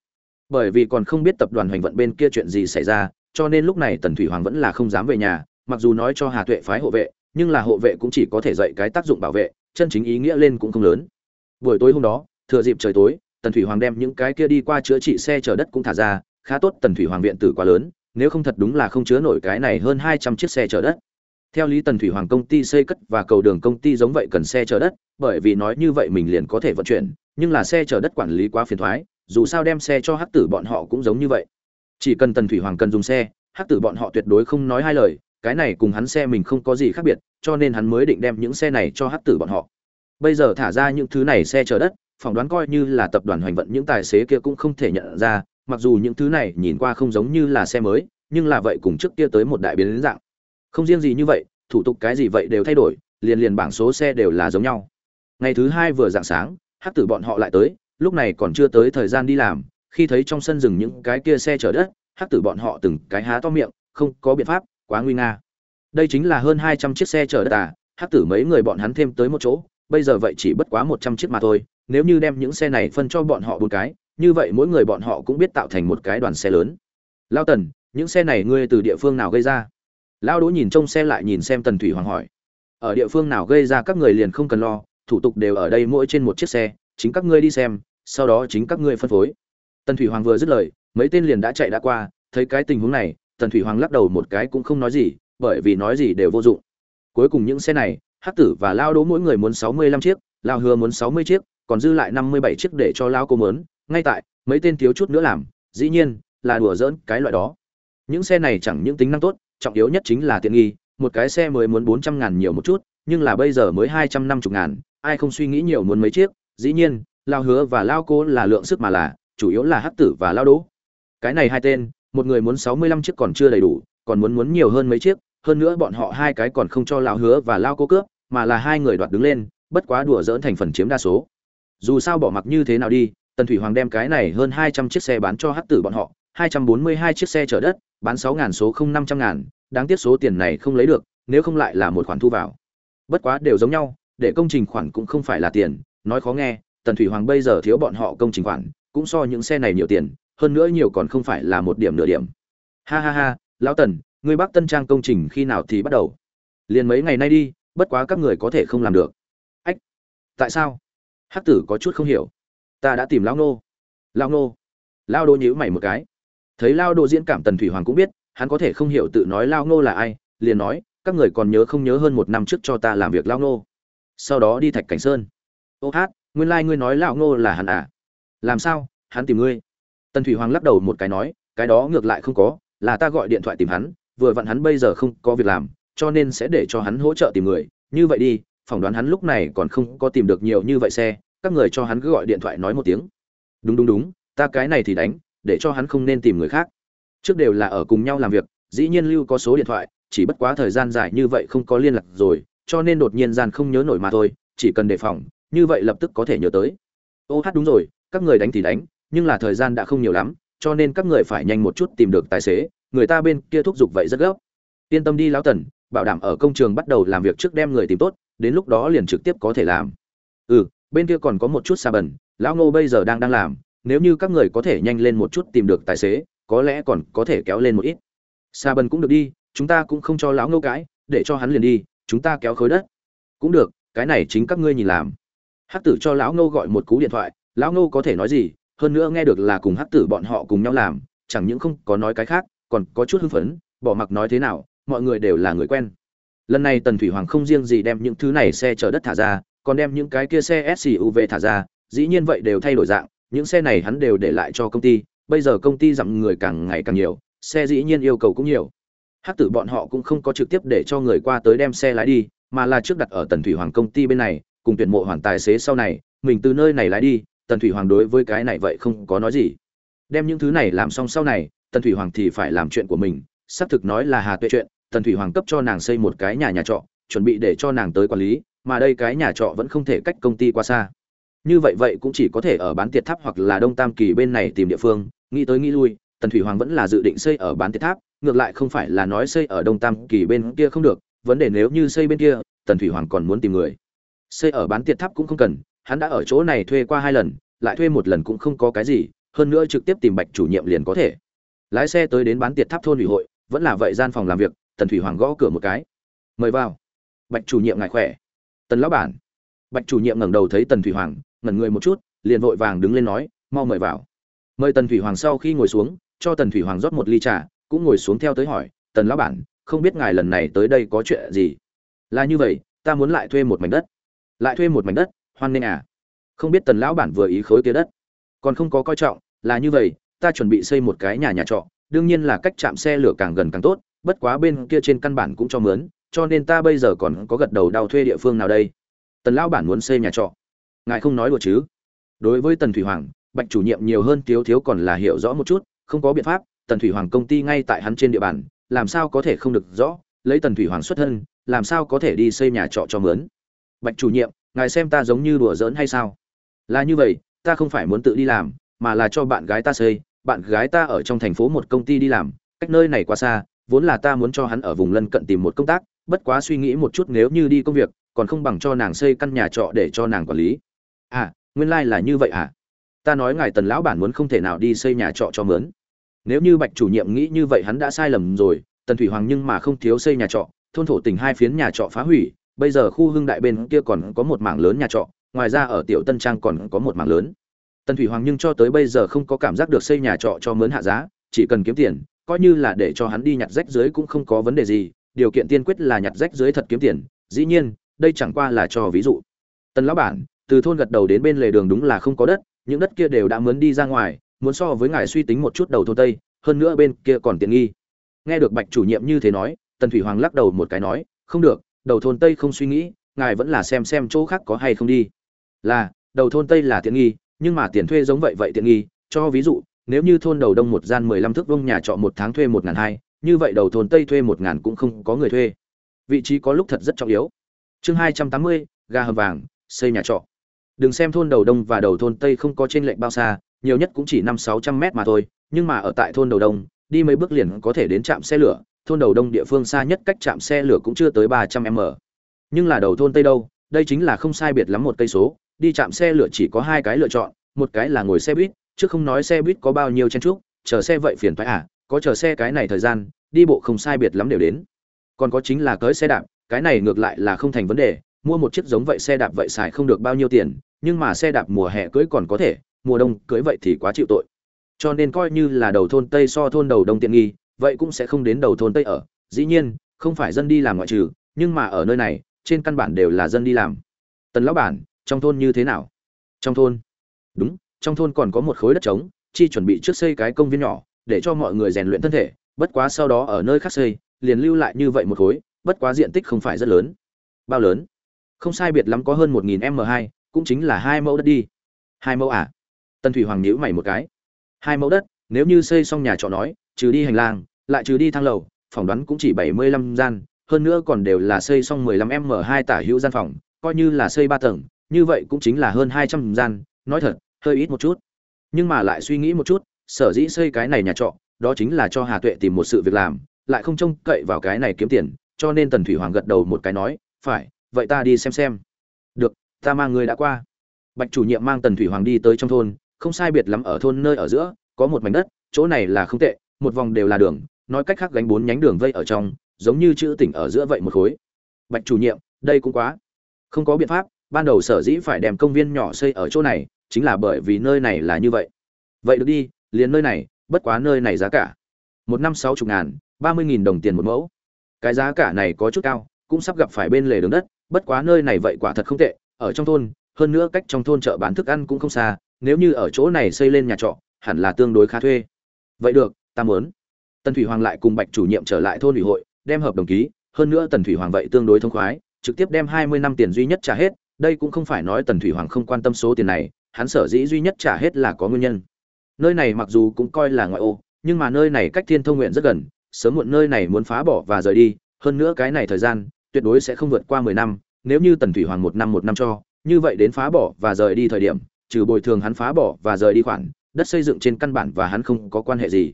Bởi vì còn không biết tập đoàn hoành vận bên kia chuyện gì xảy ra, cho nên lúc này tần thủy hoàng vẫn là không dám về nhà, mặc dù nói cho hà tuệ phái hộ vệ, nhưng là hộ vệ cũng chỉ có thể dạy cái tác dụng bảo vệ, chân chính ý nghĩa lên cũng không lớn. Buổi tối hôm đó, thừa dịp trời tối, tần thủy hoàng đem những cái kia đi qua chữa trị xe chở đất cũng thả ra khá tốt, tần thủy hoàng viện tử quá lớn, nếu không thật đúng là không chứa nổi cái này hơn hai trăm chiếc xe chở đất. Theo lý tần thủy hoàng công ty xây cất và cầu đường công ty giống vậy cần xe chở đất, bởi vì nói như vậy mình liền có thể vận chuyển, nhưng là xe chở đất quản lý quá phiền thoái, dù sao đem xe cho hắc tử bọn họ cũng giống như vậy. Chỉ cần tần thủy hoàng cần dùng xe, hắc tử bọn họ tuyệt đối không nói hai lời, cái này cùng hắn xe mình không có gì khác biệt, cho nên hắn mới định đem những xe này cho hắc tử bọn họ. Bây giờ thả ra những thứ này xe chở đất, phỏng đoán coi như là tập đoàn hoành vận những tài xế kia cũng không thể nhận ra mặc dù những thứ này nhìn qua không giống như là xe mới, nhưng là vậy cùng trước kia tới một đại biến dạng. Không riêng gì như vậy, thủ tục cái gì vậy đều thay đổi, liền liền bảng số xe đều là giống nhau. Ngày thứ hai vừa dạng sáng hát tử bọn họ lại tới, lúc này còn chưa tới thời gian đi làm, khi thấy trong sân rừng những cái kia xe chở đất hát tử bọn họ từng cái há to miệng, không có biện pháp, quá nguy nga. Đây chính là hơn hai trăm chiếc xe chở đất à hát tử mấy người bọn hắn thêm tới một chỗ, bây giờ vậy chỉ bất quá một trăm chiếc mà thôi, nếu như đem những xe này phân cho bọn họ bốn cái như vậy mỗi người bọn họ cũng biết tạo thành một cái đoàn xe lớn. Lao tần, những xe này ngươi từ địa phương nào gây ra? Lao đỗ nhìn trông xe lại nhìn xem tần thủy hoàng hỏi. Ở địa phương nào gây ra các người liền không cần lo, thủ tục đều ở đây mỗi trên một chiếc xe, chính các ngươi đi xem, sau đó chính các ngươi phân phối. Tần thủy hoàng vừa dứt lời, mấy tên liền đã chạy đã qua, thấy cái tình huống này, tần thủy hoàng lắc đầu một cái cũng không nói gì, bởi vì nói gì đều vô dụng. Cuối cùng những xe này, hắc tử và lao đỗ mỗi người muốn sáu mươi lăm chiếc, lao hứa muốn sáu mươi chiếc, còn dư lại năm mươi bảy chiếc để cho lao cô mớn ngay tại, mấy tên thiếu chút nữa làm, dĩ nhiên là đùa giỡn cái loại đó. Những xe này chẳng những tính năng tốt, trọng yếu nhất chính là tiện nghi, một cái xe mới muốn bốn trăm ngàn nhiều một chút, nhưng là bây giờ mới hai trăm năm mươi ngàn, ai không suy nghĩ nhiều muốn mấy chiếc, dĩ nhiên, lao hứa và lao cô là lượng sức mà là, chủ yếu là hắc tử và lao đỗ. Cái này hai tên, một người muốn sáu mươi lăm chiếc còn chưa đầy đủ, còn muốn muốn nhiều hơn mấy chiếc, hơn nữa bọn họ hai cái còn không cho lao hứa và lao cô cướp, mà là hai người đoạt đứng lên, bất quá đùa dỡn thành phần chiếm đa số. Dù sao bỏ mặc như thế nào đi tần thủy hoàng đem cái này hơn hai trăm chiếc xe bán cho hắc tử bọn họ, hai trăm bốn mươi hai chiếc xe chở đất, bán sáu ngàn số không năm trăm ngàn, đáng tiếc số tiền này không lấy được, nếu không lại là một khoản thu vào. Bất quá đều giống nhau, để công trình khoản cũng không phải là tiền, nói khó nghe, tần thủy hoàng bây giờ thiếu bọn họ công trình khoản, cũng so những xe này nhiều tiền, hơn nữa nhiều còn không phải là một điểm nửa điểm. Ha ha ha, lão tần, người bắc tân trang công trình khi nào thì bắt đầu? Liền mấy ngày nay đi, bất quá các người có thể không làm được. Ách, tại sao? Hắc tử có chút không hiểu ta đã tìm lão nô. Lão nô. Lao đô nhữ mày một cái. Thấy lao đô diễn cảm tần thủy hoàng cũng biết, hắn có thể không hiểu tự nói lao nô là ai, liền nói, các người còn nhớ không nhớ hơn một năm trước cho ta làm việc lao nô. Sau đó đi thạch cảnh sơn. Ô hát, nguyên lai、like、ngươi nói lão nô là hắn à? Làm sao, hắn tìm ngươi? Tần thủy hoàng lắc đầu một cái nói, cái đó ngược lại không có, là ta gọi điện thoại tìm hắn, vừa vặn hắn bây giờ không có việc làm, cho nên sẽ để cho hắn hỗ trợ tìm người. Như vậy đi, phỏng đoán hắn lúc này còn không có tìm được nhiều như vậy xe các người cho hắn cứ gọi điện thoại nói một tiếng. Đúng đúng đúng, ta cái này thì đánh, để cho hắn không nên tìm người khác. Trước đều là ở cùng nhau làm việc, dĩ nhiên lưu có số điện thoại, chỉ bất quá thời gian dài như vậy không có liên lạc rồi, cho nên đột nhiên gian không nhớ nổi mà thôi, chỉ cần đề phòng, như vậy lập tức có thể nhớ tới. Ô hát đúng rồi, các người đánh thì đánh, nhưng là thời gian đã không nhiều lắm, cho nên các người phải nhanh một chút tìm được tài xế, người ta bên kia thúc giục vậy rất gấp. Yên tâm đi lão tần, bảo đảm ở công trường bắt đầu làm việc trước đem người tìm tốt, đến lúc đó liền trực tiếp có thể làm. Ừ bên kia còn có một chút xa bẩn, lão ngô bây giờ đang đang làm, nếu như các người có thể nhanh lên một chút tìm được tài xế, có lẽ còn có thể kéo lên một ít. Xa bẩn cũng được đi, chúng ta cũng không cho lão ngô cãi để cho hắn liền đi, chúng ta kéo khối đất. Cũng được, cái này chính các ngươi nhìn làm. Hắc tử cho lão ngô gọi một cú điện thoại, lão ngô có thể nói gì, hơn nữa nghe được là cùng hắc tử bọn họ cùng nhau làm, chẳng những không có nói cái khác, còn có chút hưng phấn, bỏ mặc nói thế nào, mọi người đều là người quen. Lần này tần thủy hoàng không riêng gì đem những thứ này xe chở đất thả ra còn đem những cái kia xe suv thả ra, dĩ nhiên vậy đều thay đổi dạng, những xe này hắn đều để lại cho công ty, bây giờ công ty giảm người càng ngày càng nhiều, xe dĩ nhiên yêu cầu cũng nhiều. Hắc tử bọn họ cũng không có trực tiếp để cho người qua tới đem xe lái đi, mà là trước đặt ở tần thủy hoàng công ty bên này, cùng tuyển mộ hoàn tài xế sau này, mình từ nơi này lái đi, tần thủy hoàng đối với cái này vậy không có nói gì. Đem những thứ này làm xong sau này, tần thủy hoàng thì phải làm chuyện của mình, xác thực nói là hà tuệ chuyện, tần thủy hoàng cấp cho nàng xây một cái nhà nhà trọ, chuẩn bị để cho nàng tới quản lý mà đây cái nhà trọ vẫn không thể cách công ty quá xa. Như vậy vậy cũng chỉ có thể ở bán tiệt tháp hoặc là đông tam kỳ bên này tìm địa phương, nghĩ tới nghĩ lui, tần thủy hoàng vẫn là dự định xây ở bán tiệt tháp, ngược lại không phải là nói xây ở đông tam kỳ bên kia không được, vấn đề nếu như xây bên kia, tần thủy hoàng còn muốn tìm người. Xây ở bán tiệt tháp cũng không cần, hắn đã ở chỗ này thuê qua hai lần, lại thuê một lần cũng không có cái gì, hơn nữa trực tiếp tìm bạch chủ nhiệm liền có thể. Lái xe tới đến bán tiệt tháp thôn ủy hội, vẫn là vậy gian phòng làm việc, tần thủy hoàng gõ cửa một cái. Mời vào. Bạch chủ nhiệm ngài khỏe tần lão bản. Bạch chủ nhiệm ngẩng đầu thấy tần thủy hoàng, ngẩn người một chút, liền vội vàng đứng lên nói, mau mời vào. Mời tần thủy hoàng sau khi ngồi xuống, cho tần thủy hoàng rót một ly trà, cũng ngồi xuống theo tới hỏi, tần lão bản, không biết ngài lần này tới đây có chuyện gì? Là như vậy, ta muốn lại thuê một mảnh đất. Lại thuê một mảnh đất? Hoan nghênh à? Không biết tần lão bản vừa ý khối kia đất? Còn không có coi trọng, là như vậy, ta chuẩn bị xây một cái nhà nhà trọ, đương nhiên là cách chạm xe lửa càng gần càng tốt, bất quá bên kia trên căn bản cũng cho mướn cho nên ta bây giờ còn có gật đầu đau thuê địa phương nào đây? Tần lão bản muốn xây nhà trọ. Ngài không nói đùa chứ? Đối với tần thủy hoàng, bạch chủ nhiệm nhiều hơn thiếu thiếu còn là hiểu rõ một chút, không có biện pháp, tần thủy hoàng công ty ngay tại hắn trên địa bàn, làm sao có thể không được rõ? Lấy tần thủy hoàng xuất thân, làm sao có thể đi xây nhà trọ cho mướn? Bạch chủ nhiệm, ngài xem ta giống như đùa giỡn hay sao? Là như vậy, ta không phải muốn tự đi làm, mà là cho bạn gái ta xây. Bạn gái ta ở trong thành phố một công ty đi làm, cách nơi này quá xa, vốn là ta muốn cho hắn ở vùng lân cận tìm một công tác bất quá suy nghĩ một chút nếu như đi công việc, còn không bằng cho nàng xây căn nhà trọ để cho nàng quản lý. À nguyên lai、like、là như vậy à ta nói ngài tần lão bản muốn không thể nào đi xây nhà trọ cho mướn. Nếu như bạch chủ nhiệm nghĩ như vậy hắn đã sai lầm rồi, tần thủy hoàng nhưng mà không thiếu xây nhà trọ, thôn thổ tỉnh hai phiến nhà trọ phá hủy, bây giờ khu hưng đại bên kia còn có một mảng lớn nhà trọ, ngoài ra ở tiểu tân trang còn có một mảng lớn. Tần thủy hoàng nhưng cho tới bây giờ không có cảm giác được xây nhà trọ cho mướn hạ giá, chỉ cần kiếm tiền, coi như là để cho hắn đi nhặt rách dưới cũng không có vấn đề gì điều kiện tiên quyết là nhặt rách dưới thật kiếm tiền, dĩ nhiên, đây chẳng qua là cho ví dụ. Tần lão bản, từ thôn gật đầu đến bên lề đường đúng là không có đất, những đất kia đều đã mướn đi ra ngoài, muốn so với ngài suy tính một chút đầu thôn tây, hơn nữa bên kia còn tiện nghi. Nghe được bạch chủ nhiệm như thế nói, tần thủy hoàng lắc đầu một cái nói, không được, đầu thôn tây không suy nghĩ, ngài vẫn là xem xem chỗ khác có hay không đi. Là, đầu thôn tây là tiện nghi, nhưng mà tiền thuê giống vậy vậy tiện nghi, cho ví dụ, nếu như thôn đầu đông một gian mười lăm thước vông nhà trọ một tháng thuê một ngàn hai như vậy đầu thôn tây thuê một ngàn cũng không có người thuê. Vị trí có lúc thật rất trọng yếu. Chương hai trăm tám mươi ga hầm vàng, xây nhà trọ. Đừng xem thôn đầu đông và đầu thôn tây không có trên lệnh bao xa, nhiều nhất cũng chỉ năm sáu trăm mét mà thôi, nhưng mà ở tại thôn đầu đông, đi mấy bước liền có thể đến trạm xe lửa, thôn đầu đông địa phương xa nhất cách trạm xe lửa cũng chưa tới ba trăm m. Nhưng là đầu thôn tây đâu, đây chính là không sai biệt lắm một cây số, đi trạm xe lửa chỉ có hai cái lựa chọn, một cái là ngồi xe buýt, chứ không nói xe buýt có bao nhiêu chen trúc chờ xe vậy phiền phải à có chờ xe cái này thời gian, đi bộ không sai biệt lắm đều đến. Còn có chính là cưới xe đạp, cái này ngược lại là không thành vấn đề, mua một chiếc giống vậy xe đạp vậy xài không được bao nhiêu tiền, nhưng mà xe đạp mùa hè cưới còn có thể, mùa đông cưới vậy thì quá chịu tội. Cho nên coi như là đầu thôn tây so thôn đầu đông tiện nghi, vậy cũng sẽ không đến đầu thôn tây ở. Dĩ nhiên, không phải dân đi làm ngoại trừ, nhưng mà ở nơi này, trên căn bản đều là dân đi làm. Tần lão bản, trong thôn như thế nào? Trong thôn? Đúng, trong thôn còn có một khối đất trống, chi chuẩn bị trước xây cái công viên nhỏ để cho mọi người rèn luyện thân thể, bất quá sau đó ở nơi khác xây, liền lưu lại như vậy một khối, bất quá diện tích không phải rất lớn. Bao lớn? Không sai biệt lắm có hơn một nghìn m hai, cũng chính là hai mẫu đất đi. Hai mẫu à? Tân thủy hoàng nhíu mày một cái. Hai mẫu đất, nếu như xây xong nhà trọ nói, trừ đi hành lang, lại trừ đi thang lầu, phỏng đoán cũng chỉ bảy mươi lăm gian, hơn nữa còn đều là xây xong mười lăm m hai tả hữu gian phòng, coi như là xây ba tầng, như vậy cũng chính là hơn hai trăm gian, nói thật, hơi ít một chút. Nhưng mà lại suy nghĩ một chút sở dĩ xây cái này nhà trọ, đó chính là cho hà tuệ tìm một sự việc làm, lại không trông cậy vào cái này kiếm tiền, cho nên tần thủy hoàng gật đầu một cái nói, phải, vậy ta đi xem xem. Được, ta mang người đã qua. Bạch chủ nhiệm mang tần thủy hoàng đi tới trong thôn, không sai biệt lắm ở thôn nơi ở giữa, có một mảnh đất, chỗ này là không tệ, một vòng đều là đường, nói cách khác gánh bốn nhánh đường vây ở trong, giống như chữ tỉnh ở giữa vậy một khối. Bạch chủ nhiệm, đây cũng quá. Không có biện pháp, ban đầu sở dĩ phải đem công viên nhỏ xây ở chỗ này, chính là bởi vì nơi này là như vậy. Vậy được đi liền nơi này, bất quá nơi này giá cả. Một năm sáu chục ngàn, ba mươi nghìn đồng tiền một mẫu. Cái giá cả này có chút cao, cũng sắp gặp phải bên lề đường đất, bất quá nơi này vậy quả thật không tệ, ở trong thôn, hơn nữa cách trong thôn chợ bán thức ăn cũng không xa, nếu như ở chỗ này xây lên nhà trọ, hẳn là tương đối khá thuê. Vậy được, ta muốn. Tần thủy hoàng lại cùng bạch chủ nhiệm trở lại thôn ủy hội, đem hợp đồng ký, hơn nữa tần thủy hoàng vậy tương đối thông khoái, trực tiếp đem hai mươi năm tiền duy nhất trả hết, đây cũng không phải nói tần thủy hoàng không quan tâm số tiền này, hắn sở dĩ duy nhất trả hết là có nguyên nhân nơi này mặc dù cũng coi là ngoại ô, nhưng mà nơi này cách thiên thông nguyện rất gần, sớm muộn nơi này muốn phá bỏ và rời đi. Hơn nữa cái này thời gian, tuyệt đối sẽ không vượt qua mười năm, nếu như tần thủy hoàng một năm một năm cho, như vậy đến phá bỏ và rời đi thời điểm, trừ bồi thường hắn phá bỏ và rời đi khoản, đất xây dựng trên căn bản và hắn không có quan hệ gì.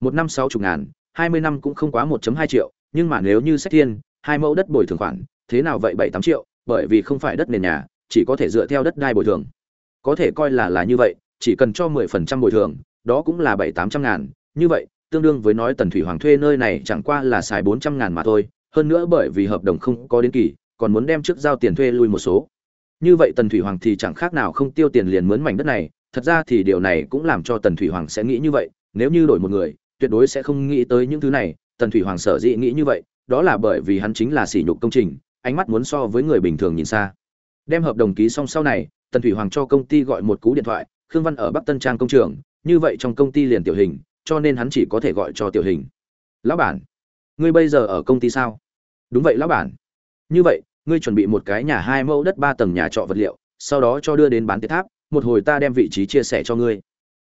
Một năm sáu chục ngàn, hai mươi năm cũng không quá một hai triệu, nhưng mà nếu như xét thiên, hai mẫu đất bồi thường khoản, thế nào vậy bảy tám triệu, bởi vì không phải đất nền nhà, chỉ có thể dựa theo đất đai bồi thường. Có thể coi là là như vậy chỉ cần cho mười phần trăm bồi thường, đó cũng là bảy tám trăm ngàn. Như vậy, tương đương với nói tần thủy hoàng thuê nơi này chẳng qua là xài bốn trăm ngàn mà thôi, hơn nữa bởi vì hợp đồng không có đến kỳ, còn muốn đem trước giao tiền thuê lui một số. Như vậy tần thủy hoàng thì chẳng khác nào không tiêu tiền liền mướn mảnh đất này, thật ra thì điều này cũng làm cho tần thủy hoàng sẽ nghĩ như vậy, nếu như đổi một người, tuyệt đối sẽ không nghĩ tới những thứ này. Tần thủy hoàng sở dĩ nghĩ như vậy, đó là bởi vì hắn chính là sỉ nhục công trình, ánh mắt muốn so với người bình thường nhìn xa. Đem hợp đồng ký xong sau này, tần thủy hoàng cho công ty gọi một cú điện thoại khương văn ở bắc tân trang công trường, như vậy trong công ty liền tiểu hình, cho nên hắn chỉ có thể gọi cho tiểu hình. Lão bản, ngươi bây giờ ở công ty sao? Đúng vậy, lão bản. Như vậy, ngươi chuẩn bị một cái nhà hai mẫu đất ba tầng nhà trọ vật liệu, sau đó cho đưa đến bán tiết tháp, một hồi ta đem vị trí chia sẻ cho ngươi.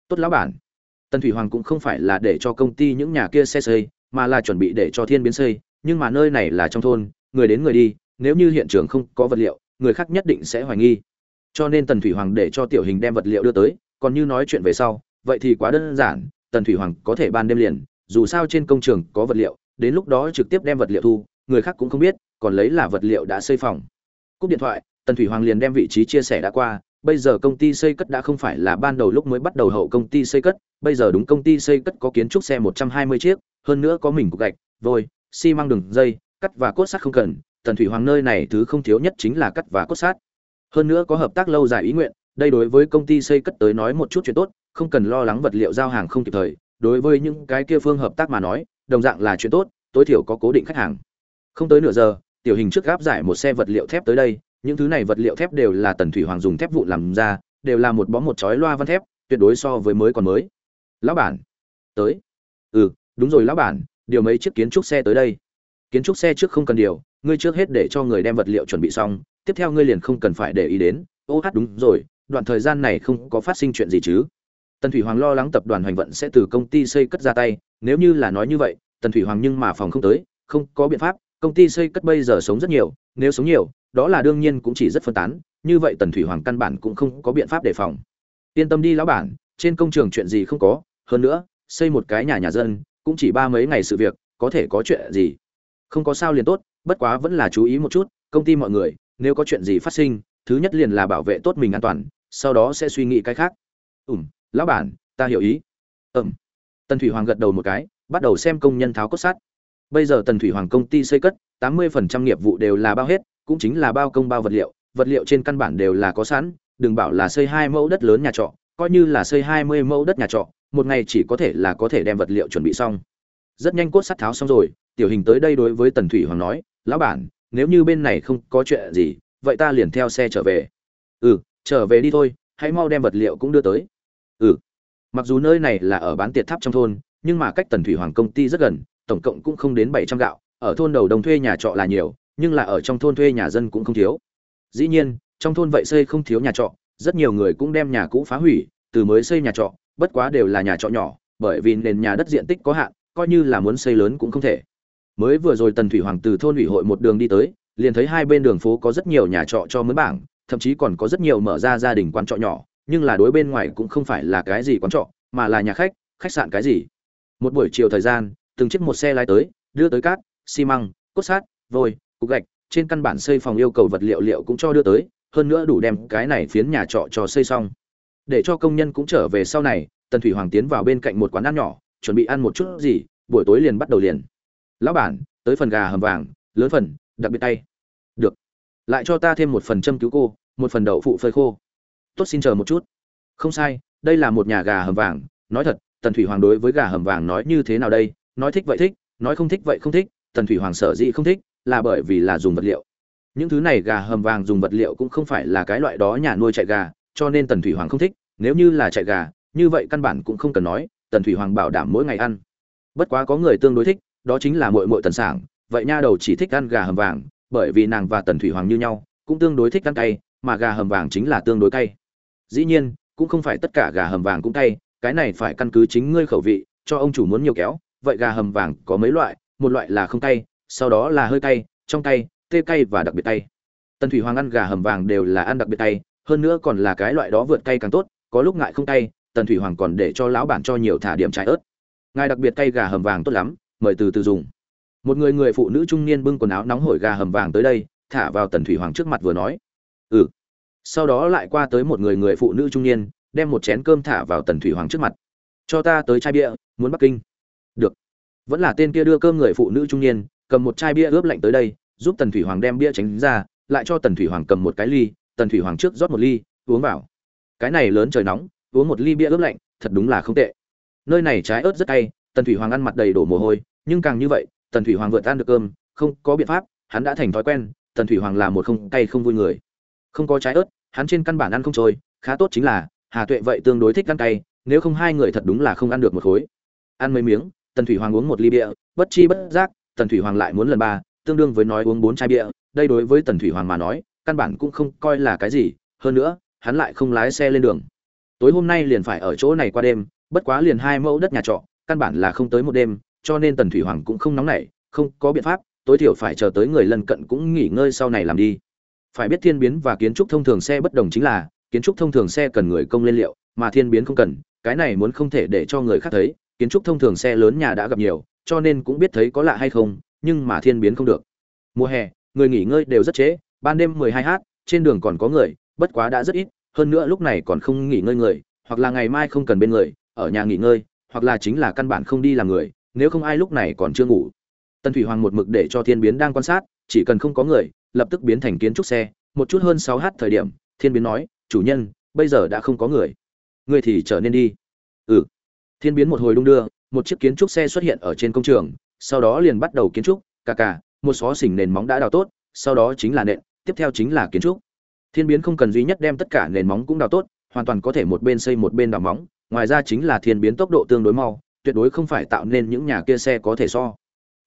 Tốt, lão bản. Tần thủy hoàng cũng không phải là để cho công ty những nhà kia xe xây, mà là chuẩn bị để cho thiên biến xây, nhưng mà nơi này là trong thôn, người đến người đi, nếu như hiện trường không có vật liệu, người khác nhất định sẽ hoài nghi cho nên tần thủy hoàng để cho tiểu hình đem vật liệu đưa tới, còn như nói chuyện về sau, vậy thì quá đơn giản, tần thủy hoàng có thể ban đêm liền, dù sao trên công trường có vật liệu, đến lúc đó trực tiếp đem vật liệu thu, người khác cũng không biết, còn lấy là vật liệu đã xây phòng. Cúp điện thoại, tần thủy hoàng liền đem vị trí chia sẻ đã qua, bây giờ công ty xây cất đã không phải là ban đầu lúc mới bắt đầu hậu công ty xây cất, bây giờ đúng công ty xây cất có kiến trúc xe một trăm hai mươi chiếc, hơn nữa có mình cục gạch, vôi, xi măng đường dây, cắt và cốt sắt không cần, tần thủy hoàng nơi này thứ không thiếu nhất chính là cắt và cốt sắt hơn nữa có hợp tác lâu dài ý nguyện, đây đối với công ty xây cất tới nói một chút chuyện tốt, không cần lo lắng vật liệu giao hàng không kịp thời. Đối với những cái kia phương hợp tác mà nói, đồng dạng là chuyện tốt, tối thiểu có cố định khách hàng. Không tới nửa giờ, tiểu hình trước gáp giải một xe vật liệu thép tới đây, những thứ này vật liệu thép đều là tần thủy hoàng dùng thép vụn làm ra, đều là một bó một chói loa văn thép, tuyệt đối so với mới còn mới. Lão bản, tới. Ừ đúng rồi lão bản, điều mấy chiếc kiến trúc xe tới đây. Kiến trúc xe trước không cần điều, ngươi trước hết để cho người đem vật liệu chuẩn bị xong tiếp theo ngươi liền không cần phải để ý đến. Ô hát đúng rồi, đoạn thời gian này không có phát sinh chuyện gì chứ? Tần thủy hoàng lo lắng tập đoàn hoành vận sẽ từ công ty xây cất ra tay. Nếu như là nói như vậy, tần thủy hoàng nhưng mà phòng không tới, không có biện pháp. Công ty xây cất bây giờ sống rất nhiều, nếu sống nhiều, đó là đương nhiên cũng chỉ rất phân tán. Như vậy tần thủy hoàng căn bản cũng không có biện pháp đề phòng. Yên tâm đi lão bản, trên công trường chuyện gì không có. Hơn nữa, xây một cái nhà nhà dân, cũng chỉ ba mấy ngày sự việc, có thể có chuyện gì? Không có sao liền tốt, bất quá vẫn là chú ý một chút, công ty mọi người nếu có chuyện gì phát sinh, thứ nhất liền là bảo vệ tốt mình an toàn, sau đó sẽ suy nghĩ cái khác. Ừm, lão bản, ta hiểu ý. Ừm. Tần thủy hoàng gật đầu một cái, bắt đầu xem công nhân tháo cốt sắt. Bây giờ tần thủy hoàng công ty xây cất, tám mươi phần trăm nghiệp vụ đều là bao hết, cũng chính là bao công bao vật liệu. Vật liệu trên căn bản đều là có sẵn, đừng bảo là xây hai mẫu đất lớn nhà trọ, coi như là xây hai mươi mẫu đất nhà trọ, một ngày chỉ có thể là có thể đem vật liệu chuẩn bị xong. Rất nhanh cốt sắt tháo xong rồi, tiểu hình tới đây đối với tần thủy hoàng nói, lão bản nếu như bên này không có chuyện gì, vậy ta liền theo xe trở về. Ừ trở về đi thôi, hãy mau đem vật liệu cũng đưa tới. Ừ. Mặc dù nơi này là ở bán tiệt tháp trong thôn, nhưng mà cách tần thủy hoàng công ty rất gần, tổng cộng cũng không đến bảy trăm gạo, ở thôn đầu đồng thuê nhà trọ là nhiều, nhưng là ở trong thôn thuê nhà dân cũng không thiếu. Dĩ nhiên, trong thôn vậy xây không thiếu nhà trọ, rất nhiều người cũng đem nhà cũ phá hủy, từ mới xây nhà trọ, bất quá đều là nhà trọ nhỏ, bởi vì nền nhà đất diện tích có hạn, coi như là muốn xây lớn cũng không thể mới vừa rồi tần thủy hoàng từ thôn ủy hội một đường đi tới, liền thấy hai bên đường phố có rất nhiều nhà trọ cho mướn bảng, thậm chí còn có rất nhiều mở ra gia đình quán trọ nhỏ, nhưng là đối bên ngoài cũng không phải là cái gì quán trọ, mà là nhà khách khách sạn cái gì. Một buổi chiều thời gian, từng chiếc một xe lái tới, đưa tới cát, xi măng, cốt sát vôi, cục gạch, trên căn bản xây phòng yêu cầu vật liệu liệu cũng cho đưa tới, hơn nữa đủ đem cái này phiến nhà trọ cho xây xong. Để cho công nhân cũng trở về sau này, tần thủy hoàng tiến vào bên cạnh một quán ăn nhỏ, chuẩn bị ăn một chút gì, buổi tối liền bắt đầu liền lão bản, tới phần gà hầm vàng, lớn phần, đặc biệt tay. Được. Lại cho ta thêm một phần châm cứu cô, một phần đậu phụ phơi khô. Tốt xin chờ một chút. Không sai, đây là một nhà gà hầm vàng. Nói thật, tần thủy hoàng đối với gà hầm vàng nói như thế nào đây? Nói thích vậy thích, nói không thích vậy không thích. Tần thủy hoàng sở dĩ không thích, là bởi vì là dùng vật liệu. Những thứ này gà hầm vàng dùng vật liệu cũng không phải là cái loại đó nhà nuôi chạy gà, cho nên tần thủy hoàng không thích. Nếu như là chạy gà, như vậy căn bản cũng không cần nói. Tần thủy hoàng bảo đảm mỗi ngày ăn. Bất quá có người tương đối thích đó chính là muội muội tần sảng. Vậy nha đầu chỉ thích ăn gà hầm vàng, bởi vì nàng và tần thủy hoàng như nhau, cũng tương đối thích ăn cay, mà gà hầm vàng chính là tương đối cay. Dĩ nhiên, cũng không phải tất cả gà hầm vàng cũng cay, cái này phải căn cứ chính ngươi khẩu vị, cho ông chủ muốn nhiều kéo. Vậy gà hầm vàng có mấy loại? Một loại là không cay, sau đó là hơi cay, trong cay, tê cay và đặc biệt cay. Tần thủy hoàng ăn gà hầm vàng đều là ăn đặc biệt cay, hơn nữa còn là cái loại đó vượt cay càng tốt, có lúc ngại không cay, tần thủy hoàng còn để cho lão bản cho nhiều thả điểm trái ớt. Ngài đặc biệt cay gà hầm vàng tốt lắm mời từ từ dùng. Một người người phụ nữ trung niên bưng quần áo nóng hổi gà hầm vàng tới đây, thả vào tần thủy hoàng trước mặt vừa nói. Ừ. Sau đó lại qua tới một người người phụ nữ trung niên, đem một chén cơm thả vào tần thủy hoàng trước mặt. Cho ta tới chai bia, muốn bắc kinh. Được. Vẫn là tên kia đưa cơm người phụ nữ trung niên, cầm một chai bia ướp lạnh tới đây, giúp tần thủy hoàng đem bia tránh ra, lại cho tần thủy hoàng cầm một cái ly, tần thủy hoàng trước rót một ly, uống vào. Cái này lớn trời nóng, uống một ly bia ướp lạnh, thật đúng là không tệ. Nơi này trái ớt rất cay tần thủy hoàng ăn mặt đầy đổ mồ hôi, nhưng càng như vậy, tần thủy hoàng vượt ăn được cơm, không có biện pháp, hắn đã thành thói quen, tần thủy hoàng là một không cay không vui người. Không có trái ớt, hắn trên căn bản ăn không trôi, khá tốt chính là, hà tuệ vậy tương đối thích ăn cay, nếu không hai người thật đúng là không ăn được một khối. Ăn mấy miếng, tần thủy hoàng uống một ly bia, bất chi bất giác, tần thủy hoàng lại muốn lần ba, tương đương với nói uống bốn chai bia, đây đối với tần thủy hoàng mà nói, căn bản cũng không coi là cái gì, hơn nữa, hắn lại không lái xe lên đường. Tối hôm nay liền phải ở chỗ này qua đêm, bất quá liền hai mẫu đất nhà trọ căn bản là không tới một đêm, cho nên tần thủy hoàng cũng không nóng nảy, không có biện pháp, tối thiểu phải chờ tới người lân cận cũng nghỉ ngơi sau này làm đi. Phải biết thiên biến và kiến trúc thông thường xe bất đồng chính là, kiến trúc thông thường xe cần người công lên liệu, mà thiên biến không cần, cái này muốn không thể để cho người khác thấy, kiến trúc thông thường xe lớn nhà đã gặp nhiều, cho nên cũng biết thấy có lạ hay không, nhưng mà thiên biến không được. Mùa hè, người nghỉ ngơi đều rất trễ, ban đêm 12 h trên đường còn có người, bất quá đã rất ít, hơn nữa lúc này còn không nghỉ ngơi người, hoặc là ngày mai không cần bên người, ở nhà nghỉ ngơi hoặc là chính là căn bản không đi làm người, nếu không ai lúc này còn chưa ngủ. Tần thủy hoàng một mực để cho thiên biến đang quan sát, chỉ cần không có người, lập tức biến thành kiến trúc xe. Một chút hơn sáu h thời điểm, thiên biến nói, chủ nhân, bây giờ đã không có người. Người thì trở nên đi. Ừ. Thiên biến một hồi đung đưa, một chiếc kiến trúc xe xuất hiện ở trên công trường, sau đó liền bắt đầu kiến trúc. Cà cà, một xó xỉnh nền móng đã đào tốt, sau đó chính là nện, tiếp theo chính là kiến trúc. Thiên biến không cần duy nhất đem tất cả nền móng cũng đào tốt, hoàn toàn có thể một bên xây một bên đào móng ngoài ra chính là thiên biến tốc độ tương đối mau, tuyệt đối không phải tạo nên những nhà kia xe có thể so.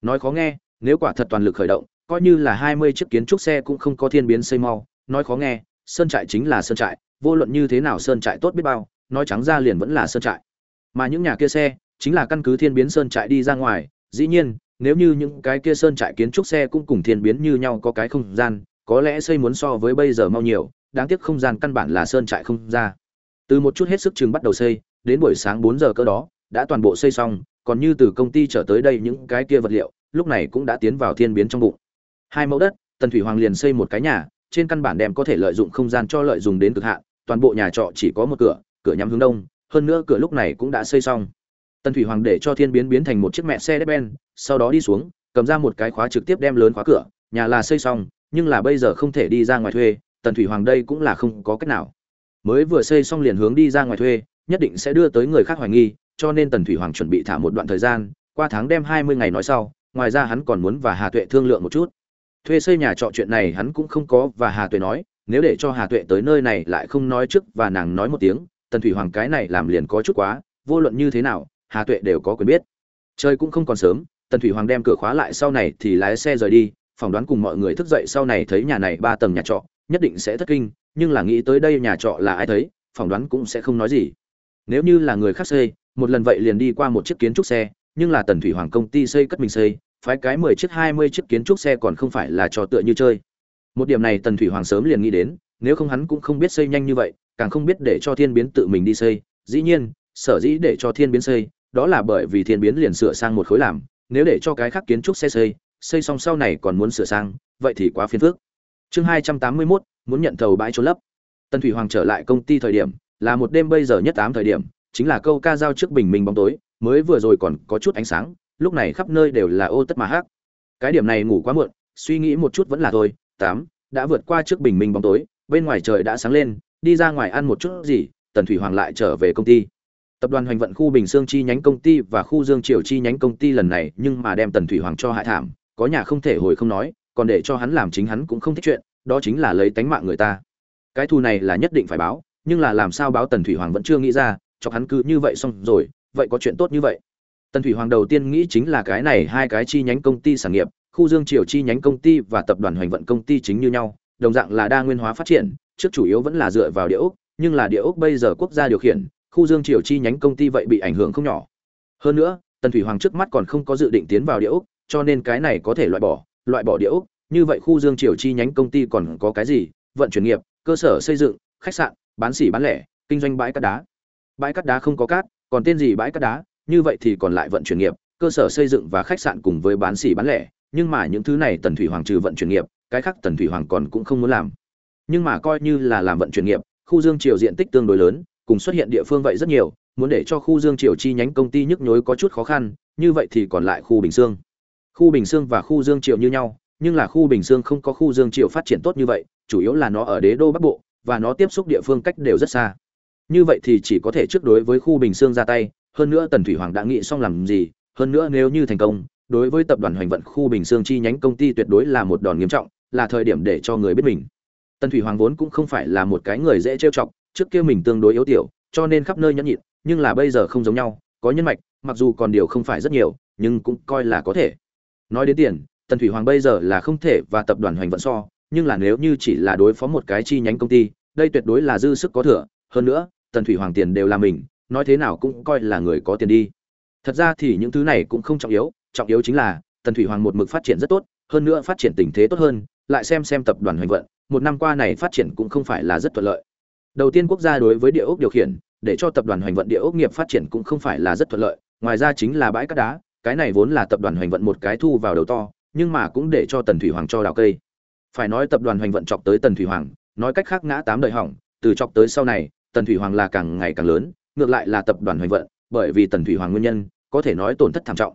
Nói khó nghe, nếu quả thật toàn lực khởi động, coi như là hai mươi chiếc kiến trúc xe cũng không có thiên biến xây mau. Nói khó nghe, sơn trại chính là sơn trại, vô luận như thế nào sơn trại tốt biết bao, nói trắng ra liền vẫn là sơn trại. Mà những nhà kia xe, chính là căn cứ thiên biến sơn trại đi ra ngoài, dĩ nhiên, nếu như những cái kia sơn trại kiến trúc xe cũng cùng thiên biến như nhau có cái không gian, có lẽ xây muốn so với bây giờ mau nhiều, đáng tiếc không gian căn bản là sơn trại không ra. Từ một chút hết sức chừng bắt đầu xây đến buổi sáng bốn giờ cơ đó, đã toàn bộ xây xong, còn như từ công ty trở tới đây những cái kia vật liệu, lúc này cũng đã tiến vào thiên biến trong bụng. Hai mẫu đất, tần thủy hoàng liền xây một cái nhà, trên căn bản đem có thể lợi dụng không gian cho lợi dụng đến cực hạn, toàn bộ nhà trọ chỉ có một cửa cửa nhắm hướng đông, hơn nữa cửa lúc này cũng đã xây xong. Tần thủy hoàng để cho thiên biến biến thành một chiếc mẹ xe đép ben, sau đó đi xuống, cầm ra một cái khóa trực tiếp đem lớn khóa cửa, nhà là xây xong, nhưng là bây giờ không thể đi ra ngoài thuê, tần thủy hoàng đây cũng là không có cách nào. Mới vừa xây xong liền hướng đi ra ngoài thuê nhất định sẽ đưa tới người khác hoài nghi, cho nên tần thủy hoàng chuẩn bị thả một đoạn thời gian, qua tháng đem hai mươi ngày nói sau, ngoài ra hắn còn muốn và hà tuệ thương lượng một chút. Thuê xây nhà trọ chuyện này hắn cũng không có, và hà tuệ nói, nếu để cho hà tuệ tới nơi này lại không nói trước và nàng nói một tiếng, tần thủy hoàng cái này làm liền có chút quá, vô luận như thế nào, hà tuệ đều có quyền biết. Trời cũng không còn sớm, tần thủy hoàng đem cửa khóa lại sau này thì lái xe rời đi, phỏng đoán cùng mọi người thức dậy sau này thấy nhà này ba tầng nhà trọ, nhất định sẽ thất kinh, nhưng là nghĩ tới đây nhà trọ là ai thấy, phỏng đoán cũng sẽ không nói gì nếu như là người khác xây, một lần vậy liền đi qua một chiếc kiến trúc xe, nhưng là tần thủy hoàng công ty xây cất mình xây, phái cái mười chiếc, hai mươi chiếc kiến trúc xe còn không phải là trò tựa như chơi. Một điểm này tần thủy hoàng sớm liền nghĩ đến, nếu không hắn cũng không biết xây nhanh như vậy, càng không biết để cho thiên biến tự mình đi xây. Dĩ nhiên, sở dĩ để cho thiên biến xây, đó là bởi vì thiên biến liền sửa sang một khối làm, nếu để cho cái khác kiến trúc xe xây xây xong sau này còn muốn sửa sang, vậy thì quá phiền phức. Chương hai trăm tám mươi mốt, muốn nhận thầu bãi trốn lấp. Tần thủy hoàng trở lại công ty thời điểm là một đêm bây giờ nhất tám thời điểm, chính là câu ca giao trước bình minh bóng tối, mới vừa rồi còn có chút ánh sáng, lúc này khắp nơi đều là ô tất mà hát. Cái điểm này ngủ quá muộn, suy nghĩ một chút vẫn là thôi, tám, đã vượt qua trước bình minh bóng tối, bên ngoài trời đã sáng lên, đi ra ngoài ăn một chút gì, tần thủy hoàng lại trở về công ty. Tập đoàn hoành vận khu bình sương chi nhánh công ty và khu dương triều chi nhánh công ty lần này nhưng mà đem tần thủy hoàng cho hại thảm, có nhà không thể hồi không nói, còn để cho hắn làm chính hắn cũng không thích chuyện, đó chính là lấy tánh mạng người ta. Cái thù này là nhất định phải báo nhưng là làm sao báo tần thủy hoàng vẫn chưa nghĩ ra cho hắn cứ như vậy xong rồi, vậy có chuyện tốt như vậy? Tần thủy hoàng đầu tiên nghĩ chính là cái này hai cái chi nhánh công ty sản nghiệp, khu dương triều chi nhánh công ty và tập đoàn hoành vận công ty chính như nhau, đồng dạng là đa nguyên hóa phát triển, trước chủ yếu vẫn là dựa vào địa ốc, nhưng là địa ốc bây giờ quốc gia điều khiển, khu dương triều chi nhánh công ty vậy bị ảnh hưởng không nhỏ. Hơn nữa, tần thủy hoàng trước mắt còn không có dự định tiến vào địa ốc, cho nên cái này có thể loại bỏ loại bỏ địa ốc, như vậy khu dương triều chi nhánh công ty còn có cái gì? Vận chuyển nghiệp, cơ sở xây dựng, khách sạn bán xỉ bán lẻ, kinh doanh bãi cát đá. Bãi cát đá không có cát, còn tên gì bãi cát đá? Như vậy thì còn lại vận chuyển nghiệp, cơ sở xây dựng và khách sạn cùng với bán xỉ bán lẻ. Nhưng mà những thứ này tần thủy hoàng trừ vận chuyển nghiệp, cái khác tần thủy hoàng còn cũng không muốn làm. Nhưng mà coi như là làm vận chuyển nghiệp, khu dương triều diện tích tương đối lớn, cùng xuất hiện địa phương vậy rất nhiều, muốn để cho khu dương triều chi nhánh công ty nhức nhối có chút khó khăn, như vậy thì còn lại khu bình dương khu bình dương và khu dương triều như nhau, nhưng là khu bình dương không có khu dương triều phát triển tốt như vậy, chủ yếu là nó ở đế đô bắc bộ và nó tiếp xúc địa phương cách đều rất xa. Như vậy thì chỉ có thể trước đối với khu bình dương ra tay, hơn nữa tần thủy hoàng đã nghĩ xong làm gì, hơn nữa nếu như thành công, đối với tập đoàn hoành vận khu bình dương chi nhánh công ty tuyệt đối là một đòn nghiêm trọng, là thời điểm để cho người biết mình. Tần thủy hoàng vốn cũng không phải là một cái người dễ trêu chọc, trước kia mình tương đối yếu tiểu, cho nên khắp nơi nhẫn nhịn, nhưng là bây giờ không giống nhau, có nhân mạch, mặc dù còn điều không phải rất nhiều, nhưng cũng coi là có thể. Nói đến tiền, tần thủy hoàng bây giờ là không thể và tập đoàn hoành vận so nhưng là nếu như chỉ là đối phó một cái chi nhánh công ty, đây tuyệt đối là dư sức có thừa. Hơn nữa, tần thủy hoàng tiền đều là mình, nói thế nào cũng coi là người có tiền đi. Thật ra thì những thứ này cũng không trọng yếu trọng yếu chính là tần thủy hoàng một mực phát triển rất tốt, hơn nữa phát triển tình thế tốt hơn, lại xem xem tập đoàn hoành vận, một năm qua này phát triển cũng không phải là rất thuận lợi. Đầu tiên quốc gia đối với địa ốc điều khiển, để cho tập đoàn hoành vận địa ốc nghiệp phát triển cũng không phải là rất thuận lợi, ngoài ra chính là bãi cát đá, cái này vốn là tập đoàn hoành vận một cái thu vào đầu to, nhưng mà cũng để cho tần thủy hoàng cho đào cây phải nói tập đoàn hoành vận chọc tới tần thủy hoàng, nói cách khác ngã tám đời hỏng, từ chọc tới sau này, tần thủy hoàng là càng ngày càng lớn, ngược lại là tập đoàn hoành vận, bởi vì tần thủy hoàng nguyên nhân, có thể nói tổn thất thảm trọng.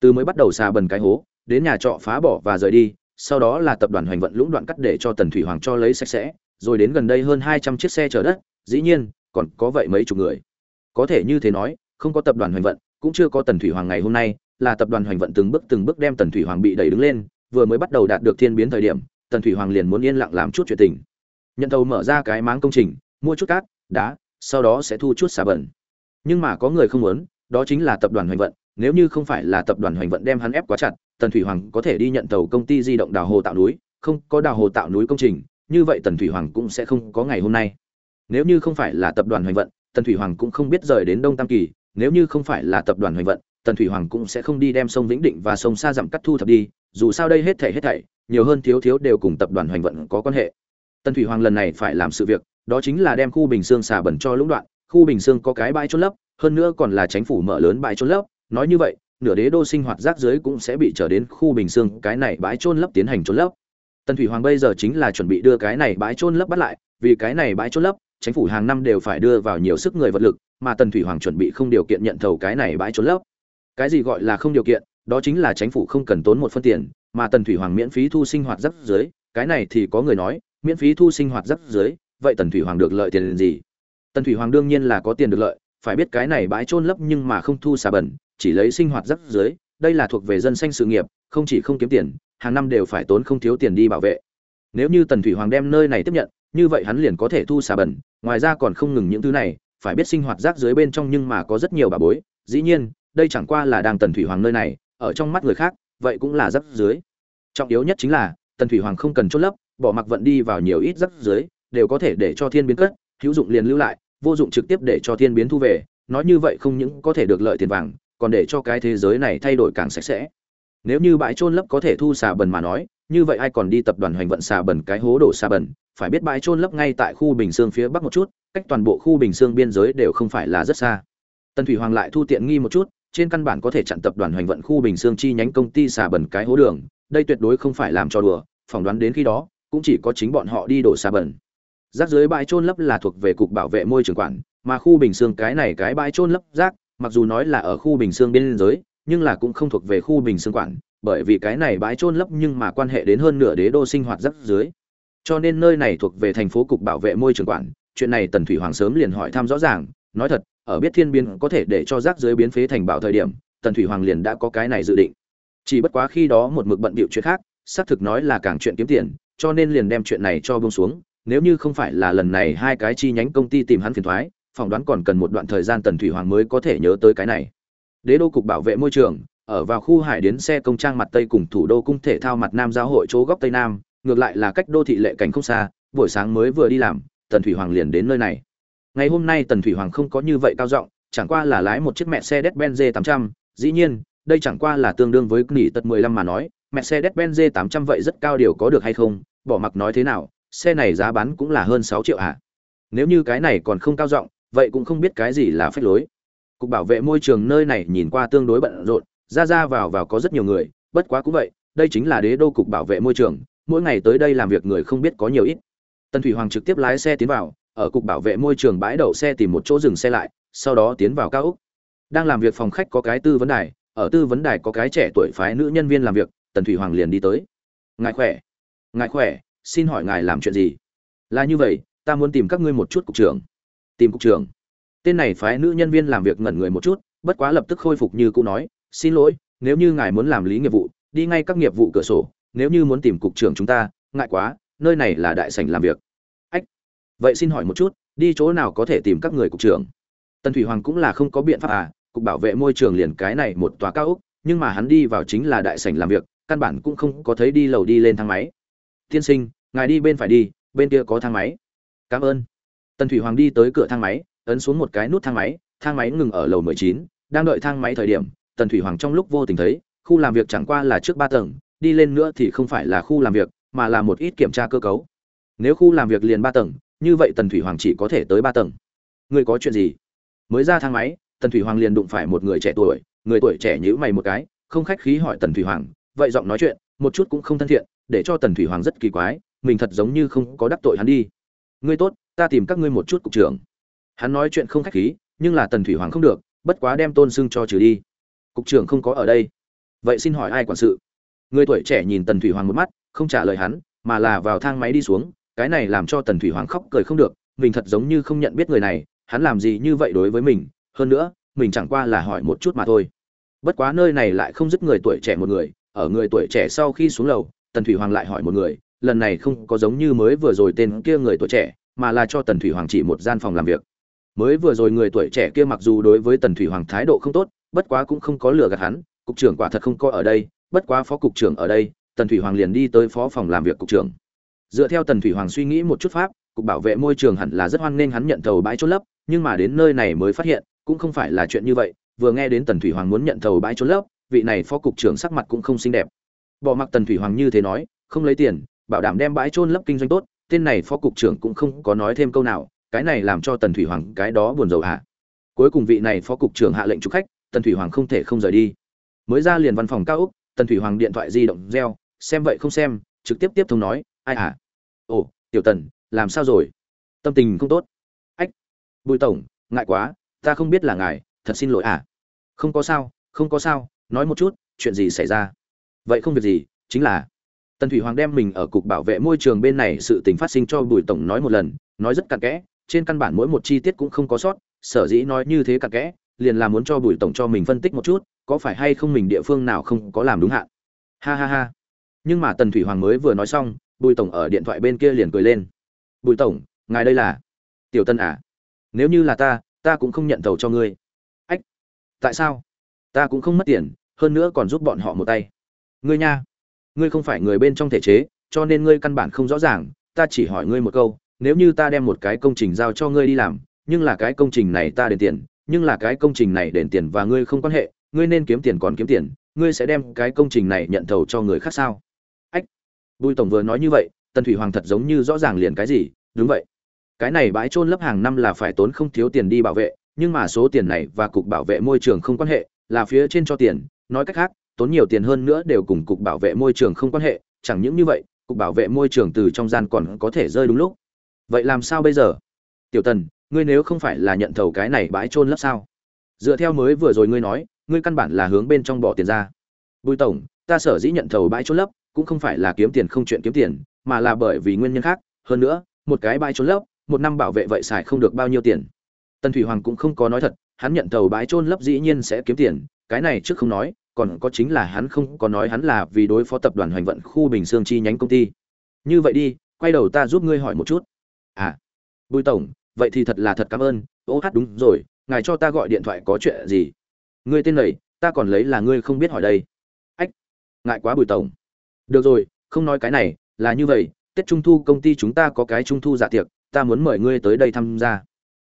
Từ mới bắt đầu xà bần cái hố, đến nhà trọ phá bỏ và rời đi, sau đó là tập đoàn hoành vận lũng đoạn cắt để cho tần thủy hoàng cho lấy sạch sẽ, rồi đến gần đây hơn hai trăm chiếc xe chở đất, dĩ nhiên, còn có vậy mấy chục người. Có thể như thế nói, không có tập đoàn hoành vận, cũng chưa có tần thủy hoàng ngày hôm nay, là tập đoàn hoành vận từng bước từng bước đem tần thủy hoàng bị đẩy đứng lên, vừa mới bắt đầu đạt được thiên biến thời điểm tần thủy hoàng liền muốn yên lặng làm chút chuyện tình. Nhận thầu mở ra cái máng công trình, mua chút cát, đá, sau đó sẽ thu chút xà bẩn. Nhưng mà có người không muốn, đó chính là tập đoàn hoành vận, nếu như không phải là tập đoàn hoành vận đem hắn ép quá chặt, tần thủy hoàng có thể đi nhận tàu công ty di động đào hồ tạo núi, không có đào hồ tạo núi công trình, như vậy tần thủy hoàng cũng sẽ không có ngày hôm nay. Nếu như không phải là tập đoàn hoành vận, tần thủy hoàng cũng không biết rời đến đông tam kỳ, nếu như không phải là tập đoàn hoành vận, tần thủy hoàng cũng sẽ không đi đem sông vĩnh định và sông xa dặm cắt thu thập đi, dù sao đây hết thảy hết thảy nhiều hơn thiếu thiếu đều cùng tập đoàn hoành vận có quan hệ. Tần thủy hoàng lần này phải làm sự việc, đó chính là đem khu bình xương xả bẩn cho lũng đoạn, khu bình xương có cái bãi trôn lấp, hơn nữa còn là chính phủ mở lớn bãi trôn lấp, nói như vậy, nửa đế đô sinh hoạt rác dưới cũng sẽ bị trở đến khu bình xương, cái này bãi trôn lấp tiến hành trôn lấp. Tần thủy hoàng bây giờ chính là chuẩn bị đưa cái này bãi trôn lấp bắt lại, vì cái này bãi trôn lấp chính phủ hàng năm đều phải đưa vào nhiều sức người vật lực, mà tần thủy hoàng chuẩn bị không điều kiện nhận thầu cái này bãi trôn lấp. Cái gì gọi là không điều kiện, đó chính là chính phủ không cần tốn một phân tiền mà tần thủy hoàng miễn phí thu sinh hoạt rất dưới cái này thì có người nói, miễn phí thu sinh hoạt rất dưới vậy tần thủy hoàng được lợi tiền gì? Tần thủy hoàng đương nhiên là có tiền được lợi, phải biết cái này bãi trôn lấp nhưng mà không thu xà bẩn, chỉ lấy sinh hoạt rác dưới đây là thuộc về dân xanh sự nghiệp, không chỉ không kiếm tiền, hàng năm đều phải tốn không thiếu tiền đi bảo vệ. Nếu như tần thủy hoàng đem nơi này tiếp nhận, như vậy hắn liền có thể thu xà bẩn, ngoài ra còn không ngừng những thứ này, phải biết sinh hoạt rác dưới bên trong nhưng mà có rất nhiều bà bối, dĩ nhiên, đây chẳng qua là đang tần thủy hoàng nơi này, ở trong mắt người khác vậy cũng là rắc dưới. Trọng yếu nhất chính là, tần thủy hoàng không cần chốt lấp bỏ mặc vận đi vào nhiều ít rắc dưới, đều có thể để cho thiên biến cất, hữu dụng liền lưu lại, vô dụng trực tiếp để cho thiên biến thu về, nói như vậy không những có thể được lợi tiền vàng, còn để cho cái thế giới này thay đổi càng sạch sẽ. Nếu như bãi trôn lấp có thể thu xà bần mà nói, như vậy ai còn đi tập đoàn hoành vận xà bẩn cái hố đổ xà bẩn phải biết bãi trôn lấp ngay tại khu bình xương phía bắc một chút, cách toàn bộ khu bình xương biên giới đều không phải là rất xa. Tần thủy hoàng lại thu tiện nghi một chút trên căn bản có thể chặn tập đoàn hoành vận khu bình xương chi nhánh công ty xà bẩn cái hố đường, đây tuyệt đối không phải làm cho đùa, phỏng đoán đến khi đó, cũng chỉ có chính bọn họ đi đổ xà bẩn. Rác dưới bãi trôn lấp là thuộc về cục bảo vệ môi trường quản, mà khu bình xương cái này cái bãi trôn lấp rác, mặc dù nói là ở khu bình xương biên giới, nhưng là cũng không thuộc về khu bình xương quản, bởi vì cái này bãi trôn lấp nhưng mà quan hệ đến hơn nửa đế đô sinh hoạt rác dưới. Cho nên nơi này thuộc về thành phố cục bảo vệ môi trường quản, chuyện này tần thủy hoàng sớm liền hỏi thăm rõ ràng nói thật, ở biết thiên biến có thể để cho rác dưới biến phế thành bảo thời điểm, tần thủy hoàng liền đã có cái này dự định. Chỉ bất quá khi đó một mực bận bịu chuyện khác, xác thực nói là càng chuyện kiếm tiền, cho nên liền đem chuyện này cho bông xuống. Nếu như không phải là lần này hai cái chi nhánh công ty tìm hắn phiền thoái, phỏng đoán còn cần một đoạn thời gian tần thủy hoàng mới có thể nhớ tới cái này. Đế đô cục bảo vệ môi trường, ở vào khu hải đến xe công trang mặt tây cùng thủ đô cung thể thao mặt nam giáo hội chỗ góc tây nam, ngược lại là cách đô thị lệ cảnh không xa, buổi sáng mới vừa đi làm, tần thủy hoàng liền đến nơi này ngày hôm nay tần thủy hoàng không có như vậy cao giọng chẳng qua là lái một chiếc mẹ xe Mercedes-Benz 800, dĩ nhiên, đây chẳng qua là tương đương với nỉ tật 15 mà nói, mẹ xe Mercedes-Benz 800 vậy rất cao điều có được hay không, bỏ mặc nói thế nào, xe này giá bán cũng là hơn 6 triệu ạ. À. Nếu như cái này còn không cao giọng, vậy cũng không biết cái gì là phép lối. Cục bảo vệ môi trường nơi này nhìn qua tương đối bận rộn, ra ra vào vào có rất nhiều người, bất quá cũng vậy, đây chính là đế đô cục bảo vệ môi trường, mỗi ngày tới đây làm việc người không biết có nhiều ít. Tần Thủy Hoàng trực tiếp lái xe tiến vào, ở cục bảo vệ môi trường bãi đậu xe tìm một chỗ dừng xe lại, sau đó tiến vào cao ốc. Đang làm việc phòng khách có cái tư vấn đài, ở tư vấn đài có cái trẻ tuổi phái nữ nhân viên làm việc, Tần Thủy Hoàng liền đi tới. "Ngài khỏe." "Ngài khỏe, xin hỏi ngài làm chuyện gì?" "Là như vậy, ta muốn tìm các ngươi một chút cục trưởng." "Tìm cục trưởng?" Tên này phái nữ nhân viên làm việc ngẩn người một chút, bất quá lập tức khôi phục như cũ nói, "Xin lỗi, nếu như ngài muốn làm lý nghiệp vụ, đi ngay các nghiệp vụ cửa sổ, nếu như muốn tìm cục trưởng chúng ta, ngại quá, nơi này là đại sảnh làm việc." Vậy xin hỏi một chút, đi chỗ nào có thể tìm các người cục trưởng?" Tần Thủy Hoàng cũng là không có biện pháp à, cục bảo vệ môi trường liền cái này một tòa cao ốc, nhưng mà hắn đi vào chính là đại sảnh làm việc, căn bản cũng không có thấy đi lầu đi lên thang máy. "Tiên sinh, ngài đi bên phải đi, bên kia có thang máy." cảm ơn tần thủy hoàng đi tới cửa thang máy ấn xuống một cái nút thang máy thang máy ngừng ở lầu mười chín đang đợi thang máy thời điểm tần thủy hoàng trong lúc vô tình thấy khu làm việc chẳng qua là trước ba tầng đi lên nữa thì không phải là khu làm việc mà là một ít kiểm tra cơ cấu nếu khu làm việc liền ba tầng như vậy tần thủy hoàng chỉ có thể tới ba tầng. Người có chuyện gì? Mới ra thang máy, tần thủy hoàng liền đụng phải một người trẻ tuổi, người tuổi trẻ nhữ mày một cái, không khách khí hỏi tần thủy hoàng, vậy giọng nói chuyện, một chút cũng không thân thiện, để cho tần thủy hoàng rất kỳ quái, mình thật giống như không có đắc tội hắn đi. Ngươi tốt, ta tìm các ngươi một chút cục trưởng. Hắn nói chuyện không khách khí, nhưng là tần thủy hoàng không được, bất quá đem tôn xưng cho trừ đi. Cục trưởng không có ở đây. Vậy xin hỏi ai quản sự? Người tuổi trẻ nhìn tần thủy hoàng một mắt, không trả lời hắn, mà là vào thang máy đi xuống cái này làm cho tần thủy hoàng khóc cười không được, mình thật giống như không nhận biết người này, hắn làm gì như vậy đối với mình, hơn nữa, mình chẳng qua là hỏi một chút mà thôi. Bất quá nơi này lại không dứt người tuổi trẻ một người, ở người tuổi trẻ sau khi xuống lầu, tần thủy hoàng lại hỏi một người, lần này không có giống như mới vừa rồi tên kia người tuổi trẻ, mà là cho tần thủy hoàng chỉ một gian phòng làm việc. Mới vừa rồi người tuổi trẻ kia mặc dù đối với tần thủy hoàng thái độ không tốt, bất quá cũng không có lừa gạt hắn, cục trưởng quả thật không có ở đây, bất quá phó cục trưởng ở đây, tần thủy hoàng liền đi tới phó phòng làm việc cục trưởng dựa theo tần thủy hoàng suy nghĩ một chút pháp, cục bảo vệ môi trường hẳn là rất hoan nghênh hắn nhận thầu bãi trôn lấp, nhưng mà đến nơi này mới phát hiện, cũng không phải là chuyện như vậy. Vừa nghe đến tần thủy hoàng muốn nhận thầu bãi trôn lấp, vị này phó cục trưởng sắc mặt cũng không xinh đẹp. Bỏ mặc tần thủy hoàng như thế nói, không lấy tiền, bảo đảm đem bãi trôn lấp kinh doanh tốt, tên này phó cục trưởng cũng không có nói thêm câu nào, cái này làm cho tần thủy hoàng cái đó buồn rầu hạ cuối cùng vị này phó cục trưởng hạ lệnh chụp khách, tần thủy hoàng không thể không rời đi. Mới ra liền văn phòng cao úc tần thủy hoàng điện thoại di động reo, xem vậy không xem, trực tiếp tiếp thông nói ai à? ồ, tiểu tần, làm sao rồi? Tâm tình không tốt. Ách, bùi tổng, ngại quá, ta không biết là ngài, thật xin lỗi à? Không có sao, không có sao, nói một chút, chuyện gì xảy ra? Vậy không việc gì, chính là tần thủy hoàng đem mình ở cục bảo vệ môi trường bên này sự tình phát sinh cho bùi tổng nói một lần, nói rất cặn kẽ, trên căn bản mỗi một chi tiết cũng không có sót, sở dĩ nói như thế cặn kẽ, liền là muốn cho bùi tổng cho mình phân tích một chút, có phải hay không mình địa phương nào không có làm đúng hạn? Ha ha ha. Nhưng mà tần thủy hoàng mới vừa nói xong bùi tổng ở điện thoại bên kia liền cười lên. Bùi tổng, ngài đây là? Tiểu tân à? Nếu như là ta ta cũng không nhận thầu cho ngươi. Ách, tại sao? Ta cũng không mất tiền, hơn nữa còn giúp bọn họ một tay. Ngươi nha, ngươi không phải người bên trong thể chế, cho nên ngươi căn bản không rõ ràng, ta chỉ hỏi ngươi một câu, nếu như ta đem một cái công trình giao cho ngươi đi làm, nhưng là cái công trình này ta đền tiền, nhưng là cái công trình này đền tiền và ngươi không quan hệ, ngươi nên kiếm tiền còn kiếm tiền, ngươi sẽ đem cái công trình này nhận thầu cho người khác sao? Bùi tổng vừa nói như vậy, tần thủy hoàng thật giống như rõ ràng liền cái gì, đúng vậy. Cái này bãi trôn lấp hàng năm là phải tốn không thiếu tiền đi bảo vệ, nhưng mà số tiền này và cục bảo vệ môi trường không quan hệ, là phía trên cho tiền, nói cách khác, tốn nhiều tiền hơn nữa đều cùng cục bảo vệ môi trường không quan hệ, chẳng những như vậy, cục bảo vệ môi trường từ trong gian còn có thể rơi đúng lúc. Vậy làm sao bây giờ? Tiểu tần, ngươi nếu không phải là nhận thầu cái này bãi trôn lấp sao? Dựa theo mới vừa rồi ngươi nói, ngươi căn bản là hướng bên trong bỏ tiền ra. Bùi tổng, ta sở dĩ nhận thầu bãi trôn lấp cũng không phải là kiếm tiền không chuyện kiếm tiền, mà là bởi vì nguyên nhân khác. Hơn nữa, một cái bãi trôn lấp, một năm bảo vệ vậy xài không được bao nhiêu tiền. Tần thủy hoàng cũng không có nói thật, hắn nhận tàu bãi trôn lấp dĩ nhiên sẽ kiếm tiền, cái này trước không nói, còn có chính là hắn không có nói hắn là vì đối phó tập đoàn hoành vận khu bình dương chi nhánh công ty. Như vậy đi, quay đầu ta giúp ngươi hỏi một chút. À bùi tổng, vậy thì thật là thật cảm ơn. Ô hát đúng rồi, ngài cho ta gọi điện thoại có chuyện gì? Ngươi tên này, ta còn lấy là ngươi không biết hỏi đây. Ách, ngại quá bùi tổng được rồi, không nói cái này, là như vậy, tết trung thu công ty chúng ta có cái trung thu dạ tiệc, ta muốn mời ngươi tới đây tham gia.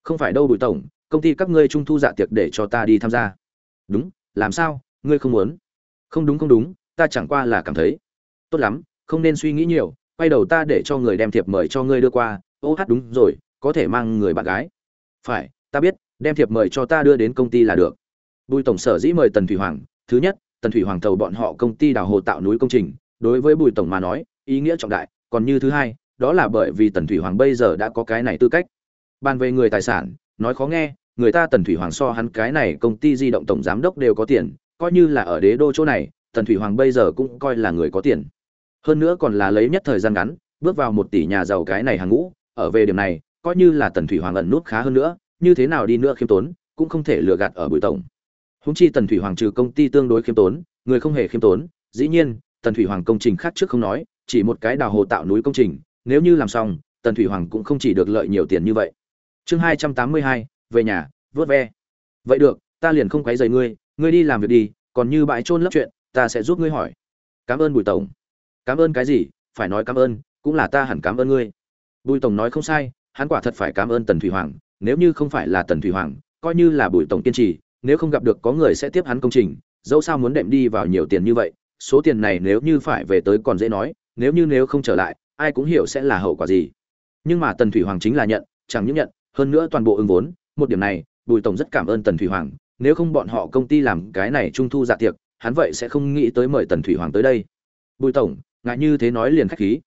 Không phải đâu bùi tổng, công ty các ngươi trung thu dạ tiệc để cho ta đi tham gia. Đúng, làm sao, ngươi không muốn? Không đúng không đúng, ta chẳng qua là cảm thấy. Tốt lắm, không nên suy nghĩ nhiều, quay đầu ta để cho người đem thiệp mời cho ngươi đưa qua. Ô hát đúng rồi, có thể mang người bạn gái. Phải, ta biết, đem thiệp mời cho ta đưa đến công ty là được. Bùi tổng sở dĩ mời tần thủy hoàng. Thứ nhất, tần thủy hoàng thầu bọn họ công ty đào hồ tạo núi công trình đối với bùi tổng mà nói, ý nghĩa trọng đại, còn như thứ hai, đó là bởi vì tần thủy hoàng bây giờ đã có cái này tư cách. Bàn về người tài sản, nói khó nghe, người ta tần thủy hoàng so hắn cái này công ty di động tổng giám đốc đều có tiền, coi như là ở đế đô chỗ này, tần thủy hoàng bây giờ cũng coi là người có tiền. Hơn nữa còn là lấy nhất thời gian ngắn, bước vào một tỷ nhà giàu cái này hàng ngũ, ở về điểm này, coi như là tần thủy hoàng ẩn nút khá hơn nữa, như thế nào đi nữa khiêm tốn, cũng không thể lừa gạt ở bùi tổng. Húng chi tần thủy hoàng trừ công ty tương đối khiêm tốn, người không hề khiêm tốn, dĩ nhiên tần thủy hoàng công trình khác trước không nói, chỉ một cái đào hồ tạo núi công trình, nếu như làm xong, tần thủy hoàng cũng không chỉ được lợi nhiều tiền như vậy. Chương hai trăm tám mươi hai, về nhà vớt ve. Vậy được, ta liền không quấy rầy ngươi ngươi đi làm việc đi, còn như bãi trôn lấp chuyện, ta sẽ giúp ngươi hỏi. Cảm ơn bùi tổng. Cảm ơn cái gì? Phải nói cảm ơn, cũng là ta hẳn cảm ơn ngươi. Bùi tổng nói không sai, hắn quả thật phải cảm ơn tần thủy hoàng, nếu như không phải là tần thủy hoàng, coi như là bùi tổng kiên trì, nếu không gặp được có người sẽ tiếp hắn công trình, dẫu sao muốn đệm đi vào nhiều tiền như vậy số tiền này nếu như phải về tới còn dễ nói, nếu như nếu không trở lại, ai cũng hiểu sẽ là hậu quả gì. Nhưng mà tần thủy hoàng chính là nhận, chẳng những nhận, hơn nữa toàn bộ ứng vốn, một điểm này, bùi tổng rất cảm ơn tần thủy hoàng, nếu không bọn họ công ty làm cái này trung thu dạ tiệc, hắn vậy sẽ không nghĩ tới mời tần thủy hoàng tới đây. Bùi tổng, ngại như thế nói liền khách khí.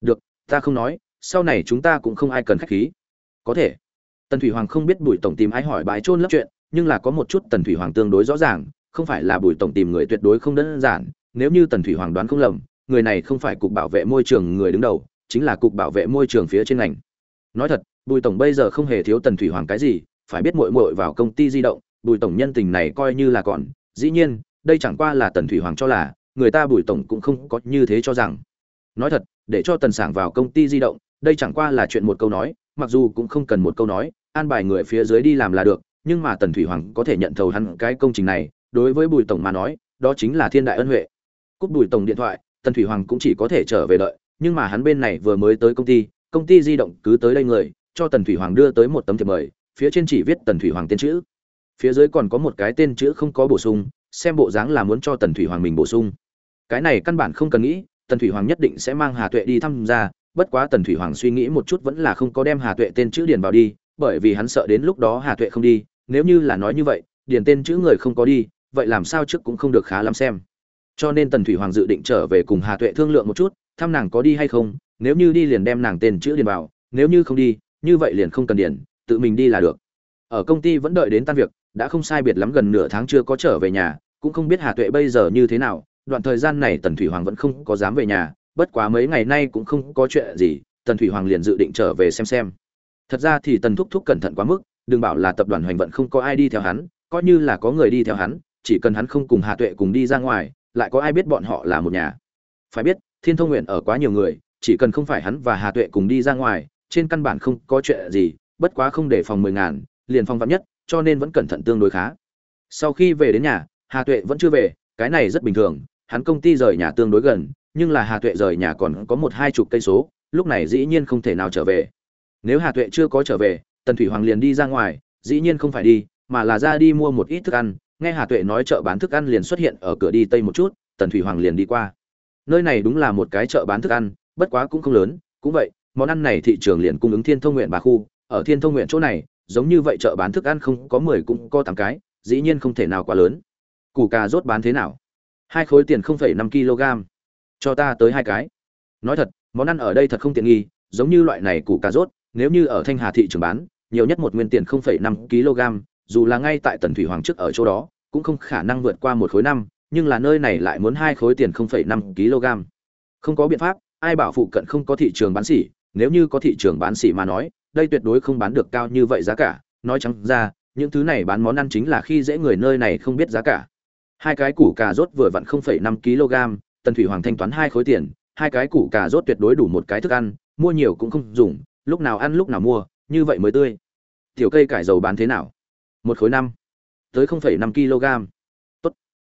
Được, ta không nói, sau này chúng ta cũng không ai cần khách khí. Có thể. Tần thủy hoàng không biết bùi tổng tìm ai hỏi bãi trôn lấp chuyện, nhưng là có một chút tần thủy hoàng tương đối rõ ràng, không phải là bùi tổng tìm người tuyệt đối không đơn giản nếu như tần thủy hoàng đoán không lầm, người này không phải cục bảo vệ môi trường người đứng đầu, chính là cục bảo vệ môi trường phía trên ngành. Nói thật, bùi tổng bây giờ không hề thiếu tần thủy hoàng cái gì, phải biết muội muội vào công ty di động, bùi tổng nhân tình này coi như là còn, dĩ nhiên, đây chẳng qua là tần thủy hoàng cho là, người ta bùi tổng cũng không có như thế cho rằng. Nói thật, để cho tần sảng vào công ty di động, đây chẳng qua là chuyện một câu nói, mặc dù cũng không cần một câu nói, an bài người phía dưới đi làm là được, nhưng mà tần thủy hoàng có thể nhận thầu hắn cái công trình này, đối với bùi tổng mà nói, đó chính là thiên đại ân huệ cúp đùi tổng điện thoại, tần thủy hoàng cũng chỉ có thể trở về đợi, nhưng mà hắn bên này vừa mới tới công ty công ty di động cứ tới đây người, cho tần thủy hoàng đưa tới một tấm thiệp mời, phía trên chỉ viết tần thủy hoàng tên chữ. Phía dưới còn có một cái tên chữ không có bổ sung, xem bộ dáng là muốn cho tần thủy hoàng mình bổ sung. Cái này căn bản không cần nghĩ, tần thủy hoàng nhất định sẽ mang hà tuệ đi thăm ra, bất quá tần thủy hoàng suy nghĩ một chút vẫn là không có đem hà tuệ tên chữ điền vào đi, bởi vì hắn sợ đến lúc đó hà tuệ không đi, nếu như là nói như vậy, điền tên chữ người không có đi, vậy làm sao trước cũng không được khá lắm xem cho nên tần thủy hoàng dự định trở về cùng hà tuệ thương lượng một chút, thăm nàng có đi hay không, nếu như đi liền đem nàng tên chữ điền vào, nếu như không đi, như vậy liền không cần điền, tự mình đi là được. Ở công ty vẫn đợi đến tan việc, đã không sai biệt lắm gần nửa tháng chưa có trở về nhà, cũng không biết hà tuệ bây giờ như thế nào, đoạn thời gian này tần thủy hoàng vẫn không có dám về nhà, bất quá mấy ngày nay cũng không có chuyện gì, tần thủy hoàng liền dự định trở về xem xem. Thật ra thì tần thúc thúc cẩn thận quá mức, đừng bảo là tập đoàn hoành vận không có ai đi theo hắn, coi như là có người đi theo hắn, chỉ cần hắn không cùng hà tuệ cùng đi ra ngoài lại có ai biết bọn họ là một nhà? Phải biết, thiên thông nguyện ở quá nhiều người, chỉ cần không phải hắn và hà tuệ cùng đi ra ngoài, trên căn bản không có chuyện gì, bất quá không để phòng mười ngàn, liền phong vắn nhất, cho nên vẫn cẩn thận tương đối khá. Sau khi về đến nhà, hà tuệ vẫn chưa về, cái này rất bình thường, hắn công ty rời nhà tương đối gần, nhưng là hà tuệ rời nhà còn có một hai chục cây số, lúc này dĩ nhiên không thể nào trở về. Nếu hà tuệ chưa có trở về, tần thủy hoàng liền đi ra ngoài, dĩ nhiên không phải đi, mà là ra đi mua một ít thức ăn nghe hà tuệ nói chợ bán thức ăn liền xuất hiện ở cửa đi tây một chút, tần thủy hoàng liền đi qua. Nơi này đúng là một cái chợ bán thức ăn, bất quá cũng không lớn, cũng vậy, món ăn này thị trường liền cung ứng thiên thông nguyện bà khu. Ở thiên thông nguyện chỗ này, giống như vậy chợ bán thức ăn không có mười cũng có tám cái, dĩ nhiên không thể nào quá lớn. Củ cà rốt bán thế nào? Hai khối tiền không phẩy năm kg. Cho ta tới hai cái. Nói thật, món ăn ở đây thật không tiện nghi, giống như loại này củ cà rốt, nếu như ở thanh hà thị trường bán, nhiều nhất một nguyên tiền không phẩy năm kg dù là ngay tại tần thủy hoàng trước ở chỗ đó cũng không khả năng vượt qua một khối năm nhưng là nơi này lại muốn hai khối tiền không phẩy năm kg. Không có biện pháp ai bảo phụ cận không có thị trường bán xỉ nếu như có thị trường bán xỉ mà nói đây tuyệt đối không bán được cao như vậy giá cả. Nói trắng ra những thứ này bán món ăn chính là khi dễ người nơi này không biết giá cả. Hai cái củ cà rốt vừa vặn 0,5 kg tần thủy hoàng thanh toán hai khối tiền hai cái củ cà rốt tuyệt đối đủ một cái thức ăn mua nhiều cũng không dùng lúc nào ăn lúc nào mua như vậy mới tươi. Tiểu cây cải dầu bán thế nào? Một khối năm tới 0,5 kg tốt.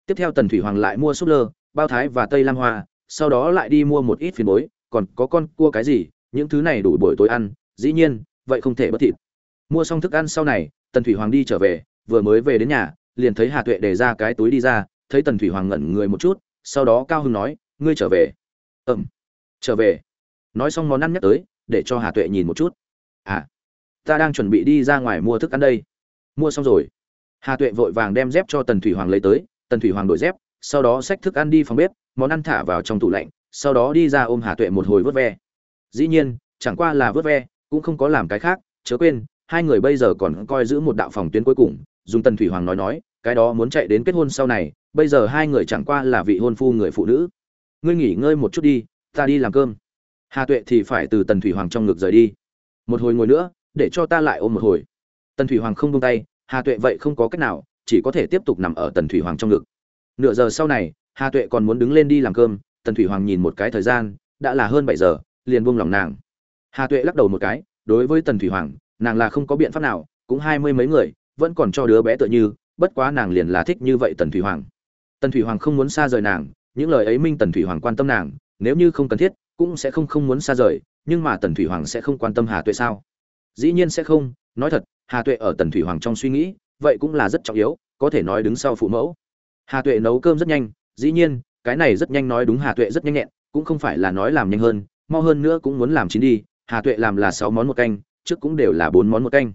Tiếp theo tần thủy hoàng lại mua súp lơ bao thái và tây lam hoa sau đó lại đi mua một ít phiền bối còn có con cua cái gì những thứ này đủ buổi tối ăn dĩ nhiên vậy không thể bất thịt. Mua xong thức ăn sau này tần thủy hoàng đi trở về vừa mới về đến nhà liền thấy hà tuệ để ra cái túi đi ra thấy tần thủy hoàng ngẩn người một chút sau đó cao hưng nói ngươi trở về. Ừm. Trở về. Nói xong món ăn nhắc tới để cho hà tuệ nhìn một chút. À ta đang chuẩn bị đi ra ngoài mua thức ăn đây mua xong rồi. Hà tuệ vội vàng đem dép cho tần thủy hoàng lấy tới, tần thủy hoàng đổi dép, sau đó xách thức ăn đi phòng bếp, món ăn thả vào trong tủ lạnh, sau đó đi ra ôm hà tuệ một hồi vớt ve. Dĩ nhiên, chẳng qua là vớt ve, cũng không có làm cái khác, chớ quên, hai người bây giờ còn coi giữ một đạo phòng tuyến cuối cùng, dùng tần thủy hoàng nói nói, cái đó muốn chạy đến kết hôn sau này, bây giờ hai người chẳng qua là vị hôn phu người phụ nữ. Ngươi nghỉ ngơi một chút đi, ta đi làm cơm. Hà tuệ thì phải từ tần thủy hoàng trong ngực rời đi. Một hồi ngồi nữa, để cho ta lại ôm một hồi tần thủy hoàng không buông tay, hà tuệ vậy không có cách nào, chỉ có thể tiếp tục nằm ở tần thủy hoàng trong ngực. Nửa giờ sau này, hà tuệ còn muốn đứng lên đi làm cơm, tần thủy hoàng nhìn một cái thời gian, đã là hơn bảy giờ, liền buông lòng nàng. Hà tuệ lắc đầu một cái, đối với tần thủy hoàng, nàng là không có biện pháp nào, cũng hai mươi mấy người, vẫn còn cho đứa bé tựa như, bất quá nàng liền là thích như vậy tần thủy hoàng. Tần thủy hoàng không muốn xa rời nàng, những lời ấy minh tần thủy hoàng quan tâm nàng, nếu như không cần thiết, cũng sẽ không không muốn xa rời, nhưng mà tần thủy hoàng sẽ không quan tâm hà tuệ sao? Dĩ nhiên sẽ không, nói thật hà tuệ ở tần thủy hoàng trong suy nghĩ vậy cũng là rất trọng yếu có thể nói đứng sau phụ mẫu. Hà tuệ nấu cơm rất nhanh dĩ nhiên cái này rất nhanh nói đúng hà tuệ rất nhanh nhẹn cũng không phải là nói làm nhanh hơn mau hơn nữa cũng muốn làm chín đi hà tuệ làm là sáu món một canh trước cũng đều là bốn món một canh.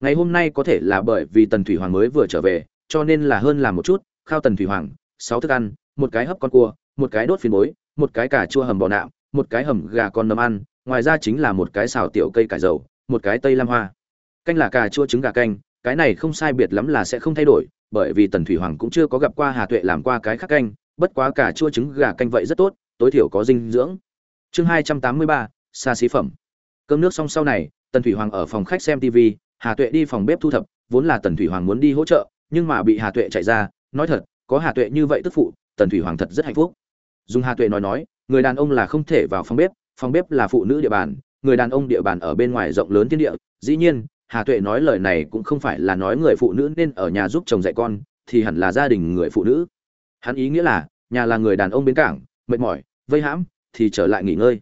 Ngày hôm nay có thể là bởi vì tần thủy hoàng mới vừa trở về cho nên là hơn làm một chút khao tần thủy hoàng sáu thức ăn một cái hấp con cua một cái đốt phiến muối, một cái cà chua hầm bò nạm một cái hầm gà con nấm ăn ngoài ra chính là một cái xào tiểu cây cải dầu một cái tây lam hoa canh là cà chua trứng gà canh, cái này không sai biệt lắm là sẽ không thay đổi, bởi vì tần thủy hoàng cũng chưa có gặp qua hà tuệ làm qua cái khác canh, bất quá cà chua trứng gà canh vậy rất tốt, tối thiểu có dinh dưỡng. Chương hai trăm tám mươi ba xa xí phẩm. Cơm nước xong sau này, tần thủy hoàng ở phòng khách xem tv hà tuệ đi phòng bếp thu thập, vốn là tần thủy hoàng muốn đi hỗ trợ, nhưng mà bị hà tuệ chạy ra, nói thật, có hà tuệ như vậy tức phụ, tần thủy hoàng thật rất hạnh phúc. Dùng hà tuệ nói nói, người đàn ông là không thể vào phòng bếp phòng bếp là phụ nữ địa bàn, người đàn ông địa bàn ở bên ngoài rộng lớn thiên địa, dĩ nhiên hà tuệ nói lời này cũng không phải là nói người phụ nữ nên ở nhà giúp chồng dạy con, thì hẳn là gia đình người phụ nữ. Hắn ý nghĩa là, nhà là người đàn ông bến cảng, mệt mỏi, vây hãm, thì trở lại nghỉ ngơi.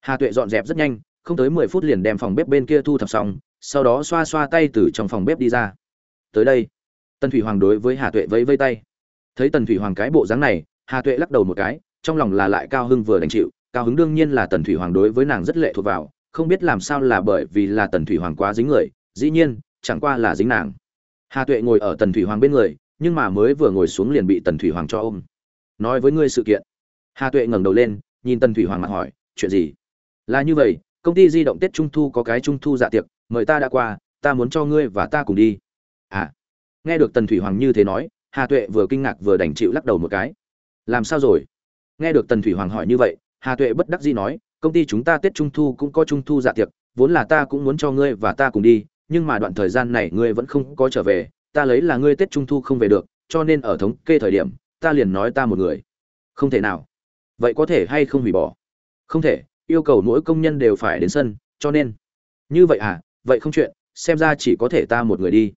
Hà tuệ dọn dẹp rất nhanh, không tới mười phút liền đem phòng bếp bên kia thu thập xong, sau đó xoa xoa tay từ trong phòng bếp đi ra. Tới đây, tần thủy hoàng đối với hà tuệ vẫy vây tay. Thấy tần thủy hoàng cái bộ dáng này, hà tuệ lắc đầu một cái, trong lòng là lại cao hưng vừa đành chịu, cao hứng đương nhiên là tần thủy hoàng đối với nàng rất lệ thuộc vào, không biết làm sao là bởi vì là tần thủy hoàng quá dính người dĩ nhiên, chẳng qua là dính nàng. Hà tuệ ngồi ở tần thủy hoàng bên người, nhưng mà mới vừa ngồi xuống liền bị tần thủy hoàng cho ôm. Nói với ngươi sự kiện. Hà tuệ ngẩng đầu lên, nhìn tần thủy hoàng mặt hỏi, chuyện gì? Là như vậy, công ty di động tết trung thu có cái trung thu dạ tiệc, mời ta đã qua, ta muốn cho ngươi và ta cùng đi. À. Nghe được tần thủy hoàng như thế nói, hà tuệ vừa kinh ngạc vừa đành chịu lắc đầu một cái. Làm sao rồi? Nghe được tần thủy hoàng hỏi như vậy, hà tuệ bất đắc dĩ nói, công ty chúng ta tết trung thu cũng có trung thu dạ tiệc, vốn là ta cũng muốn cho ngươi và ta cùng đi nhưng mà đoạn thời gian này ngươi vẫn không có trở về, ta lấy là ngươi tết trung thu không về được, cho nên ở thống kê thời điểm, ta liền nói ta một người. Không thể nào. Vậy có thể hay không hủy bỏ? Không thể, yêu cầu mỗi công nhân đều phải đến sân, cho nên. Như vậy à vậy không chuyện, xem ra chỉ có thể ta một người đi.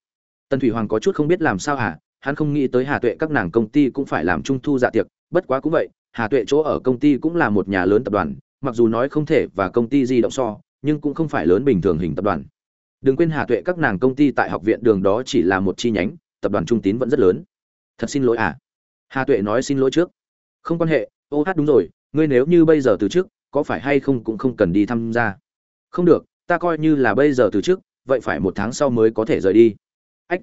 Tần thủy hoàng có chút không biết làm sao hả hắn không nghĩ tới hà tuệ các nàng công ty cũng phải làm trung thu dạ tiệc, bất quá cũng vậy, hà tuệ chỗ ở công ty cũng là một nhà lớn tập đoàn, mặc dù nói không thể và công ty di động so, nhưng cũng không phải lớn bình thường hình tập đoàn đừng quên hà tuệ các nàng công ty tại học viện đường đó chỉ là một chi nhánh, tập đoàn trung tín vẫn rất lớn. Thật xin lỗi à? Hà tuệ nói xin lỗi trước. Không quan hệ, ô hát đúng rồi, ngươi nếu như bây giờ từ trước, có phải hay không cũng không cần đi tham gia? Không được, ta coi như là bây giờ từ trước, vậy phải một tháng sau mới có thể rời đi. Ách,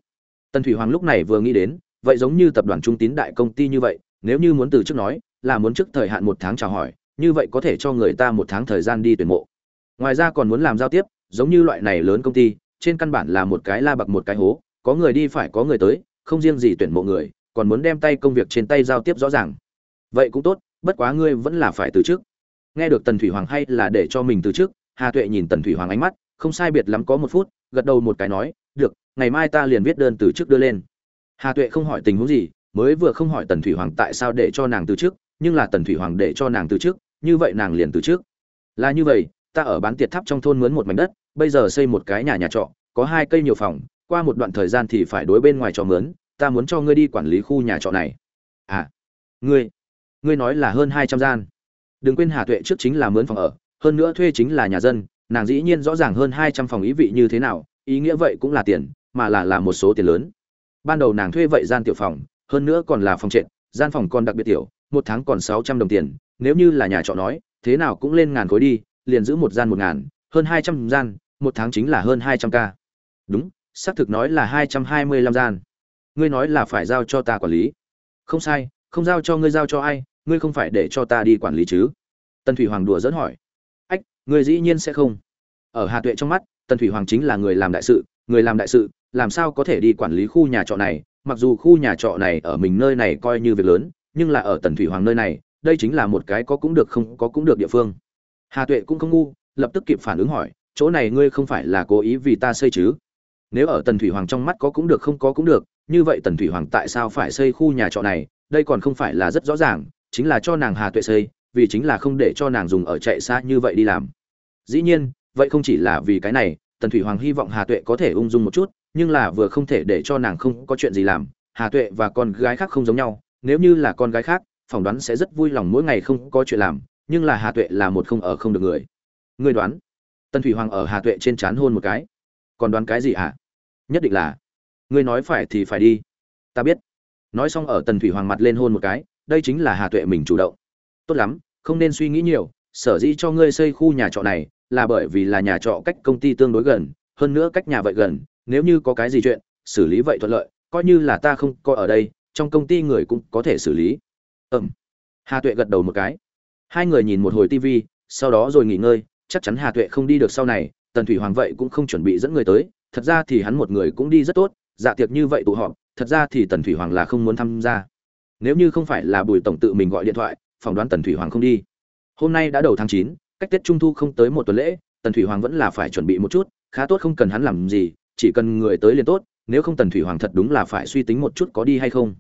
tần thủy hoàng lúc này vừa nghĩ đến, vậy giống như tập đoàn trung tín đại công ty như vậy, nếu như muốn từ trước nói, là muốn trước thời hạn một tháng chào hỏi, như vậy có thể cho người ta một tháng thời gian đi tuyển mộ. Ngoài ra còn muốn làm giao tiếp giống như loại này lớn công ty, trên căn bản là một cái la bạc một cái hố, có người đi phải có người tới, không riêng gì tuyển mộ người, còn muốn đem tay công việc trên tay giao tiếp rõ ràng. Vậy cũng tốt, bất quá ngươi vẫn là phải từ trước nghe được tần thủy hoàng hay là để cho mình từ trước hà tuệ nhìn tần thủy hoàng ánh mắt, không sai biệt lắm có một phút, gật đầu một cái nói, được, ngày mai ta liền viết đơn từ trước đưa lên. Hà tuệ không hỏi tình huống gì, mới vừa không hỏi tần thủy hoàng tại sao để cho nàng từ trước nhưng là tần thủy hoàng để cho nàng từ trước như vậy nàng liền từ trước là như vậy ta ở bán tiệt tháp trong thôn mướn một mảnh đất, bây giờ xây một cái nhà nhà trọ, có hai cây nhiều phòng, qua một đoạn thời gian thì phải đối bên ngoài cho mướn, ta muốn cho ngươi đi quản lý khu nhà trọ này. À ngươi ngươi nói là hơn hai trăm gian. Đừng quên hà tuệ trước chính là mướn phòng ở, hơn nữa thuê chính là nhà dân, nàng dĩ nhiên rõ ràng hơn hai trăm phòng ý vị như thế nào, ý nghĩa vậy cũng là tiền, mà là là một số tiền lớn. Ban đầu nàng thuê vậy gian tiểu phòng, hơn nữa còn là phòng trệt, gian phòng còn đặc biệt tiểu, một tháng còn sáu trăm đồng tiền, nếu như là nhà trọ nói, thế nào cũng lên ngàn khối đi liền giữ một gian một ngàn, hơn hai trăm gian, một tháng chính là hơn hai trăm ca. đúng, xác thực nói là hai trăm hai mươi lăm gian. Ngươi nói là phải giao cho ta quản lý. Không sai, không giao cho ngươi giao cho ai, ngươi không phải để cho ta đi quản lý chứ? Tần thủy hoàng đùa dẫn hỏi. Ách, ngươi dĩ nhiên sẽ không. Ở hà tuệ trong mắt, tần thủy hoàng chính là người làm đại sự, người làm đại sự, làm sao có thể đi quản lý khu nhà trọ này? Mặc dù khu nhà trọ này ở mình nơi này coi như việc lớn, nhưng là ở tần thủy hoàng nơi này, đây chính là một cái có cũng được không có cũng được địa phương hà tuệ cũng không ngu, lập tức kịp phản ứng hỏi, chỗ này ngươi không phải là cố ý vì ta xây chứ? Nếu ở tần thủy hoàng trong mắt có cũng được, không có cũng được, như vậy tần thủy hoàng tại sao phải xây khu nhà trọ này? Đây còn không phải là rất rõ ràng, chính là cho nàng hà tuệ xây, vì chính là không để cho nàng dùng ở chạy xa như vậy đi làm. Dĩ nhiên, vậy không chỉ là vì cái này, tần thủy hoàng hy vọng hà tuệ có thể ung dung một chút, nhưng là vừa không thể để cho nàng không có chuyện gì làm, hà tuệ và con gái khác không giống nhau, nếu như là con gái khác, phỏng đoán sẽ rất vui lòng mỗi ngày không có chuyện làm nhưng là hà tuệ là một không ở không được người. Người đoán Tân thủy hoàng ở hà tuệ trên c hôn một cái. Còn đoán cái gì hả? Nhất định là, ngươi nói phải thì phải đi. Ta biết. Nói xong ở tần thủy hoàng mặt lên hôn một cái, đây chính là hà tuệ mình chủ động. Tốt lắm, không nên suy nghĩ nhiều, sở dĩ cho ngươi xây khu nhà trọ này, là bởi vì là nhà trọ cách công ty tương đối gần, hơn nữa cách nhà vậy gần, nếu như có cái gì chuyện, xử lý vậy thuận lợi, coi như là ta không có ở đây, trong công ty người cũng có thể xử lý. Ừm. Hà tuệ gật đầu một cái hai người nhìn một hồi tivi sau đó rồi nghỉ ngơi, chắc chắn hà tuệ không đi được sau này, tần thủy hoàng vậy cũng không chuẩn bị dẫn người tới, thật ra thì hắn một người cũng đi rất tốt dạ tiệc như vậy tụ họp, thật ra thì tần thủy hoàng là không muốn tham gia. Nếu như không phải là bùi tổng tự mình gọi điện thoại, phỏng đoán tần thủy hoàng không đi. Hôm nay đã đầu tháng chín, cách tết trung thu không tới một tuần lễ, tần thủy hoàng vẫn là phải chuẩn bị một chút, khá tốt không cần hắn làm gì, chỉ cần người tới liền tốt, nếu không tần thủy hoàng thật đúng là phải suy tính một chút có đi hay không.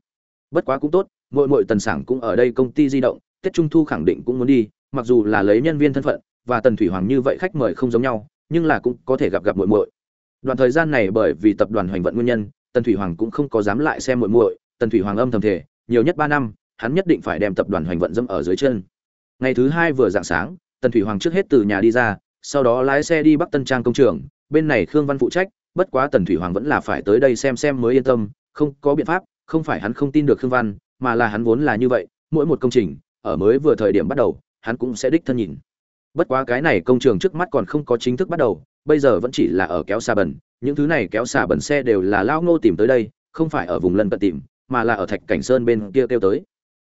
Bất quá cũng tốt mỗi mỗi tần sảng cũng ở đây công ty di động tết trung thu khẳng định cũng muốn đi, mặc dù là lấy nhân viên thân phận và tần thủy hoàng như vậy khách mời không giống nhau, nhưng là cũng có thể gặp gặp muội muội. Đoạn thời gian này bởi vì tập đoàn hoành vận nguyên nhân, tần thủy hoàng cũng không có dám lại xem muội muội, tần thủy hoàng âm thầm thể nhiều nhất ba năm, hắn nhất định phải đem tập đoàn hoành vận dâm ở dưới chân. Ngày thứ hai vừa dạng sáng, tần thủy hoàng trước hết từ nhà đi ra, sau đó lái xe đi bắc tân trang công trường, bên này khương văn phụ trách, bất quá tần thủy hoàng vẫn là phải tới đây xem xem mới yên tâm, không có biện pháp, không phải hắn không tin được khương văn, mà là hắn vốn là như vậy, mỗi một công trình ở mới vừa thời điểm bắt đầu, hắn cũng sẽ đích thân nhìn. Bất quá cái này công trường trước mắt còn không có chính thức bắt đầu, bây giờ vẫn chỉ là ở kéo xà bẩn, những thứ này kéo xà bẩn xe đều là lao ngô tìm tới đây, không phải ở vùng lân cận tìm, mà là ở thạch cảnh sơn bên kia kêu tới.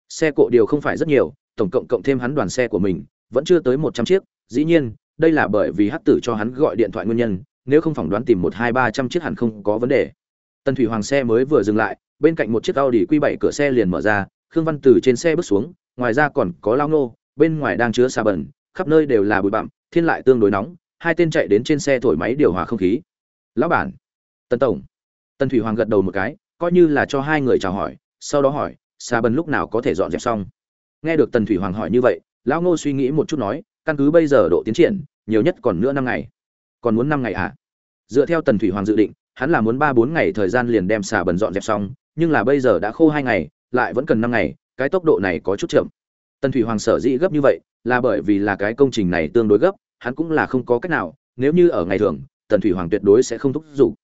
Xe cộ điều không phải rất nhiều, tổng cộng cộng thêm hắn đoàn xe của mình, vẫn chưa tới một trăm chiếc, dĩ nhiên, đây là bởi vì hắc tử cho hắn gọi điện thoại nguyên nhân, nếu không phỏng đoán tìm một hai ba trăm chiếc hẳn không có vấn đề. Tần thủy hoàng xe mới vừa dừng lại, bên cạnh một chiếc Audi Q7 cửa xe liền mở ra, khương văn tử trên xe bước xuống ngoài ra còn có lao nô bên ngoài đang chứa xà bẩn, khắp nơi đều là bụi bặm, thiên lại tương đối nóng, hai tên chạy đến trên xe thổi máy điều hòa không khí. Lão bản tân tổng. Tân thủy hoàng gật đầu một cái, coi như là cho hai người chào hỏi, sau đó hỏi, xà bẩn lúc nào có thể dọn dẹp xong? Nghe được tần thủy hoàng hỏi như vậy, lão ngô suy nghĩ một chút nói, căn cứ bây giờ độ tiến triển, nhiều nhất còn nữa năm ngày. Còn muốn năm ngày à? Dựa theo tần thủy hoàng dự định, hắn là muốn ba bốn ngày thời gian liền đem xà bẩn dọn dẹp xong, nhưng là bây giờ đã khô hai ngày, lại vẫn cần năm ngày cái tốc độ này có chút chậm. Tần thủy hoàng sở dĩ gấp như vậy, là bởi vì là cái công trình này tương đối gấp, hắn cũng là không có cách nào, nếu như ở ngày thường, tần thủy hoàng tuyệt đối sẽ không thúc giục.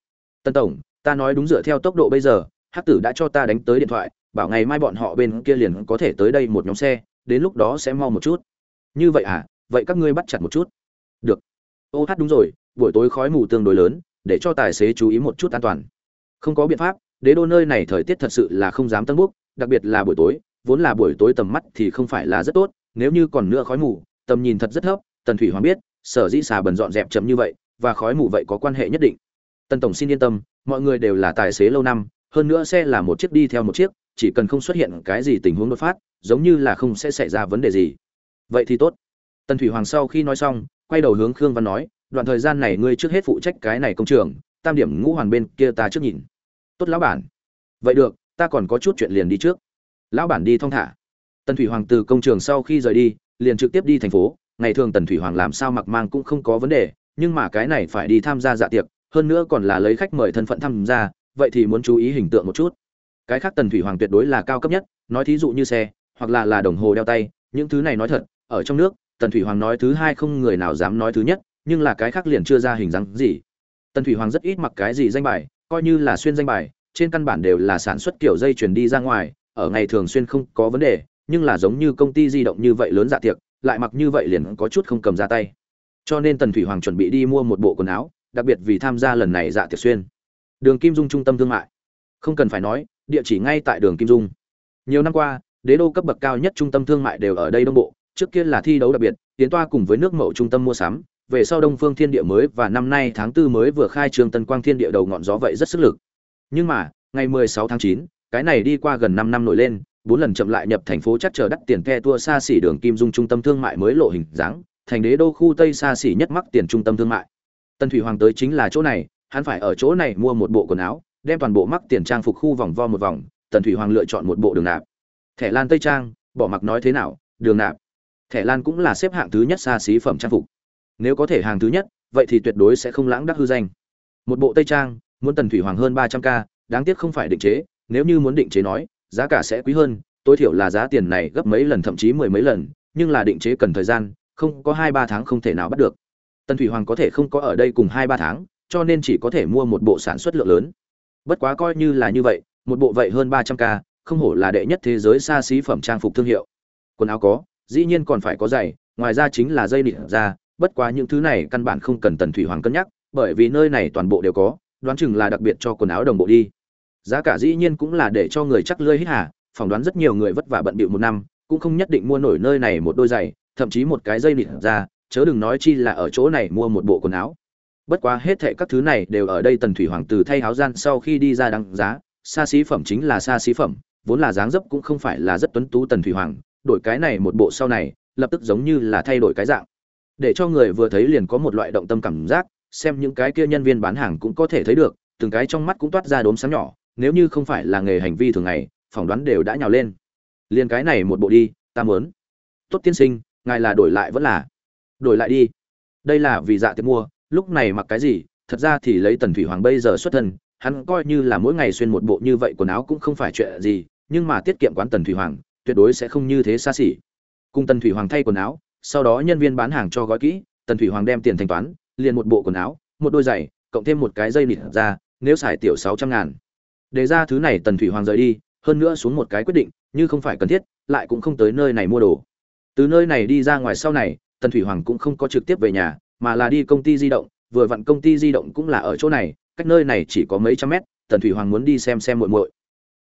Tần tổng, ta nói đúng dựa theo tốc độ bây giờ, hắc tử đã cho ta đánh tới điện thoại, bảo ngày mai bọn họ bên kia liền có thể tới đây một nhóm xe, đến lúc đó sẽ mau một chút. Như vậy à? Vậy các ngươi bắt chặt một chút. Được. Ô, hát đúng rồi, buổi tối khói mù tương đối lớn, để cho tài xế chú ý một chút an toàn. Không có biện pháp, đế đô nơi này thời tiết thật sự là không dám tân búc, đặc biệt là buổi tối vốn là buổi tối tầm mắt thì không phải là rất tốt, nếu như còn nữa khói mù, tầm nhìn thật rất thấp, tần thủy hoàng biết, sở dĩ xà bần dọn dẹp chậm như vậy, và khói mù vậy có quan hệ nhất định. Tần tổng xin yên tâm, mọi người đều là tài xế lâu năm, hơn nữa xe là một chiếc đi theo một chiếc, chỉ cần không xuất hiện cái gì tình huống đột phát, giống như là không sẽ xảy ra vấn đề gì. Vậy thì tốt. Tần thủy hoàng sau khi nói xong, quay đầu hướng khương văn nói, đoạn thời gian này ngươi trước hết phụ trách cái này công trường, tam điểm ngũ hoàn bên kia ta trước nhìn. Tốt lão bản. Vậy được, ta còn có chút chuyện liền đi trước lão bản đi thong thả. Tần thủy hoàng từ công trường sau khi rời đi, liền trực tiếp đi thành phố. Ngày thường tần thủy hoàng làm sao mặc mang cũng không có vấn đề, nhưng mà cái này phải đi tham gia dạ tiệc, hơn nữa còn là lấy khách mời thân phận tham gia, vậy thì muốn chú ý hình tượng một chút. Cái khác tần thủy hoàng tuyệt đối là cao cấp nhất, nói thí dụ như xe, hoặc là là đồng hồ đeo tay, những thứ này nói thật, ở trong nước, tần thủy hoàng nói thứ hai không người nào dám nói thứ nhất, nhưng là cái khác liền chưa ra hình dáng gì. Tần thủy hoàng rất ít mặc cái gì danh bài, coi như là xuyên danh bài, trên căn bản đều là sản xuất kiểu dây chuyển đi ra ngoài ở ngày thường xuyên không có vấn đề nhưng là giống như công ty di động như vậy lớn dạ tiệc lại mặc như vậy liền có chút không cầm ra tay. Cho nên tần thủy hoàng chuẩn bị đi mua một bộ quần áo đặc biệt vì tham gia lần này dạ tiệc xuyên. Đường kim dung trung tâm thương mại. Không cần phải nói địa chỉ ngay tại đường kim dung. Nhiều năm qua đế đô cấp bậc cao nhất trung tâm thương mại đều ở đây đông bộ trước kia là thi đấu đặc biệt tiến toa cùng với nước mậu trung tâm mua sắm về sau đông phương thiên địa mới và năm nay tháng tư mới vừa khai trương tân quang thiên địa đầu ngọn gió vậy rất sức lực. Nhưng mà ngày 16 tháng 9, cái này đi qua gần 5 năm nổi lên, bốn lần chậm lại nhập thành phố chắc chờ đắt tiền ke tua xa xỉ đường kim dung trung tâm thương mại mới lộ hình dáng, thành đế đô khu tây xa xỉ nhất mắc tiền trung tâm thương mại. Tân thủy hoàng tới chính là chỗ này, hắn phải ở chỗ này mua một bộ quần áo, đem toàn bộ mắc tiền trang phục khu vòng vo một vòng, tần thủy hoàng lựa chọn một bộ đường nạp. Thẻ lan tây trang, bỏ mặc nói thế nào, đường nạp. Thẻ lan cũng là xếp hạng thứ nhất xa xí phẩm trang phục. Nếu có thể hàng thứ nhất, vậy thì tuyệt đối sẽ không lãng đắc hư danh. Một bộ tây trang, muốn tần thủy hoàng hơn ba trăm k, đáng tiếc không phải định chế nếu như muốn định chế nói, giá cả sẽ quý hơn, tối thiểu là giá tiền này gấp mấy lần thậm chí mười mấy lần, nhưng là định chế cần thời gian, không có hai ba tháng không thể nào bắt được. Tần thủy hoàng có thể không có ở đây cùng hai ba tháng, cho nên chỉ có thể mua một bộ sản xuất lượng lớn. Bất quá coi như là như vậy, một bộ vậy hơn ba trăm k, không hổ là đệ nhất thế giới xa xí phẩm trang phục thương hiệu. Quần áo có, dĩ nhiên còn phải có giày, ngoài ra chính là dây nịt ra bất quá những thứ này căn bản không cần tần thủy hoàng cân nhắc, bởi vì nơi này toàn bộ đều có, đoán chừng là đặc biệt cho quần áo đồng bộ đi giá cả dĩ nhiên cũng là để cho người chắc lơi hít hà, phỏng đoán rất nhiều người vất vả bận bịu một năm, cũng không nhất định mua nổi nơi này một đôi giày, thậm chí một cái dây nịt ra, chớ đừng nói chi là ở chỗ này mua một bộ quần áo. Bất quá hết thệ các thứ này đều ở đây tần thủy hoàng từ thay áo gian sau khi đi ra đăng giá, xa xí phẩm chính là xa xí phẩm, vốn là dáng dấp cũng không phải là rất tuấn tú tần thủy hoàng, đổi cái này một bộ sau này, lập tức giống như là thay đổi cái dạng. Để cho người vừa thấy liền có một loại động tâm cảm giác, xem những cái kia nhân viên bán hàng cũng có thể thấy được, từng cái trong mắt cũng toát ra đốm sáng nhỏ nếu như không phải là nghề hành vi thường ngày, phỏng đoán đều đã nhào lên. Liền cái này một bộ đi, ta muốn. Tốt tiên sinh, ngài là đổi lại vẫn là. Đổi lại đi. Đây là vì dạ tiệc mua, lúc này mặc cái gì, thật ra thì lấy tần thủy hoàng bây giờ xuất thân, hắn coi như là mỗi ngày xuyên một bộ như vậy quần áo cũng không phải chuyện gì, nhưng mà tiết kiệm quán tần thủy hoàng, tuyệt đối sẽ không như thế xa xỉ. Cùng tần thủy hoàng thay quần áo, sau đó nhân viên bán hàng cho gói kỹ, tần thủy hoàng đem tiền thanh toán, liền một bộ quần áo, một đôi giày, cộng thêm một cái dây nịt ra, nếu xài tiểu sáu trăm ngàn đề ra thứ này tần thủy hoàng rời đi, hơn nữa xuống một cái quyết định, như không phải cần thiết, lại cũng không tới nơi này mua đồ. Từ nơi này đi ra ngoài sau này, tần thủy hoàng cũng không có trực tiếp về nhà, mà là đi công ty di động, vừa vặn công ty di động cũng là ở chỗ này, cách nơi này chỉ có mấy trăm mét, tần thủy hoàng muốn đi xem xem muội muội.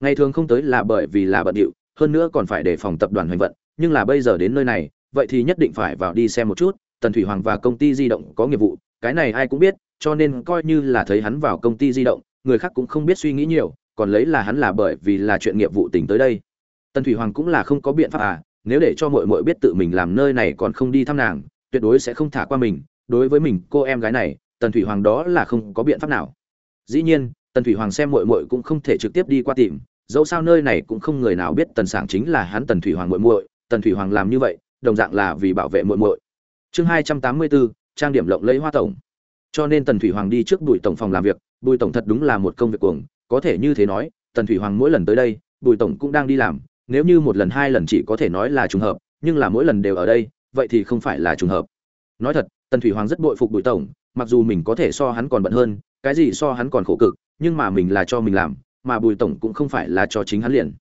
Ngày thường không tới là bởi vì là bận điệu, hơn nữa còn phải đề phòng tập đoàn hoành vận, nhưng là bây giờ đến nơi này, vậy thì nhất định phải vào đi xem một chút, tần thủy hoàng và công ty di động có nghiệp vụ, cái này ai cũng biết, cho nên coi như là thấy hắn vào công ty di động người khác cũng không biết suy nghĩ nhiều, còn lấy là hắn là bởi vì là chuyện nghiệp vụ tỉnh tới đây. Tần thủy hoàng cũng là không có biện pháp à nếu để cho Mội Mội biết tự mình làm nơi này còn không đi thăm nàng, tuyệt đối sẽ không thả qua mình. Đối với mình, cô em gái này, tần thủy hoàng đó là không có biện pháp nào. Dĩ nhiên, tần thủy hoàng xem Mội Mội cũng không thể trực tiếp đi qua tìm. Dẫu sao nơi này cũng không người nào biết tần sảng chính là hắn tần thủy hoàng Mội Mội. tần thủy hoàng làm như vậy, đồng dạng là vì bảo vệ Mội Mội. chương hai trăm tám mươi bốn, trang điểm lộng lẫy hoa tổng. Cho nên tần thủy hoàng đi trước đuổi tổng phòng làm việc bùi tổng thật đúng là một công việc cuồng, có thể như thế nói, tần thủy hoàng mỗi lần tới đây, bùi tổng cũng đang đi làm, nếu như một lần, hai lần chỉ có thể nói là trùng hợp, nhưng là mỗi lần đều ở đây, vậy thì không phải là trùng hợp. Nói thật, tần thủy hoàng rất bội phục bùi tổng, mặc dù mình có thể so hắn còn bận hơn, cái gì so hắn còn khổ cực, nhưng mà mình là cho mình làm, mà bùi tổng cũng không phải là cho chính hắn liền.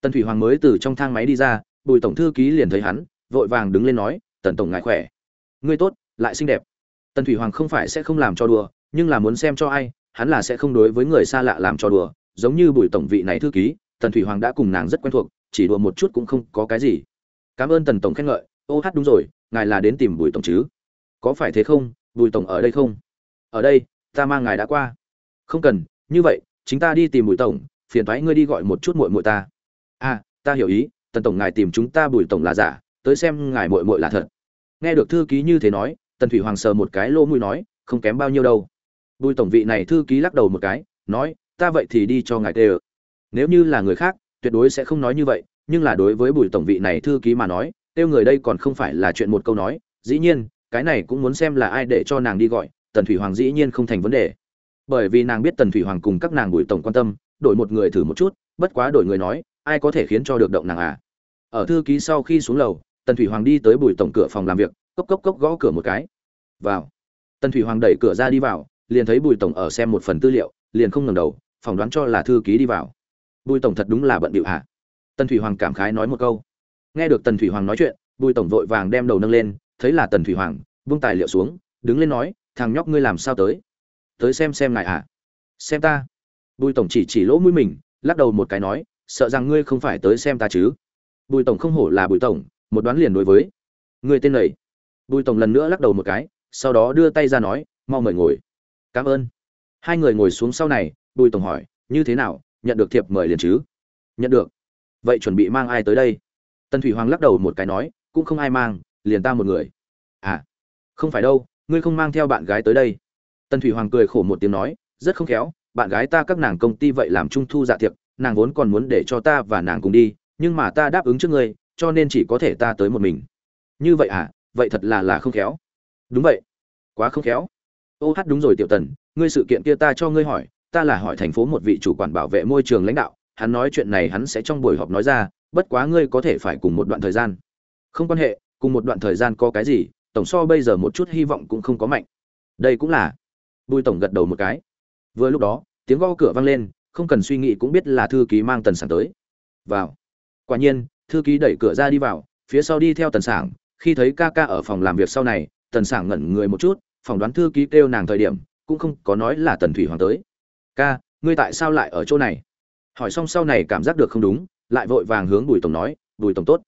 Tần thủy hoàng mới từ trong thang máy đi ra, bùi tổng thư ký liền thấy hắn, vội vàng đứng lên nói, tần tổng ngài khỏe. Ngươi tốt, lại xinh đẹp. Tần thủy hoàng không phải sẽ không làm cho đùa, nhưng là muốn xem cho ai hắn là sẽ không đối với người xa lạ làm cho đùa, giống như bùi tổng vị này thư ký, tần thủy hoàng đã cùng nàng rất quen thuộc, chỉ đùa một chút cũng không có cái gì. Cảm ơn tần tổng khen ngợi. Ô hát đúng rồi, ngài là đến tìm bùi tổng chứ? Có phải thế không? Bùi tổng ở đây không? Ở đây, ta mang ngài đã qua. Không cần, như vậy, chính ta đi tìm bùi tổng, phiền thoái ngươi đi gọi một chút muội muội ta. À ta hiểu ý, tần tổng ngài tìm chúng ta bùi tổng là giả, tới xem ngài muội muội là thật. Nghe được thư ký như thế nói, tần thủy hoàng sờ một cái lỗ mũi nói, không kém bao nhiêu đâu bùi tổng vị này thư ký lắc đầu một cái, nói, ta vậy thì đi cho ngài tê ơ. Nếu như là người khác, tuyệt đối sẽ không nói như vậy, nhưng là đối với bùi tổng vị này thư ký mà nói kêu người đây còn không phải là chuyện một câu nói, dĩ nhiên, cái này cũng muốn xem là ai để cho nàng đi gọi, tần thủy hoàng dĩ nhiên không thành vấn đề. Bởi vì nàng biết tần thủy hoàng cùng các nàng bùi tổng quan tâm, đổi một người thử một chút, bất quá đổi người nói, ai có thể khiến cho được động nàng à? Ở thư ký sau khi xuống lầu, tần thủy hoàng đi tới bùi tổng cửa phòng làm việc, cốc cốc cốc gõ cửa một cái. Vào. Tần thủy hoàng đẩy cửa ra đi vào liền thấy bùi tổng ở xem một phần tư liệu, liền không ngẩng đầu, phỏng đoán cho là thư ký đi vào. Bùi tổng thật đúng là bận điệu hạ tần thủy hoàng cảm khái nói một câu. Nghe được tần thủy hoàng nói chuyện, bùi tổng vội vàng đem đầu nâng lên, thấy là tần thủy hoàng buông tài liệu xuống, đứng lên nói, thằng nhóc ngươi làm sao tới? Tới xem xem ngài ạ xem ta. Bùi tổng chỉ chỉ lỗ mũi mình, lắc đầu một cái nói, sợ rằng ngươi không phải tới xem ta chứ. Bùi tổng không hổ là bùi tổng, một đoán liền đối với. Ngươi tên này? Bùi tổng lần nữa lắc đầu một cái, sau đó đưa tay ra nói, mau mời ngồi cảm ơn. Hai người ngồi xuống sau này, bùi tổng hỏi, như thế nào? Nhận được thiệp mời liền chứ? Nhận được. Vậy chuẩn bị mang ai tới đây? Tần thủy hoàng lắc đầu một cái nói, cũng không ai mang, liền ta một người. À không phải đâu, ngươi không mang theo bạn gái tới đây. Tần thủy hoàng cười khổ một tiếng nói, rất không khéo, bạn gái ta các nàng công ty vậy làm trung thu dạ tiệc nàng vốn còn muốn để cho ta và nàng cùng đi, nhưng mà ta đáp ứng trước ngươi, cho nên chỉ có thể ta tới một mình. Như vậy à? Vậy thật là là không khéo. Đúng vậy. Quá không khéo ô hát đúng rồi, tiểu tần, ngươi sự kiện kia ta cho ngươi hỏi, ta là hỏi thành phố một vị chủ quản bảo vệ môi trường lãnh đạo, hắn nói chuyện này hắn sẽ trong buổi họp nói ra, bất quá ngươi có thể phải cùng một đoạn thời gian. Không quan hệ, cùng một đoạn thời gian có cái gì, tổng so bây giờ một chút hy vọng cũng không có mạnh. Đây cũng là. Bùi tổng gật đầu một cái. Vừa lúc đó, tiếng gõ cửa vang lên, không cần suy nghĩ cũng biết là thư ký mang tần sản tới. Vào. Quả nhiên, thư ký đẩy cửa ra đi vào, phía sau đi theo tần sản. khi thấy ca ca ở phòng làm việc sau này, tần sản ngẩn người một chút phỏng đoán thư ký kêu nàng thời điểm, cũng không có nói là tần thủy hoàng tới. Ca, ngươi tại sao lại ở chỗ này? Hỏi xong sau này cảm giác được không đúng, lại vội vàng hướng bùi tổng nói, bùi tổng tốt.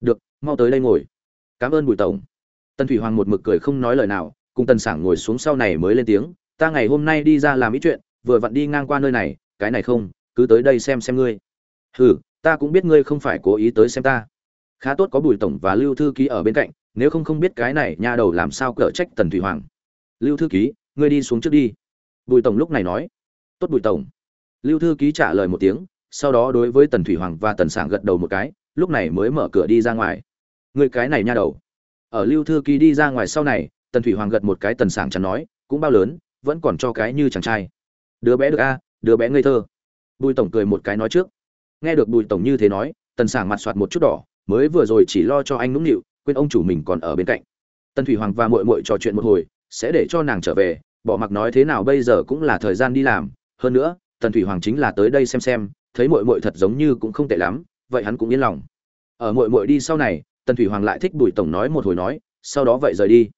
Được, mau tới đây ngồi. Cảm ơn bùi tổng. Tần thủy hoàng một mực cười không nói lời nào, cùng tần sảng ngồi xuống sau này mới lên tiếng, ta ngày hôm nay đi ra làm ít chuyện, vừa vặn đi ngang qua nơi này, cái này không, cứ tới đây xem xem ngươi. Hừ, ta cũng biết ngươi không phải cố ý tới xem ta. Khá tốt có bùi tổng và lưu thư ký ở bên cạnh, nếu không không biết cái này nha đầu làm sao cở trách tần thủy hoàng lưu thư ký, ngươi đi xuống trước đi. Bùi tổng lúc này nói. Tốt bùi tổng. Lưu thư ký trả lời một tiếng, sau đó đối với tần thủy hoàng và tần sảng gật đầu một cái, lúc này mới mở cửa đi ra ngoài. Người cái này nha đầu. Ở lưu thư ký đi ra ngoài sau này, tần thủy hoàng gật một cái tần sảng chẳng nói, cũng bao lớn, vẫn còn cho cái như chàng trai. Đứa bé được a, đứa bé ngây thơ. Bùi tổng cười một cái nói trước. Nghe được bùi tổng như thế nói, tần sảng mặt soạt một chút đỏ, mới vừa rồi chỉ lo cho anh nũng nịu, quên ông chủ mình còn ở bên cạnh. Tần thủy hoàng và mội mội trò chuyện một hồi sẽ để cho nàng trở về, bỏ mặc nói thế nào bây giờ cũng là thời gian đi làm. Hơn nữa, tần thủy hoàng chính là tới đây xem xem, thấy mội mội thật giống như cũng không tệ lắm, vậy hắn cũng yên lòng. Ở mội mội đi sau này, tần thủy hoàng lại thích bùi tổng nói một hồi nói, sau đó vậy rời đi.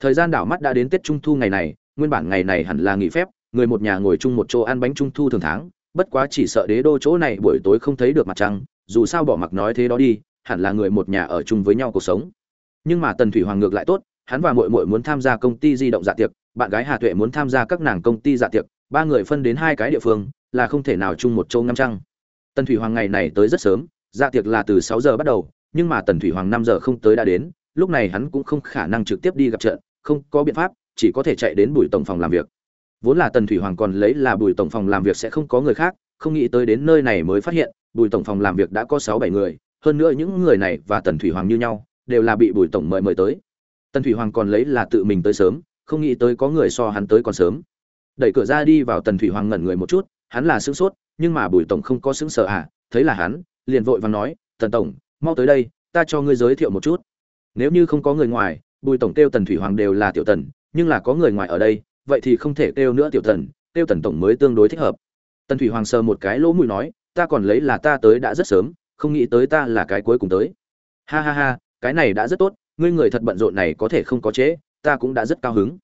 Thời gian đảo mắt đã đến tết trung thu ngày này, nguyên bản ngày này hẳn là nghỉ phép, người một nhà ngồi chung một chỗ ăn bánh trung thu thường tháng, bất quá chỉ sợ đế đô chỗ này buổi tối không thấy được mặt trăng, dù sao bỏ mặc nói thế đó đi, hẳn là người một nhà ở chung với nhau cuộc sống. Nhưng mà tần thủy hoàng ngược lại tốt hắn và muội muội muốn tham gia công ty di động dạ tiệc, bạn gái hà tuệ muốn tham gia các nàng công ty dạ tiệc, ba người phân đến hai cái địa phương, là không thể nào chung một châu ngâm trăng. Tần thủy hoàng ngày này tới rất sớm dạ tiệc là từ sáu giờ bắt đầu, nhưng mà tần thủy hoàng năm giờ không tới đã đến, lúc này hắn cũng không khả năng trực tiếp đi gặp trận, không có biện pháp, chỉ có thể chạy đến bùi tổng phòng làm việc. Vốn là tần thủy hoàng còn lấy là bùi tổng phòng làm việc sẽ không có người khác, không nghĩ tới đến nơi này mới phát hiện, bùi tổng phòng làm việc đã có sáu bảy người, hơn nữa những người này và tần thủy hoàng như nhau, đều là bị bùi tổng mời mời tới tần thủy hoàng còn lấy là tự mình tới sớm, không nghĩ tới có người so hắn tới còn sớm. Đẩy cửa ra đi vào tần thủy hoàng ngẩn người một chút, hắn là sững sốt, nhưng mà bùi tổng không có sững sờ à thấy là hắn, liền vội vàng nói, tần tổng, mau tới đây, ta cho ngươi giới thiệu một chút. Nếu như không có người ngoài, bùi tổng kêu tần thủy hoàng đều là tiểu tần, nhưng là có người ngoài ở đây, vậy thì không thể kêu nữa tiểu tần, kêu tần tổng mới tương đối thích hợp. Tần thủy hoàng sờ một cái lỗ mũi nói, ta còn lấy là ta tới đã rất sớm, không nghĩ tới ta là cái cuối cùng tới. Ha ha ha, cái này đã rất tốt ngươi người thật bận rộn này có thể không có chế, ta cũng đã rất cao hứng.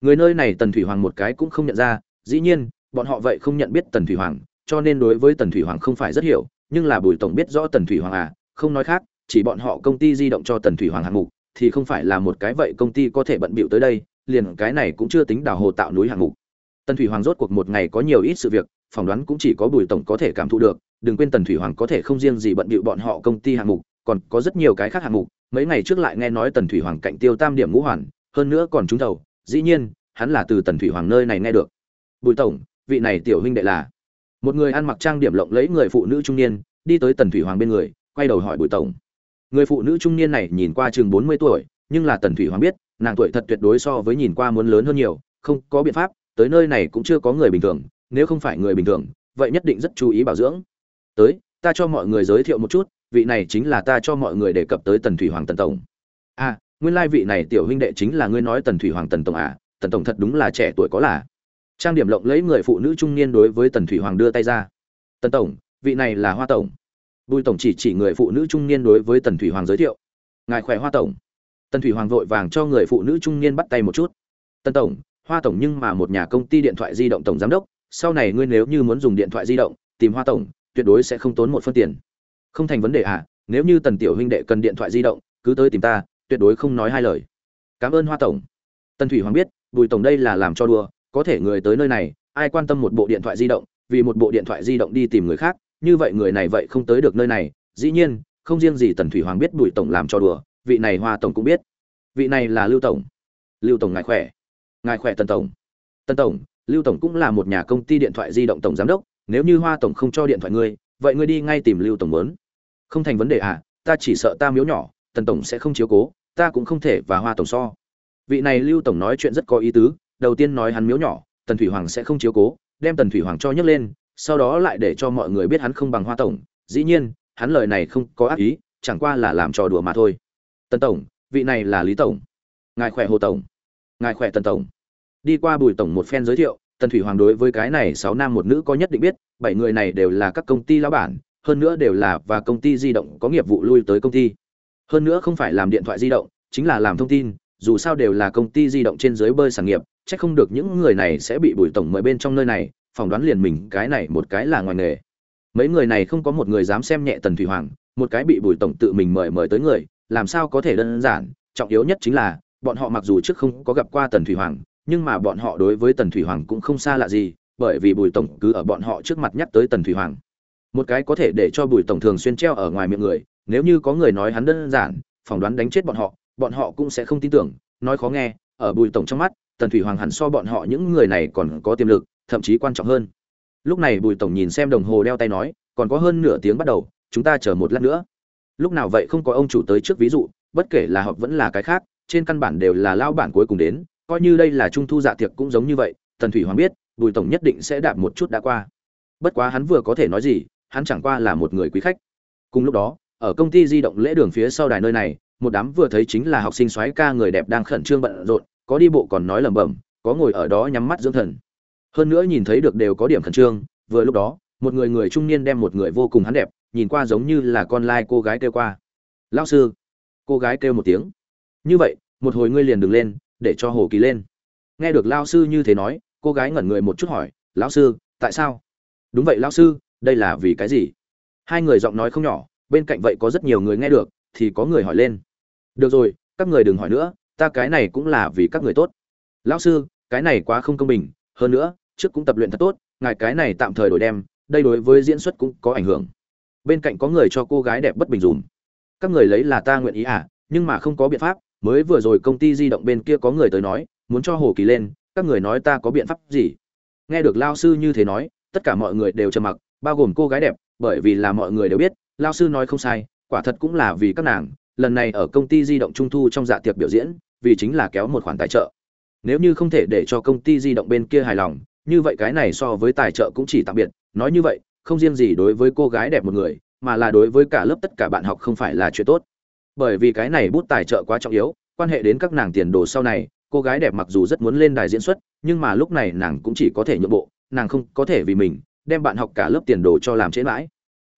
Người nơi này tần thủy hoàng một cái cũng không nhận ra dĩ nhiên bọn họ vậy không nhận biết tần thủy hoàng cho nên đối với tần thủy hoàng không phải rất hiểu nhưng là bùi tổng biết rõ tần thủy hoàng à không nói khác chỉ bọn họ công ty di động cho tần thủy hoàng hạng mục thì không phải là một cái vậy công ty có thể bận bịu tới đây liền cái này cũng chưa tính đào hồ tạo núi hạng mục. Tần thủy hoàng rốt cuộc một ngày có nhiều ít sự việc phỏng đoán cũng chỉ có bùi tổng có thể cảm thụ được đừng quên tần thủy hoàng có thể không riêng gì bận bịu bọn họ công ty hạng mục còn có rất nhiều cái khác hạng mục, mấy ngày trước lại nghe nói tần thủy hoàng cạnh tiêu tam điểm ngũ hoàn, hơn nữa còn trúng thầu, dĩ nhiên, hắn là từ tần thủy hoàng nơi này nghe được. Bùi tổng, vị này tiểu huynh đệ là? Một người ăn mặc trang điểm lộng lẫy người phụ nữ trung niên, đi tới tần thủy hoàng bên người, quay đầu hỏi bùi tổng. Người phụ nữ trung niên này nhìn qua chừng bốn mươi tuổi, nhưng là tần thủy hoàng biết, nàng tuổi thật tuyệt đối so với nhìn qua muốn lớn hơn nhiều, không có biện pháp, tới nơi này cũng chưa có người bình thường, nếu không phải người bình thường, vậy nhất định rất chú ý bảo dưỡng. Tới, ta cho mọi người giới thiệu một chút vị này chính là ta cho mọi người đề cập tới tần thủy hoàng tần tổng. À nguyên lai vị này tiểu huynh đệ chính là ngươi nói tần thủy hoàng tần tổng à tần tổng thật đúng là trẻ tuổi có là. Trang điểm lộng lấy người phụ nữ trung niên đối với tần thủy hoàng đưa tay ra. Tần tổng, vị này là hoa tổng. Bùi tổng chỉ chỉ người phụ nữ trung niên đối với tần thủy hoàng giới thiệu. Ngài khỏe hoa tổng. Tần thủy hoàng vội vàng cho người phụ nữ trung niên bắt tay một chút. Tần tổng, hoa tổng nhưng mà một nhà công ty điện thoại di động tổng giám đốc, sau này ngươi nếu như muốn dùng điện thoại di động, tìm hoa tổng, tuyệt đối sẽ không tốn một phân tiền không thành vấn đề à nếu như tần tiểu huynh đệ cần điện thoại di động, cứ tới tìm ta, tuyệt đối không nói hai lời. Cảm ơn hoa tổng. Tần thủy hoàng biết, bùi tổng đây là làm cho đùa, có thể người tới nơi này, ai quan tâm một bộ điện thoại di động, vì một bộ điện thoại di động đi tìm người khác, như vậy người này vậy không tới được nơi này. Dĩ nhiên, không riêng gì tần thủy hoàng biết bùi tổng làm cho đùa, vị này hoa tổng cũng biết. Vị này là lưu tổng. Lưu tổng ngài khỏe. Ngài khỏe tần tổng. Tần tổng, lưu tổng cũng là một nhà công ty điện thoại di động tổng giám đốc, nếu như hoa tổng không cho điện thoại ngươi vậy ngươi đi ngay tìm lưu tổng muốn. Không thành vấn đề à ta chỉ sợ ta miếu nhỏ, tần tổng sẽ không chiếu cố, ta cũng không thể và hoa tổng so. Vị này lưu tổng nói chuyện rất có ý tứ, đầu tiên nói hắn miếu nhỏ, tần thủy hoàng sẽ không chiếu cố, đem tần thủy hoàng cho nhấc lên, sau đó lại để cho mọi người biết hắn không bằng hoa tổng. Dĩ nhiên, hắn lời này không có ác ý, chẳng qua là làm trò đùa mà thôi. Tần tổng, vị này là lý tổng. Ngài khỏe hồ tổng. Ngài khỏe tần tổng. Đi qua bùi tổng một phen giới thiệu tần thủy hoàng đối với cái này sáu nam một nữ có nhất định biết, bảy người này đều là các công ty lão bản, hơn nữa đều là và công ty di động có nghiệp vụ lui tới công ty. Hơn nữa không phải làm điện thoại di động, chính là làm thông tin, dù sao đều là công ty di động trên dưới bơi sản nghiệp, chắc không được những người này sẽ bị bùi tổng mời bên trong nơi này, phỏng đoán liền mình cái này một cái là ngoài nghề. Mấy người này không có một người dám xem nhẹ tần thủy hoàng, một cái bị bùi tổng tự mình mời mời tới người, làm sao có thể đơn giản, trọng yếu nhất chính là, bọn họ mặc dù trước không có gặp qua tần thủy hoàng nhưng mà bọn họ đối với tần thủy hoàng cũng không xa lạ gì, bởi vì bùi tổng cứ ở bọn họ trước mặt nhắc tới tần thủy hoàng. Một cái có thể để cho bùi tổng thường xuyên treo ở ngoài miệng người, nếu như có người nói hắn đơn giản, phỏng đoán đánh chết bọn họ bọn họ cũng sẽ không tin tưởng, nói khó nghe, ở bùi tổng trong mắt, tần thủy hoàng hẳn so bọn họ những người này còn có tiềm lực, thậm chí quan trọng hơn. Lúc này bùi tổng nhìn xem đồng hồ đeo tay nói, còn có hơn nửa tiếng bắt đầu, chúng ta chờ một lát nữa. Lúc nào vậy không có ông chủ tới trước ví dụ, bất kể là họ vẫn là cái khác, trên căn bản đều là lao bản cuối cùng đến coi như đây là trung thu dạ tiệc cũng giống như vậy, tần thủy hoàng biết, bùi tổng nhất định sẽ đạp một chút đã qua. Bất quá hắn vừa có thể nói gì, hắn chẳng qua là một người quý khách. Cùng lúc đó, ở công ty di động lễ đường phía sau đài nơi này, một đám vừa thấy chính là học sinh soái ca người đẹp đang khẩn trương bận rộn, có đi bộ còn nói lẩm bẩm, có ngồi ở đó nhắm mắt dưỡng thần. Hơn nữa nhìn thấy được đều có điểm khẩn trương, vừa lúc đó, một người người trung niên đem một người vô cùng hắn đẹp, nhìn qua giống như là con lai cô gái kêu qua. Lão sư. Cô gái kêu một tiếng. Như vậy, một hồi ngươi liền đứng lên để cho hồ kỳ lên. Nghe được lao sư như thế nói, cô gái ngẩn người một chút hỏi, lão sư, tại sao? Đúng vậy lão sư, đây là vì cái gì? Hai người giọng nói không nhỏ, bên cạnh vậy có rất nhiều người nghe được, thì có người hỏi lên. Được rồi, các người đừng hỏi nữa, ta cái này cũng là vì các người tốt. Lão sư, cái này quá không công bình, hơn nữa, trước cũng tập luyện thật tốt, ngài cái này tạm thời đổi đem, đây đối với diễn xuất cũng có ảnh hưởng. Bên cạnh có người cho cô gái đẹp bất bình dùm. Các người lấy là ta nguyện ý à nhưng mà không có biện pháp mới vừa rồi công ty di động bên kia có người tới nói, muốn cho hồ kỳ lên, các người nói ta có biện pháp gì? Nghe được lao sư như thế nói, tất cả mọi người đều trầm mặc, bao gồm cô gái đẹp, bởi vì là mọi người đều biết, lao sư nói không sai, quả thật cũng là vì các nàng, lần này ở công ty di động trung thu trong dạ tiệc biểu diễn, vì chính là kéo một khoản tài trợ. Nếu như không thể để cho công ty di động bên kia hài lòng, như vậy cái này so với tài trợ cũng chỉ tạm biệt, nói như vậy, không riêng gì đối với cô gái đẹp một người, mà là đối với cả lớp tất cả bạn học không phải là chuyện tốt bởi vì cái này bút tài trợ quá trọng yếu, quan hệ đến các nàng tiền đồ sau này, cô gái đẹp mặc dù rất muốn lên đài diễn xuất, nhưng mà lúc này nàng cũng chỉ có thể nhượng bộ, nàng không có thể vì mình, đem bạn học cả lớp tiền đồ cho làm trễ mãi.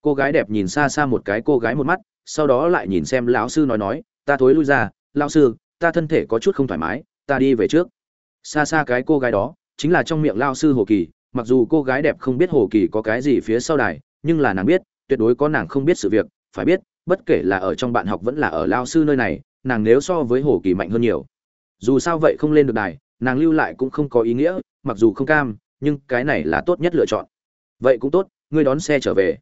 Cô gái đẹp nhìn xa xa một cái cô gái một mắt, sau đó lại nhìn xem lão sư nói nói, ta thối lui ra, lão sư, ta thân thể có chút không thoải mái, ta đi về trước. Xa xa cái cô gái đó, chính là trong miệng lao sư hồ kỳ, mặc dù cô gái đẹp không biết hồ kỳ có cái gì phía sau đài, nhưng là nàng biết, tuyệt đối có nàng không biết sự việc, phải biết bất kể là ở trong bạn học vẫn là ở lao sư nơi này, nàng nếu so với hồ kỳ mạnh hơn nhiều. Dù sao vậy không lên được đài, nàng lưu lại cũng không có ý nghĩa, mặc dù không cam, nhưng cái này là tốt nhất lựa chọn. Vậy cũng tốt, ngươi đón xe trở về.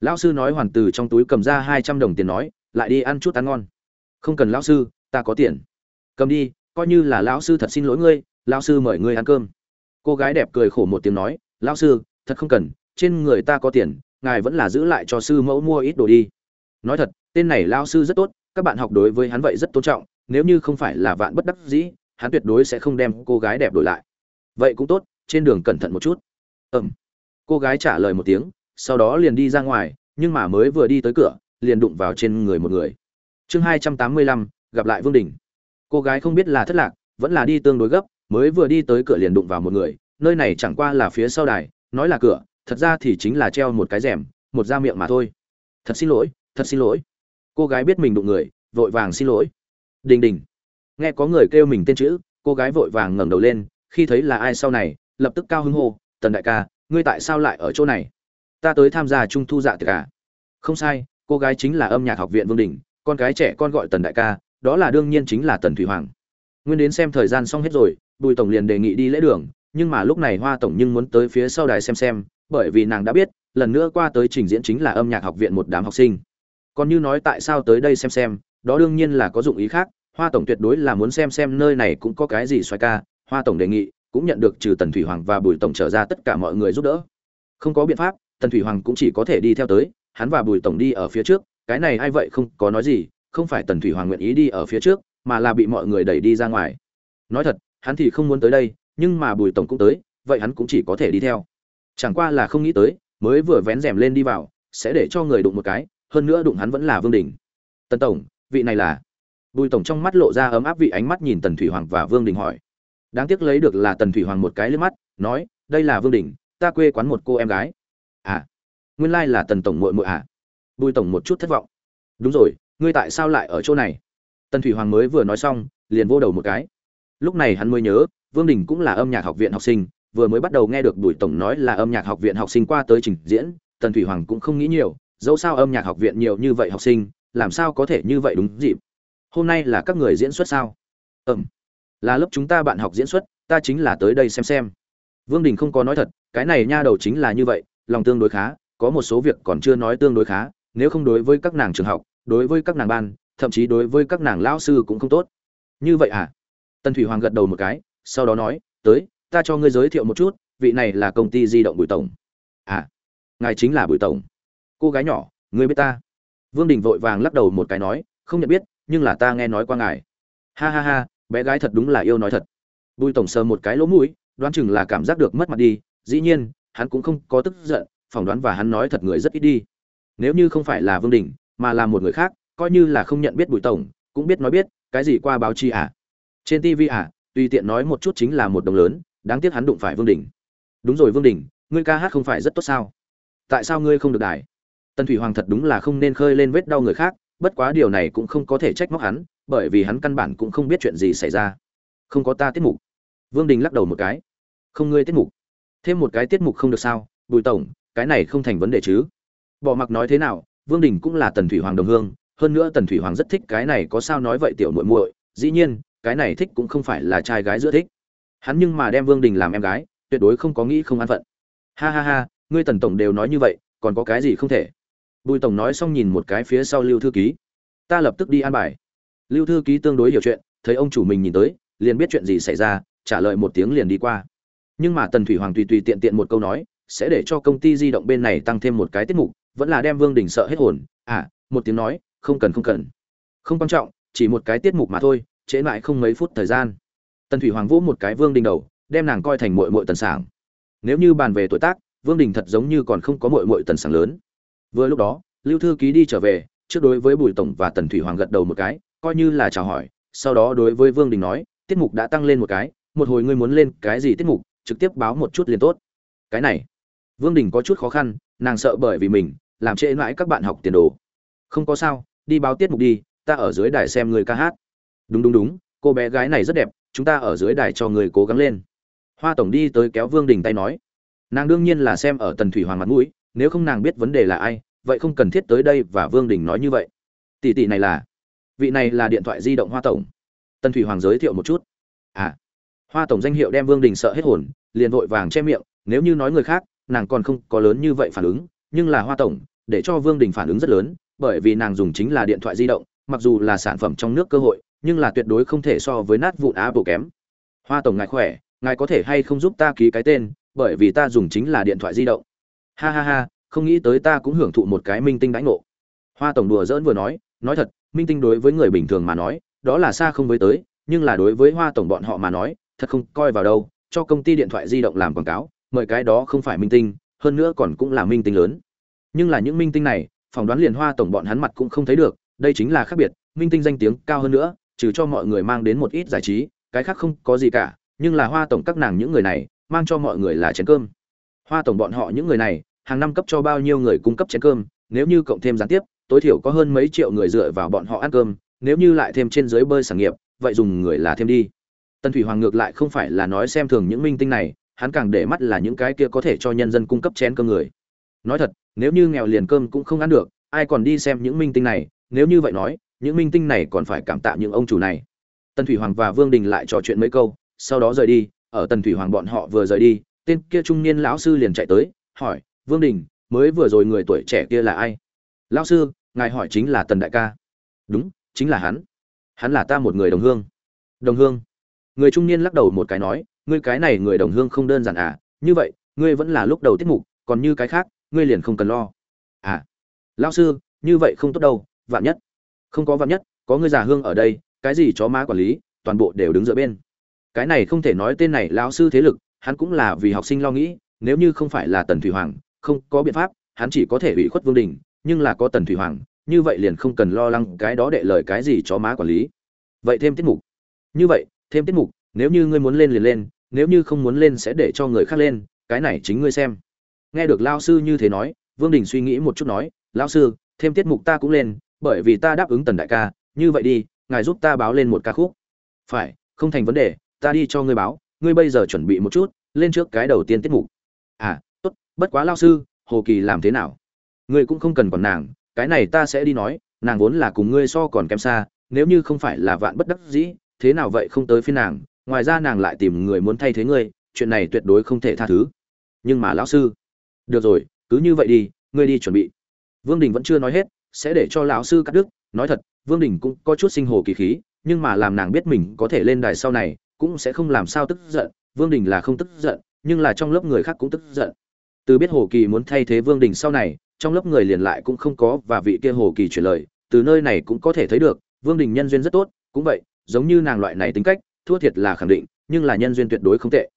Lão sư nói hoàn từ trong túi cầm ra hai trăm đồng tiền nói, lại đi ăn chút ăn ngon. Không cần lão sư, ta có tiền. Cầm đi, coi như là lão sư thật xin lỗi ngươi, lão sư mời ngươi ăn cơm. Cô gái đẹp cười khổ một tiếng nói, lão sư, thật không cần, trên người ta có tiền, ngài vẫn là giữ lại cho sư mẫu mua ít đồ đi nói thật, tên này lao sư rất tốt, các bạn học đối với hắn vậy rất tôn trọng, nếu như không phải là vạn bất đắc dĩ, hắn tuyệt đối sẽ không đem cô gái đẹp đổi lại. Vậy cũng tốt, trên đường cẩn thận một chút. Ừm. Cô gái trả lời một tiếng, sau đó liền đi ra ngoài, nhưng mà mới vừa đi tới cửa, liền đụng vào trên người một người. Chương hai trăm tám mươi lăm, gặp lại vương đình. Cô gái không biết là thất lạc, vẫn là đi tương đối gấp, mới vừa đi tới cửa liền đụng vào một người, nơi này chẳng qua là phía sau đài, nói là cửa, thật ra thì chính là treo một cái rèm, một da miệng mà thôi. Thật xin lỗi thật xin lỗi. Cô gái biết mình đụng người, vội vàng xin lỗi. Đình đình. Nghe có người kêu mình tên chữ, cô gái vội vàng ngẩng đầu lên, khi thấy là ai sau này, lập tức cao hứng hô, tần đại ca, ngươi tại sao lại ở chỗ này? Ta tới tham gia trung thu dạ tiệc à? Không sai, cô gái chính là âm nhạc học viện vương đình, con gái trẻ con gọi tần đại ca, đó là đương nhiên chính là tần thủy hoàng. Nguyên đến xem thời gian xong hết rồi, bùi tổng liền đề nghị đi lễ đường, nhưng mà lúc này hoa tổng nhưng muốn tới phía sau đài xem xem, bởi vì nàng đã biết, lần nữa qua tới trình diễn chính là âm nhạc học viện một đám học sinh còn như nói tại sao tới đây xem xem, đó đương nhiên là có dụng ý khác, hoa tổng tuyệt đối là muốn xem xem nơi này cũng có cái gì xoay ca, hoa tổng đề nghị, cũng nhận được trừ tần thủy hoàng và bùi tổng trở ra tất cả mọi người giúp đỡ. Không có biện pháp, tần thủy hoàng cũng chỉ có thể đi theo tới, hắn và bùi tổng đi ở phía trước, cái này ai vậy không có nói gì, không phải tần thủy hoàng nguyện ý đi ở phía trước, mà là bị mọi người đẩy đi ra ngoài. Nói thật, hắn thì không muốn tới đây, nhưng mà bùi tổng cũng tới, vậy hắn cũng chỉ có thể đi theo. Chẳng qua là không nghĩ tới, mới vừa vén rèm lên đi vào, sẽ để cho người đụng một cái hơn nữa đụng hắn vẫn là vương đình. Tần tổng, vị này là? Bùi tổng trong mắt lộ ra ấm áp vị ánh mắt nhìn tần thủy hoàng và vương đình hỏi. Đáng tiếc lấy được là tần thủy hoàng một cái lướt mắt, nói, đây là vương đình, ta quê quán một cô em gái. À nguyên lai là tần tổng muội muội à? Bùi tổng một chút thất vọng. Đúng rồi, ngươi tại sao lại ở chỗ này? Tần thủy hoàng mới vừa nói xong, liền vô đầu một cái. Lúc này hắn mới nhớ, vương đình cũng là âm nhạc học viện học sinh, vừa mới bắt đầu nghe được bùi tổng nói là âm nhạc học viện học sinh qua tới trình diễn, tần thủy hoàng cũng không nghĩ nhiều dẫu sao âm nhạc học viện nhiều như vậy học sinh, làm sao có thể như vậy đúng dịp? Hôm nay là các người diễn xuất sao? Ừm, là lớp chúng ta bạn học diễn xuất, ta chính là tới đây xem xem. Vương đình không có nói thật, cái này nha đầu chính là như vậy, lòng tương đối khá, có một số việc còn chưa nói tương đối khá, nếu không đối với các nàng trường học, đối với các nàng ban, thậm chí đối với các nàng lão sư cũng không tốt. Như vậy à? Tần thủy hoàng gật đầu một cái, sau đó nói, tới, ta cho ngươi giới thiệu một chút, vị này là công ty di động bùi tổng. À ngài chính là bùi tổng cô gái nhỏ người biết ta? Vương đình vội vàng lắc đầu một cái nói, không nhận biết, nhưng là ta nghe nói qua ngài. Ha ha ha, bé gái thật đúng là yêu nói thật. Bùi tổng sờ một cái lỗ mũi, đoán chừng là cảm giác được mất mặt đi, dĩ nhiên, hắn cũng không có tức giận, phỏng đoán và hắn nói thật người rất ít đi. Nếu như không phải là vương đình, mà là một người khác, coi như là không nhận biết bùi tổng, cũng biết nói biết, cái gì qua báo chí à? Trên tv à tùy tiện nói một chút chính là một đồng lớn, đáng tiếc hắn đụng phải vương đình. Đúng rồi vương đình, ngươi ca hát không phải rất tốt sao? Tại sao ngươi không được đài? Tần thủy hoàng thật đúng là không nên khơi lên vết đau người khác, bất quá điều này cũng không có thể trách móc hắn, bởi vì hắn căn bản cũng không biết chuyện gì xảy ra. Không có ta tiết mục. Vương đình lắc đầu một cái. Không ngươi tiết mục. Thêm một cái tiết mục không được sao, bùi tổng, cái này không thành vấn đề chứ. Bỏ mặc nói thế nào, vương đình cũng là tần thủy hoàng đồng hương, hơn nữa tần thủy hoàng rất thích cái này có sao nói vậy tiểu muội muội, dĩ nhiên, cái này thích cũng không phải là trai gái giữa thích. Hắn nhưng mà đem vương đình làm em gái, tuyệt đối không có nghĩ không an phận. Ha ha ha, ngươi tần tổng đều nói như vậy, còn có cái gì không thể? Bùi tổng nói xong nhìn một cái phía sau lưu thư ký. Ta lập tức đi an bài. Lưu thư ký tương đối hiểu chuyện, thấy ông chủ mình nhìn tới, liền biết chuyện gì xảy ra, trả lời một tiếng liền đi qua. Nhưng mà tần thủy hoàng tùy tùy tiện tiện một câu nói, sẽ để cho công ty di động bên này tăng thêm một cái tiết mục, vẫn là đem vương đình sợ hết hồn. À một tiếng nói, không cần không cần. Không quan trọng, chỉ một cái tiết mục mà thôi, trễ lại không mấy phút thời gian. Tần thủy hoàng vỗ một cái vương đình đầu, đem nàng coi thành mội mội tần sảng. Nếu như bàn về tuổi tác, vương đình thật giống như còn không có mội mội tần sảng lớn vừa lúc đó, lưu thư ký đi trở về, trước đối với bùi tổng và tần thủy hoàng gật đầu một cái, coi như là chào hỏi, sau đó đối với vương đình nói, tiết mục đã tăng lên một cái, một hồi ngươi muốn lên cái gì tiết mục, trực tiếp báo một chút liền tốt. Cái này, vương đình có chút khó khăn, nàng sợ bởi vì mình, làm trễ mãi các bạn học tiền đồ. Không có sao, đi báo tiết mục đi, ta ở dưới đài xem người ca hát. Đúng đúng đúng, cô bé gái này rất đẹp, chúng ta ở dưới đài cho người cố gắng lên. Hoa tổng đi tới kéo vương đình tay nói. Nàng đương nhiên là xem ở tần thủy hoàng mặt mũi nếu không nàng biết vấn đề là ai, vậy không cần thiết tới đây và vương đình nói như vậy. Tỷ tỷ này là, vị này là điện thoại di động hoa tổng. Tân thủy hoàng giới thiệu một chút. À hoa tổng danh hiệu đem vương đình sợ hết hồn, liền vội vàng che miệng, nếu như nói người khác, nàng còn không có lớn như vậy phản ứng, nhưng là hoa tổng, để cho vương đình phản ứng rất lớn, bởi vì nàng dùng chính là điện thoại di động, mặc dù là sản phẩm trong nước cơ hội, nhưng là tuyệt đối không thể so với nát vụn apple kém. Hoa tổng ngài khỏe, ngài có thể hay không giúp ta ký cái tên, bởi vì ta dùng chính là điện thoại di động ha ha ha, không nghĩ tới ta cũng hưởng thụ một cái minh tinh đãi ngộ. Hoa tổng đùa dỡn vừa nói nói thật, minh tinh đối với người bình thường mà nói, đó là xa không với tới, nhưng là đối với hoa tổng bọn họ mà nói, thật không coi vào đâu, cho công ty điện thoại di động làm quảng cáo, mời cái đó không phải minh tinh, hơn nữa còn cũng là minh tinh lớn. Nhưng là những minh tinh này, phỏng đoán liền hoa tổng bọn hắn mặt cũng không thấy được, đây chính là khác biệt, minh tinh danh tiếng cao hơn nữa, trừ cho mọi người mang đến một ít giải trí, cái khác không có gì cả, nhưng là hoa tổng các nàng những người này, mang cho mọi người là chén cơm. Hoa tổng bọn họ những người này hàng năm cấp cho bao nhiêu người cung cấp chén cơm nếu như cộng thêm gián tiếp tối thiểu có hơn mấy triệu người dựa vào bọn họ ăn cơm nếu như lại thêm trên dưới bơi sản nghiệp vậy dùng người là thêm đi Tân Thủy Hoàng ngược lại không phải là nói xem thường những minh tinh này, hắn càng để mắt là những cái kia có thể cho nhân dân cung cấp chén cơm người. Nói thật, nếu như nghèo liền cơm cũng không ăn được, ai còn đi xem những minh tinh này, nếu như vậy nói, những minh tinh này còn phải cảm tạ những ông chủ này. Tân Thủy Hoàng và Vương Đình lại trò chuyện mấy câu, sau đó rời đi, ở Tân Thủy Hoàng bọn họ vừa rời đi, tên kia trung niên lão sư liền chạy tới, hỏi: "Vương Đình, mới vừa rồi người tuổi trẻ kia là ai?" "Lão sư, ngài hỏi chính là Tần đại ca." "Đúng, chính là hắn. Hắn là ta một người đồng hương." "Đồng hương?" người trung niên lắc đầu một cái nói ngươi cái này người đồng hương không đơn giản à như vậy ngươi vẫn là lúc đầu tiết mục còn như cái khác ngươi liền không cần lo à lão sư như vậy không tốt đâu vạn nhất không có vạn nhất có ngươi già hương ở đây cái gì chó má quản lý toàn bộ đều đứng giữa bên cái này không thể nói tên này lão sư thế lực hắn cũng là vì học sinh lo nghĩ nếu như không phải là tần thủy hoàng không có biện pháp, hắn chỉ có thể ủy khuất vương đình, nhưng là có tần thủy hoàng, như vậy liền không cần lo lắng cái đó đệ lời cái gì cho má quản lý. Vậy thêm tiết mục. Như vậy, thêm tiết mục, nếu như ngươi muốn lên liền lên, nếu như không muốn lên sẽ để cho người khác lên, cái này chính ngươi xem. Nghe được lao sư như thế nói, vương đình suy nghĩ một chút nói lao sư, thêm tiết mục ta cũng lên, bởi vì ta đáp ứng tần đại ca, như vậy đi, ngài giúp ta báo lên một ca khúc. Phải, không thành vấn đề, ta đi cho ngươi báo, ngươi bây giờ chuẩn bị một chút, lên trước cái đầu tiên tiết mục. À bất quá lao sư, hồ kỳ làm thế nào? Ngươi cũng không cần còn nàng, cái này ta sẽ đi nói, nàng vốn là cùng ngươi so còn kém xa, nếu như không phải là vạn bất đắc dĩ, thế nào vậy không tới phiên nàng, ngoài ra nàng lại tìm người muốn thay thế ngươi, chuyện này tuyệt đối không thể tha thứ. Nhưng mà lão sư, được rồi, cứ như vậy đi, ngươi đi chuẩn bị. Vương đình vẫn chưa nói hết, sẽ để cho lão sư cắt đứt, nói thật, vương đình cũng có chút sinh hồ kỳ khí, nhưng mà làm nàng biết mình có thể lên đài sau này, cũng sẽ không làm sao tức giận, vương đình là không tức giận, nhưng là trong lớp người khác cũng tức giận từ biết hồ kỳ muốn thay thế vương đình sau này, trong lớp người liền lại cũng không có và vị kia hồ kỳ chuyển lời. Từ nơi này cũng có thể thấy được, vương đình nhân duyên rất tốt, cũng vậy, giống như nàng loại này tính cách, thua thiệt là khẳng định, nhưng là nhân duyên tuyệt đối không tệ.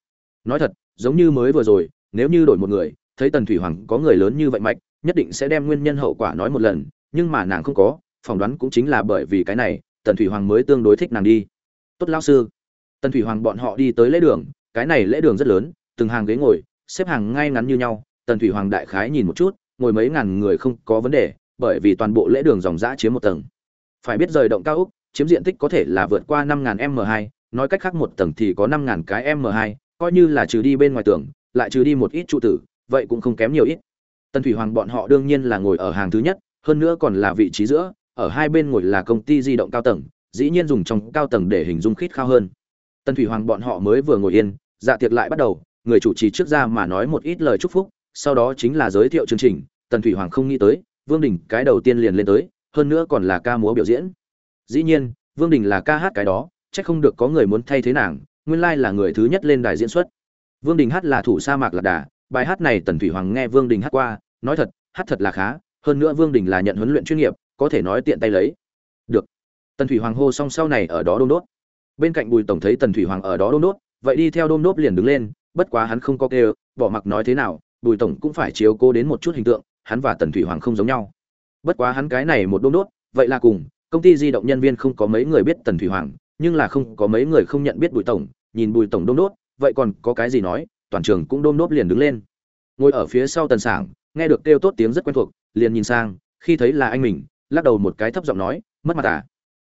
Nói thật, giống như mới vừa rồi, nếu như đổi một người, thấy tần thủy hoàng có người lớn như vậy mạnh nhất định sẽ đem nguyên nhân hậu quả nói một lần, nhưng mà nàng không có, phỏng đoán cũng chính là bởi vì cái này, tần thủy hoàng mới tương đối thích nàng đi. Tốt lão sư. Tần thủy hoàng bọn họ đi tới lễ đường, cái này lễ đường rất lớn, từng hàng ghế ngồi xếp hàng ngay ngắn như nhau, tần thủy hoàng đại khái nhìn một chút, ngồi mấy ngàn người không có vấn đề, bởi vì toàn bộ lễ đường dòng giã chiếm một tầng. Phải biết rời động cao úc chiếm diện tích có thể là vượt qua năm ngàn m hai, nói cách khác một tầng thì có năm ngàn cái m hai, coi như là trừ đi bên ngoài tường, lại trừ đi một ít trụ tử, vậy cũng không kém nhiều ít. Tần thủy hoàng bọn họ đương nhiên là ngồi ở hàng thứ nhất, hơn nữa còn là vị trí giữa, ở hai bên ngồi là công ty di động cao tầng, dĩ nhiên dùng trong cao tầng để hình dung khít khao hơn. Tần thủy hoàng bọn họ mới vừa ngồi yên dạ tiệc lại bắt đầu người chủ trì trước ra mà nói một ít lời chúc phúc, sau đó chính là giới thiệu chương trình, tần thủy hoàng không nghĩ tới, vương đình cái đầu tiên liền lên tới, hơn nữa còn là ca múa biểu diễn. Dĩ nhiên, vương đình là ca hát cái đó, chắc không được có người muốn thay thế nàng, nguyên lai là người thứ nhất lên đài diễn xuất. Vương đình hát là thủ sa mạc lạc đà, bài hát này tần thủy hoàng nghe vương đình hát qua, nói thật, hát thật là khá, hơn nữa vương đình là nhận huấn luyện chuyên nghiệp, có thể nói tiện tay lấy. Được. Tần thủy hoàng hô xong sau này ở đó đôn đốt. Bên cạnh bùi tổng thấy tần thủy hoàng ở đó đôn đốt, vậy đi theo đôn đốt liền đứng lên bất quá hắn không có kêu, bỏ mặc nói thế nào, bùi tổng cũng phải chiếu cố đến một chút hình tượng, hắn và tần thủy hoàng không giống nhau. Bất quá hắn cái này một đốm đốt, vậy là cùng, công ty di động nhân viên không có mấy người biết tần thủy hoàng, nhưng là không có mấy người không nhận biết bùi tổng, nhìn bùi tổng đốm đốt, vậy còn có cái gì nói, toàn trường cũng đốm đốt liền đứng lên. Ngồi ở phía sau tần sảng, nghe được kêu tốt tiếng rất quen thuộc, liền nhìn sang, khi thấy là anh mình, lắc đầu một cái thấp giọng nói, mất mặt à?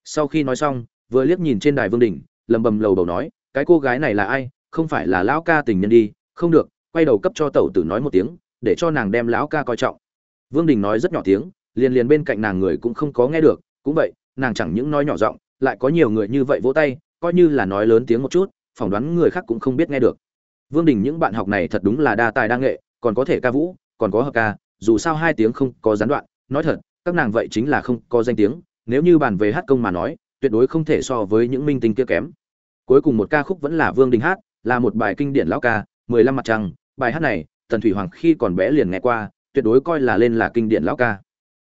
Sau khi nói xong, vừa liếc nhìn trên đài vương đỉnh lầm bầm lầu đầu nói, cái cô gái này là ai? Không phải là lão ca tình nhân đi, không được, quay đầu cấp cho tẩu tử nói một tiếng, để cho nàng đem lão ca coi trọng. Vương đình nói rất nhỏ tiếng, liền liền bên cạnh nàng người cũng không có nghe được, cũng vậy, nàng chẳng những nói nhỏ giọng, lại có nhiều người như vậy vỗ tay, coi như là nói lớn tiếng một chút, phỏng đoán người khác cũng không biết nghe được. Vương đình những bạn học này thật đúng là đa tài đa nghệ, còn có thể ca vũ, còn có hợp ca, dù sao hai tiếng không có gián đoạn, nói thật, các nàng vậy chính là không có danh tiếng, nếu như bàn về hát công mà nói, tuyệt đối không thể so với những minh tinh kia kém. Cuối cùng một ca khúc vẫn là vương đình hát là một bài kinh điển lão ca, mười lăm mặt trăng, bài hát này, tần thủy hoàng khi còn bé liền nghe qua, tuyệt đối coi là lên là kinh điển lão ca.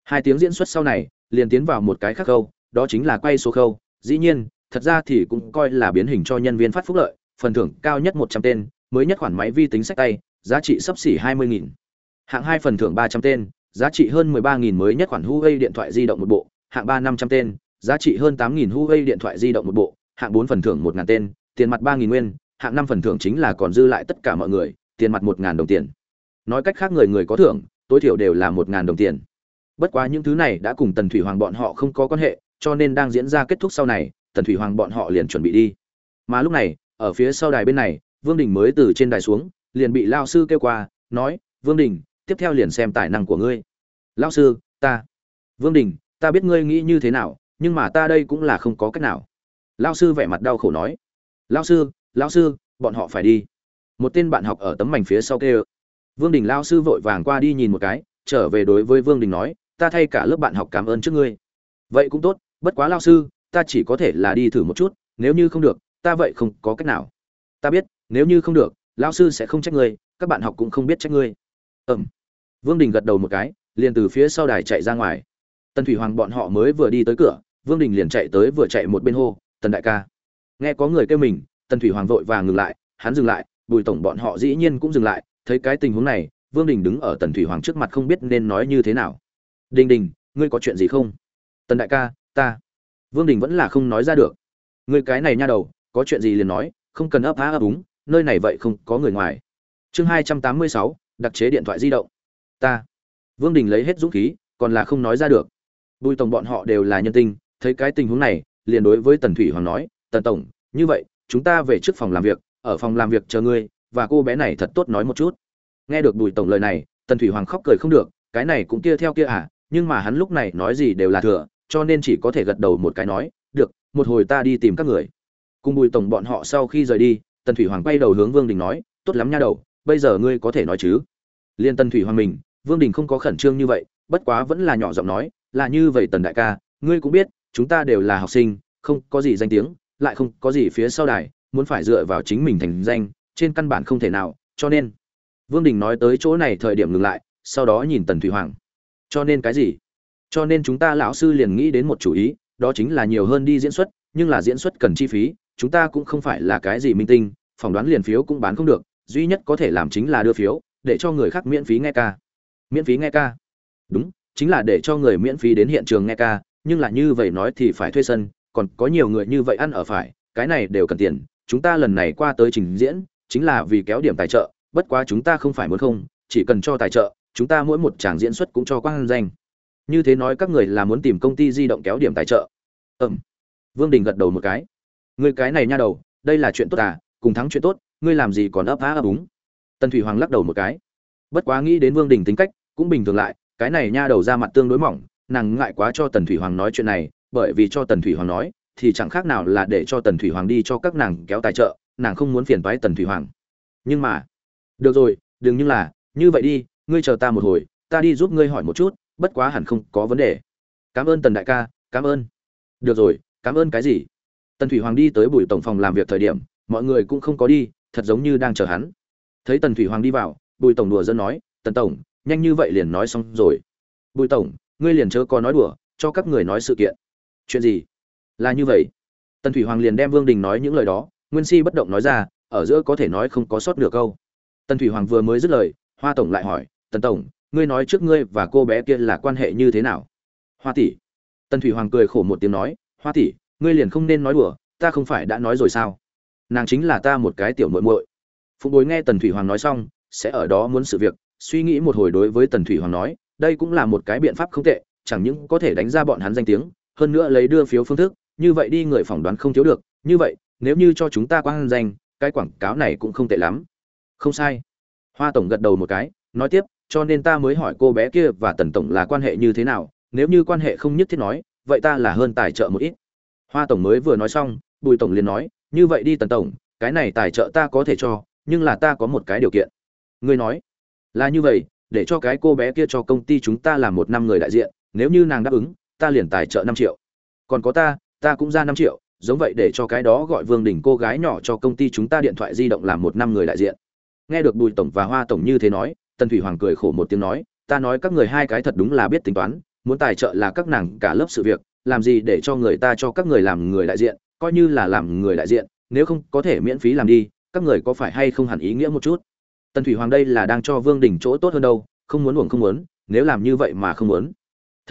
Hai tiếng diễn xuất sau này, liền tiến vào một cái khác khâu, đó chính là quay số khâu. Dĩ nhiên, thật ra thì cũng coi là biến hình cho nhân viên phát phúc lợi, phần thưởng cao nhất một trăm tên, mới nhất khoản máy vi tính sách tay, giá trị sấp xỉ hai mươi nghìn. Hạng hai phần thưởng ba trăm tên, giá trị hơn mười ba nghìn mới nhất khoản Huawei điện thoại di động một bộ, hạng ba năm trăm tên, giá trị hơn tám nghìn Huawei điện thoại di động một bộ, hạng bốn phần thưởng một ngàn tên, tiền mặt ba nghìn nguyên hạng năm phần thưởng chính là còn dư lại tất cả mọi người, tiền mặt một ngàn đồng tiền. Nói cách khác người người có thưởng, tối thiểu đều là một ngàn đồng tiền. Bất quá những thứ này đã cùng tần thủy hoàng bọn họ không có quan hệ, cho nên đang diễn ra kết thúc sau này, tần thủy hoàng bọn họ liền chuẩn bị đi. Mà lúc này, ở phía sau đài bên này, vương đình mới từ trên đài xuống, liền bị lao sư kêu qua, nói, vương đình, tiếp theo liền xem tài năng của ngươi. Lao sư, ta. Vương đình, ta biết ngươi nghĩ như thế nào, nhưng mà ta đây cũng là không có cách nào. Lao sư vẻ mặt đau khổ nói. Lao sư Lão sư, bọn họ phải đi. Một tên bạn học ở tấm mảnh phía sau kêu. Vương đình lao sư vội vàng qua đi nhìn một cái, trở về đối với vương đình nói, ta thay cả lớp bạn học cảm ơn trước ngươi. Vậy cũng tốt, bất quá lao sư, ta chỉ có thể là đi thử một chút, nếu như không được, ta vậy không có cách nào. Ta biết, nếu như không được lao sư sẽ không trách ngươi, các bạn học cũng không biết trách ngươi. Ẩm vương đình gật đầu một cái, liền từ phía sau đài chạy ra ngoài. Tần thủy hoàng bọn họ mới vừa đi tới cửa, vương đình liền chạy tới vừa chạy một bên hô, tần đại ca. Nghe có người kêu mình tần thủy hoàng vội vàng ngừng lại, hắn dừng lại, bùi tổng bọn họ dĩ nhiên cũng dừng lại, thấy cái tình huống này, vương đình đứng ở tần thủy hoàng trước mặt không biết nên nói như thế nào. Đình đình, ngươi có chuyện gì không? Tần đại ca, ta. Vương đình vẫn là không nói ra được. Ngươi cái này nha đầu, có chuyện gì liền nói, không cần ấp á ấp úng, nơi này vậy không có người ngoài. Chương hai trăm tám mươi sáu, đặc chế điện thoại di động. Ta. Vương đình lấy hết dũng khí, còn là không nói ra được. Bùi tổng bọn họ đều là nhân tinh thấy cái tình huống này, liền đối với tần thủy hoàng nói, tần tổng, như vậy chúng ta về trước phòng làm việc, ở phòng làm việc chờ ngươi, và cô bé này thật tốt nói một chút. Nghe được bùi tổng lời này, tần thủy hoàng khóc cười không được, cái này cũng kia theo kia à nhưng mà hắn lúc này nói gì đều là thừa, cho nên chỉ có thể gật đầu một cái nói, được, một hồi ta đi tìm các người. Cùng bùi tổng bọn họ sau khi rời đi, tần thủy hoàng quay đầu hướng vương đình nói, tốt lắm nha đầu, bây giờ ngươi có thể nói chứ? Liên tần thủy hoàng mình, vương đình không có khẩn trương như vậy, bất quá vẫn là nhỏ giọng nói, là như vậy tần đại ca, ngươi cũng biết, chúng ta đều là học sinh, không có gì danh tiếng lại không có gì phía sau đài, muốn phải dựa vào chính mình thành danh, trên căn bản không thể nào, cho nên, vương đình nói tới chỗ này thời điểm ngừng lại, sau đó nhìn tần thủy hoàng. Cho nên cái gì? Cho nên chúng ta lão sư liền nghĩ đến một chủ ý, đó chính là nhiều hơn đi diễn xuất, nhưng là diễn xuất cần chi phí, chúng ta cũng không phải là cái gì minh tinh, phỏng đoán liền phiếu cũng bán không được, duy nhất có thể làm chính là đưa phiếu, để cho người khác miễn phí nghe ca. Miễn phí nghe ca. Đúng, chính là để cho người miễn phí đến hiện trường nghe ca, nhưng là như vậy nói thì phải thuê sân còn có nhiều người như vậy ăn ở phải, cái này đều cần tiền, chúng ta lần này qua tới trình diễn, chính là vì kéo điểm tài trợ, bất quá chúng ta không phải muốn không, chỉ cần cho tài trợ, chúng ta mỗi một tràng diễn xuất cũng cho quang danh. Như thế nói các người là muốn tìm công ty di động kéo điểm tài trợ. Ừm. Vương đình gật đầu một cái. Người cái này nha đầu, đây là chuyện tốt à cùng thắng chuyện tốt, ngươi làm gì còn ấp á ấp úng. Tần thủy hoàng lắc đầu một cái. Bất quá nghĩ đến vương đình tính cách, cũng bình thường lại, cái này nha đầu ra mặt tương đối mỏng, nàng ngại quá cho tần thủy hoàng nói chuyện này bởi vì cho tần thủy hoàng nói, thì chẳng khác nào là để cho tần thủy hoàng đi cho các nàng kéo tài trợ, nàng không muốn phiền toái tần thủy hoàng. Nhưng mà, được rồi, đừng như là, như vậy đi, ngươi chờ ta một hồi, ta đi giúp ngươi hỏi một chút, bất quá hẳn không có vấn đề. Cảm ơn tần đại ca, cảm ơn. Được rồi, cảm ơn cái gì? Tần thủy hoàng đi tới buổi tổng phòng làm việc thời điểm, mọi người cũng không có đi, thật giống như đang chờ hắn. Thấy tần thủy hoàng đi vào bùi tổng đùa dân nói, tần tổng, nhanh như vậy liền nói xong rồi. Bùi tổng, ngươi liền chớ có nói đùa, cho các người nói sự kiện chuyện gì? Là như vậy. Tần thủy hoàng liền đem vương đình nói những lời đó, nguyên si bất động nói ra, ở giữa có thể nói không có sót nửa câu. Tần thủy hoàng vừa mới dứt lời, hoa tổng lại hỏi, tần tổng, ngươi nói trước ngươi và cô bé kia là quan hệ như thế nào? Hoa tỷ. Tần thủy hoàng cười khổ một tiếng nói, hoa tỷ, ngươi liền không nên nói đùa, ta không phải đã nói rồi sao? Nàng chính là ta một cái tiểu muội muội. Phụng bối nghe tần thủy hoàng nói xong, sẽ ở đó muốn sự việc, suy nghĩ một hồi đối với tần thủy hoàng nói, đây cũng là một cái biện pháp không tệ, chẳng những có thể đánh ra bọn hắn danh tiếng hơn nữa lấy đưa phiếu phương thức, như vậy đi người phỏng đoán không thiếu được. Như vậy, nếu như cho chúng ta quang danh, cái quảng cáo này cũng không tệ lắm. Không sai. Hoa tổng gật đầu một cái, nói tiếp, cho nên ta mới hỏi cô bé kia và tần tổng là quan hệ như thế nào. Nếu như quan hệ không nhất thiết nói, vậy ta là hơn tài trợ một ít. Hoa tổng mới vừa nói xong, bùi tổng liền nói, như vậy đi tần tổng, cái này tài trợ ta có thể cho, nhưng là ta có một cái điều kiện. Ngươi nói, là như vậy, để cho cái cô bé kia cho công ty chúng ta làm một năm người đại diện, nếu như nàng đáp ứng ta liền tài trợ năm triệu. Còn có ta ta cũng ra năm triệu, giống vậy để cho cái đó gọi vương đình cô gái nhỏ cho công ty chúng ta điện thoại di động làm một năm người đại diện. Nghe được bùi tổng và hoa tổng như thế nói, tần thủy hoàng cười khổ một tiếng nói, ta nói các người hai cái thật đúng là biết tính toán, muốn tài trợ là các nàng cả lớp sự việc, làm gì để cho người ta cho các người làm người đại diện, coi như là làm người đại diện, nếu không có thể miễn phí làm đi, các người có phải hay không hẳn ý nghĩa một chút? Tần thủy hoàng đây là đang cho vương đình chỗ tốt hơn đâu, không muốn uổng không muốn, nếu làm như vậy mà không muốn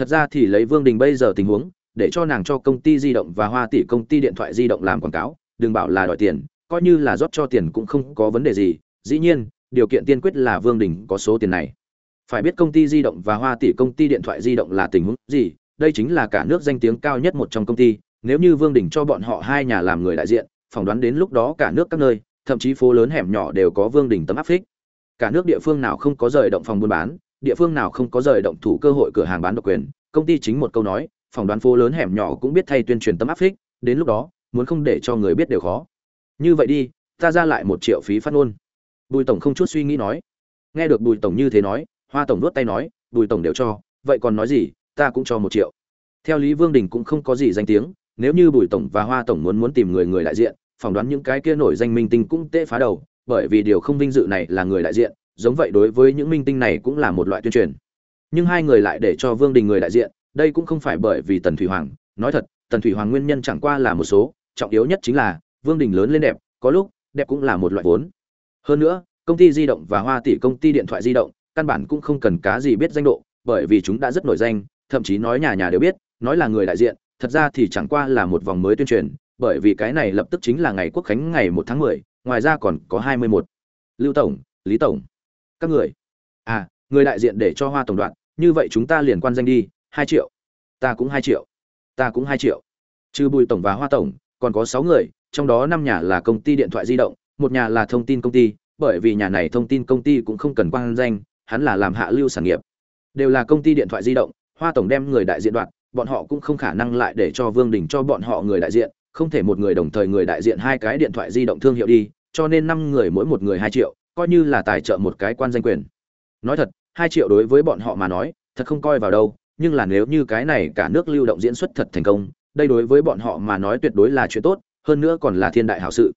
thật ra thì lấy vương đình bây giờ tình huống, để cho nàng cho công ty di động và hoa tỷ công ty điện thoại di động làm quảng cáo, đừng bảo là đòi tiền, coi như là rót cho tiền cũng không có vấn đề gì. Dĩ nhiên, điều kiện tiên quyết là vương đình có số tiền này. Phải biết công ty di động và hoa tỷ công ty điện thoại di động là tình huống gì, đây chính là cả nước danh tiếng cao nhất một trong công ty. Nếu như vương đình cho bọn họ hai nhà làm người đại diện, phỏng đoán đến lúc đó cả nước các nơi, thậm chí phố lớn hẻm nhỏ đều có vương đình tấm áp phích. Cả nước địa phương nào không có rời động phòng buôn bán địa phương nào không có rời động thủ cơ hội cửa hàng bán độc quyền, công ty chính một câu nói, phòng đoán phố lớn hẻm nhỏ cũng biết thay tuyên truyền tấm áp phích, đến lúc đó, muốn không để cho người biết đều khó. Như vậy đi, ta ra lại một triệu phí phát ngôn. Bùi tổng không chút suy nghĩ nói. Nghe được bùi tổng như thế nói, hoa tổng nuốt tay nói, bùi tổng đều cho, vậy còn nói gì, ta cũng cho một triệu. Theo lý vương đình cũng không có gì danh tiếng, nếu như bùi tổng và hoa tổng muốn muốn tìm người người đại diện, phỏng đoán những cái kia nổi danh minh tinh cũng tệ phá đầu, bởi vì điều không vinh dự này là người đại diện giống vậy đối với những minh tinh này cũng là một loại tuyên truyền. Nhưng hai người lại để cho vương đình người đại diện, đây cũng không phải bởi vì tần thủy hoàng, nói thật, tần thủy hoàng nguyên nhân chẳng qua là một số, trọng yếu nhất chính là, vương đình lớn lên đẹp, có lúc, đẹp cũng là một loại vốn. Hơn nữa, công ty di động và hoa tỷ công ty điện thoại di động, căn bản cũng không cần cá gì biết danh độ, bởi vì chúng đã rất nổi danh, thậm chí nói nhà nhà đều biết, nói là người đại diện, thật ra thì chẳng qua là một vòng mới tuyên truyền, bởi vì cái này lập tức chính là ngày quốc khánh ngày một tháng mười, ngoài ra còn có hai mươi một lưu tổng, lý tổng các người. À người đại diện để cho hoa tổng đoạn như vậy chúng ta liền quan danh đi hai triệu. Ta cũng hai triệu. Ta cũng hai triệu. Trừ bùi tổng và hoa tổng còn có sáu người trong đó năm nhà là công ty điện thoại di động một nhà là thông tin công ty bởi vì nhà này thông tin công ty cũng không cần quan danh hắn là làm hạ lưu sản nghiệp. Đều là công ty điện thoại di động hoa tổng đem người đại diện đoạt, bọn họ cũng không khả năng lại để cho vương đình cho bọn họ người đại diện không thể một người đồng thời người đại diện hai cái điện thoại di động thương hiệu đi cho nên năm người mỗi một người hai triệu coi như là tài trợ một cái quan danh quyền. Nói thật, hai triệu đối với bọn họ mà nói, thật không coi vào đâu, nhưng là nếu như cái này cả nước lưu động diễn xuất thật thành công, đây đối với bọn họ mà nói tuyệt đối là chuyện tốt, hơn nữa còn là thiên đại hảo sự.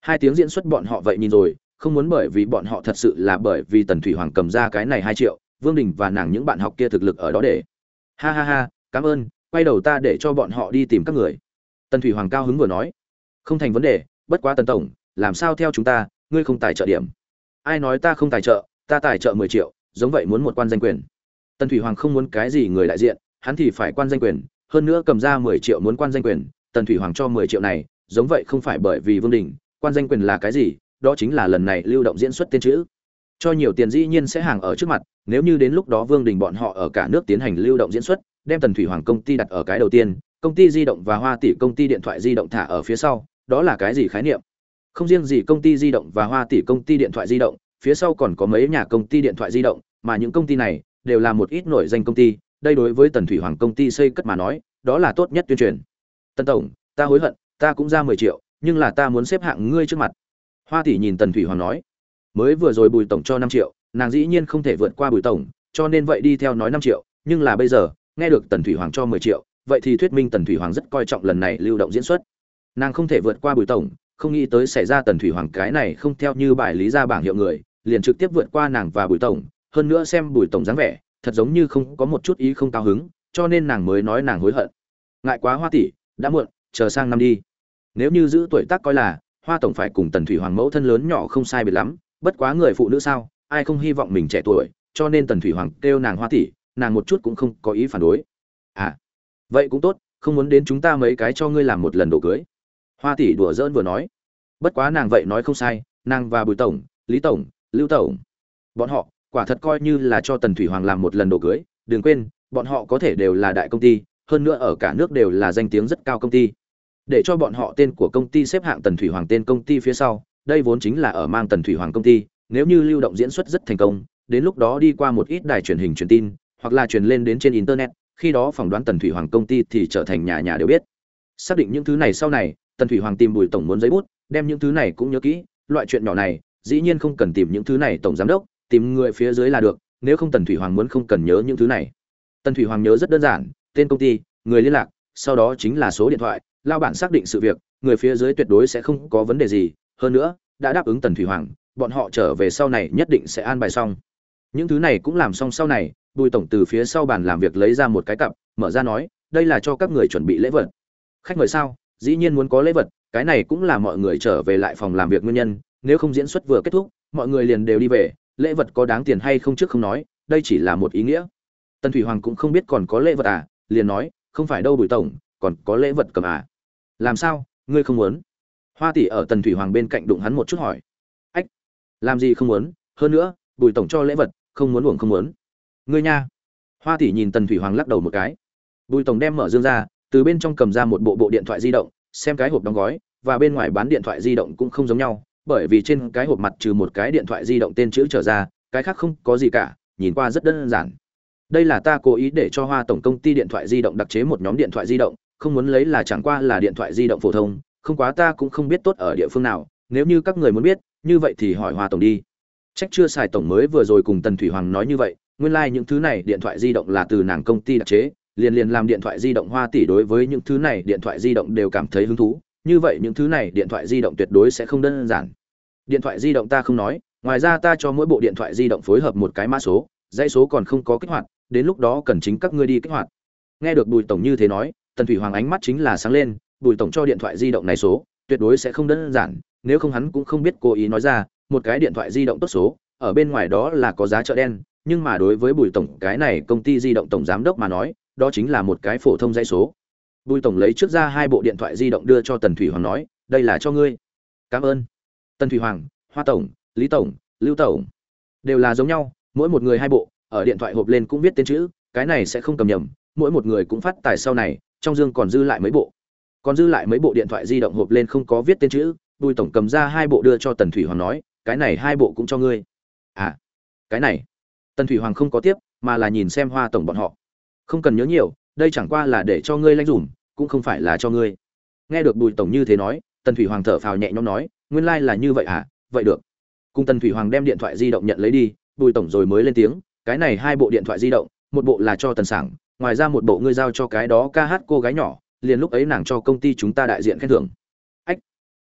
Hai tiếng diễn xuất bọn họ vậy nhìn rồi, không muốn bởi vì bọn họ thật sự là bởi vì tần thủy hoàng cầm ra cái này hai triệu, vương đình và nàng những bạn học kia thực lực ở đó để. Ha ha ha, cảm ơn, quay đầu ta để cho bọn họ đi tìm các người. Tần thủy hoàng cao hứng vừa nói. Không thành vấn đề, bất quá tần tổng, làm sao theo chúng ta, ngươi không tài trợ điểm ai nói ta không tài trợ, ta tài trợ mười triệu, giống vậy muốn một quan danh quyền. Tần thủy hoàng không muốn cái gì người đại diện, hắn thì phải quan danh quyền, hơn nữa cầm ra mười triệu muốn quan danh quyền, tần thủy hoàng cho mười triệu này, giống vậy không phải bởi vì vương đình, quan danh quyền là cái gì, đó chính là lần này lưu động diễn xuất tên chữ. Cho nhiều tiền dĩ nhiên sẽ hàng ở trước mặt, nếu như đến lúc đó vương đình bọn họ ở cả nước tiến hành lưu động diễn xuất, đem tần thủy hoàng công ty đặt ở cái đầu tiên, công ty di động và hoa tỷ công ty điện thoại di động thả ở phía sau, đó là cái gì khái niệm? Không riêng gì công ty di động và hoa tỷ công ty điện thoại di động, phía sau còn có mấy nhà công ty điện thoại di động, mà những công ty này đều là một ít nổi danh công ty. Đây đối với tần thủy hoàng công ty xây cất mà nói, đó là tốt nhất tuyên truyền. Tần tổng, ta hối hận, ta cũng ra mười triệu, nhưng là ta muốn xếp hạng ngươi trước mặt. Hoa tỷ nhìn tần thủy hoàng nói, mới vừa rồi bùi tổng cho năm triệu, nàng dĩ nhiên không thể vượt qua bùi tổng, cho nên vậy đi theo nói năm triệu, nhưng là bây giờ, nghe được tần thủy hoàng cho mười triệu, vậy thì thuyết minh tần thủy hoàng rất coi trọng lần này lưu động diễn xuất. Nàng không thể vượt qua bùi tổng không nghĩ tới xảy ra tần thủy hoàng cái này không theo như bài lý ra bảng hiệu người, liền trực tiếp vượt qua nàng và bùi tổng, hơn nữa xem bùi tổng dáng vẻ, thật giống như không có một chút ý không cao hứng, cho nên nàng mới nói nàng hối hận. Ngại quá hoa tỷ, đã muộn, chờ sang năm đi. Nếu như giữ tuổi tác coi là, hoa tổng phải cùng tần thủy hoàng mẫu thân lớn nhỏ không sai biệt lắm, bất quá người phụ nữ sao, ai không hy vọng mình trẻ tuổi, cho nên tần thủy hoàng kêu nàng hoa tỷ, nàng một chút cũng không có ý phản đối. À vậy cũng tốt, không muốn đến chúng ta mấy cái cho ngươi làm một lần đồ cưới hoa tỷ đùa giỡn vừa nói. Bất quá nàng vậy nói không sai, nàng và bùi tổng, lý tổng, lưu tổng, bọn họ, quả thật coi như là cho tần thủy hoàng làm một lần đồ cưới, đừng quên, bọn họ có thể đều là đại công ty, hơn nữa ở cả nước đều là danh tiếng rất cao công ty. Để cho bọn họ tên của công ty xếp hạng tần thủy hoàng tên công ty phía sau, đây vốn chính là ở mang tần thủy hoàng công ty, nếu như lưu động diễn xuất rất thành công, đến lúc đó đi qua một ít đài truyền hình truyền tin, hoặc là truyền lên đến trên internet, khi đó phỏng đoán tần thủy hoàng công ty thì trở thành nhà nhà đều biết. Xác định những thứ này sau này tần thủy hoàng tìm bùi tổng muốn giấy bút, đem những thứ này cũng nhớ kỹ, loại chuyện nhỏ này, dĩ nhiên không cần tìm những thứ này tổng giám đốc, tìm người phía dưới là được, nếu không tần thủy hoàng muốn không cần nhớ những thứ này. Tần thủy hoàng nhớ rất đơn giản, tên công ty, người liên lạc, sau đó chính là số điện thoại, lao bản xác định sự việc, người phía dưới tuyệt đối sẽ không có vấn đề gì, hơn nữa, đã đáp ứng tần thủy hoàng, bọn họ trở về sau này nhất định sẽ an bài xong. Những thứ này cũng làm xong sau này, bùi tổng từ phía sau bàn làm việc lấy ra một cái cặp, mở ra nói, đây là cho các người chuẩn bị lễ vật. Khách mời sao? Dĩ nhiên muốn có lễ vật, cái này cũng là mọi người trở về lại phòng làm việc nguyên nhân, nếu không diễn xuất vừa kết thúc, mọi người liền đều đi về, lễ vật có đáng tiền hay không trước không nói, đây chỉ là một ý nghĩa. Tần thủy hoàng cũng không biết còn có lễ vật à liền nói, không phải đâu bùi tổng, còn có lễ vật cầm à. Làm sao, ngươi không muốn? Hoa tỷ ở tần thủy hoàng bên cạnh đụng hắn một chút hỏi. Ách, làm gì không muốn? Hơn nữa, bùi tổng cho lễ vật, không muốn uổng không muốn. Ngươi nha. Hoa tỷ nhìn tần thủy hoàng lắc đầu một cái. Bùi tổng đem mở dương ra từ bên trong cầm ra một bộ bộ điện thoại di động, xem cái hộp đóng gói, và bên ngoài bán điện thoại di động cũng không giống nhau, bởi vì trên cái hộp mặt trừ một cái điện thoại di động tên chữ trở ra, cái khác không có gì cả, nhìn qua rất đơn giản. Đây là ta cố ý để cho hoa tổng công ty điện thoại di động đặc chế một nhóm điện thoại di động, không muốn lấy là chẳng qua là điện thoại di động phổ thông, không quá ta cũng không biết tốt ở địa phương nào, nếu như các người muốn biết, như vậy thì hỏi hoa tổng đi. Trách chưa xài tổng mới vừa rồi cùng tần thủy hoàng nói như vậy, nguyên lai like những thứ này điện thoại di động là từ nàng công ty đặc chế liền liền làm điện thoại di động hoa tỷ đối với những thứ này điện thoại di động đều cảm thấy hứng thú. Như vậy những thứ này điện thoại di động tuyệt đối sẽ không đơn giản. Điện thoại di động ta không nói, ngoài ra ta cho mỗi bộ điện thoại di động phối hợp một cái mã số, dãy số còn không có kích hoạt, đến lúc đó cần chính các ngươi đi kích hoạt. Nghe được bùi tổng như thế nói, tần thủy hoàng ánh mắt chính là sáng lên, bùi tổng cho điện thoại di động này số, tuyệt đối sẽ không đơn giản, nếu không hắn cũng không biết cố ý nói ra, một cái điện thoại di động tốt số, ở bên ngoài đó là có giá chợ đen, nhưng mà đối với bùi tổng, cái này công ty di động tổng giám đốc mà nói đó chính là một cái phổ thông dãy số. Bùi tổng lấy trước ra hai bộ điện thoại di động đưa cho tần thủy hoàng nói, đây là cho ngươi. Cảm ơn. Tần thủy hoàng, hoa tổng, lý tổng, lưu tổng đều là giống nhau, mỗi một người hai bộ, ở điện thoại hộp lên cũng viết tên chữ, cái này sẽ không cầm nhầm, mỗi một người cũng phát tài sau này, trong dương còn dư lại mấy bộ. Còn dư lại mấy bộ điện thoại di động hộp lên không có viết tên chữ, bùi tổng cầm ra hai bộ đưa cho tần thủy hoàng nói, cái này hai bộ cũng cho ngươi. À cái này. Tần thủy hoàng không có tiếp, mà là nhìn xem hoa tổng bọn họ không cần nhớ nhiều, đây chẳng qua là để cho ngươi lanh dùm, cũng không phải là cho ngươi. Nghe được bùi tổng như thế nói, tần thủy hoàng thở phào nhẹ nhõm nói, nguyên lai、like、là như vậy à vậy được. Cùng tần thủy hoàng đem điện thoại di động nhận lấy đi, bùi tổng rồi mới lên tiếng, cái này hai bộ điện thoại di động, một bộ là cho tần sảng, ngoài ra một bộ ngươi giao cho cái đó ca hát cô gái nhỏ, liền lúc ấy nàng cho công ty chúng ta đại diện khen thưởng. Ách.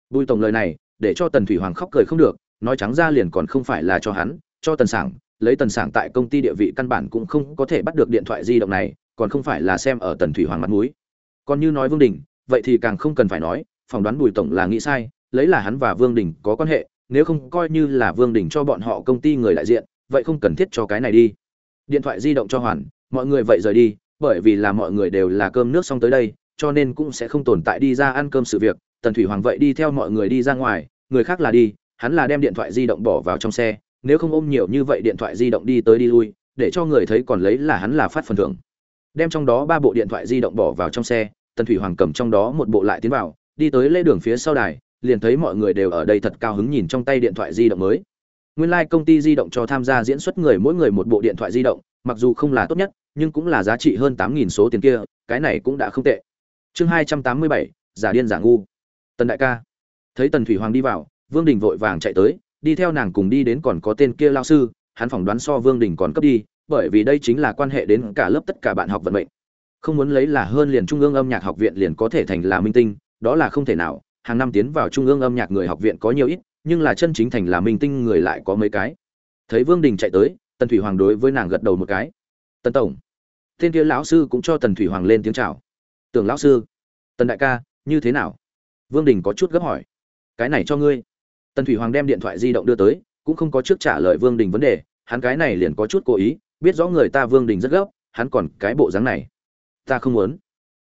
Bùi tổng lời này, để cho tần thủy hoàng khóc cười không được, nói trắng ra liền còn không phải là cho hắn, cho tần sảng lấy tần sảng tại công ty địa vị căn bản cũng không có thể bắt được điện thoại di động này, còn không phải là xem ở tần thủy hoàng mặt mũi. Còn như nói vương đình, vậy thì càng không cần phải nói, phỏng đoán bùi tổng là nghĩ sai, lấy là hắn và vương đình có quan hệ, nếu không coi như là vương đình cho bọn họ công ty người đại diện, vậy không cần thiết cho cái này đi. Điện thoại di động cho hoàn, mọi người vậy rời đi, bởi vì là mọi người đều là cơm nước xong tới đây, cho nên cũng sẽ không tồn tại đi ra ăn cơm sự việc. Tần thủy hoàng vậy đi theo mọi người đi ra ngoài, người khác là đi, hắn là đem điện thoại di động bỏ vào trong xe nếu không ôm nhiều như vậy điện thoại di động đi tới đi lui, để cho người thấy còn lấy là hắn là phát phần thưởng. Đem trong đó ba bộ điện thoại di động bỏ vào trong xe, tần thủy hoàng cầm trong đó một bộ lại tiến vào, đi tới lễ đường phía sau đài, liền thấy mọi người đều ở đây thật cao hứng nhìn trong tay điện thoại di động mới. Nguyên lai like công ty di động cho tham gia diễn xuất người mỗi người một bộ điện thoại di động, mặc dù không là tốt nhất, nhưng cũng là giá trị hơn tám nghìn số tiền kia, cái này cũng đã không tệ. Chương hai trăm tám mươi bảy, giả điên giả ngu. Tần đại ca. Thấy tần thủy hoàng đi vào, vương đình vội vàng chạy tới đi theo nàng cùng đi đến còn có tên kia lao sư, hắn phỏng đoán so vương đình còn cấp đi, bởi vì đây chính là quan hệ đến cả lớp tất cả bạn học vận mệnh. Không muốn lấy là hơn liền trung ương âm nhạc học viện liền có thể thành là minh tinh, đó là không thể nào, hàng năm tiến vào trung ương âm nhạc người học viện có nhiều ít, nhưng là chân chính thành là minh tinh người lại có mấy cái. Thấy vương đình chạy tới, tần thủy hoàng đối với nàng gật đầu một cái. Tần tổng, tên kia lão sư cũng cho tần thủy hoàng lên tiếng chào. Tưởng lão sư, tần đại ca, như thế nào? Vương đình có chút gấp hỏi. Cái này cho ngươi tần thủy hoàng đem điện thoại di động đưa tới, cũng không có trước trả lời vương đình vấn đề, hắn cái này liền có chút cố ý, biết rõ người ta vương đình rất gấp, hắn còn cái bộ dáng này. Ta không muốn.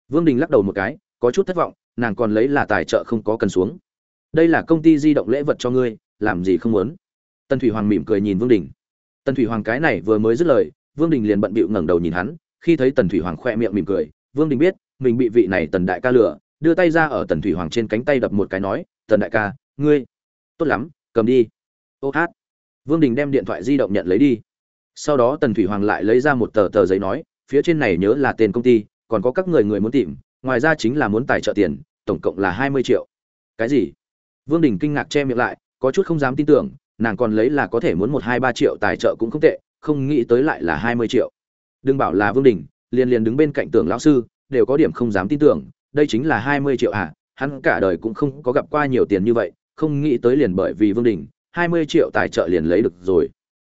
Vương đình lắc đầu một cái, có chút thất vọng, nàng còn lấy là tài trợ không có cần xuống. Đây là công ty di động lễ vật cho ngươi, làm gì không muốn? Tần thủy hoàng mỉm cười nhìn vương đình. Tần thủy hoàng cái này vừa mới dứt lời, vương đình liền bận bịu ngẩng đầu nhìn hắn, khi thấy tần thủy hoàng khoe miệng mỉm cười, vương đình biết, mình bị vị này tần đại ca lừa, đưa tay ra ở tần thủy hoàng trên cánh tay đập một cái nói, tần đại ca, ngươi tốt lắm, cầm đi. Ô hát. Vương đình đem điện thoại di động nhận lấy đi. Sau đó tần thủy hoàng lại lấy ra một tờ tờ giấy nói, phía trên này nhớ là tên công ty, còn có các người người muốn tìm, ngoài ra chính là muốn tài trợ tiền, tổng cộng là hai mươi triệu. Cái gì? Vương đình kinh ngạc che miệng lại, có chút không dám tin tưởng, nàng còn lấy là có thể muốn một hai ba triệu tài trợ cũng không tệ, không nghĩ tới lại là hai mươi triệu. Đừng bảo là vương đình, liền liền đứng bên cạnh tưởng lão sư, đều có điểm không dám tin tưởng, đây chính là hai mươi triệu à hắn cả đời cũng không có gặp qua nhiều tiền như vậy không nghĩ tới liền bởi vì vương đình, hai mươi triệu tài trợ liền lấy được rồi.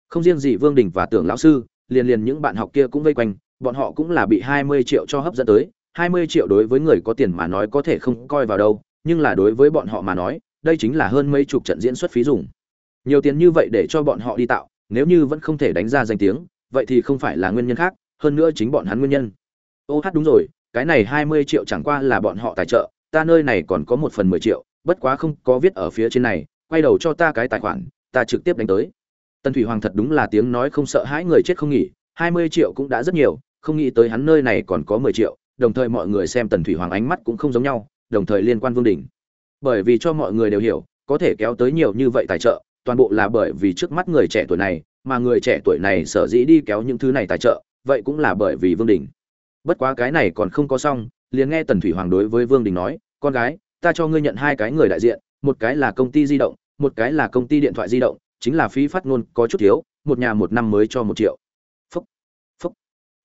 Không riêng gì vương đình và tưởng lão sư, liền liền những bạn học kia cũng vây quanh, bọn họ cũng là bị hai mươi triệu cho hấp dẫn tới. hai mươi triệu đối với người có tiền mà nói có thể không coi vào đâu, nhưng là đối với bọn họ mà nói, đây chính là hơn mấy chục trận diễn xuất phí dùng. Nhiều tiền như vậy để cho bọn họ đi tạo, nếu như vẫn không thể đánh ra danh tiếng, vậy thì không phải là nguyên nhân khác, hơn nữa chính bọn hắn nguyên nhân. Ô hát đúng rồi, cái này hai mươi triệu chẳng qua là bọn họ tài trợ, ta nơi này còn có một phần mười triệu bất quá không có viết ở phía trên này, quay đầu cho ta cái tài khoản, ta trực tiếp đánh tới. Tần thủy hoàng thật đúng là tiếng nói không sợ hãi người chết không nghỉ, hai mươi triệu cũng đã rất nhiều, không nghĩ tới hắn nơi này còn có mười triệu, đồng thời mọi người xem tần thủy hoàng ánh mắt cũng không giống nhau, đồng thời liên quan vương đình. Bởi vì cho mọi người đều hiểu, có thể kéo tới nhiều như vậy tài trợ, toàn bộ là bởi vì trước mắt người trẻ tuổi này, mà người trẻ tuổi này sở dĩ đi kéo những thứ này tài trợ, vậy cũng là bởi vì vương đình. Bất quá cái này còn không có xong, liền nghe tần thủy hoàng đối với vương đình nói, con gái ta cho ngươi nhận hai cái người đại diện, một cái là công ty di động, một cái là công ty điện thoại di động, chính là phí phát ngôn có chút thiếu, một nhà một năm mới cho một triệu. Phúc phúc.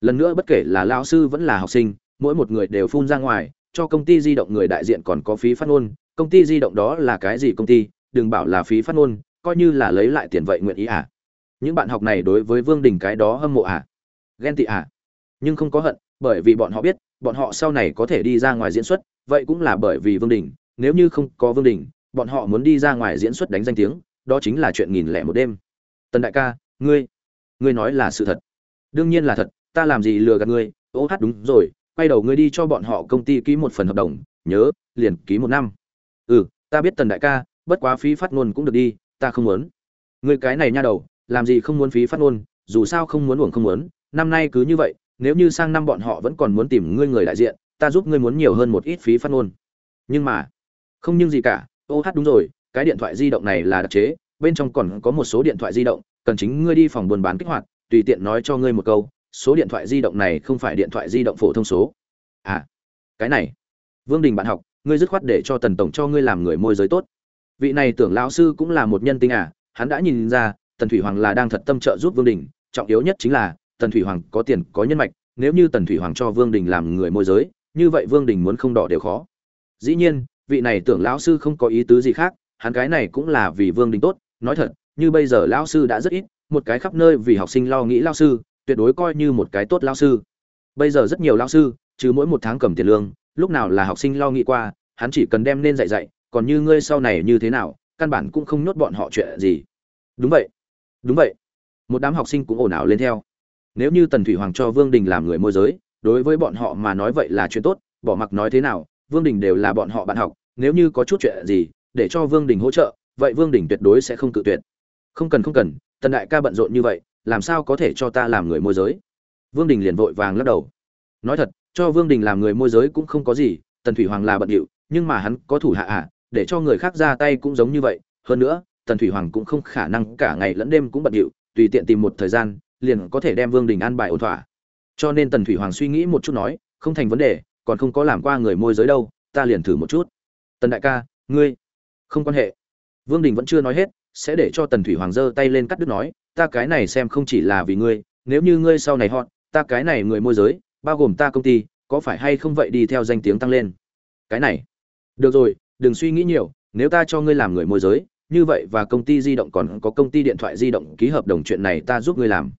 Lần nữa bất kể là lao sư vẫn là học sinh, mỗi một người đều phun ra ngoài, cho công ty di động người đại diện còn có phí phát ngôn, công ty di động đó là cái gì công ty, đừng bảo là phí phát ngôn, coi như là lấy lại tiền vậy nguyện ý à? Những bạn học này đối với vương đình cái đó hâm mộ à? Ghen tị à? Nhưng không có hận, bởi vì bọn họ biết, bọn họ sau này có thể đi ra ngoài diễn xuất vậy cũng là bởi vì vương đình, nếu như không có vương đình, bọn họ muốn đi ra ngoài diễn xuất đánh danh tiếng, đó chính là chuyện nghìn lẻ một đêm. Tần đại ca, ngươi ngươi nói là sự thật. Đương nhiên là thật, ta làm gì lừa gạt ngươi? Ô hát đúng rồi, quay đầu ngươi đi cho bọn họ công ty ký một phần hợp đồng, nhớ, liền ký một năm. Ừ ta biết tần đại ca, bất quá phí phát ngôn cũng được đi, ta không muốn. Ngươi cái này nha đầu, làm gì không muốn phí phát ngôn, dù sao không muốn uổng không muốn, năm nay cứ như vậy, nếu như sang năm bọn họ vẫn còn muốn tìm ngươi người đại diện ta giúp ngươi muốn nhiều hơn một ít phí phát ngôn. Nhưng mà, không nhưng gì cả, ô hát đúng rồi, cái điện thoại di động này là đặc chế, bên trong còn có một số điện thoại di động, cần chính ngươi đi phòng buôn bán kích hoạt, tùy tiện nói cho ngươi một câu, số điện thoại di động này không phải điện thoại di động phổ thông số. À cái này, vương đình bạn học, ngươi dứt khoát để cho tần tổng cho ngươi làm người môi giới tốt. Vị này tưởng lão sư cũng là một nhân tinh à hắn đã nhìn ra, tần thủy hoàng là đang thật tâm trợ giúp vương đình, trọng yếu nhất chính là, tần thủy hoàng có tiền, có nhân mạch, nếu như tần thủy hoàng cho vương đình làm người môi giới như vậy vương đình muốn không đỏ đều khó. Dĩ nhiên, vị này tưởng lão sư không có ý tứ gì khác, hắn cái này cũng là vì vương đình tốt, nói thật, như bây giờ lão sư đã rất ít, một cái khắp nơi vì học sinh lo nghĩ lão sư, tuyệt đối coi như một cái tốt lão sư. Bây giờ rất nhiều lão sư chứ mỗi một tháng cầm tiền lương, lúc nào là học sinh lo nghĩ qua, hắn chỉ cần đem nên dạy dạy, còn như ngươi sau này như thế nào, căn bản cũng không nhốt bọn họ chuyện gì. Đúng vậy. Đúng vậy. Một đám học sinh cũng ồn ào lên theo. Nếu như tần thủy hoàng cho vương đình làm người môi giới đối với bọn họ mà nói vậy là chuyện tốt bỏ mặc nói thế nào vương đình đều là bọn họ bạn học nếu như có chút chuyện gì để cho vương đình hỗ trợ vậy vương đình tuyệt đối sẽ không cự tuyệt. Không cần không cần tần đại ca bận rộn như vậy làm sao có thể cho ta làm người môi giới? Vương đình liền vội vàng lắc đầu. Nói thật cho vương đình làm người môi giới cũng không có gì tần thủy hoàng là bận điệu nhưng mà hắn có thủ hạ ạ à, để cho người khác ra tay cũng giống như vậy. Hơn nữa tần thủy hoàng cũng không khả năng cả ngày lẫn đêm cũng bận điệu tùy tiện tìm một thời gian liền có thể đem vương đình an bài ổn thỏa cho nên tần thủy hoàng suy nghĩ một chút nói, không thành vấn đề, còn không có làm qua người môi giới đâu, ta liền thử một chút. Tần đại ca, ngươi, không quan hệ. Vương đình vẫn chưa nói hết, sẽ để cho tần thủy hoàng giơ tay lên cắt đứt nói, ta cái này xem không chỉ là vì ngươi, nếu như ngươi sau này họ ta cái này người môi giới, bao gồm ta công ty, có phải hay không vậy đi theo danh tiếng tăng lên. Cái này, được rồi, đừng suy nghĩ nhiều, nếu ta cho ngươi làm người môi giới, như vậy và công ty di động còn có công ty điện thoại di động ký hợp đồng chuyện này ta giúp ngươi làm.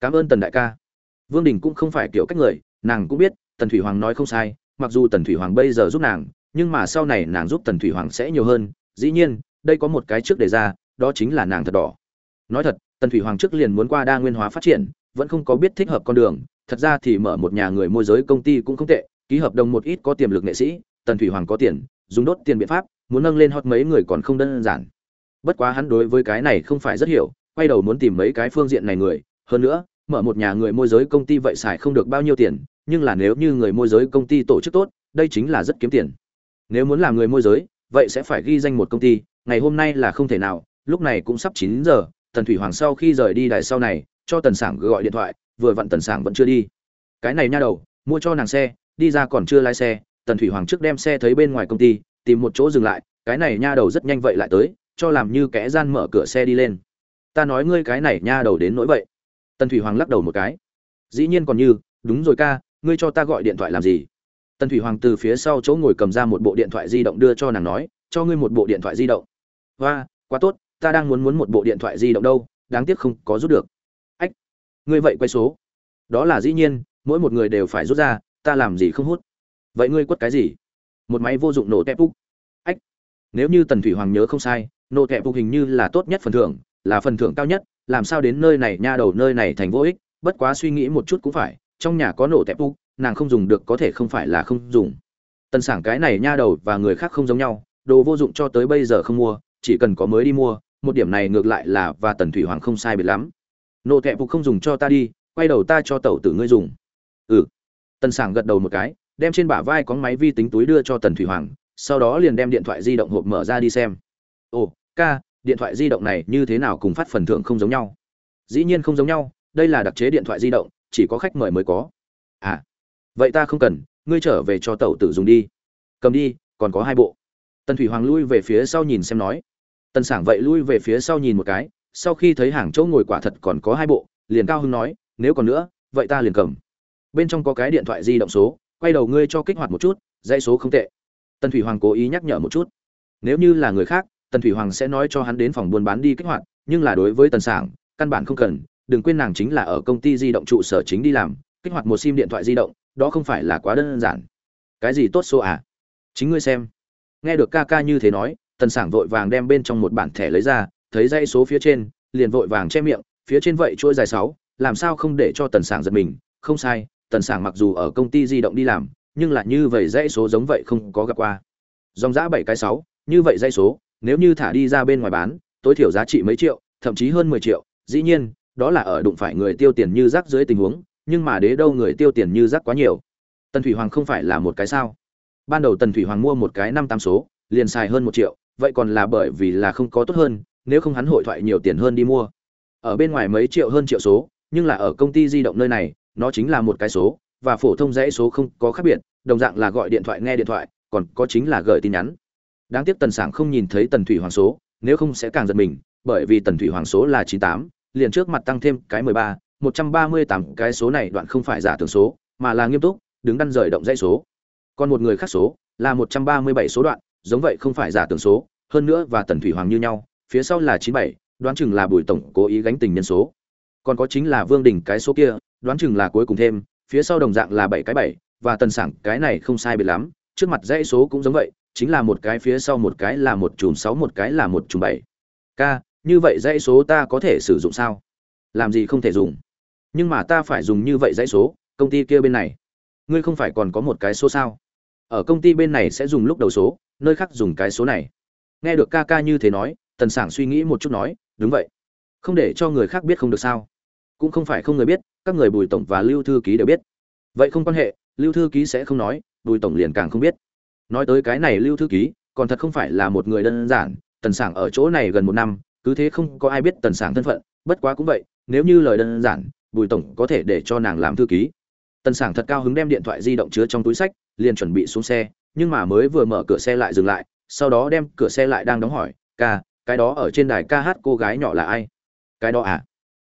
Cảm ơn tần đại ca vương đình cũng không phải kiểu cách người, nàng cũng biết, tần thủy hoàng nói không sai, mặc dù tần thủy hoàng bây giờ giúp nàng, nhưng mà sau này nàng giúp tần thủy hoàng sẽ nhiều hơn. Dĩ nhiên, đây có một cái trước đề ra, đó chính là nàng thật đỏ. Nói thật, tần thủy hoàng trước liền muốn qua đa nguyên hóa phát triển, vẫn không có biết thích hợp con đường. Thật ra thì mở một nhà người môi giới công ty cũng không tệ, ký hợp đồng một ít có tiềm lực nghệ sĩ, tần thủy hoàng có tiền, dùng đốt tiền biện pháp, muốn nâng lên hot mấy người còn không đơn giản. Bất quá hắn đối với cái này không phải rất hiểu, quay đầu muốn tìm mấy cái phương diện này người. Hơn nữa mở một nhà người môi giới công ty vậy xài không được bao nhiêu tiền, nhưng là nếu như người môi giới công ty tổ chức tốt, đây chính là rất kiếm tiền. Nếu muốn làm người môi giới, vậy sẽ phải ghi danh một công ty, ngày hôm nay là không thể nào, lúc này cũng sắp chín giờ, tần thủy hoàng sau khi rời đi đài sau này, cho tần sảng gọi điện thoại, vừa vặn tần sảng vẫn chưa đi. Cái này nha đầu, mua cho nàng xe, đi ra còn chưa lái xe, tần thủy hoàng trước đem xe thấy bên ngoài công ty, tìm một chỗ dừng lại, cái này nha đầu rất nhanh vậy lại tới, cho làm như kẻ gian mở cửa xe đi lên. Ta nói ngươi cái này nha đầu đến nỗi vậy tần thủy hoàng lắc đầu một cái. Dĩ nhiên còn như, đúng rồi ca, ngươi cho ta gọi điện thoại làm gì? Tần thủy hoàng từ phía sau chỗ ngồi cầm ra một bộ điện thoại di động đưa cho nàng nói, cho ngươi một bộ điện thoại di động. Và quá tốt, ta đang muốn muốn một bộ điện thoại di động đâu, đáng tiếc không có rút được. Ách, ngươi vậy quay số. Đó là dĩ nhiên, mỗi một người đều phải rút ra, ta làm gì không hút? Vậy ngươi quất cái gì? Một máy vô dụng nổ tép úc. Ách, nếu như tần thủy hoàng nhớ không sai, nổ tẹp úc hình như là tốt nhất phần thưởng, là phần thưởng cao nhất làm sao đến nơi này nha đầu, nơi này thành vô ích, bất quá suy nghĩ một chút cũng phải, trong nhà có nổ tẹp u, nàng không dùng được có thể không phải là không dùng. Tần sảng cái này nha đầu và người khác không giống nhau, đồ vô dụng cho tới bây giờ không mua, chỉ cần có mới đi mua, một điểm này ngược lại là và tần thủy hoàng không sai biệt lắm. Nổ tẹp úc không dùng cho ta đi, quay đầu ta cho tẩu tử ngươi dùng. Ừ. Tần sảng gật đầu một cái, đem trên bả vai có máy vi tính túi đưa cho tần thủy hoàng, sau đó liền đem điện thoại di động hộp mở ra đi xem. Ồ, ca điện thoại di động này như thế nào cùng phát phần thưởng không giống nhau. Dĩ nhiên không giống nhau, đây là đặc chế điện thoại di động, chỉ có khách mời mới có. À vậy ta không cần, ngươi trở về cho tẩu tử dùng đi. Cầm đi, còn có hai bộ. Tần thủy hoàng lui về phía sau nhìn xem nói. Tần sảng vậy lui về phía sau nhìn một cái, sau khi thấy hàng chỗ ngồi quả thật còn có hai bộ, liền cao hưng nói, nếu còn nữa, vậy ta liền cầm. Bên trong có cái điện thoại di động số, quay đầu ngươi cho kích hoạt một chút, dãy số không tệ. Tần thủy hoàng cố ý nhắc nhở một chút. Nếu như là người khác tần thủy hoàng sẽ nói cho hắn đến phòng buôn bán đi kích hoạt, nhưng là đối với tần sảng, căn bản không cần. Đừng quên nàng chính là ở công ty di động trụ sở chính đi làm, kích hoạt một sim điện thoại di động, đó không phải là quá đơn giản. Cái gì tốt số à? Chính ngươi xem. Nghe được ca ca như thế nói, tần sảng vội vàng đem bên trong một bản thẻ lấy ra, thấy dãy số phía trên, liền vội vàng che miệng, phía trên vậy chuỗi dài sáu, làm sao không để cho tần sảng giật mình? Không sai, tần sảng mặc dù ở công ty di động đi làm, nhưng là như vậy dãy số giống vậy không có gặp qua. Dòng giã bảy cái sáu, như vậy dãy số nếu như thả đi ra bên ngoài bán, tối thiểu giá trị mấy triệu, thậm chí hơn mười triệu. Dĩ nhiên, đó là ở đụng phải người tiêu tiền như rác dưới tình huống, nhưng mà đế đâu người tiêu tiền như rác quá nhiều. Tần thủy hoàng không phải là một cái sao? Ban đầu tần thủy hoàng mua một cái năm tám số, liền xài hơn một triệu, vậy còn là bởi vì là không có tốt hơn, nếu không hắn hội thoại nhiều tiền hơn đi mua. Ở bên ngoài mấy triệu hơn triệu số, nhưng là ở công ty di động nơi này, nó chính là một cái số, và phổ thông dãy số không có khác biệt, đồng dạng là gọi điện thoại nghe điện thoại, còn có chính là gửi tin nhắn đáng tiếc tần sảng không nhìn thấy tần thủy hoàng số, nếu không sẽ càng giật mình, bởi vì tần thủy hoàng số là chín tám, liền trước mặt tăng thêm cái mười ba, một trăm ba mươi tám, cái số này đoạn không phải giả tưởng số, mà là nghiêm túc, đứng đắn rời động dãy số. Còn một người khác số là một trăm ba mươi bảy số đoạn, giống vậy không phải giả tưởng số, hơn nữa và tần thủy hoàng như nhau, phía sau là chín bảy, đoán chừng là bùi tổng cố ý gánh tình nhân số. Còn có chính là vương đình cái số kia, đoán chừng là cuối cùng thêm, phía sau đồng dạng là bảy cái bảy, và tần sảng cái này không sai biệt lắm, trước mặt dãy số cũng giống vậy chính là một cái phía sau một cái là một chùm sáu, một cái là một chùm bảy. K như vậy dãy số ta có thể sử dụng sao? Làm gì không thể dùng? Nhưng mà ta phải dùng như vậy dãy số, công ty kia bên này. Ngươi không phải còn có một cái số sao? Ở công ty bên này sẽ dùng lúc đầu số, nơi khác dùng cái số này. Nghe được ca ca như thế nói, tần sảng suy nghĩ một chút nói, đúng vậy. Không để cho người khác biết không được sao? Cũng không phải không người biết, các người bùi tổng và lưu thư ký đều biết. Vậy không quan hệ, lưu thư ký sẽ không nói, bùi tổng liền càng không biết nói tới cái này lưu thư ký, còn thật không phải là một người đơn giản, tần sảng ở chỗ này gần một năm, cứ thế không có ai biết tần sảng thân phận, bất quá cũng vậy, nếu như lời đơn giản, bùi tổng có thể để cho nàng làm thư ký. Tần sảng thật cao hứng đem điện thoại di động chứa trong túi sách, liền chuẩn bị xuống xe, nhưng mà mới vừa mở cửa xe lại dừng lại, sau đó đem cửa xe lại đang đóng hỏi, ca, cái đó ở trên đài ca hát cô gái nhỏ là ai? Cái đó à?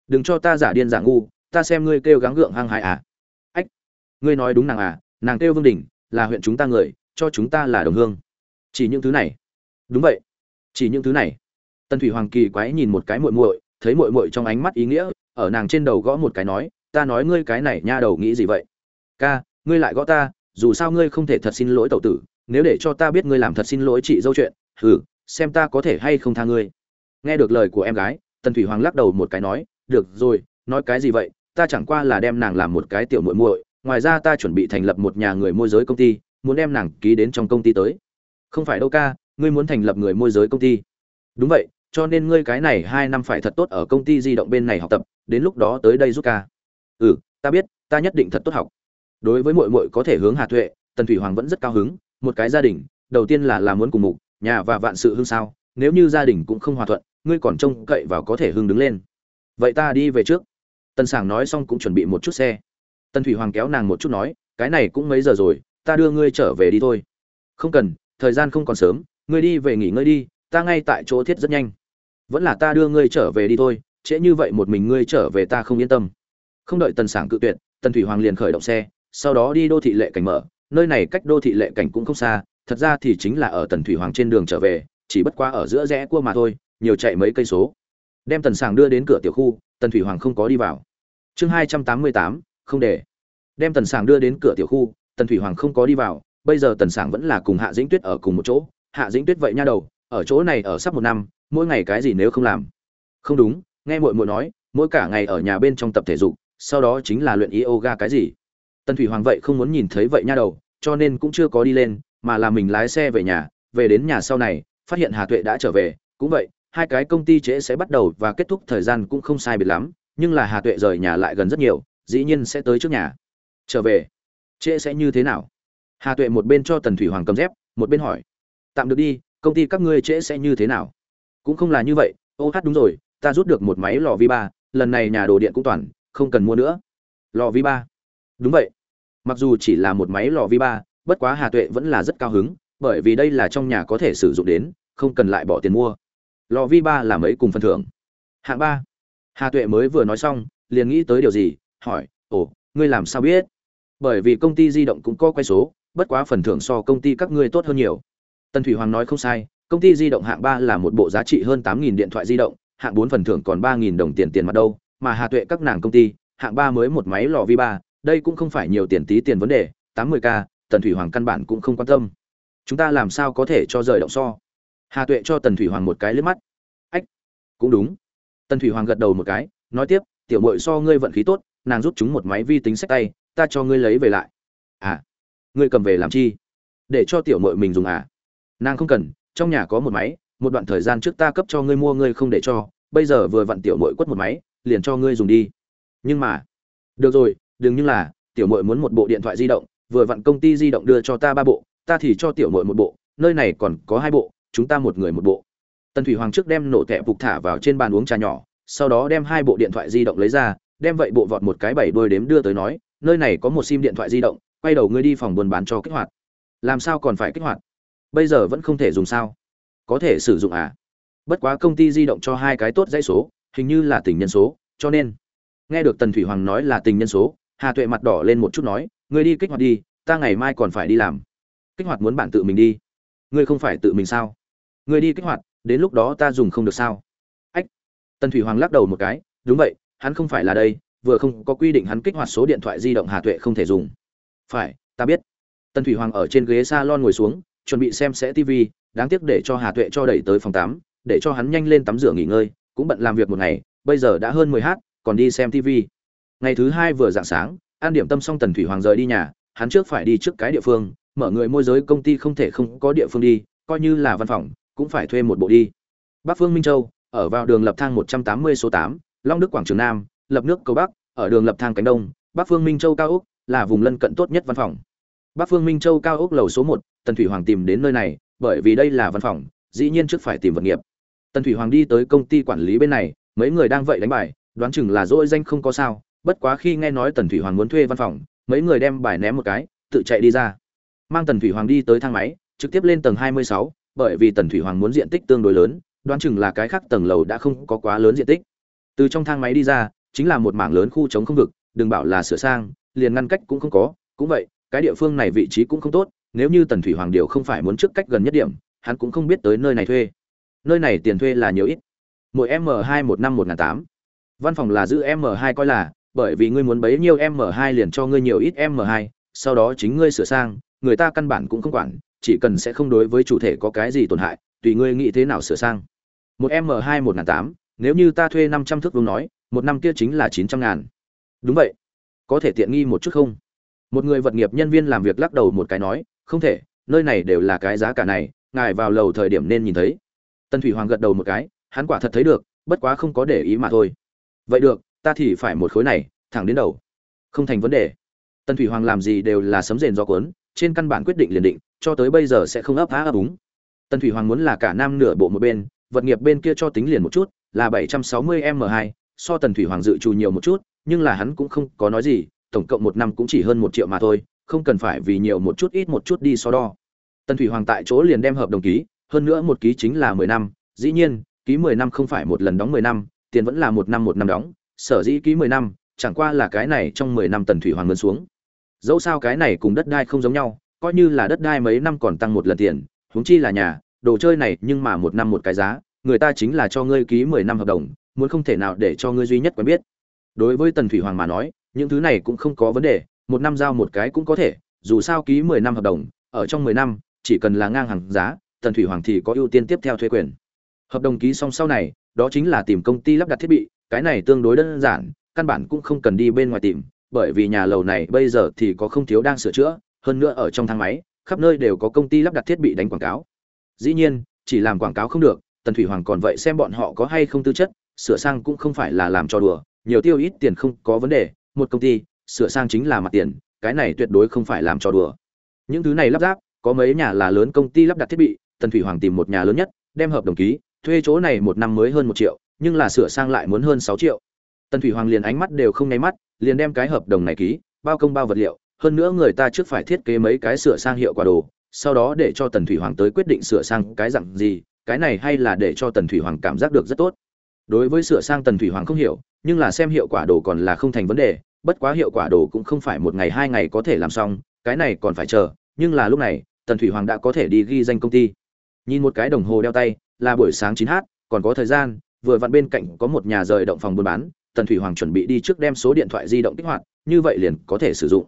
Đừng cho ta giả điên giả ngu, ta xem ngươi kêu gắng gượng hăng hại à. Ách, ngươi nói đúng nàng à nàng kêu vương đình, là huyện chúng ta người cho chúng ta là đồng hương. Chỉ những thứ này. Đúng vậy. Chỉ những thứ này. Tần thủy hoàng kỳ quái nhìn một cái muội muội, thấy muội muội trong ánh mắt ý nghĩa, ở nàng trên đầu gõ một cái nói, ta nói ngươi cái này nha đầu nghĩ gì vậy? Ca, ngươi lại gõ ta, dù sao ngươi không thể thật xin lỗi tẩu tử, nếu để cho ta biết ngươi làm thật xin lỗi chị dâu chuyện, hừ, xem ta có thể hay không tha ngươi. Nghe được lời của em gái, tần thủy hoàng lắc đầu một cái nói, được rồi, nói cái gì vậy? Ta chẳng qua là đem nàng làm một cái tiểu muội muội, ngoài ra ta chuẩn bị thành lập một nhà người môi giới công ty muốn đem nàng ký đến trong công ty tới. Không phải đâu ca, ngươi muốn thành lập người môi giới công ty. Đúng vậy, cho nên ngươi cái này hai năm phải thật tốt ở công ty di động bên này học tập, đến lúc đó tới đây giúp ca. Ừ ta biết, ta nhất định thật tốt học. Đối với muội muội có thể hướng hà tuệ, tần thủy hoàng vẫn rất cao hứng, một cái gia đình, đầu tiên là làm muốn cùng mục, nhà và vạn sự hương sao, nếu như gia đình cũng không hòa thuận, ngươi còn trông cậy vào có thể hưng đứng lên. Vậy ta đi về trước. Tần sảng nói xong cũng chuẩn bị một chút xe. Tần thủy hoàng kéo nàng một chút nói, cái này cũng mấy giờ rồi ta đưa ngươi trở về đi thôi. Không cần, thời gian không còn sớm, ngươi đi về nghỉ ngơi đi, ta ngay tại chỗ thiết rất nhanh. Vẫn là ta đưa ngươi trở về đi thôi, trễ như vậy một mình ngươi trở về ta không yên tâm. Không đợi tần sảng cự tuyệt, tần thủy hoàng liền khởi động xe, sau đó đi đô thị lệ cảnh mở. Nơi này cách đô thị lệ cảnh cũng không xa, thật ra thì chính là ở tần thủy hoàng trên đường trở về, chỉ bất quá ở giữa rẽ cua mà thôi, nhiều chạy mấy cây số. Đem tần sảng đưa đến cửa tiểu khu, tần thủy hoàng không có đi vào. Chương hai trăm tám mươi tám, không để. Đem tần sảng đưa đến cửa tiểu khu tần thủy hoàng không có đi vào, bây giờ tần sảng vẫn là cùng hạ dĩnh tuyết ở cùng một chỗ. Hạ dĩnh tuyết vậy nha đầu, ở chỗ này ở sắp một năm, mỗi ngày cái gì nếu không làm? Không đúng, nghe mội muội nói, mỗi cả ngày ở nhà bên trong tập thể dục, sau đó chính là luyện yoga cái gì. Tần thủy hoàng vậy không muốn nhìn thấy vậy nha đầu, cho nên cũng chưa có đi lên, mà là mình lái xe về nhà, về đến nhà sau này, phát hiện hà tuệ đã trở về. Cũng vậy, hai cái công ty trễ sẽ bắt đầu và kết thúc thời gian cũng không sai biệt lắm, nhưng là hà tuệ rời nhà lại gần rất nhiều, dĩ nhiên sẽ tới trước nhà. Trở về trễ sẽ như thế nào? Hà tuệ một bên cho tần thủy hoàng cầm dép, một bên hỏi. Tạm được đi, công ty các ngươi trễ sẽ như thế nào? Cũng không là như vậy. Ô hát đúng rồi, ta rút được một máy lò vi ba, lần này nhà đồ điện cũng toàn, không cần mua nữa. Lò vi ba. Đúng vậy. Mặc dù chỉ là một máy lò vi ba, bất quá hà tuệ vẫn là rất cao hứng, bởi vì đây là trong nhà có thể sử dụng đến, không cần lại bỏ tiền mua. Lò vi ba là mấy cùng phần thưởng? Hạng ba. Hà tuệ mới vừa nói xong, liền nghĩ tới điều gì, hỏi, ồ, ngươi làm sao biết? Bởi vì công ty di động cũng có quay số, bất quá phần thưởng so công ty các ngươi tốt hơn nhiều. Tần thủy hoàng nói không sai, công ty di động hạng ba là một bộ giá trị hơn tám nghìn điện thoại di động, hạng bốn phần thưởng còn ba nghìn đồng tiền tiền mặt đâu, mà hà tuệ các nàng công ty, hạng ba mới một máy lò vi ba, đây cũng không phải nhiều tiền tí tiền vấn đề, tám mươi k, tần thủy hoàng căn bản cũng không quan tâm. Chúng ta làm sao có thể cho rời động so? Hà tuệ cho tần thủy hoàng một cái liếc mắt. Ách, cũng đúng. Tần thủy hoàng gật đầu một cái, nói tiếp, tiểu mội so ngươi vận khí tốt, nàng rút chúng một máy vi tính sách tay ta cho ngươi lấy về lại. À ngươi cầm về làm chi? Để cho tiểu mội mình dùng à? Nàng không cần, trong nhà có một máy, một đoạn thời gian trước ta cấp cho ngươi mua, ngươi không để cho, bây giờ vừa vặn tiểu mội quất một máy, liền cho ngươi dùng đi. Nhưng mà, được rồi, đừng như là, tiểu mội muốn một bộ điện thoại di động, vừa vặn công ty di động đưa cho ta ba bộ, ta thì cho tiểu mội một bộ, nơi này còn có hai bộ, chúng ta một người một bộ. Tần thủy hoàng trước đem nổ tẹp phục thả vào trên bàn uống trà nhỏ, sau đó đem hai bộ điện thoại di động lấy ra, đem vậy bộ vọt một cái bảy đôi đếm đưa tới nói nơi này có một sim điện thoại di động, quay đầu ngươi đi phòng buôn bán cho kích hoạt. Làm sao còn phải kích hoạt? Bây giờ vẫn không thể dùng sao? Có thể sử dụng à? Bất quá công ty di động cho hai cái tốt dãy số, hình như là tình nhân số, cho nên. Nghe được tần thủy hoàng nói là tình nhân số, hà tuệ mặt đỏ lên một chút nói, ngươi đi kích hoạt đi, ta ngày mai còn phải đi làm. Kích hoạt muốn bạn tự mình đi. Ngươi không phải tự mình sao? Ngươi đi kích hoạt, đến lúc đó ta dùng không được sao. Ách. Tần thủy hoàng lắc đầu một cái, đúng vậy, hắn không phải là đây vừa không có quy định hắn kích hoạt số điện thoại di động hà tuệ không thể dùng. Phải, ta biết. Tần thủy hoàng ở trên ghế salon ngồi xuống, chuẩn bị xem sẽ tv đáng tiếc để cho hà tuệ cho đẩy tới phòng tắm, để cho hắn nhanh lên tắm rửa nghỉ ngơi, cũng bận làm việc một ngày, bây giờ đã hơn mười h còn đi xem tv ngày thứ hai vừa dạng sáng, an điểm tâm xong tần thủy hoàng rời đi nhà, hắn trước phải đi trước cái địa phương, mở người môi giới công ty không thể không có địa phương đi, coi như là văn phòng, cũng phải thuê một bộ đi. Bắc phương minh châu, ở vào đường lập thang một trăm tám mươi số tám, long đức quảng trường nam lập nước cầu bắc, ở đường lập thang cánh đông, bắc phương minh châu cao úc là vùng lân cận tốt nhất văn phòng. Bắc phương minh châu cao úc lầu số một, tần thủy hoàng tìm đến nơi này, bởi vì đây là văn phòng, dĩ nhiên trước phải tìm vật nghiệp. Tần thủy hoàng đi tới công ty quản lý bên này, mấy người đang vậy đánh bài, đoán chừng là dỗi danh không có sao, bất quá khi nghe nói tần thủy hoàng muốn thuê văn phòng, mấy người đem bài ném một cái, tự chạy đi ra. Mang tần thủy hoàng đi tới thang máy, trực tiếp lên tầng hai mươi sáu, bởi vì tần thủy hoàng muốn diện tích tương đối lớn, đoán chừng là cái khác tầng lầu đã không có quá lớn diện tích. Từ trong thang máy đi ra chính là một mảng lớn khu trống không vực đừng bảo là sửa sang liền ngăn cách cũng không có. Cũng vậy cái địa phương này vị trí cũng không tốt nếu như tần thủy hoàng điều không phải muốn trước cách gần nhất điểm hắn cũng không biết tới nơi này thuê. Nơi này tiền thuê là nhiều ít. Mỗi m2 một năm một ngàn tám. Văn phòng là giữ m2 coi là bởi vì ngươi muốn bấy nhiêu m2 liền cho ngươi nhiều ít m2, sau đó chính ngươi sửa sang người ta căn bản cũng không quản chỉ cần sẽ không đối với chủ thể có cái gì tổn hại tùy ngươi nghĩ thế nào sửa sang. Một m hai một ngàn tám nếu như ta thuê năm trăm thước vuông nói một năm kia chính là chín trăm ngàn. Đúng vậy. Có thể tiện nghi một chút không? Một người vật nghiệp nhân viên làm việc lắc đầu một cái nói, không thể, nơi này đều là cái giá cả này, ngài vào lầu thời điểm nên nhìn thấy. Tân thủy hoàng gật đầu một cái, hắn quả thật thấy được, bất quá không có để ý mà thôi. Vậy được, ta thì phải một khối này, thẳng đến đầu. Không thành vấn đề. Tân thủy hoàng làm gì đều là sấm rền do cuốn, trên căn bản quyết định liền định, cho tới bây giờ sẽ không ấp há ấp úng. Tân thủy hoàng muốn là cả nam nửa bộ một bên, vật nghiệp bên kia cho tính liền một chút, là 760 m 2 so tần thủy hoàng dự trù nhiều một chút, nhưng là hắn cũng không có nói gì, tổng cộng một năm cũng chỉ hơn một triệu mà thôi, không cần phải vì nhiều một chút ít một chút đi so đo. Tần thủy hoàng tại chỗ liền đem hợp đồng ký, hơn nữa một ký chính là mười năm, dĩ nhiên, ký mười năm không phải một lần đóng mười năm, tiền vẫn là một năm một năm đóng, sở dĩ ký mười năm, chẳng qua là cái này trong mười năm tần thủy hoàng ngân xuống. Dẫu sao cái này cùng đất đai không giống nhau, coi như là đất đai mấy năm còn tăng một lần tiền, huống chi là nhà, đồ chơi này nhưng mà một năm một cái giá, người ta chính là cho ngươi ký mười năm hợp đồng muốn không thể nào để cho ngươi duy nhất quen biết. Đối với tần thủy hoàng mà nói, những thứ này cũng không có vấn đề, một năm giao một cái cũng có thể, dù sao ký mười năm hợp đồng, ở trong mười năm, chỉ cần là ngang hàng giá, tần thủy hoàng thì có ưu tiên tiếp theo thuê quyền. Hợp đồng ký xong sau này, đó chính là tìm công ty lắp đặt thiết bị, cái này tương đối đơn giản, căn bản cũng không cần đi bên ngoài tìm, bởi vì nhà lầu này bây giờ thì có không thiếu đang sửa chữa, hơn nữa ở trong thang máy, khắp nơi đều có công ty lắp đặt thiết bị đánh quảng cáo. Dĩ nhiên, chỉ làm quảng cáo không được, tần thủy hoàng còn vậy xem bọn họ có hay không tư chất sửa sang cũng không phải là làm cho đùa, nhiều tiêu ít tiền không có vấn đề, một công ty, sửa sang chính là mặt tiền, cái này tuyệt đối không phải làm cho đùa. Những thứ này lắp ráp, có mấy nhà là lớn công ty lắp đặt thiết bị, tần thủy hoàng tìm một nhà lớn nhất, đem hợp đồng ký, thuê chỗ này một năm mới hơn một triệu, nhưng là sửa sang lại muốn hơn sáu triệu. Tần thủy hoàng liền ánh mắt đều không nháy mắt, liền đem cái hợp đồng này ký, bao công bao vật liệu, hơn nữa người ta trước phải thiết kế mấy cái sửa sang hiệu quả đồ, sau đó để cho tần thủy hoàng tới quyết định sửa sang cái dạng gì, cái này hay là để cho tần thủy hoàng cảm giác được rất tốt đối với sửa sang tần thủy hoàng không hiểu, nhưng là xem hiệu quả đồ còn là không thành vấn đề, bất quá hiệu quả đồ cũng không phải một ngày hai ngày có thể làm xong, cái này còn phải chờ, nhưng là lúc này, tần thủy hoàng đã có thể đi ghi danh công ty. Nhìn một cái đồng hồ đeo tay, là buổi sáng chín h còn có thời gian, vừa vặn bên cạnh có một nhà rời động phòng buôn bán, tần thủy hoàng chuẩn bị đi trước đem số điện thoại di động kích hoạt, như vậy liền có thể sử dụng.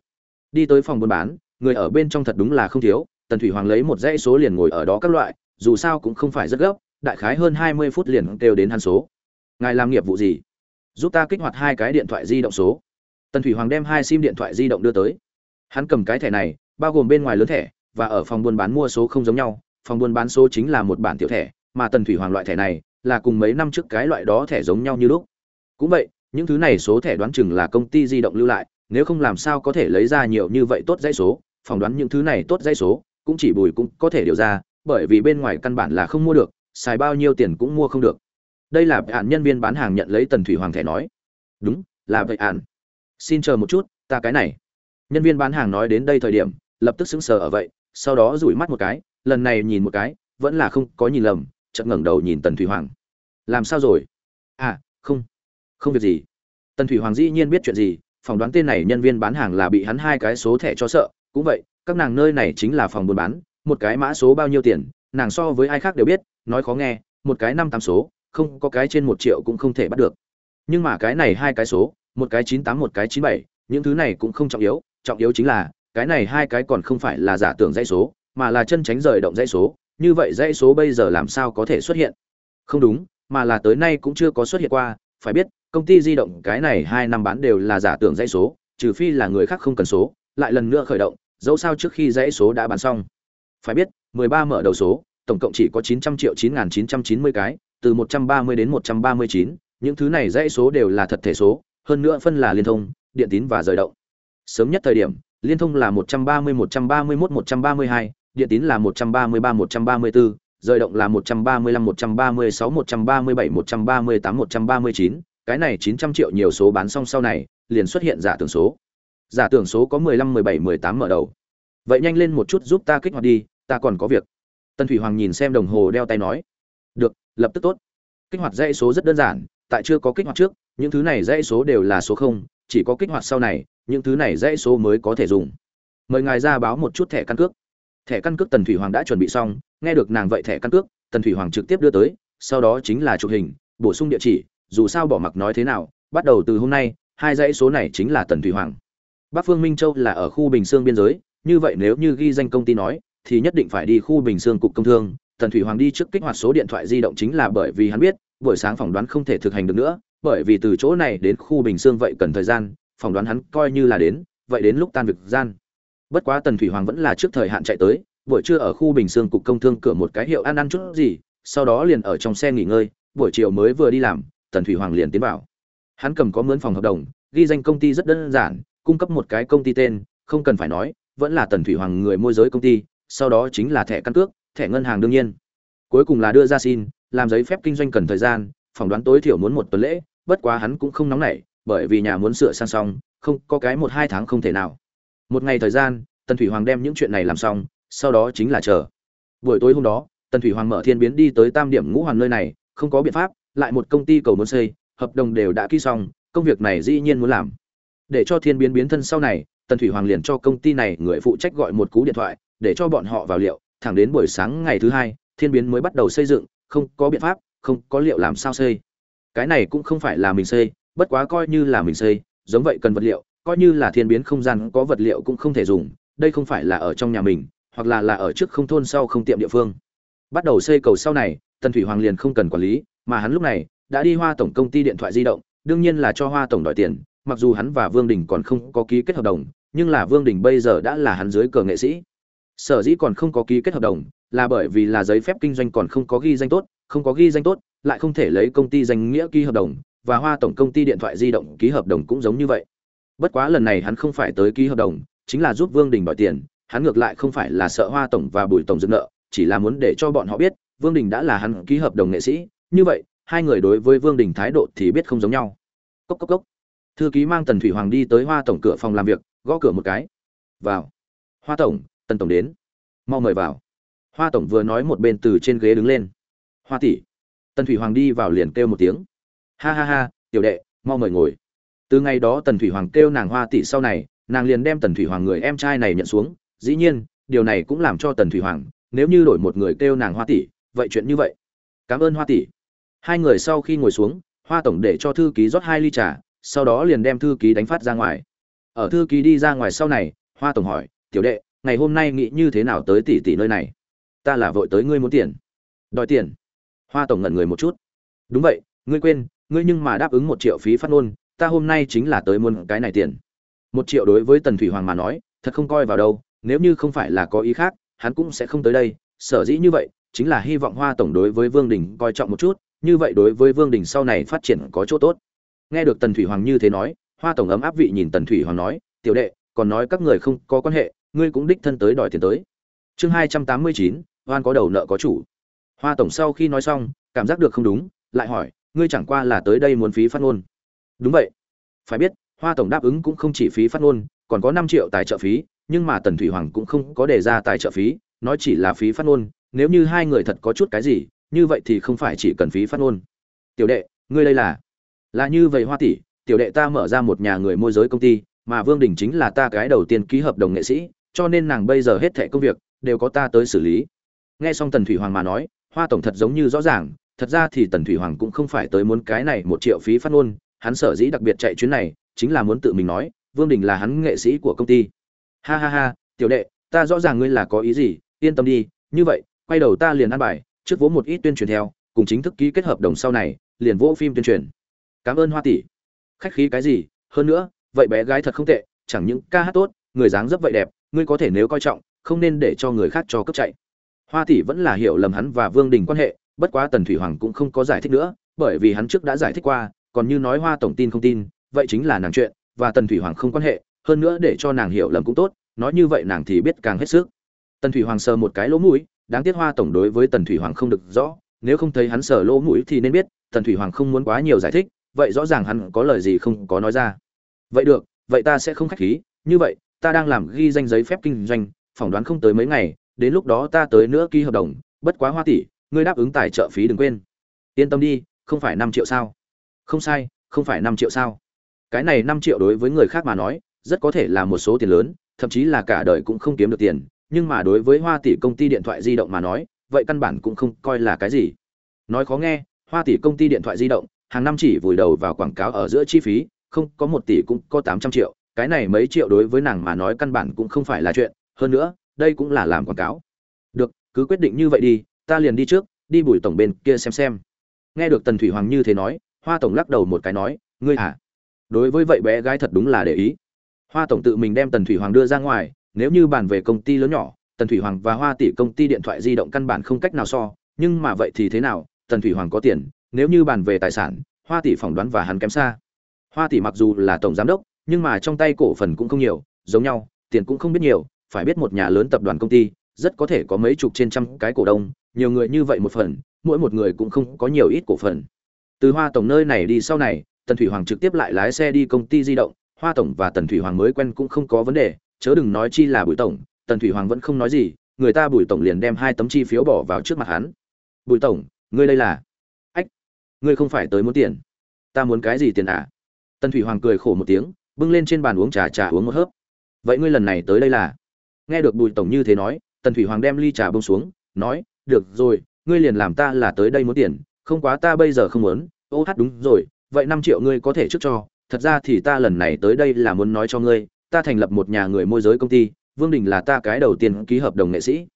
Đi tới phòng buôn bán, người ở bên trong thật đúng là không thiếu, tần thủy hoàng lấy một dãy số liền ngồi ở đó các loại, dù sao cũng không phải rất gấp, đại khái hơn hai mươi phút liền kêu đến hắn số ngài làm nghiệp vụ gì? Giúp ta kích hoạt hai cái điện thoại di động số. Tần thủy hoàng đem hai sim điện thoại di động đưa tới. Hắn cầm cái thẻ này, bao gồm bên ngoài lớn thẻ và ở phòng buôn bán mua số không giống nhau. Phòng buôn bán số chính là một bản tiểu thẻ, mà tần thủy hoàng loại thẻ này là cùng mấy năm trước cái loại đó thẻ giống nhau như lúc. Cũng vậy, những thứ này số thẻ đoán chừng là công ty di động lưu lại, nếu không làm sao có thể lấy ra nhiều như vậy tốt dãy số. Phỏng đoán những thứ này tốt dãy số cũng chỉ bùi cũng có thể điều ra, bởi vì bên ngoài căn bản là không mua được, xài bao nhiêu tiền cũng mua không được đây là bạn nhân viên bán hàng nhận lấy tần thủy hoàng thẻ nói. Đúng, là vậy ạn xin chờ một chút, ta cái này. Nhân viên bán hàng nói đến đây thời điểm, lập tức sững sờ ở vậy, sau đó rủi mắt một cái, lần này nhìn một cái, vẫn là không có nhìn lầm, chợt ngẩng đầu nhìn tần thủy hoàng. Làm sao rồi? À không. Không việc gì. Tần thủy hoàng dĩ nhiên biết chuyện gì, phỏng đoán tên này nhân viên bán hàng là bị hắn hai cái số thẻ cho sợ. Cũng vậy, các nàng nơi này chính là phòng buôn bán, một cái mã số bao nhiêu tiền, nàng so với ai khác đều biết, nói khó nghe, một cái năm tám số không có cái trên một triệu cũng không thể bắt được. Nhưng mà cái này hai cái số, một cái chín tám, một cái chín bảy, những thứ này cũng không trọng yếu trọng yếu chính là, cái này hai cái còn không phải là giả tưởng dãy số, mà là chân tránh rời động dãy số, như vậy dãy số bây giờ làm sao có thể xuất hiện? Không đúng, mà là tới nay cũng chưa có xuất hiện qua, phải biết, công ty di động cái này hai năm bán đều là giả tưởng dãy số, trừ phi là người khác không cần số, lại lần nữa khởi động, dẫu sao trước khi dãy số đã bán xong. Phải biết 13 mở đầu số, tổng cộng chỉ có 900 triệu 9990 cái từ 130 đến 139 những thứ này dãy số đều là thật thể số hơn nữa phân là liên thông điện tín và rời động sớm nhất thời điểm liên thông là 130 131 132 điện tín là 133 134 rời động là 135 136 137 138 139 cái này 900 triệu nhiều số bán xong sau này liền xuất hiện giả tưởng số giả tưởng số có 15 17 18 mở đầu vậy nhanh lên một chút giúp ta kích hoạt đi ta còn có việc tân thủy hoàng nhìn xem đồng hồ đeo tay nói được lập tức tốt. Kích hoạt dãy số rất đơn giản, tại chưa có kích hoạt trước, những thứ này dãy số đều là số không, chỉ có kích hoạt sau này, những thứ này dãy số mới có thể dùng. Mời ngài ra báo một chút thẻ căn cước. Thẻ căn cước tần thủy hoàng đã chuẩn bị xong, nghe được nàng vậy thẻ căn cước, tần thủy hoàng trực tiếp đưa tới, sau đó chính là chụp hình, bổ sung địa chỉ, dù sao bỏ mặc nói thế nào, bắt đầu từ hôm nay, hai dãy số này chính là tần thủy hoàng. Bắc phương minh châu là ở khu bình sương biên giới, như vậy nếu như ghi danh công ty nói, thì nhất định phải đi khu bình sương cục công thương tần thủy hoàng đi trước kích hoạt số điện thoại di động chính là bởi vì hắn biết, buổi sáng phỏng đoán không thể thực hành được nữa, bởi vì từ chỗ này đến khu bình xương vậy cần thời gian, phỏng đoán hắn coi như là đến, vậy đến lúc tan việc gian. Bất quá tần thủy hoàng vẫn là trước thời hạn chạy tới, buổi trưa ở khu bình xương cục công thương cửa một cái hiệu ăn ăn chút gì, sau đó liền ở trong xe nghỉ ngơi, buổi chiều mới vừa đi làm, tần thủy hoàng liền tiến vào. Hắn cầm có mướn phòng hợp đồng, ghi danh công ty rất đơn giản, cung cấp một cái công ty tên, không cần phải nói, vẫn là tần thủy hoàng người môi giới công ty, sau đó chính là thẻ căn cước thẻ ngân hàng đương nhiên. Cuối cùng là đưa ra xin, làm giấy phép kinh doanh cần thời gian, phỏng đoán tối thiểu muốn một tuần lễ, bất quá hắn cũng không nóng nảy, bởi vì nhà muốn sửa sang xong, không, có cái một hai tháng không thể nào. Một ngày thời gian, tần thủy hoàng đem những chuyện này làm xong, sau đó chính là chờ. Buổi tối hôm đó, tần thủy hoàng mở thiên biến đi tới tam điểm ngũ hoàn nơi này, không có biện pháp, lại một công ty cầu muốn xây, hợp đồng đều đã ký xong, công việc này dĩ nhiên muốn làm. Để cho thiên biến biến thân sau này, tần thủy hoàng liền cho công ty này người phụ trách gọi một cú điện thoại, để cho bọn họ vào liệu thẳng đến buổi sáng ngày thứ hai, thiên biến mới bắt đầu xây dựng, không có biện pháp, không có liệu làm sao xây. Cái này cũng không phải là mình xây, bất quá coi như là mình xây, giống vậy cần vật liệu, coi như là thiên biến không gian có vật liệu cũng không thể dùng, đây không phải là ở trong nhà mình, hoặc là là ở trước không thôn sau không tiệm địa phương. Bắt đầu xây cầu sau này, tần thủy hoàng liền không cần quản lý, mà hắn lúc này đã đi hoa tổng công ty điện thoại di động, đương nhiên là cho hoa tổng đòi tiền, mặc dù hắn và vương đình còn không có ký kết hợp đồng, nhưng là vương đình bây giờ đã là hắn dưới cờ nghệ sĩ sở dĩ còn không có ký kết hợp đồng, là bởi vì là giấy phép kinh doanh còn không có ghi danh tốt, không có ghi danh tốt, lại không thể lấy công ty danh nghĩa ký hợp đồng, và hoa tổng công ty điện thoại di động ký hợp đồng cũng giống như vậy. Bất quá lần này hắn không phải tới ký hợp đồng, chính là giúp vương đình đòi tiền, hắn ngược lại không phải là sợ hoa tổng và bùi tổng dựng nợ, chỉ là muốn để cho bọn họ biết, vương đình đã là hắn ký hợp đồng nghệ sĩ, như vậy, hai người đối với vương đình thái độ thì biết không giống nhau. Cốc cốc cốc. Thư ký mang tần thủy hoàng đi tới hoa tổng cửa phòng làm việc, gõ cửa một cái. Vào. Hoa tổng tần tổng đến. Mau mời vào. Hoa tổng vừa nói một bên từ trên ghế đứng lên. Hoa tỷ. Tần thủy hoàng đi vào liền kêu một tiếng. Ha ha ha, tiểu đệ, mau mời ngồi. Từ ngày đó tần thủy hoàng kêu nàng hoa tỷ sau này, nàng liền đem tần thủy hoàng người em trai này nhận xuống. Dĩ nhiên, điều này cũng làm cho tần thủy hoàng, nếu như đổi một người kêu nàng hoa tỷ, vậy chuyện như vậy. Cảm ơn hoa tỷ. Hai người sau khi ngồi xuống, hoa tổng để cho thư ký rót hai ly trà, sau đó liền đem thư ký đánh phát ra ngoài. Ở thư ký đi ra ngoài sau này, hoa tổng hỏi, tiểu đệ ngày hôm nay nghĩ như thế nào tới tỷ tỷ nơi này? Ta là vội tới ngươi muốn tiền. Đòi tiền. Hoa tổng ngẩn người một chút. Đúng vậy, ngươi quên, ngươi nhưng mà đáp ứng một triệu phí phát ngôn, ta hôm nay chính là tới muốn cái này tiền. Một triệu đối với tần thủy hoàng mà nói, thật không coi vào đâu, nếu như không phải là có ý khác, hắn cũng sẽ không tới đây. Sở dĩ như vậy, chính là hy vọng hoa tổng đối với vương đình coi trọng một chút, như vậy đối với vương đình sau này phát triển có chỗ tốt. Nghe được tần thủy hoàng như thế nói, hoa tổng ấm áp vị nhìn tần thủy hoàng nói, tiểu đệ, còn nói các người không có quan hệ ngươi cũng đích thân tới đòi tiền tới. Chương hai trăm tám mươi chín oan có đầu nợ có chủ. Hoa tổng sau khi nói xong, cảm giác được không đúng, lại hỏi, ngươi chẳng qua là tới đây muốn phí phát ngôn. Đúng vậy. Phải biết, hoa tổng đáp ứng cũng không chỉ phí phát ngôn, còn có năm triệu tài trợ phí, nhưng mà tần thủy hoàng cũng không có đề ra tài trợ phí, nói chỉ là phí phát ngôn, nếu như hai người thật có chút cái gì, như vậy thì không phải chỉ cần phí phát ngôn. Tiểu đệ, ngươi đây là? Là như vậy hoa tỷ, tiểu đệ ta mở ra một nhà người môi giới công ty, mà vương đình chính là ta cái đầu tiên ký hợp đồng nghệ sĩ cho nên nàng bây giờ hết thẻ công việc, đều có ta tới xử lý. Nghe xong tần thủy hoàng mà nói, hoa tổng thật giống như rõ ràng, thật ra thì tần thủy hoàng cũng không phải tới muốn cái này một triệu phí phát ngôn, hắn sở dĩ đặc biệt chạy chuyến này, chính là muốn tự mình nói, vương đình là hắn nghệ sĩ của công ty. Ha ha ha, tiểu đệ, ta rõ ràng ngươi là có ý gì, yên tâm đi, như vậy, quay đầu ta liền ăn bài, trước vỗ một ít tuyên truyền theo, cùng chính thức ký kết hợp đồng sau này, liền vỗ phim tuyên truyền. Cảm ơn hoa tỷ. Khách khí cái gì, hơn nữa, vậy bé gái thật không tệ, chẳng những ca hát tốt, người dáng dấp vậy đẹp ngươi có thể nếu coi trọng, không nên để cho người khác cho cướp chạy. Hoa tỷ vẫn là hiểu lầm hắn và vương đình quan hệ, bất quá tần thủy hoàng cũng không có giải thích nữa, bởi vì hắn trước đã giải thích qua, còn như nói hoa tổng tin không tin, vậy chính là nàng chuyện, và tần thủy hoàng không quan hệ, hơn nữa để cho nàng hiểu lầm cũng tốt, nói như vậy nàng thì biết càng hết sức. Tần thủy hoàng sờ một cái lỗ mũi, đáng tiếc hoa tổng đối với tần thủy hoàng không được rõ, nếu không thấy hắn sờ lỗ mũi thì nên biết, tần thủy hoàng không muốn quá nhiều giải thích, vậy rõ ràng hắn có lời gì không có nói ra. Vậy được, vậy ta sẽ không khách khí, như vậy ta đang làm ghi danh giấy phép kinh doanh, phỏng đoán không tới mấy ngày, đến lúc đó ta tới nữa ký hợp đồng, bất quá hoa tỷ, ngươi đáp ứng tài trợ phí đừng quên. Yên tâm đi, không phải năm triệu sao? Không sai, không phải năm triệu sao? Cái này năm triệu đối với người khác mà nói, rất có thể là một số tiền lớn, thậm chí là cả đời cũng không kiếm được tiền, nhưng mà đối với hoa tỷ công ty điện thoại di động mà nói, vậy căn bản cũng không coi là cái gì. Nói khó nghe, hoa tỷ công ty điện thoại di động, hàng năm chỉ vùi đầu vào quảng cáo ở giữa chi phí, không có một tỷ cũng có tám trăm triệu cái này mấy triệu đối với nàng mà nói căn bản cũng không phải là chuyện, hơn nữa, đây cũng là làm quảng cáo. Được, cứ quyết định như vậy đi, ta liền đi trước, đi bùi tổng bên kia xem xem. Nghe được tần thủy hoàng như thế nói, hoa tổng lắc đầu một cái nói, ngươi hả đối với vậy bé gái thật đúng là để ý. Hoa tổng tự mình đem tần thủy hoàng đưa ra ngoài, nếu như bàn về công ty lớn nhỏ, tần thủy hoàng và hoa tỷ công ty điện thoại di động căn bản không cách nào so, nhưng mà vậy thì thế nào, tần thủy hoàng có tiền, nếu như bàn về tài sản, hoa tỷ phỏng đoán và hắn kém xa. Hoa tỷ mặc dù là tổng giám đốc nhưng mà trong tay cổ phần cũng không nhiều, giống nhau, tiền cũng không biết nhiều, phải biết một nhà lớn tập đoàn công ty, rất có thể có mấy chục trên trăm cái cổ đông, nhiều người như vậy một phần, mỗi một người cũng không có nhiều ít cổ phần. Từ hoa tổng nơi này đi sau này, tần thủy hoàng trực tiếp lại lái xe đi công ty di động, hoa tổng và tần thủy hoàng mới quen cũng không có vấn đề, chớ đừng nói chi là bùi tổng, tần thủy hoàng vẫn không nói gì, người ta bùi tổng liền đem hai tấm chi phiếu bỏ vào trước mặt hắn. Bùi tổng, ngươi đây là? Ách, ngươi không phải tới muốn tiền. Ta muốn cái gì tiền à? Tần thủy hoàng cười khổ một tiếng bưng lên trên bàn uống trà trà uống một hớp. Vậy ngươi lần này tới đây là? Nghe được bùi tổng như thế nói, tần thủy hoàng đem ly trà bông xuống, nói, được rồi, ngươi liền làm ta là tới đây muốn tiền, không quá ta bây giờ không muốn. Ô hát, đúng rồi, vậy năm triệu ngươi có thể trước cho, thật ra thì ta lần này tới đây là muốn nói cho ngươi, ta thành lập một nhà người môi giới công ty, vương đình là ta cái đầu tiên ký hợp đồng nghệ sĩ.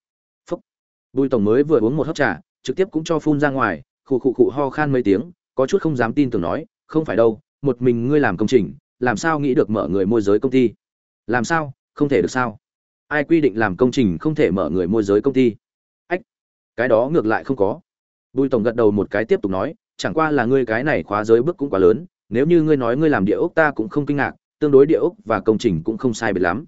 Phúc. Bùi tổng mới vừa uống một hớp trà, trực tiếp cũng cho phun ra ngoài, khụ khụ khụ ho khan mấy tiếng, có chút không dám tin tưởng nói, không phải đâu, một mình ngươi làm công trình làm sao nghĩ được mở người môi giới công ty? Làm sao? Không thể được sao? Ai quy định làm công trình không thể mở người môi giới công ty? Ách, cái đó ngược lại không có. Bùi tổng gật đầu một cái tiếp tục nói, chẳng qua là ngươi cái này khóa giới bước cũng quá lớn, nếu như ngươi nói ngươi làm địa ốc ta cũng không kinh ngạc, tương đối địa ốc và công trình cũng không sai biệt lắm.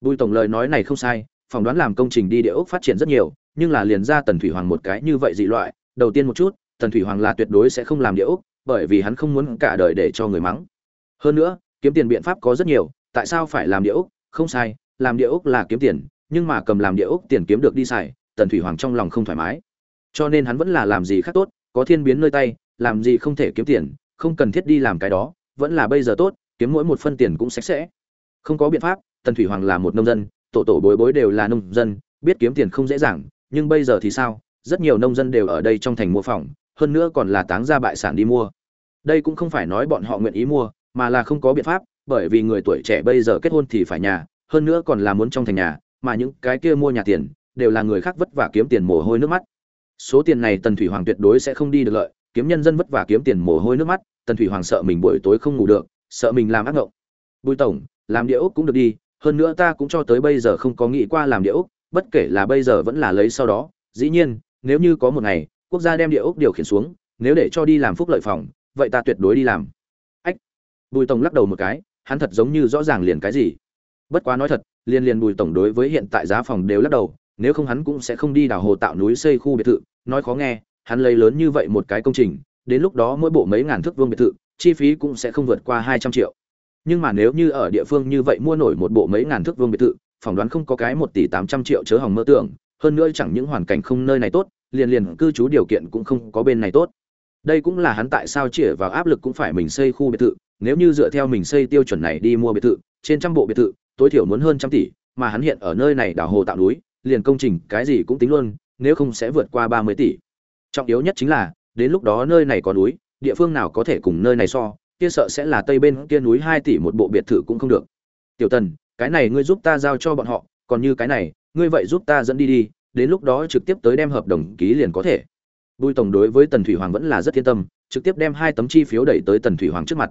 Bùi tổng lời nói này không sai, phỏng đoán làm công trình đi địa ốc phát triển rất nhiều, nhưng là liền ra tần thủy hoàng một cái như vậy dị loại, đầu tiên một chút, tần thủy hoàng là tuyệt đối sẽ không làm địa ốc, bởi vì hắn không muốn cả đời để cho người mắng. Hơn nữa kiếm tiền biện pháp có rất nhiều, tại sao phải làm địa ốc? Không sai, làm địa ốc là kiếm tiền, nhưng mà cầm làm địa ốc tiền kiếm được đi xài, tần thủy hoàng trong lòng không thoải mái. Cho nên hắn vẫn là làm gì khác tốt, có thiên biến nơi tay, làm gì không thể kiếm tiền, không cần thiết đi làm cái đó, vẫn là bây giờ tốt, kiếm mỗi một phân tiền cũng sạch sẽ. Không có biện pháp, tần thủy hoàng là một nông dân, tổ tổ bối bối đều là nông dân, biết kiếm tiền không dễ dàng, nhưng bây giờ thì sao? Rất nhiều nông dân đều ở đây trong thành mua phòng, hơn nữa còn là táng ra bại sản đi mua. Đây cũng không phải nói bọn họ nguyện ý mua mà là không có biện pháp, bởi vì người tuổi trẻ bây giờ kết hôn thì phải nhà, hơn nữa còn là muốn trong thành nhà, mà những cái kia mua nhà tiền đều là người khác vất vả kiếm tiền mồ hôi nước mắt. Số tiền này tần thủy hoàng tuyệt đối sẽ không đi được lợi, kiếm nhân dân vất vả kiếm tiền mồ hôi nước mắt, tần thủy hoàng sợ mình buổi tối không ngủ được, sợ mình làm ác ngộng. Bùi tổng, làm địa ốc cũng được đi, hơn nữa ta cũng cho tới bây giờ không có nghĩ qua làm địa ốc, bất kể là bây giờ vẫn là lấy sau đó, dĩ nhiên, nếu như có một ngày, quốc gia đem địa ốc điều khiển xuống, nếu để cho đi làm phúc lợi phòng, vậy ta tuyệt đối đi làm bùi tổng lắc đầu một cái, hắn thật giống như rõ ràng liền cái gì. Bất quá nói thật liên liên bùi tổng đối với hiện tại giá phòng đều lắc đầu, nếu không hắn cũng sẽ không đi đào hồ tạo núi xây khu biệt thự. Nói khó nghe, hắn lấy lớn như vậy một cái công trình, đến lúc đó mỗi bộ mấy ngàn thước vuông biệt thự, chi phí cũng sẽ không vượt qua hai trăm triệu. Nhưng mà nếu như ở địa phương như vậy mua nổi một bộ mấy ngàn thước vuông biệt thự, phỏng đoán không có cái một tỷ tám trăm triệu chớ hỏng mơ tưởng, hơn nữa chẳng những hoàn cảnh không nơi này tốt, liền liền cư trú điều kiện cũng không có bên này tốt. Đây cũng là hắn tại sao chĩa vào áp lực cũng phải mình xây khu biệt thự nếu như dựa theo mình xây tiêu chuẩn này đi mua biệt thự, trên trăm bộ biệt thự, tối thiểu muốn hơn trăm tỷ, mà hắn hiện ở nơi này đào hồ tạo núi, liền công trình cái gì cũng tính luôn, nếu không sẽ vượt qua ba mươi tỷ. Trọng yếu nhất chính là, đến lúc đó nơi này có núi, địa phương nào có thể cùng nơi này so, kia sợ sẽ là tây bên kia núi hai tỷ một bộ biệt thự cũng không được. Tiểu tần, cái này ngươi giúp ta giao cho bọn họ, còn như cái này, ngươi vậy giúp ta dẫn đi đi, đến lúc đó trực tiếp tới đem hợp đồng ký liền có thể. Bùi tổng đối với tần thủy hoàng vẫn là rất yên tâm, trực tiếp đem hai tấm chi phiếu đẩy tới tần thủy hoàng trước mặt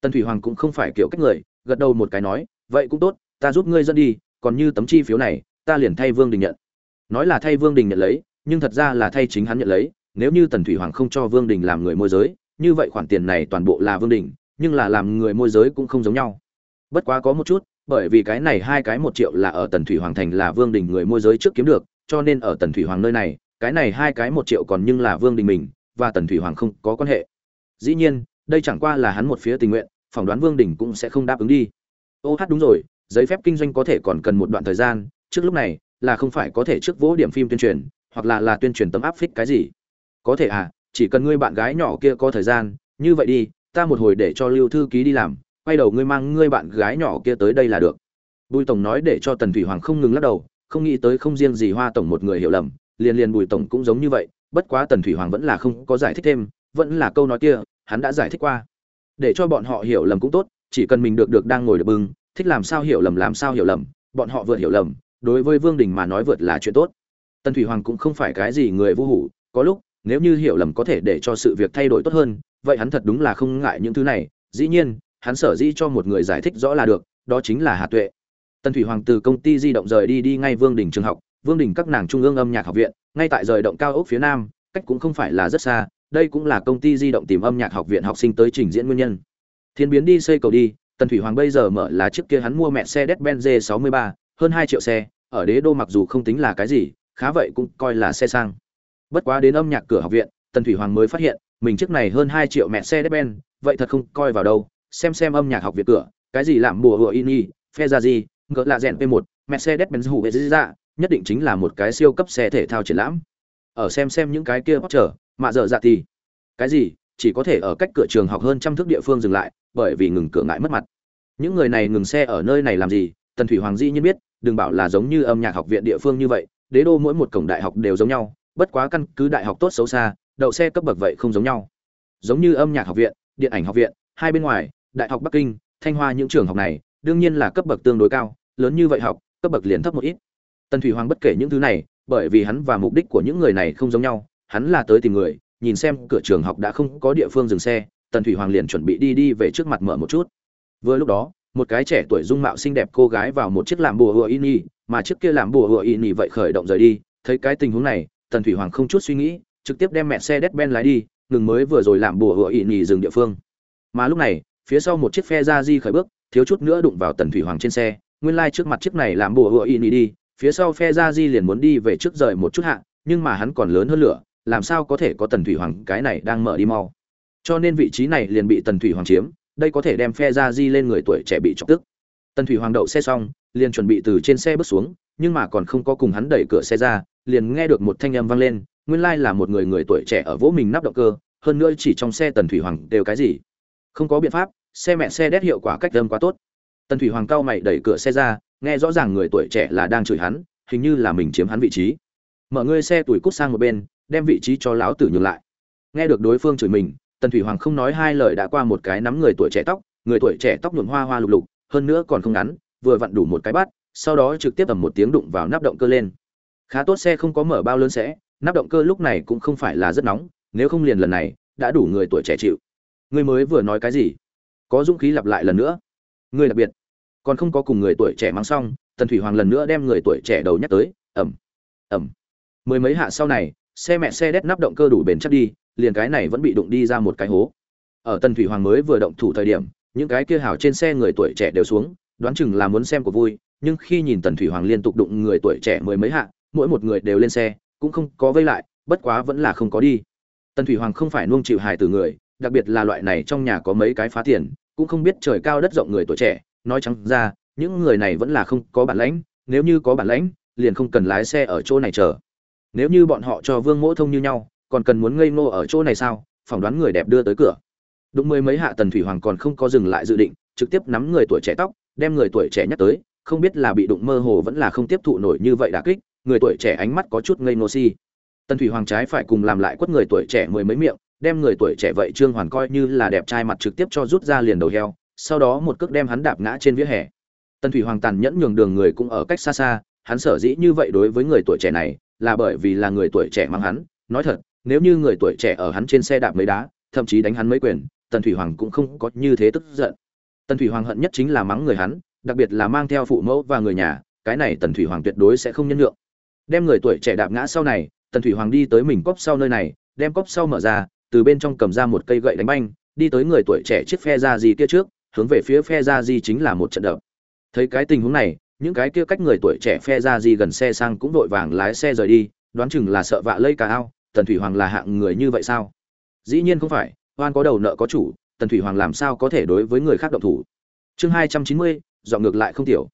tần thủy hoàng cũng không phải kiểu cách người, gật đầu một cái nói, vậy cũng tốt, ta giúp ngươi dẫn đi, còn như tấm chi phiếu này, ta liền thay vương đình nhận. Nói là thay vương đình nhận lấy, nhưng thật ra là thay chính hắn nhận lấy, nếu như tần thủy hoàng không cho vương đình làm người môi giới, như vậy khoản tiền này toàn bộ là vương đình, nhưng là làm người môi giới cũng không giống nhau. Bất quá có một chút, bởi vì cái này hai cái một triệu là ở tần thủy hoàng thành là vương đình người môi giới trước kiếm được, cho nên ở tần thủy hoàng nơi này, cái này hai cái một triệu còn nhưng là vương đình mình, và tần thủy hoàng không có quan hệ. Dĩ nhiên đây chẳng qua là hắn một phía tình nguyện, phỏng đoán vương đình cũng sẽ không đáp ứng đi. Ô hát đúng rồi, giấy phép kinh doanh có thể còn cần một đoạn thời gian, trước lúc này, là không phải có thể trước vỗ điểm phim tuyên truyền, hoặc là là tuyên truyền tấm áp phích cái gì. Có thể à chỉ cần ngươi bạn gái nhỏ kia có thời gian, như vậy đi, ta một hồi để cho lưu thư ký đi làm, quay đầu ngươi mang ngươi bạn gái nhỏ kia tới đây là được. Bùi tổng nói để cho tần thủy hoàng không ngừng lắc đầu, không nghĩ tới không riêng gì hoa tổng một người hiểu lầm, liền liền bùi tổng cũng giống như vậy, bất quá tần thủy hoàng vẫn là không có giải thích thêm, vẫn là câu nói kia hắn đã giải thích qua. Để cho bọn họ hiểu lầm cũng tốt, chỉ cần mình được được đang ngồi được bưng, thích làm sao hiểu lầm làm sao hiểu lầm, bọn họ vượt hiểu lầm, đối với vương đình mà nói vượt là chuyện tốt. Tần thủy hoàng cũng không phải cái gì người vô hủ, có lúc, nếu như hiểu lầm có thể để cho sự việc thay đổi tốt hơn, vậy hắn thật đúng là không ngại những thứ này, dĩ nhiên, hắn sở dĩ cho một người giải thích rõ là được, đó chính là hà tuệ. Tần thủy hoàng từ công ty di động rời đi đi ngay vương đình trường học, vương đình các nàng trung ương âm nhạc học viện, ngay tại rời động cao ốc phía nam, cách cũng không phải là rất xa đây cũng là công ty di động tìm âm nhạc học viện học sinh tới trình diễn nguyên nhân. Thiên biến đi xây cầu đi tần thủy hoàng bây giờ mở là chiếc kia hắn mua mẹ xe Mercedes-Benz 63, hơn hai triệu xe ở đế đô mặc dù không tính là cái gì khá vậy cũng coi là xe sang. Bất quá đến âm nhạc cửa học viện tần thủy hoàng mới phát hiện mình chiếc này hơn hai triệu mẹ xe Mercedes-Benz, vậy thật không coi vào đâu xem xem âm nhạc học viện cửa cái gì làm mùa hựa ini phe ra gì ngỡ là rèn p 1 mercedes-benz hủ vệ ra nhất định chính là một cái siêu cấp xe thể thao triển lãm. Ở xem xem những cái kia bóc trở mạ dở dạ thì cái gì, chỉ có thể ở cách cửa trường học hơn trăm thước địa phương dừng lại, bởi vì ngừng cửa ngại mất mặt. Những người này ngừng xe ở nơi này làm gì? Tần thủy hoàng di nhiên biết, đừng bảo là giống như âm nhạc học viện địa phương như vậy, đế đô mỗi một cổng đại học đều giống nhau, bất quá căn cứ đại học tốt xấu xa, đậu xe cấp bậc vậy không giống nhau. Giống như âm nhạc học viện, điện ảnh học viện, hai bên ngoài, đại học bắc kinh, thanh hoa những trường học này, đương nhiên là cấp bậc tương đối cao, lớn như vậy học, cấp bậc liền thấp một ít. Tần thủy hoàng bất kể những thứ này, bởi vì hắn và mục đích của những người này không giống nhau hắn là tới tìm người nhìn xem cửa trường học đã không có địa phương dừng xe tần thủy hoàng liền chuẩn bị đi đi về trước mặt mở một chút. Vừa lúc đó một cái trẻ tuổi dung mạo xinh đẹp cô gái vào một chiếc làm bùa hựa Ini, mà chiếc kia làm bùa hựa Ini vậy khởi động rời đi. Thấy cái tình huống này tần thủy hoàng không chút suy nghĩ trực tiếp đem mẹ xe Deadben ben lái đi ngừng mới vừa rồi làm bùa hựa Ini dừng địa phương. Mà lúc này phía sau một chiếc phe ra di khởi bước thiếu chút nữa đụng vào tần thủy hoàng trên xe nguyên lai trước mặt chiếc này làm bùa hựa Ini đi phía sau phe ra di liền muốn đi về trước rời một chút hạ nhưng mà hắn còn lớn hơn lửa làm sao có thể có tần thủy hoàng cái này đang mở đi mau? Cho nên vị trí này liền bị tần thủy hoàng chiếm, đây có thể đem phe ra di lên người tuổi trẻ bị chọc tức. Tần thủy hoàng đậu xe xong, liền chuẩn bị từ trên xe bước xuống, nhưng mà còn không có cùng hắn đẩy cửa xe ra, liền nghe được một thanh âm vang lên, nguyên lai là một người người tuổi trẻ ở vỗ mình nắp động cơ, hơn nữa chỉ trong xe tần thủy hoàng đều cái gì? Không có biện pháp, xe mẹ xe đét hiệu quả cách âm quá tốt. Tần thủy hoàng cao mày đẩy cửa xe ra, nghe rõ ràng người tuổi trẻ là đang chửi hắn, hình như là mình chiếm hắn vị trí. Mở ngươi xe tuổi cút sang một bên đem vị trí cho lão tử nhường lại. Nghe được đối phương chửi mình, tần thủy hoàng không nói hai lời đã qua một cái nắm người tuổi trẻ tóc, người tuổi trẻ tóc nhuộm hoa hoa lục lục, hơn nữa còn không ngắn, vừa vặn đủ một cái bát, sau đó trực tiếp ầm một tiếng đụng vào nắp động cơ lên. Khá tốt xe không có mở bao lớn sẽ, nắp động cơ lúc này cũng không phải là rất nóng, nếu không liền lần này, đã đủ người tuổi trẻ chịu. Người mới vừa nói cái gì? Có dũng khí lặp lại lần nữa. Ngươi đặc biệt. Còn không có cùng người tuổi trẻ mang xong, tần thủy hoàng lần nữa đem người tuổi trẻ đầu nhắc tới ẩm ẩm mười mấy hạ sau này xe mẹ xe đét nắp động cơ đủ bền chắc đi, liền cái này vẫn bị đụng đi ra một cái hố. Ở tần thủy hoàng mới vừa động thủ thời điểm, những cái kia hào trên xe người tuổi trẻ đều xuống, đoán chừng là muốn xem của vui, nhưng khi nhìn tần thủy hoàng liên tục đụng người tuổi trẻ mười mấy hạ, mỗi một người đều lên xe, cũng không có vây lại, bất quá vẫn là không có đi. Tần thủy hoàng không phải nuông chịu hài từ người, đặc biệt là loại này trong nhà có mấy cái phá tiền, cũng không biết trời cao đất rộng người tuổi trẻ, nói trắng ra, những người này vẫn là không có bản lãnh, nếu như có bản lãnh, liền không cần lái xe ở chỗ này chờ nếu như bọn họ cho vương mỗ thông như nhau, còn cần muốn ngây ngô ở chỗ này sao? Phỏng đoán người đẹp đưa tới cửa. Đúng mười mấy hạ tần thủy hoàng còn không có dừng lại dự định, trực tiếp nắm người tuổi trẻ tóc, đem người tuổi trẻ nhắc tới, không biết là bị đụng mơ hồ vẫn là không tiếp thụ nổi như vậy đả kích, người tuổi trẻ ánh mắt có chút ngây ngô si. Tần thủy hoàng trái phải cùng làm lại quất người tuổi trẻ mười mấy miệng, đem người tuổi trẻ vậy trương hoàn coi như là đẹp trai mặt trực tiếp cho rút ra liền đầu heo, sau đó một cước đem hắn đạp ngã trên vỉa hè. Tần thủy hoàng tàn nhẫn nhường đường người cũng ở cách xa xa, hắn sở dĩ như vậy đối với người tuổi trẻ này là bởi vì là người tuổi trẻ mang hắn. Nói thật, nếu như người tuổi trẻ ở hắn trên xe đạp mấy đá, thậm chí đánh hắn mấy quyền, tần thủy hoàng cũng không có như thế tức giận. Tần thủy hoàng hận nhất chính là mắng người hắn, đặc biệt là mang theo phụ mẫu và người nhà, cái này tần thủy hoàng tuyệt đối sẽ không nhân nhượng. đem người tuổi trẻ đạp ngã sau này, tần thủy hoàng đi tới mình cốc sau nơi này, đem cốc sau mở ra, từ bên trong cầm ra một cây gậy đánh banh, đi tới người tuổi trẻ chiếc phe ra gì kia trước, hướng về phía phe ra gì chính là một trận đập. Thấy cái tình huống này những cái kia cách người tuổi trẻ phe ra gì gần xe sang cũng vội vàng lái xe rời đi, đoán chừng là sợ vạ lây cả ao, tần thủy hoàng là hạng người như vậy sao? Dĩ nhiên không phải, oan có đầu nợ có chủ, tần thủy hoàng làm sao có thể đối với người khác động thủ? Chương hai trăm chín mươi, dọn ngược lại không tiểu.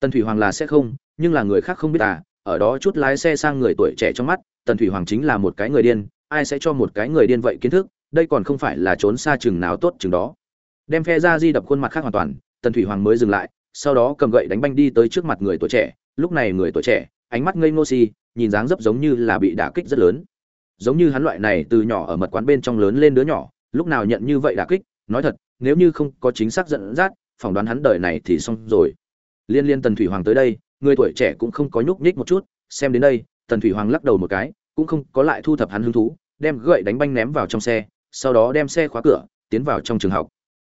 Tần thủy hoàng là sẽ không, nhưng là người khác không biết à ở đó chút lái xe sang người tuổi trẻ trong mắt, tần thủy hoàng chính là một cái người điên, ai sẽ cho một cái người điên vậy kiến thức, đây còn không phải là trốn xa chừng nào tốt chừng đó. Đem phe ra di đập khuôn mặt khác hoàn toàn, tần thủy hoàng mới dừng lại sau đó cầm gậy đánh banh đi tới trước mặt người tuổi trẻ. Lúc này người tuổi trẻ, ánh mắt ngây ngô si, nhìn dáng dấp giống như là bị đả kích rất lớn. Giống như hắn loại này từ nhỏ ở mật quán bên trong lớn lên đứa nhỏ, lúc nào nhận như vậy đả kích? Nói thật, nếu như không có chính xác dẫn dắt, phỏng đoán hắn đời này thì xong rồi. Liên liên tần thủy hoàng tới đây, người tuổi trẻ cũng không có nhúc nhích một chút, xem đến đây, tần thủy hoàng lắc đầu một cái, cũng không có lại thu thập hắn hứng thú, đem gậy đánh banh ném vào trong xe, sau đó đem xe khóa cửa, tiến vào trong trường học.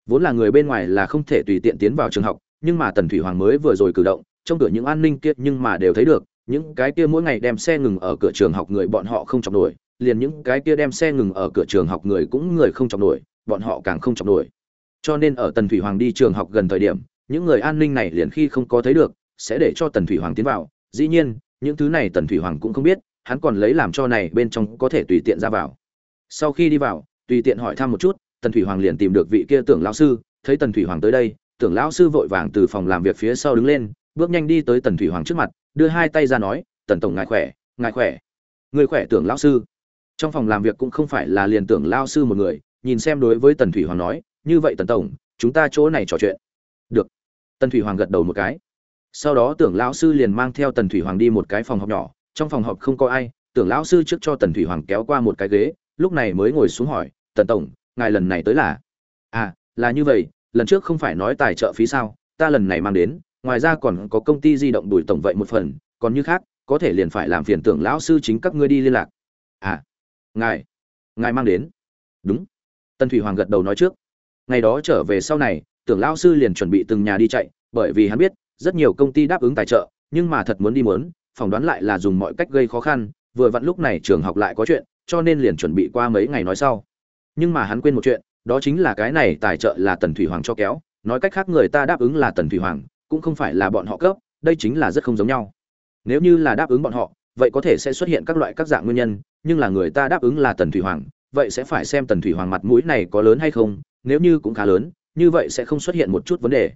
Vốn là người bên ngoài là không thể tùy tiện tiến vào trường học nhưng mà tần thủy hoàng mới vừa rồi cử động trong cửa những an ninh kia nhưng mà đều thấy được, những cái kia mỗi ngày đem xe ngừng ở cửa trường học người bọn họ không chọc nổi, liền những cái kia đem xe ngừng ở cửa trường học người cũng người không chọc nổi, bọn họ càng không chọc nổi. Cho nên ở tần thủy hoàng đi trường học gần thời điểm, những người an ninh này liền khi không có thấy được, sẽ để cho tần thủy hoàng tiến vào. Dĩ nhiên, những thứ này tần thủy hoàng cũng không biết, hắn còn lấy làm cho này bên trong có thể tùy tiện ra vào. Sau khi đi vào, tùy tiện hỏi thăm một chút, tần thủy hoàng liền tìm được vị kia tưởng lão sư, thấy tần thủy hoàng tới đây tưởng lão sư vội vàng từ phòng làm việc phía sau đứng lên, bước nhanh đi tới tần thủy hoàng trước mặt, đưa hai tay ra nói, tần tổng ngài khỏe ngài khỏe. Người khỏe tưởng lão sư? Trong phòng làm việc cũng không phải là liền tưởng lão sư một người, nhìn xem đối với tần thủy hoàng nói, như vậy tần tổng, chúng ta chỗ này trò chuyện. Được. Tần thủy hoàng gật đầu một cái. Sau đó tưởng lão sư liền mang theo tần thủy hoàng đi một cái phòng họp nhỏ, trong phòng họp không có ai, tưởng lão sư trước cho tần thủy hoàng kéo qua một cái ghế, lúc này mới ngồi xuống hỏi, tần tổng, ngài lần này tới là? À là như vậy lần trước không phải nói tài trợ phí sao, ta lần này mang đến, ngoài ra còn có công ty di động đuổi tổng vậy một phần, còn như khác, có thể liền phải làm phiền tưởng lão sư chính các ngươi đi liên lạc. À ngài ngài mang đến. Đúng. Tân thủy hoàng gật đầu nói trước. Ngày đó trở về sau này, tưởng lão sư liền chuẩn bị từng nhà đi chạy, bởi vì hắn biết, rất nhiều công ty đáp ứng tài trợ, nhưng mà thật muốn đi muốn, phỏng đoán lại là dùng mọi cách gây khó khăn, vừa vặn lúc này trường học lại có chuyện, cho nên liền chuẩn bị qua mấy ngày nói sau. Nhưng mà hắn quên một chuyện đó chính là cái này tài trợ là tần thủy hoàng cho kéo, nói cách khác người ta đáp ứng là tần thủy hoàng, cũng không phải là bọn họ cấp, đây chính là rất không giống nhau. Nếu như là đáp ứng bọn họ, vậy có thể sẽ xuất hiện các loại các dạng nguyên nhân, nhưng là người ta đáp ứng là tần thủy hoàng, vậy sẽ phải xem tần thủy hoàng mặt mũi này có lớn hay không, nếu như cũng khá lớn, như vậy sẽ không xuất hiện một chút vấn đề.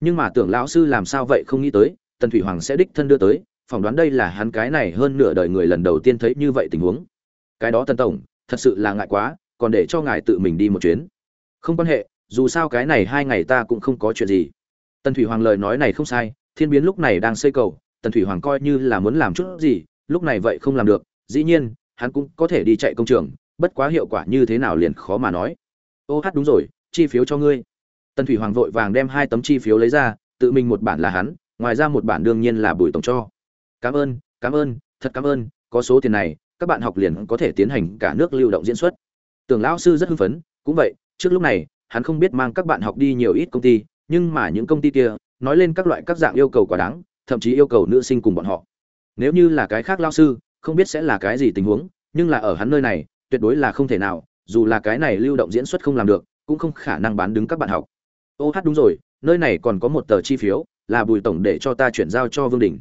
Nhưng mà tưởng lão sư làm sao vậy không nghĩ tới, tần thủy hoàng sẽ đích thân đưa tới, phỏng đoán đây là hắn cái này hơn nửa đời người lần đầu tiên thấy như vậy tình huống. Cái đó tần tổng, thật sự là ngại quá còn để cho ngài tự mình đi một chuyến. Không quan hệ, dù sao cái này hai ngày ta cũng không có chuyện gì. Tần thủy hoàng lời nói này không sai, thiên biến lúc này đang xây cầu, tần thủy hoàng coi như là muốn làm chút gì, lúc này vậy không làm được, dĩ nhiên, hắn cũng có thể đi chạy công trường, bất quá hiệu quả như thế nào liền khó mà nói. Ô hát đúng rồi, chi phiếu cho ngươi. Tần thủy hoàng vội vàng đem hai tấm chi phiếu lấy ra, tự mình một bản là hắn, ngoài ra một bản đương nhiên là bùi tổng cho. Cảm ơn cảm ơn, thật cảm ơn, có số tiền này, các bạn học liền có thể tiến hành cả nước lưu động diễn xuất tưởng lão sư rất hưng phấn, cũng vậy, trước lúc này, hắn không biết mang các bạn học đi nhiều ít công ty, nhưng mà những công ty kia, nói lên các loại các dạng yêu cầu quá đáng, thậm chí yêu cầu nữ sinh cùng bọn họ. Nếu như là cái khác lao sư, không biết sẽ là cái gì tình huống, nhưng là ở hắn nơi này, tuyệt đối là không thể nào, dù là cái này lưu động diễn xuất không làm được, cũng không khả năng bán đứng các bạn học. Ô hát đúng rồi, nơi này còn có một tờ chi phiếu, là bùi tổng để cho ta chuyển giao cho vương đình.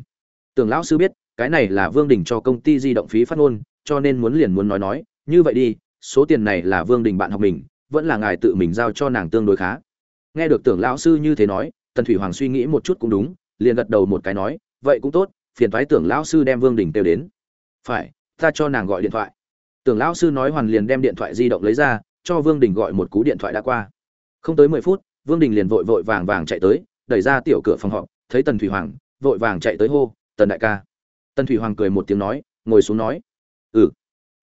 Tưởng lão sư biết, cái này là vương đình cho công ty di động phí phát ngôn, cho nên muốn liền muốn nói nói, như vậy đi số tiền này là vương đình bạn học mình, vẫn là ngài tự mình giao cho nàng tương đối khá. Nghe được tưởng lão sư như thế nói, tần thủy hoàng suy nghĩ một chút cũng đúng, liền gật đầu một cái nói, vậy cũng tốt, phiền thoái tưởng lão sư đem vương đình kêu đến. Phải, ta cho nàng gọi điện thoại. Tưởng lão sư nói hoàn liền đem điện thoại di động lấy ra, cho vương đình gọi một cú điện thoại đã qua. Không tới mười phút, vương đình liền vội vội vàng vàng chạy tới, đẩy ra tiểu cửa phòng họp, thấy tần thủy hoàng, vội vàng chạy tới hô, tần đại ca. Tần thủy hoàng cười một tiếng nói, ngồi xuống nói. Ừ.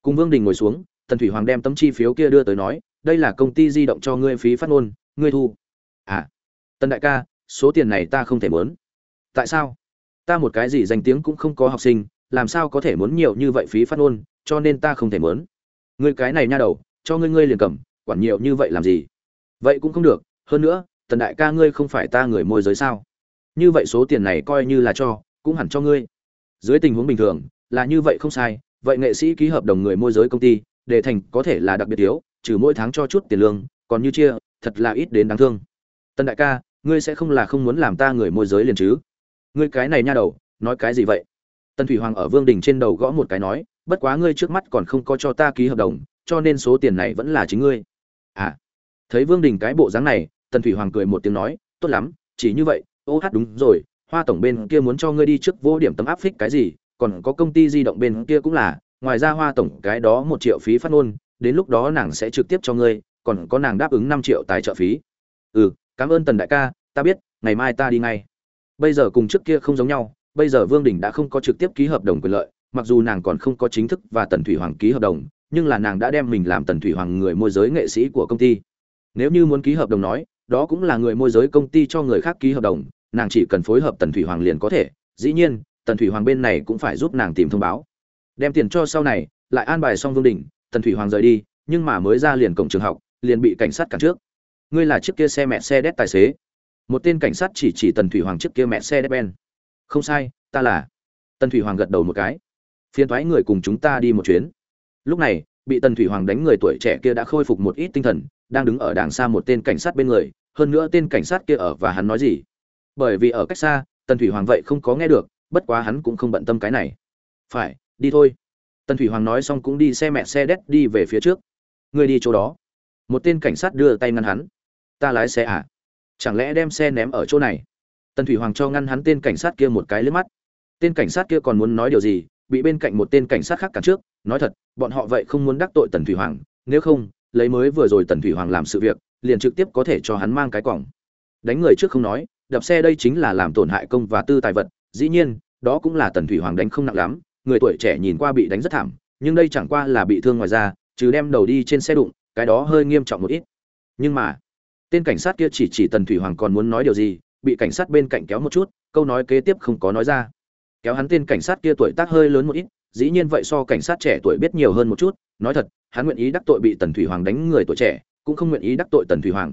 Cùng vương đình ngồi xuống tần thủy hoàng đem tấm chi phiếu kia đưa tới nói, đây là công ty di động cho ngươi phí phát ngôn, ngươi thu. À tần đại ca, số tiền này ta không thể muốn tại sao? Ta một cái gì danh tiếng cũng không có học sinh, làm sao có thể muốn nhiều như vậy phí phát ngôn, cho nên ta không thể muốn ngươi cái này nha đầu, cho ngươi ngươi liền cầm, quản nhiều như vậy làm gì? Vậy cũng không được, hơn nữa, tần đại ca ngươi không phải ta người môi giới sao? Như vậy số tiền này coi như là cho, cũng hẳn cho ngươi. Dưới tình huống bình thường, là như vậy không sai, vậy nghệ sĩ ký hợp đồng người môi giới công ty để thành có thể là đặc biệt yếu trừ mỗi tháng cho chút tiền lương, còn như chia, thật là ít đến đáng thương. Tân đại ca, ngươi sẽ không là không muốn làm ta người môi giới liền chứ? Ngươi cái này nha đầu, nói cái gì vậy? Tân thủy hoàng ở vương đình trên đầu gõ một cái nói, bất quá ngươi trước mắt còn không có cho ta ký hợp đồng, cho nên số tiền này vẫn là chính ngươi. À thấy vương đình cái bộ dáng này, tần thủy hoàng cười một tiếng nói, tốt lắm, chỉ như vậy, ô hát đúng rồi, hoa tổng bên kia muốn cho ngươi đi trước vô điểm tấm áp phích cái gì, còn có công ty di động bên kia cũng là ngoài ra hoa tổng cái đó một triệu phí phát ngôn, đến lúc đó nàng sẽ trực tiếp cho ngươi, còn có nàng đáp ứng năm triệu tài trợ phí. Ừ cảm ơn tần đại ca, ta biết, ngày mai ta đi ngay. Bây giờ cùng trước kia không giống nhau, bây giờ vương đình đã không có trực tiếp ký hợp đồng quyền lợi, mặc dù nàng còn không có chính thức và tần thủy hoàng ký hợp đồng, nhưng là nàng đã đem mình làm tần thủy hoàng người môi giới nghệ sĩ của công ty. Nếu như muốn ký hợp đồng nói, đó cũng là người môi giới công ty cho người khác ký hợp đồng, nàng chỉ cần phối hợp tần thủy hoàng liền có thể. Dĩ nhiên, tần thủy hoàng bên này cũng phải giúp nàng tìm thông báo đem tiền cho sau này, lại an bài xong vương đình, tần thủy hoàng rời đi, nhưng mà mới ra liền cổng trường học, liền bị cảnh sát cản trước. Ngươi là chiếc kia xe mẹ xe đét tài xế. Một tên cảnh sát chỉ chỉ tần thủy hoàng chiếc kia mẹ xe đét ben. Không sai, ta là. Tần thủy hoàng gật đầu một cái. Phiền thoái người cùng chúng ta đi một chuyến. Lúc này, bị tần thủy hoàng đánh người tuổi trẻ kia đã khôi phục một ít tinh thần, đang đứng ở đàng xa một tên cảnh sát bên người, hơn nữa tên cảnh sát kia ở và hắn nói gì. Bởi vì ở cách xa, tần thủy hoàng vậy không có nghe được, bất quá hắn cũng không bận tâm cái này. Phải đi thôi. Tần thủy hoàng nói xong cũng đi xe mẹ xe đét đi về phía trước. Người đi chỗ đó. Một tên cảnh sát đưa tay ngăn hắn. Ta lái xe à? Chẳng lẽ đem xe ném ở chỗ này? Tần thủy hoàng cho ngăn hắn tên cảnh sát kia một cái lướt mắt. Tên cảnh sát kia còn muốn nói điều gì? Bị bên cạnh một tên cảnh sát khác cản trước. Nói thật, bọn họ vậy không muốn đắc tội tần thủy hoàng. Nếu không, lấy mới vừa rồi tần thủy hoàng làm sự việc, liền trực tiếp có thể cho hắn mang cái quòng. Đánh người trước không nói, đập xe đây chính là làm tổn hại công và tư tài vật. Dĩ nhiên, đó cũng là tần thủy hoàng đánh không nặng lắm người tuổi trẻ nhìn qua bị đánh rất thảm nhưng đây chẳng qua là bị thương ngoài ra trừ đem đầu đi trên xe đụng cái đó hơi nghiêm trọng một ít. Nhưng mà tên cảnh sát kia chỉ chỉ tần thủy hoàng còn muốn nói điều gì bị cảnh sát bên cạnh kéo một chút câu nói kế tiếp không có nói ra. Kéo hắn tên cảnh sát kia tuổi tác hơi lớn một ít dĩ nhiên vậy so cảnh sát trẻ tuổi biết nhiều hơn một chút nói thật hắn nguyện ý đắc tội bị tần thủy hoàng đánh người tuổi trẻ cũng không nguyện ý đắc tội tần thủy hoàng.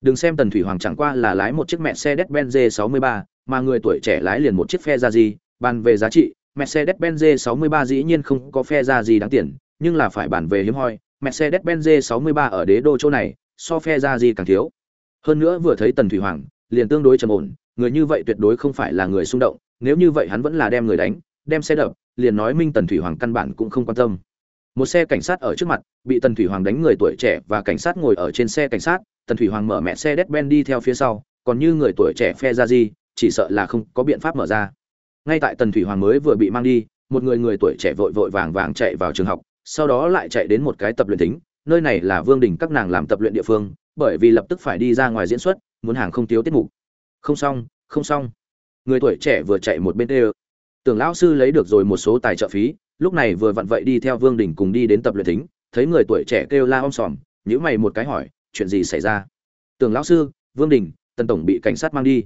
Đừng xem tần thủy hoàng chẳng qua là lái một chiếc mẹ xe Mercedes-Benz 63, mà người tuổi trẻ lái liền một chiếc phe ra gì bàn về giá trị Mercedes-Benz 63 dĩ nhiên không có phe ra gì đáng tiền, nhưng là phải bàn về hiếm hoi, Mercedes-Benz 63 ở đế đô chỗ này, so phe ra gì càng thiếu. Hơn nữa vừa thấy tần thủy hoàng, liền tương đối trầm ổn, người như vậy tuyệt đối không phải là người xung động, nếu như vậy hắn vẫn là đem người đánh, đem xe đập, liền nói minh tần thủy hoàng căn bản cũng không quan tâm. Một xe cảnh sát ở trước mặt, bị tần thủy hoàng đánh người tuổi trẻ và cảnh sát ngồi ở trên xe cảnh sát, tần thủy hoàng mở mẹ xe Mercedes-Benz đi theo phía sau, còn như người tuổi trẻ phe ra gì, chỉ sợ là không có biện pháp mở ra ngay tại tần thủy hoàng mới vừa bị mang đi, một người người tuổi trẻ vội vội vàng vàng chạy vào trường học, sau đó lại chạy đến một cái tập luyện tính nơi này là vương đình các nàng làm tập luyện địa phương, bởi vì lập tức phải đi ra ngoài diễn xuất, muốn hàng không thiếu tiết mục. Không xong không xong. Người tuổi trẻ vừa chạy một bên tê tưởng lão sư lấy được rồi một số tài trợ phí, lúc này vừa vặn vậy đi theo vương đình cùng đi đến tập luyện thính, thấy người tuổi trẻ kêu la om sòm nhữ mày một cái hỏi, chuyện gì xảy ra? Tưởng lão sư, vương đình, tần tổng bị cảnh sát mang đi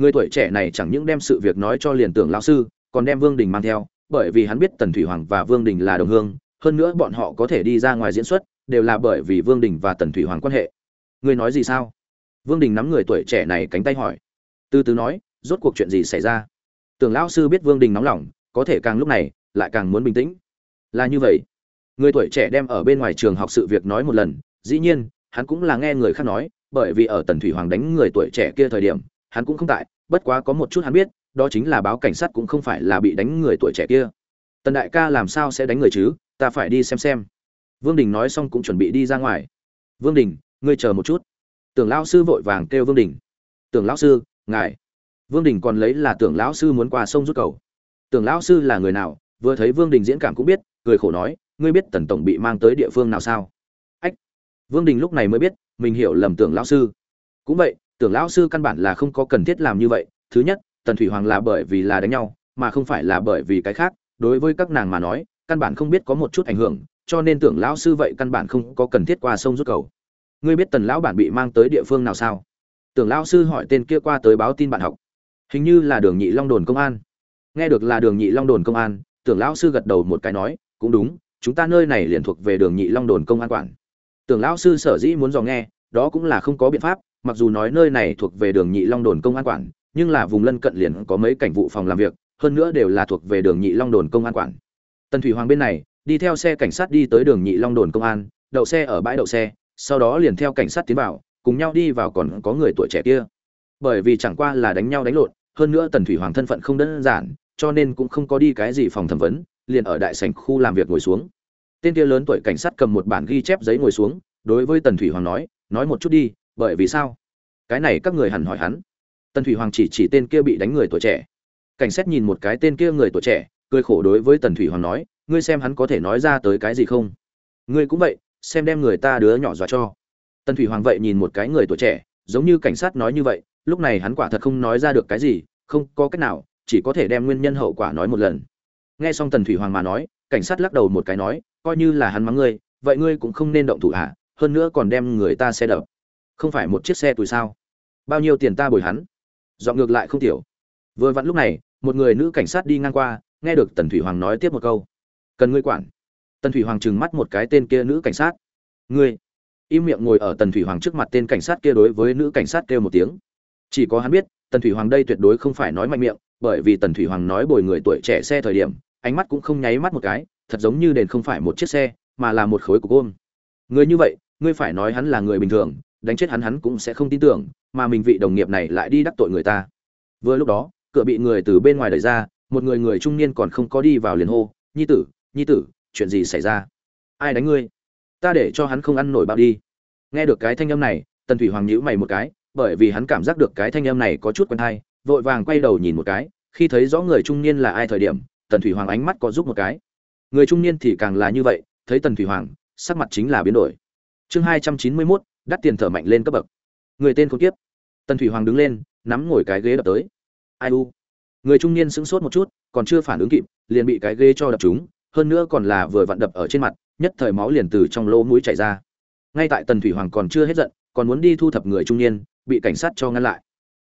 người tuổi trẻ này chẳng những đem sự việc nói cho liền tưởng lão sư, còn đem vương đình mang theo, bởi vì hắn biết tần thủy hoàng và vương đình là đồng hương, hơn nữa bọn họ có thể đi ra ngoài diễn xuất, đều là bởi vì vương đình và tần thủy hoàng quan hệ. Ngươi nói gì sao? Vương đình nắm người tuổi trẻ này cánh tay hỏi. Từ từ nói, rốt cuộc chuyện gì xảy ra? Tưởng lão sư biết vương đình nóng lòng, có thể càng lúc này, lại càng muốn bình tĩnh. Là như vậy. Người tuổi trẻ đem ở bên ngoài trường học sự việc nói một lần, dĩ nhiên, hắn cũng là nghe người khác nói, bởi vì ở tần thủy hoàng đánh người tuổi trẻ kia thời điểm hắn cũng không tại, bất quá có một chút hắn biết, đó chính là báo cảnh sát cũng không phải là bị đánh người tuổi trẻ kia. Tần đại ca làm sao sẽ đánh người chứ, ta phải đi xem xem. Vương đình nói xong cũng chuẩn bị đi ra ngoài. Vương đình, ngươi chờ một chút. Tưởng lão sư vội vàng kêu vương đình. Tưởng lão sư, ngài. Vương đình còn lấy là tưởng lão sư muốn qua sông rút cầu. Tưởng lão sư là người nào, vừa thấy vương đình diễn cảm cũng biết, cười khổ nói, ngươi biết tần tổng bị mang tới địa phương nào sao? Ách. Vương đình lúc này mới biết, mình hiểu lầm tưởng lão sư. Cũng vậy tưởng lão sư căn bản là không có cần thiết làm như vậy, thứ nhất, tần thủy hoàng là bởi vì là đánh nhau, mà không phải là bởi vì cái khác, đối với các nàng mà nói, căn bản không biết có một chút ảnh hưởng, cho nên tưởng lão sư vậy căn bản không có cần thiết qua sông rút cầu. Ngươi biết tần lão bản bị mang tới địa phương nào sao? Tưởng lão sư hỏi tên kia qua tới báo tin bạn học. Hình như là đường nhị long đồn công an. Nghe được là đường nhị long đồn công an, tưởng lão sư gật đầu một cái nói, cũng đúng, chúng ta nơi này liền thuộc về đường nhị long đồn công an quản. Tưởng lão sư sở dĩ muốn dò nghe, đó cũng là không có biện pháp mặc dù nói nơi này thuộc về đường nhị long đồn công an quản, nhưng là vùng lân cận liền có mấy cảnh vụ phòng làm việc, hơn nữa đều là thuộc về đường nhị long đồn công an quản. Tần thủy hoàng bên này, đi theo xe cảnh sát đi tới đường nhị long đồn công an, đậu xe ở bãi đậu xe, sau đó liền theo cảnh sát tiến vào, cùng nhau đi vào còn có người tuổi trẻ kia. Bởi vì chẳng qua là đánh nhau đánh lộn, hơn nữa tần thủy hoàng thân phận không đơn giản, cho nên cũng không có đi cái gì phòng thẩm vấn, liền ở đại sảnh khu làm việc ngồi xuống. Tên kia lớn tuổi cảnh sát cầm một bản ghi chép giấy ngồi xuống, đối với tần thủy hoàng nói nói một chút đi bởi vì sao? Cái này các người hẳn hỏi hắn. Tần thủy hoàng chỉ chỉ tên kia bị đánh người tuổi trẻ. Cảnh sát nhìn một cái tên kia người tuổi trẻ, cười khổ đối với tần thủy hoàng nói, ngươi xem hắn có thể nói ra tới cái gì không? Ngươi cũng vậy, xem đem người ta đứa nhỏ dọa cho. Tần thủy hoàng vậy nhìn một cái người tuổi trẻ, giống như cảnh sát nói như vậy, lúc này hắn quả thật không nói ra được cái gì, không có cách nào, chỉ có thể đem nguyên nhân hậu quả nói một lần. Nghe xong tần thủy hoàng mà nói, cảnh sát lắc đầu một cái nói, coi như là hắn mắng ngươi, vậy ngươi cũng không nên động thủ hạ hơn nữa còn đem người ta xe đập không phải một chiếc xe tùy sao? Bao nhiêu tiền ta bồi hắn? Dọn ngược lại không tiểu. Vừa vặn lúc này, một người nữ cảnh sát đi ngang qua, nghe được tần thủy hoàng nói tiếp một câu. Cần ngươi quản. Tần thủy hoàng trừng mắt một cái tên kia nữ cảnh sát. Ngươi? Im miệng ngồi ở tần thủy hoàng trước mặt tên cảnh sát kia đối với nữ cảnh sát kêu một tiếng. Chỉ có hắn biết, tần thủy hoàng đây tuyệt đối không phải nói mạnh miệng, bởi vì tần thủy hoàng nói bồi người tuổi trẻ xe thời điểm, ánh mắt cũng không nháy mắt một cái, thật giống như đền không phải một chiếc xe, mà là một khối cục ôm người như vậy, ngươi phải nói hắn là người bình thường đánh chết hắn hắn cũng sẽ không tin tưởng, mà mình vị đồng nghiệp này lại đi đắc tội người ta. Vừa lúc đó, cửa bị người từ bên ngoài đẩy ra, một người người trung niên còn không có đi vào liền hô, "Nhi tử, nhi tử, chuyện gì xảy ra? Ai đánh ngươi? Ta để cho hắn không ăn nổi bao đi." Nghe được cái thanh âm này, Tần Thủy Hoàng nhíu mày một cái, bởi vì hắn cảm giác được cái thanh âm này có chút quen tai, vội vàng quay đầu nhìn một cái, khi thấy rõ người trung niên là ai thời điểm, Tần Thủy Hoàng ánh mắt có giúp một cái. Người trung niên thì càng là như vậy, thấy Tần Thủy Hoàng, sắc mặt chính là biến đổi. Chương 291, đắt tiền thở mạnh lên cấp bậc. Người tên khốn kiếp. Tần thủy hoàng đứng lên, nắm ngồi cái ghế đập tới. Ai u? Người trung niên sững sốt một chút, còn chưa phản ứng kịp, liền bị cái ghế cho đập chúng hơn nữa còn là vừa vặn đập ở trên mặt, nhất thời máu liền từ trong lỗ mũi chảy ra. Ngay tại tần thủy hoàng còn chưa hết giận, còn muốn đi thu thập người trung niên, bị cảnh sát cho ngăn lại.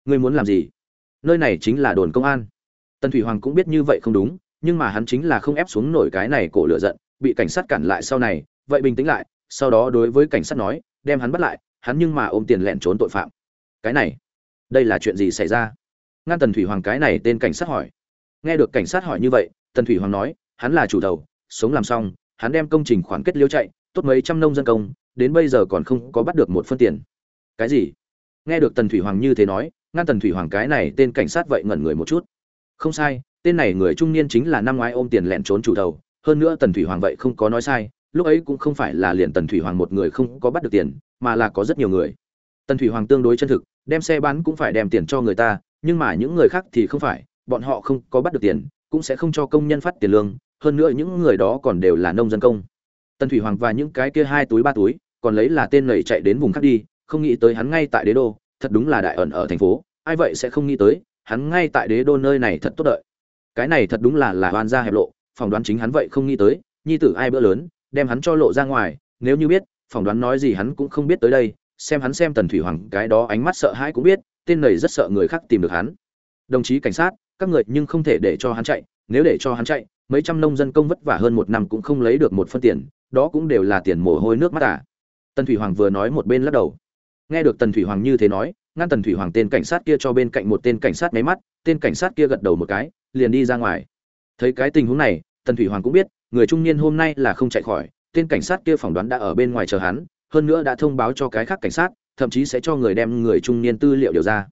Ngươi muốn làm gì? Nơi này chính là đồn công an. Tần thủy hoàng cũng biết như vậy không đúng, nhưng mà hắn chính là không ép xuống nổi cái này cổ lửa giận, bị cảnh sát cản lại sau này, vậy bình tĩnh lại, sau đó đối với cảnh sát nói đem hắn bắt lại, hắn nhưng mà ôm tiền lẹn trốn tội phạm. Cái này, đây là chuyện gì xảy ra? Ngăn tần thủy hoàng cái này tên cảnh sát hỏi. Nghe được cảnh sát hỏi như vậy, tần thủy hoàng nói, hắn là chủ đầu, sống làm xong, hắn đem công trình khoản kết liêu chạy, tốt mấy trăm nông dân công, đến bây giờ còn không có bắt được một phân tiền. Cái gì? Nghe được tần thủy hoàng như thế nói, ngăn tần thủy hoàng cái này tên cảnh sát vậy ngẩn người một chút. Không sai, tên này người trung niên chính là năm ngoái ôm tiền lẹn trốn chủ đầu, hơn nữa tần thủy hoàng vậy không có nói sai lúc ấy cũng không phải là liền tần thủy hoàng một người không có bắt được tiền, mà là có rất nhiều người. Tần thủy hoàng tương đối chân thực, đem xe bán cũng phải đem tiền cho người ta, nhưng mà những người khác thì không phải, bọn họ không có bắt được tiền, cũng sẽ không cho công nhân phát tiền lương, hơn nữa những người đó còn đều là nông dân công. Tần thủy hoàng và những cái kia hai túi, ba túi, còn lấy là tên lầy chạy đến vùng khác đi, không nghĩ tới hắn ngay tại đế đô, thật đúng là đại ẩn ở thành phố, ai vậy sẽ không nghĩ tới, hắn ngay tại đế đô nơi này thật tốt đợi. Cái này thật đúng là là oan gia hẹp lộ, phỏng đoán chính hắn vậy không nghĩ tới, nhi tử ai bữa lớn đem hắn cho lộ ra ngoài, nếu như biết, phỏng đoán nói gì hắn cũng không biết tới đây, xem hắn xem tần thủy hoàng, cái đó ánh mắt sợ hãi cũng biết, tên này rất sợ người khác tìm được hắn. Đồng chí cảnh sát, các người nhưng không thể để cho hắn chạy, nếu để cho hắn chạy, mấy trăm nông dân công vất vả hơn một năm cũng không lấy được một phân tiền, đó cũng đều là tiền mồ hôi nước mắt à. Tần thủy hoàng vừa nói một bên lắc đầu. Nghe được tần thủy hoàng như thế nói, ngăn tần thủy hoàng tên cảnh sát kia cho bên cạnh một tên cảnh sát máy mắt, tên cảnh sát kia gật đầu một cái, liền đi ra ngoài. Thấy cái tình huống này, tần thủy hoàng cũng biết người trung niên hôm nay là không chạy khỏi, tên cảnh sát kia phỏng đoán đã ở bên ngoài chờ hắn, hơn nữa đã thông báo cho cái khác cảnh sát, thậm chí sẽ cho người đem người trung niên tư liệu điều ra.